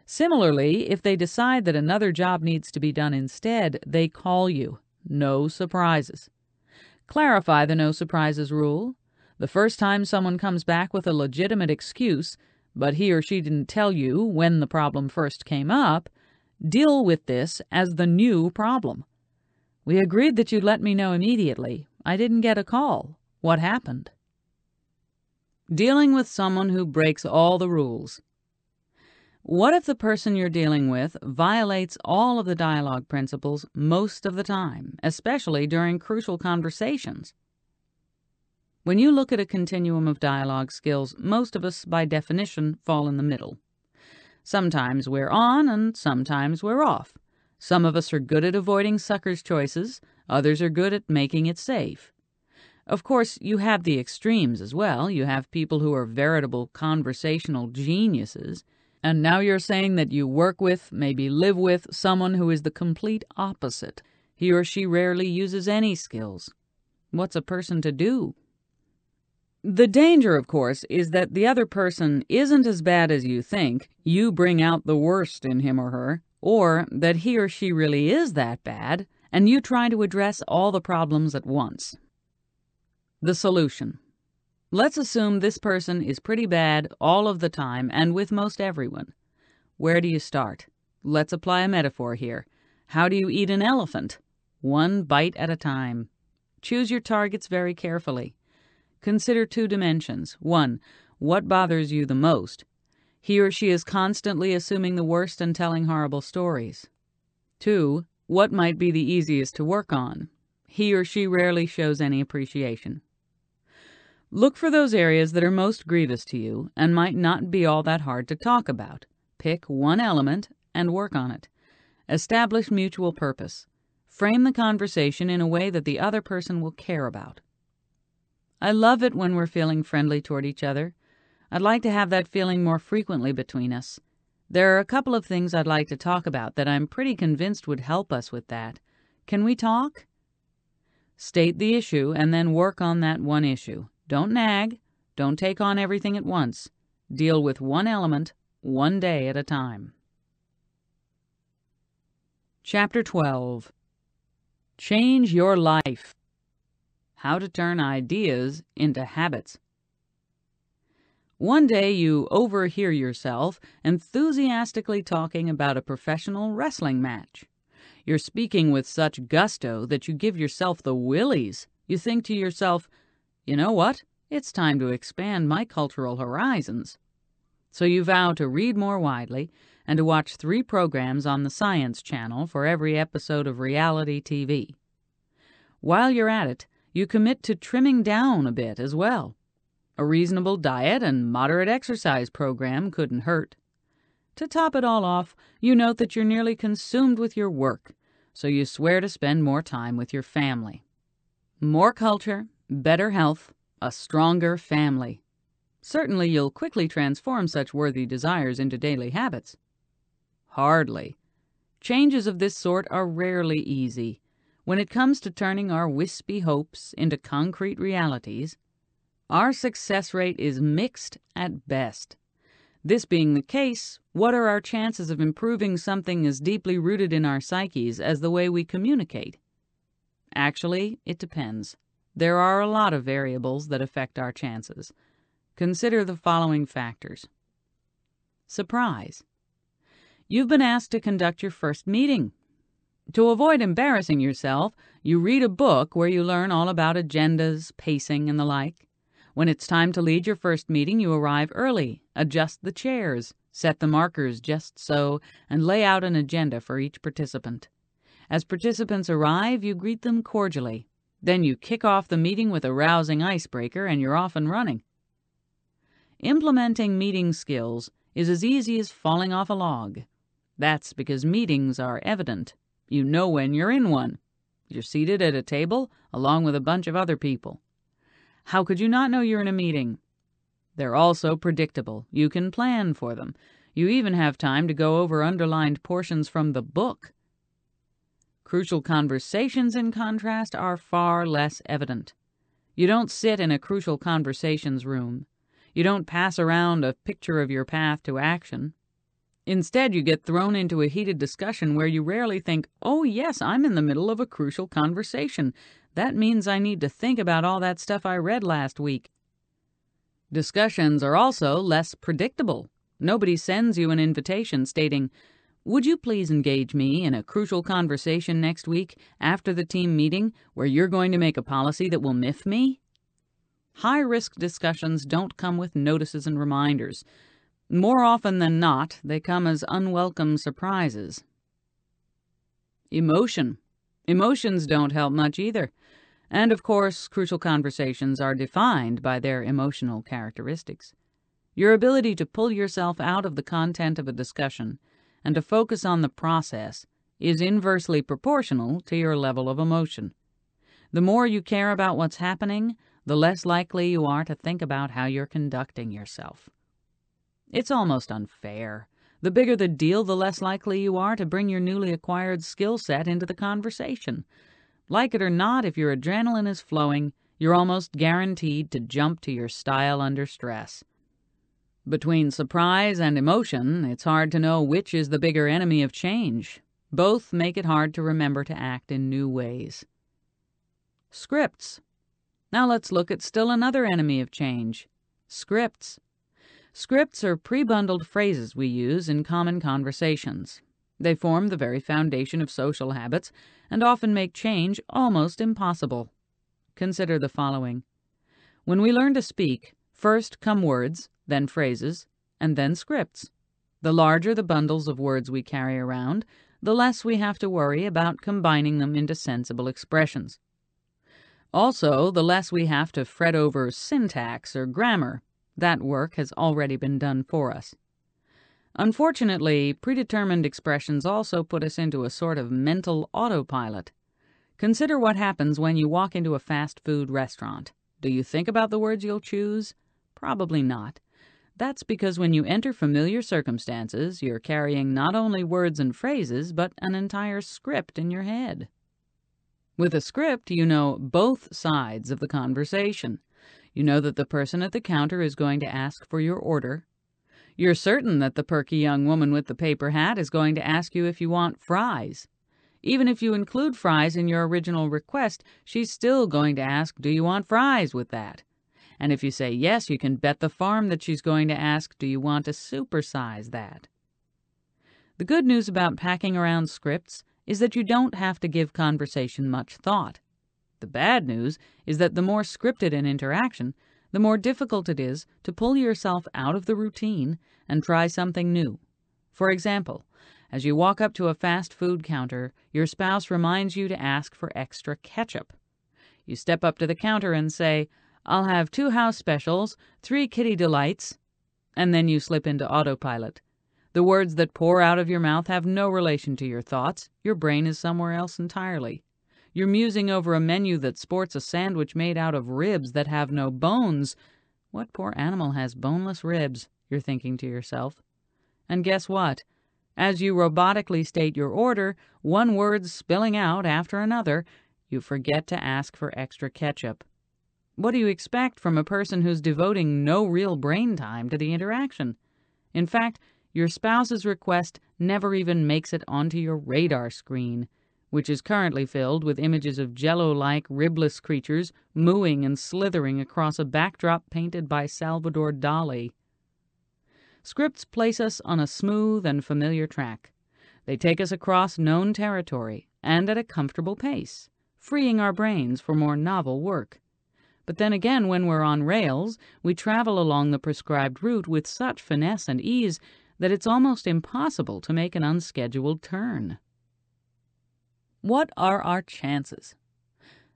Similarly, if they decide that another job needs to be done instead, they call you. No surprises. Clarify the no surprises rule. The first time someone comes back with a legitimate excuse, but he or she didn't tell you when the problem first came up, deal with this as the new problem. We agreed that you'd let me know immediately. I didn't get a call. What happened? Dealing with someone who breaks all the rules. What if the person you're dealing with violates all of the dialogue principles most of the time, especially during crucial conversations? When you look at a continuum of dialogue skills, most of us, by definition, fall in the middle. Sometimes we're on and sometimes we're off. Some of us are good at avoiding suckers' choices, others are good at making it safe. Of course, you have the extremes as well. You have people who are veritable conversational geniuses. And now you're saying that you work with, maybe live with, someone who is the complete opposite. He or she rarely uses any skills. What's a person to do? The danger, of course, is that the other person isn't as bad as you think. You bring out the worst in him or her, or that he or she really is that bad, and you try to address all the problems at once. The solution. Let's assume this person is pretty bad all of the time and with most everyone. Where do you start? Let's apply a metaphor here. How do you eat an elephant? One bite at a time. Choose your targets very carefully. Consider two dimensions. One, what bothers you the most? He or she is constantly assuming the worst and telling horrible stories. 2. What might be the easiest to work on? He or she rarely shows any appreciation. Look for those areas that are most grievous to you and might not be all that hard to talk about. Pick one element and work on it. Establish mutual purpose. Frame the conversation in a way that the other person will care about. I love it when we're feeling friendly toward each other. I'd like to have that feeling more frequently between us. There are a couple of things I'd like to talk about that I'm pretty convinced would help us with that. Can we talk? State the issue and then work on that one issue. Don't nag. Don't take on everything at once. Deal with one element, one day at a time. Chapter 12 Change Your Life How to Turn Ideas into Habits. One day you overhear yourself enthusiastically talking about a professional wrestling match. You're speaking with such gusto that you give yourself the willies. You think to yourself, you know what? It's time to expand my cultural horizons. So you vow to read more widely and to watch three programs on the Science Channel for every episode of reality TV. While you're at it, you commit to trimming down a bit as well. A reasonable diet and moderate exercise program couldn't hurt. To top it all off, you note that you're nearly consumed with your work, so you swear to spend more time with your family. More culture, better health, a stronger family. Certainly you'll quickly transform such worthy desires into daily habits. Hardly. Changes of this sort are rarely easy. When it comes to turning our wispy hopes into concrete realities, our success rate is mixed at best. This being the case, what are our chances of improving something as deeply rooted in our psyches as the way we communicate? Actually, it depends. There are a lot of variables that affect our chances. Consider the following factors. Surprise. You've been asked to conduct your first meeting. To avoid embarrassing yourself, you read a book where you learn all about agendas, pacing, and the like. When it's time to lead your first meeting, you arrive early, adjust the chairs, set the markers just so, and lay out an agenda for each participant. As participants arrive, you greet them cordially. Then you kick off the meeting with a rousing icebreaker and you're off and running. Implementing meeting skills is as easy as falling off a log. That's because meetings are evident. You know when you're in one. You're seated at a table along with a bunch of other people. How could you not know you're in a meeting? They're also predictable. You can plan for them. You even have time to go over underlined portions from the book. Crucial conversations, in contrast, are far less evident. You don't sit in a crucial conversations room. You don't pass around a picture of your path to action. Instead, you get thrown into a heated discussion where you rarely think, oh, yes, I'm in the middle of a crucial conversation. That means I need to think about all that stuff I read last week. Discussions are also less predictable. Nobody sends you an invitation stating, would you please engage me in a crucial conversation next week after the team meeting where you're going to make a policy that will miff me? High risk discussions don't come with notices and reminders. More often than not, they come as unwelcome surprises. Emotion. Emotions don't help much either. And of course, crucial conversations are defined by their emotional characteristics. Your ability to pull yourself out of the content of a discussion and to focus on the process is inversely proportional to your level of emotion. The more you care about what's happening, the less likely you are to think about how you're conducting yourself. It's almost unfair. The bigger the deal, the less likely you are to bring your newly acquired skill set into the conversation. Like it or not, if your adrenaline is flowing, you're almost guaranteed to jump to your style under stress. Between surprise and emotion, it's hard to know which is the bigger enemy of change. Both make it hard to remember to act in new ways. Scripts. Now let's look at still another enemy of change scripts. Scripts are pre bundled phrases we use in common conversations. They form the very foundation of social habits and often make change almost impossible. Consider the following When we learn to speak, first come words, then phrases, and then scripts. The larger the bundles of words we carry around, the less we have to worry about combining them into sensible expressions. Also, the less we have to fret over syntax or grammar. That work has already been done for us. Unfortunately, predetermined expressions also put us into a sort of mental autopilot. Consider what happens when you walk into a fast food restaurant. Do you think about the words you'll choose? Probably not. That's because when you enter familiar circumstances, you're carrying not only words and phrases, but an entire script in your head. With a script, you know both sides of the conversation. You know that the person at the counter is going to ask for your order. You're certain that the perky young woman with the paper hat is going to ask you if you want fries. Even if you include fries in your original request, she's still going to ask, Do you want fries with that? And if you say yes, you can bet the farm that she's going to ask, Do you want to supersize that? The good news about packing around scripts is that you don't have to give conversation much thought. The bad news is that the more scripted an interaction, the more difficult it is to pull yourself out of the routine and try something new. For example, as you walk up to a fast food counter, your spouse reminds you to ask for extra ketchup. You step up to the counter and say, I'll have two house specials, three kitty delights, and then you slip into autopilot. The words that pour out of your mouth have no relation to your thoughts. Your brain is somewhere else entirely. You're musing over a menu that sports a sandwich made out of ribs that have no bones. What poor animal has boneless ribs? You're thinking to yourself. And guess what? As you robotically state your order, one word spilling out after another, you forget to ask for extra ketchup. What do you expect from a person who's devoting no real brain time to the interaction? In fact, your spouse's request never even makes it onto your radar screen, which is currently filled with images of jello like, ribless creatures mooing and slithering across a backdrop painted by Salvador Dali. Scripts place us on a smooth and familiar track. They take us across known territory and at a comfortable pace, freeing our brains for more novel work. But then again, when we're on rails, we travel along the prescribed route with such finesse and ease that it's almost impossible to make an unscheduled turn. What are our chances?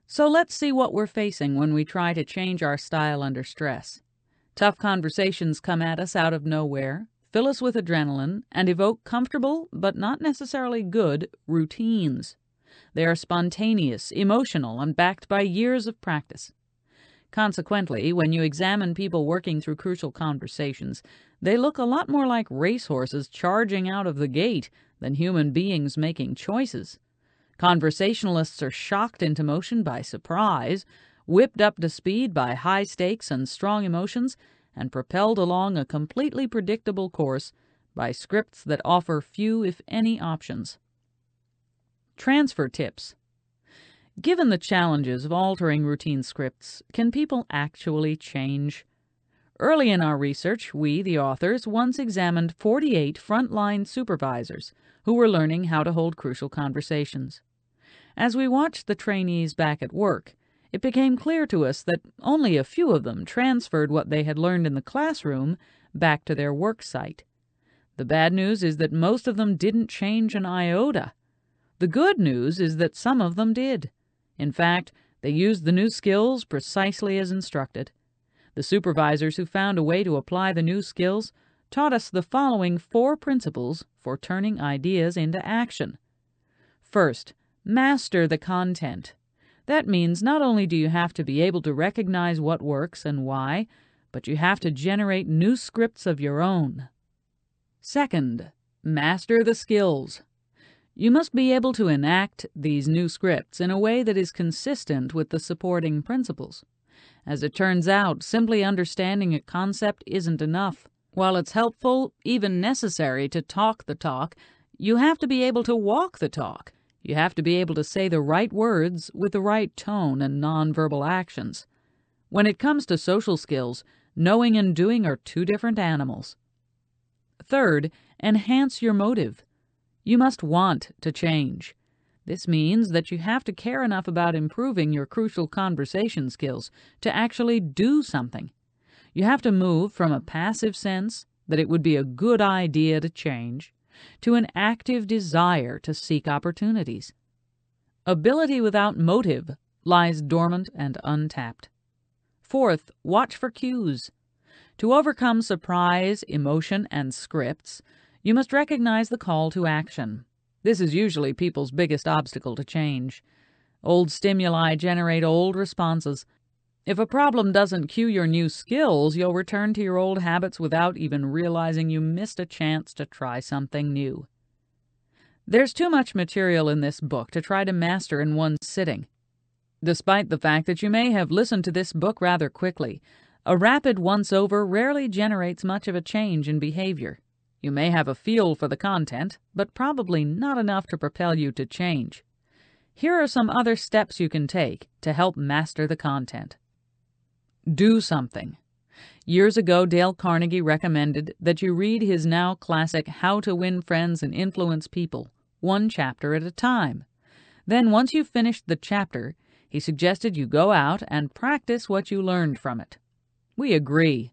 So let's see what we're facing when we try to change our style under stress. Tough conversations come at us out of nowhere, fill us with adrenaline, and evoke comfortable, but not necessarily good, routines. They are spontaneous, emotional, and backed by years of practice. Consequently, when you examine people working through crucial conversations, they look a lot more like racehorses charging out of the gate than human beings making choices. Conversationalists are shocked into motion by surprise, whipped up to speed by high stakes and strong emotions, and propelled along a completely predictable course by scripts that offer few, if any, options. Transfer tips. Given the challenges of altering routine scripts, can people actually change? Early in our research, we, the authors, once examined 48 frontline supervisors who were learning how to hold crucial conversations. As we watched the trainees back at work, it became clear to us that only a few of them transferred what they had learned in the classroom back to their work site. The bad news is that most of them didn't change an iota. The good news is that some of them did. In fact, they used the new skills precisely as instructed. The supervisors who found a way to apply the new skills taught us the following four principles for turning ideas into action. First, master the content. That means not only do you have to be able to recognize what works and why, but you have to generate new scripts of your own. Second, master the skills. You must be able to enact these new scripts in a way that is consistent with the supporting principles. As it turns out, simply understanding a concept isn't enough. While it's helpful, even necessary, to talk the talk, you have to be able to walk the talk. You have to be able to say the right words with the right tone and nonverbal actions. When it comes to social skills, knowing and doing are two different animals. Third, enhance your motive. You must want to change. This means that you have to care enough about improving your crucial conversation skills to actually do something. You have to move from a passive sense that it would be a good idea to change to an active desire to seek opportunities. Ability without motive lies dormant and untapped. Fourth, watch for cues. To overcome surprise, emotion, and scripts, you must recognize the call to action. This is usually people's biggest obstacle to change. Old stimuli generate old responses, if a problem doesn't cue your new skills, you'll return to your old habits without even realizing you missed a chance to try something new. There's too much material in this book to try to master in one sitting. Despite the fact that you may have listened to this book rather quickly, a rapid once over rarely generates much of a change in behavior. You may have a feel for the content, but probably not enough to propel you to change. Here are some other steps you can take to help master the content. Do something. Years ago, Dale Carnegie recommended that you read his now classic How to Win Friends and Influence People, one chapter at a time. Then, once you've finished the chapter, he suggested you go out and practice what you learned from it. We agree.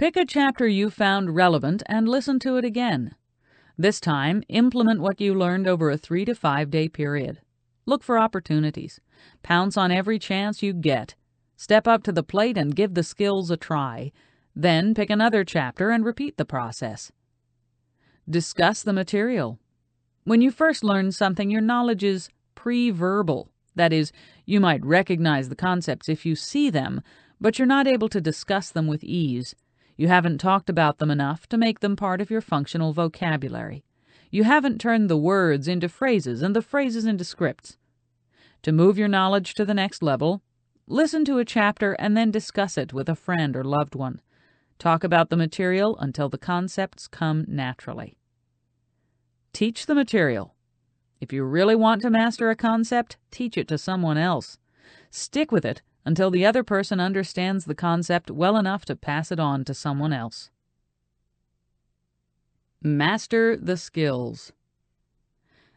Pick a chapter you found relevant and listen to it again. This time, implement what you learned over a three to five day period. Look for opportunities. Pounce on every chance you get. Step up to the plate and give the skills a try. Then pick another chapter and repeat the process. Discuss the material. When you first learn something, your knowledge is pre verbal. That is, you might recognize the concepts if you see them, but you're not able to discuss them with ease. You haven't talked about them enough to make them part of your functional vocabulary. You haven't turned the words into phrases and the phrases into scripts. To move your knowledge to the next level, listen to a chapter and then discuss it with a friend or loved one. Talk about the material until the concepts come naturally. Teach the material. If you really want to master a concept, teach it to someone else. Stick with it until the other person understands the concept well enough to pass it on to someone else. Master the skills.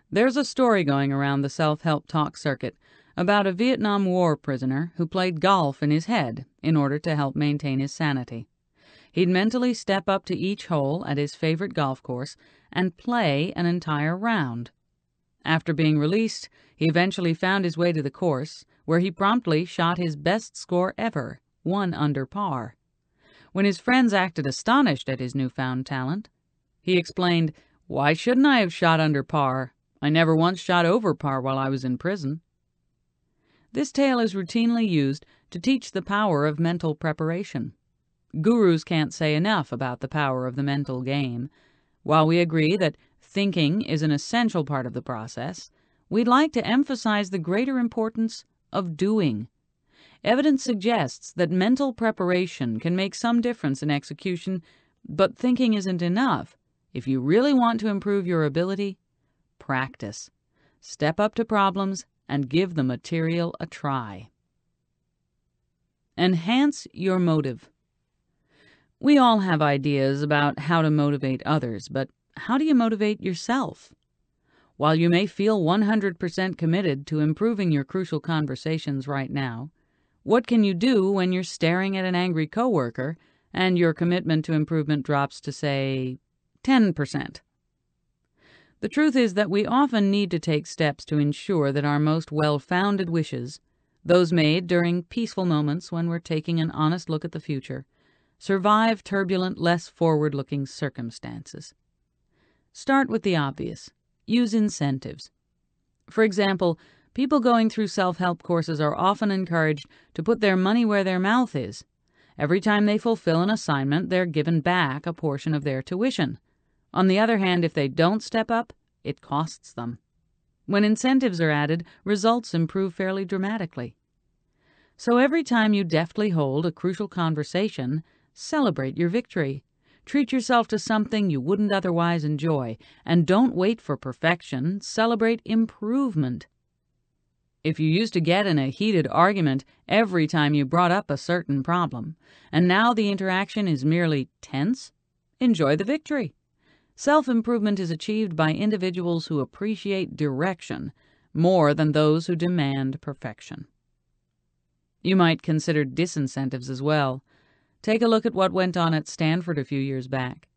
There's a story going around the self help talk circuit about a Vietnam War prisoner who played golf in his head in order to help maintain his sanity. He'd mentally step up to each hole at his favorite golf course and play an entire round. After being released, he eventually found his way to the course where he promptly shot his best score ever, one under par. When his friends acted astonished at his newfound talent, he explained, Why shouldn't I have shot under par? I never once shot over par while I was in prison. This tale is routinely used to teach the power of mental preparation. Gurus can't say enough about the power of the mental game. While we agree that thinking is an essential part of the process, we'd like to emphasize the greater importance of doing. Evidence suggests that mental preparation can make some difference in execution, but thinking isn't enough. If you really want to improve your ability, practice. Step up to problems and give the material a try. Enhance your motive. We all have ideas about how to motivate others, but how do you motivate yourself? While you may feel 100% committed to improving your crucial conversations right now, what can you do when you're staring at an angry coworker and your commitment to improvement drops to, say, 10%? The truth is that we often need to take steps to ensure that our most well founded wishes, those made during peaceful moments when we're taking an honest look at the future, survive turbulent, less forward looking circumstances. Start with the obvious use incentives. For example, people going through self help courses are often encouraged to put their money where their mouth is. Every time they fulfill an assignment, they're given back a portion of their tuition. On the other hand, if they don't step up, it costs them. When incentives are added, results improve fairly dramatically. So every time you deftly hold a crucial conversation, celebrate your victory. Treat yourself to something you wouldn't otherwise enjoy, and don't wait for perfection, celebrate improvement. If you used to get in a heated argument every time you brought up a certain problem, and now the interaction is merely tense, enjoy the victory. Self improvement is achieved by individuals who appreciate direction more than those who demand perfection. You might consider disincentives as well. Take a look at what went on at Stanford a few years back.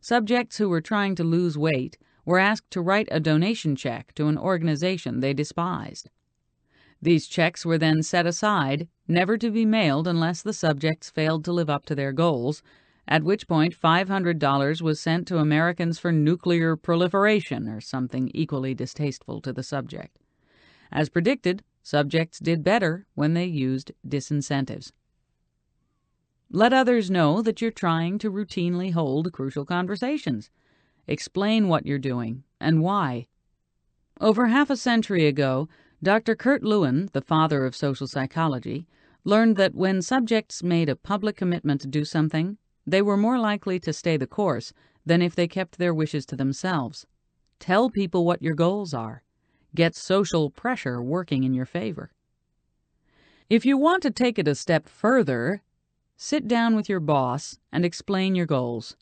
Subjects who were trying to lose weight were asked to write a donation check to an organization they despised. These checks were then set aside, never to be mailed unless the subjects failed to live up to their goals, at which point $500 was sent to Americans for nuclear proliferation or something equally distasteful to the subject. As predicted, subjects did better when they used disincentives. Let others know that you're trying to routinely hold crucial conversations. Explain what you're doing and why. Over half a century ago, Dr. Kurt Lewin, the father of social psychology, learned that when subjects made a public commitment to do something, they were more likely to stay the course than if they kept their wishes to themselves. Tell people what your goals are. Get social pressure working in your favor. If you want to take it a step further, Sit down with your boss and explain your goals.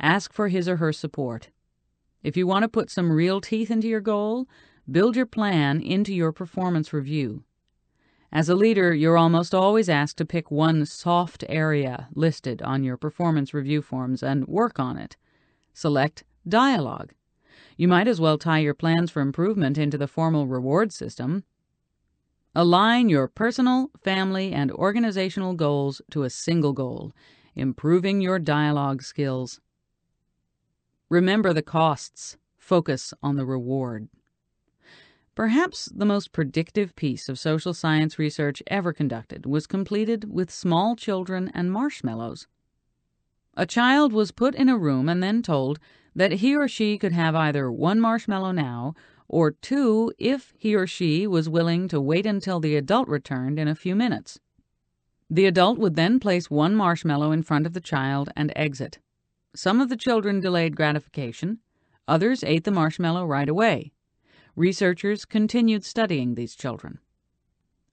Ask for his or her support. If you want to put some real teeth into your goal, build your plan into your performance review. As a leader, you're almost always asked to pick one soft area listed on your performance review forms and work on it. Select Dialogue. You might as well tie your plans for improvement into the formal reward system. Align your personal, family, and organizational goals to a single goal improving your dialogue skills. Remember the costs, focus on the reward. Perhaps the most predictive piece of social science research ever conducted was completed with small children and marshmallows. A child was put in a room and then told that he or she could have either one marshmallow now or two if he or she was willing to wait until the adult returned in a few minutes. The adult would then place one marshmallow in front of the child and exit. Some of the children delayed gratification, others ate the marshmallow right away. Researchers continued studying these children.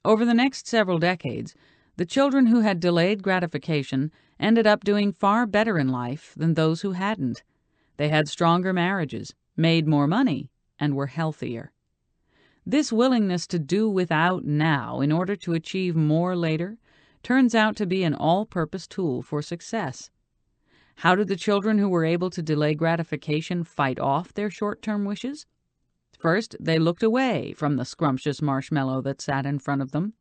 Over the next several decades, the children who had delayed gratification ended up doing far better in life than those who hadn't. They had stronger marriages, made more money, and were healthier. This willingness to do without now in order to achieve more later turns out to be an all purpose tool for success. How did the children who were able to delay gratification fight off their short term wishes? First, they looked away from the scrumptious marshmallow that sat in front of them.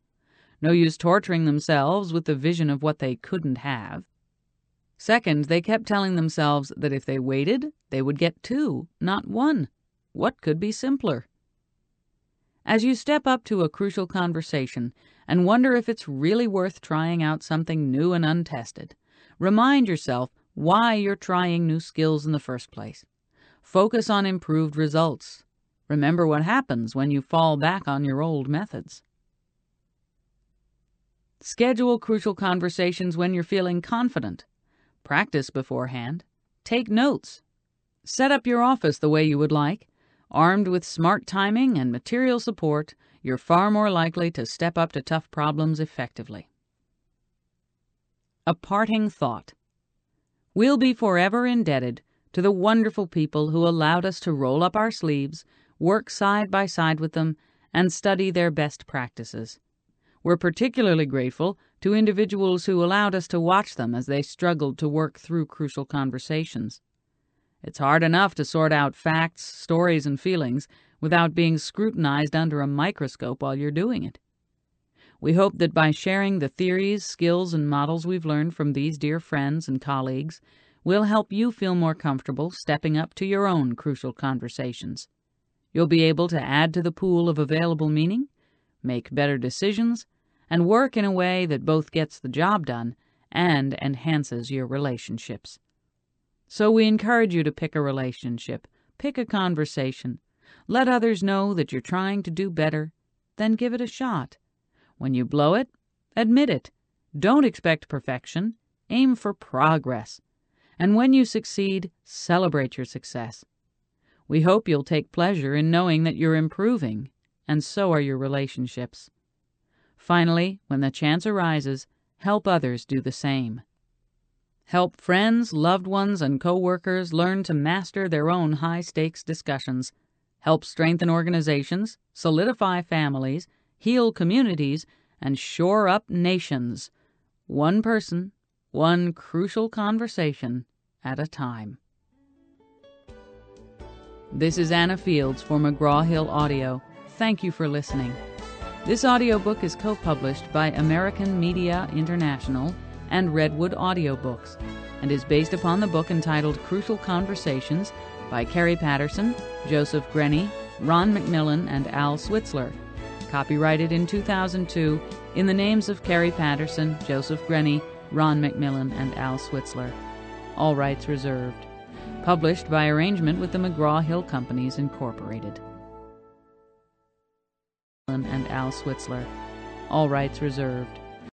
No use torturing themselves with the vision of what they couldn't have. Second, they kept telling themselves that if they waited, they would get two, not one. What could be simpler? As you step up to a crucial conversation and wonder if it's really worth trying out something new and untested, remind yourself why you're trying new skills in the first place. Focus on improved results. Remember what happens when you fall back on your old methods. Schedule crucial conversations when you're feeling confident. Practice beforehand. Take notes. Set up your office the way you would like. Armed with smart timing and material support, you're far more likely to step up to tough problems effectively. A parting thought. We'll be forever indebted to the wonderful people who allowed us to roll up our sleeves work side by side with them, and study their best practices. We're particularly grateful to individuals who allowed us to watch them as they struggled to work through crucial conversations. It's hard enough to sort out facts, stories, and feelings without being scrutinized under a microscope while you're doing it. We hope that by sharing the theories, skills, and models we've learned from these dear friends and colleagues, we'll help you feel more comfortable stepping up to your own crucial conversations. You'll be able to add to the pool of available meaning, make better decisions, and work in a way that both gets the job done and enhances your relationships. So we encourage you to pick a relationship, pick a conversation, let others know that you're trying to do better, then give it a shot. When you blow it, admit it. Don't expect perfection, aim for progress. And when you succeed, celebrate your success. We hope you'll take pleasure in knowing that you're improving, and so are your relationships. Finally, when the chance arises, help others do the same. Help friends, loved ones, and coworkers learn to master their own high stakes discussions. Help strengthen organizations, solidify families, heal communities, and shore up nations. One person, one crucial conversation at a time. This is Anna Fields for McGraw Hill Audio. Thank you for listening. This audiobook is co published by American Media International and Redwood Audiobooks and is based upon the book entitled Crucial Conversations by Kerry Patterson, Joseph Grenny, Ron McMillan, and Al Switzler. Copyrighted in 2002 in the names of Kerry Patterson, Joseph Grenny, Ron McMillan, and Al Switzler. All rights reserved published by arrangement with the McGraw Hill Companies, Incorporated. And Al Switzler. All rights reserved.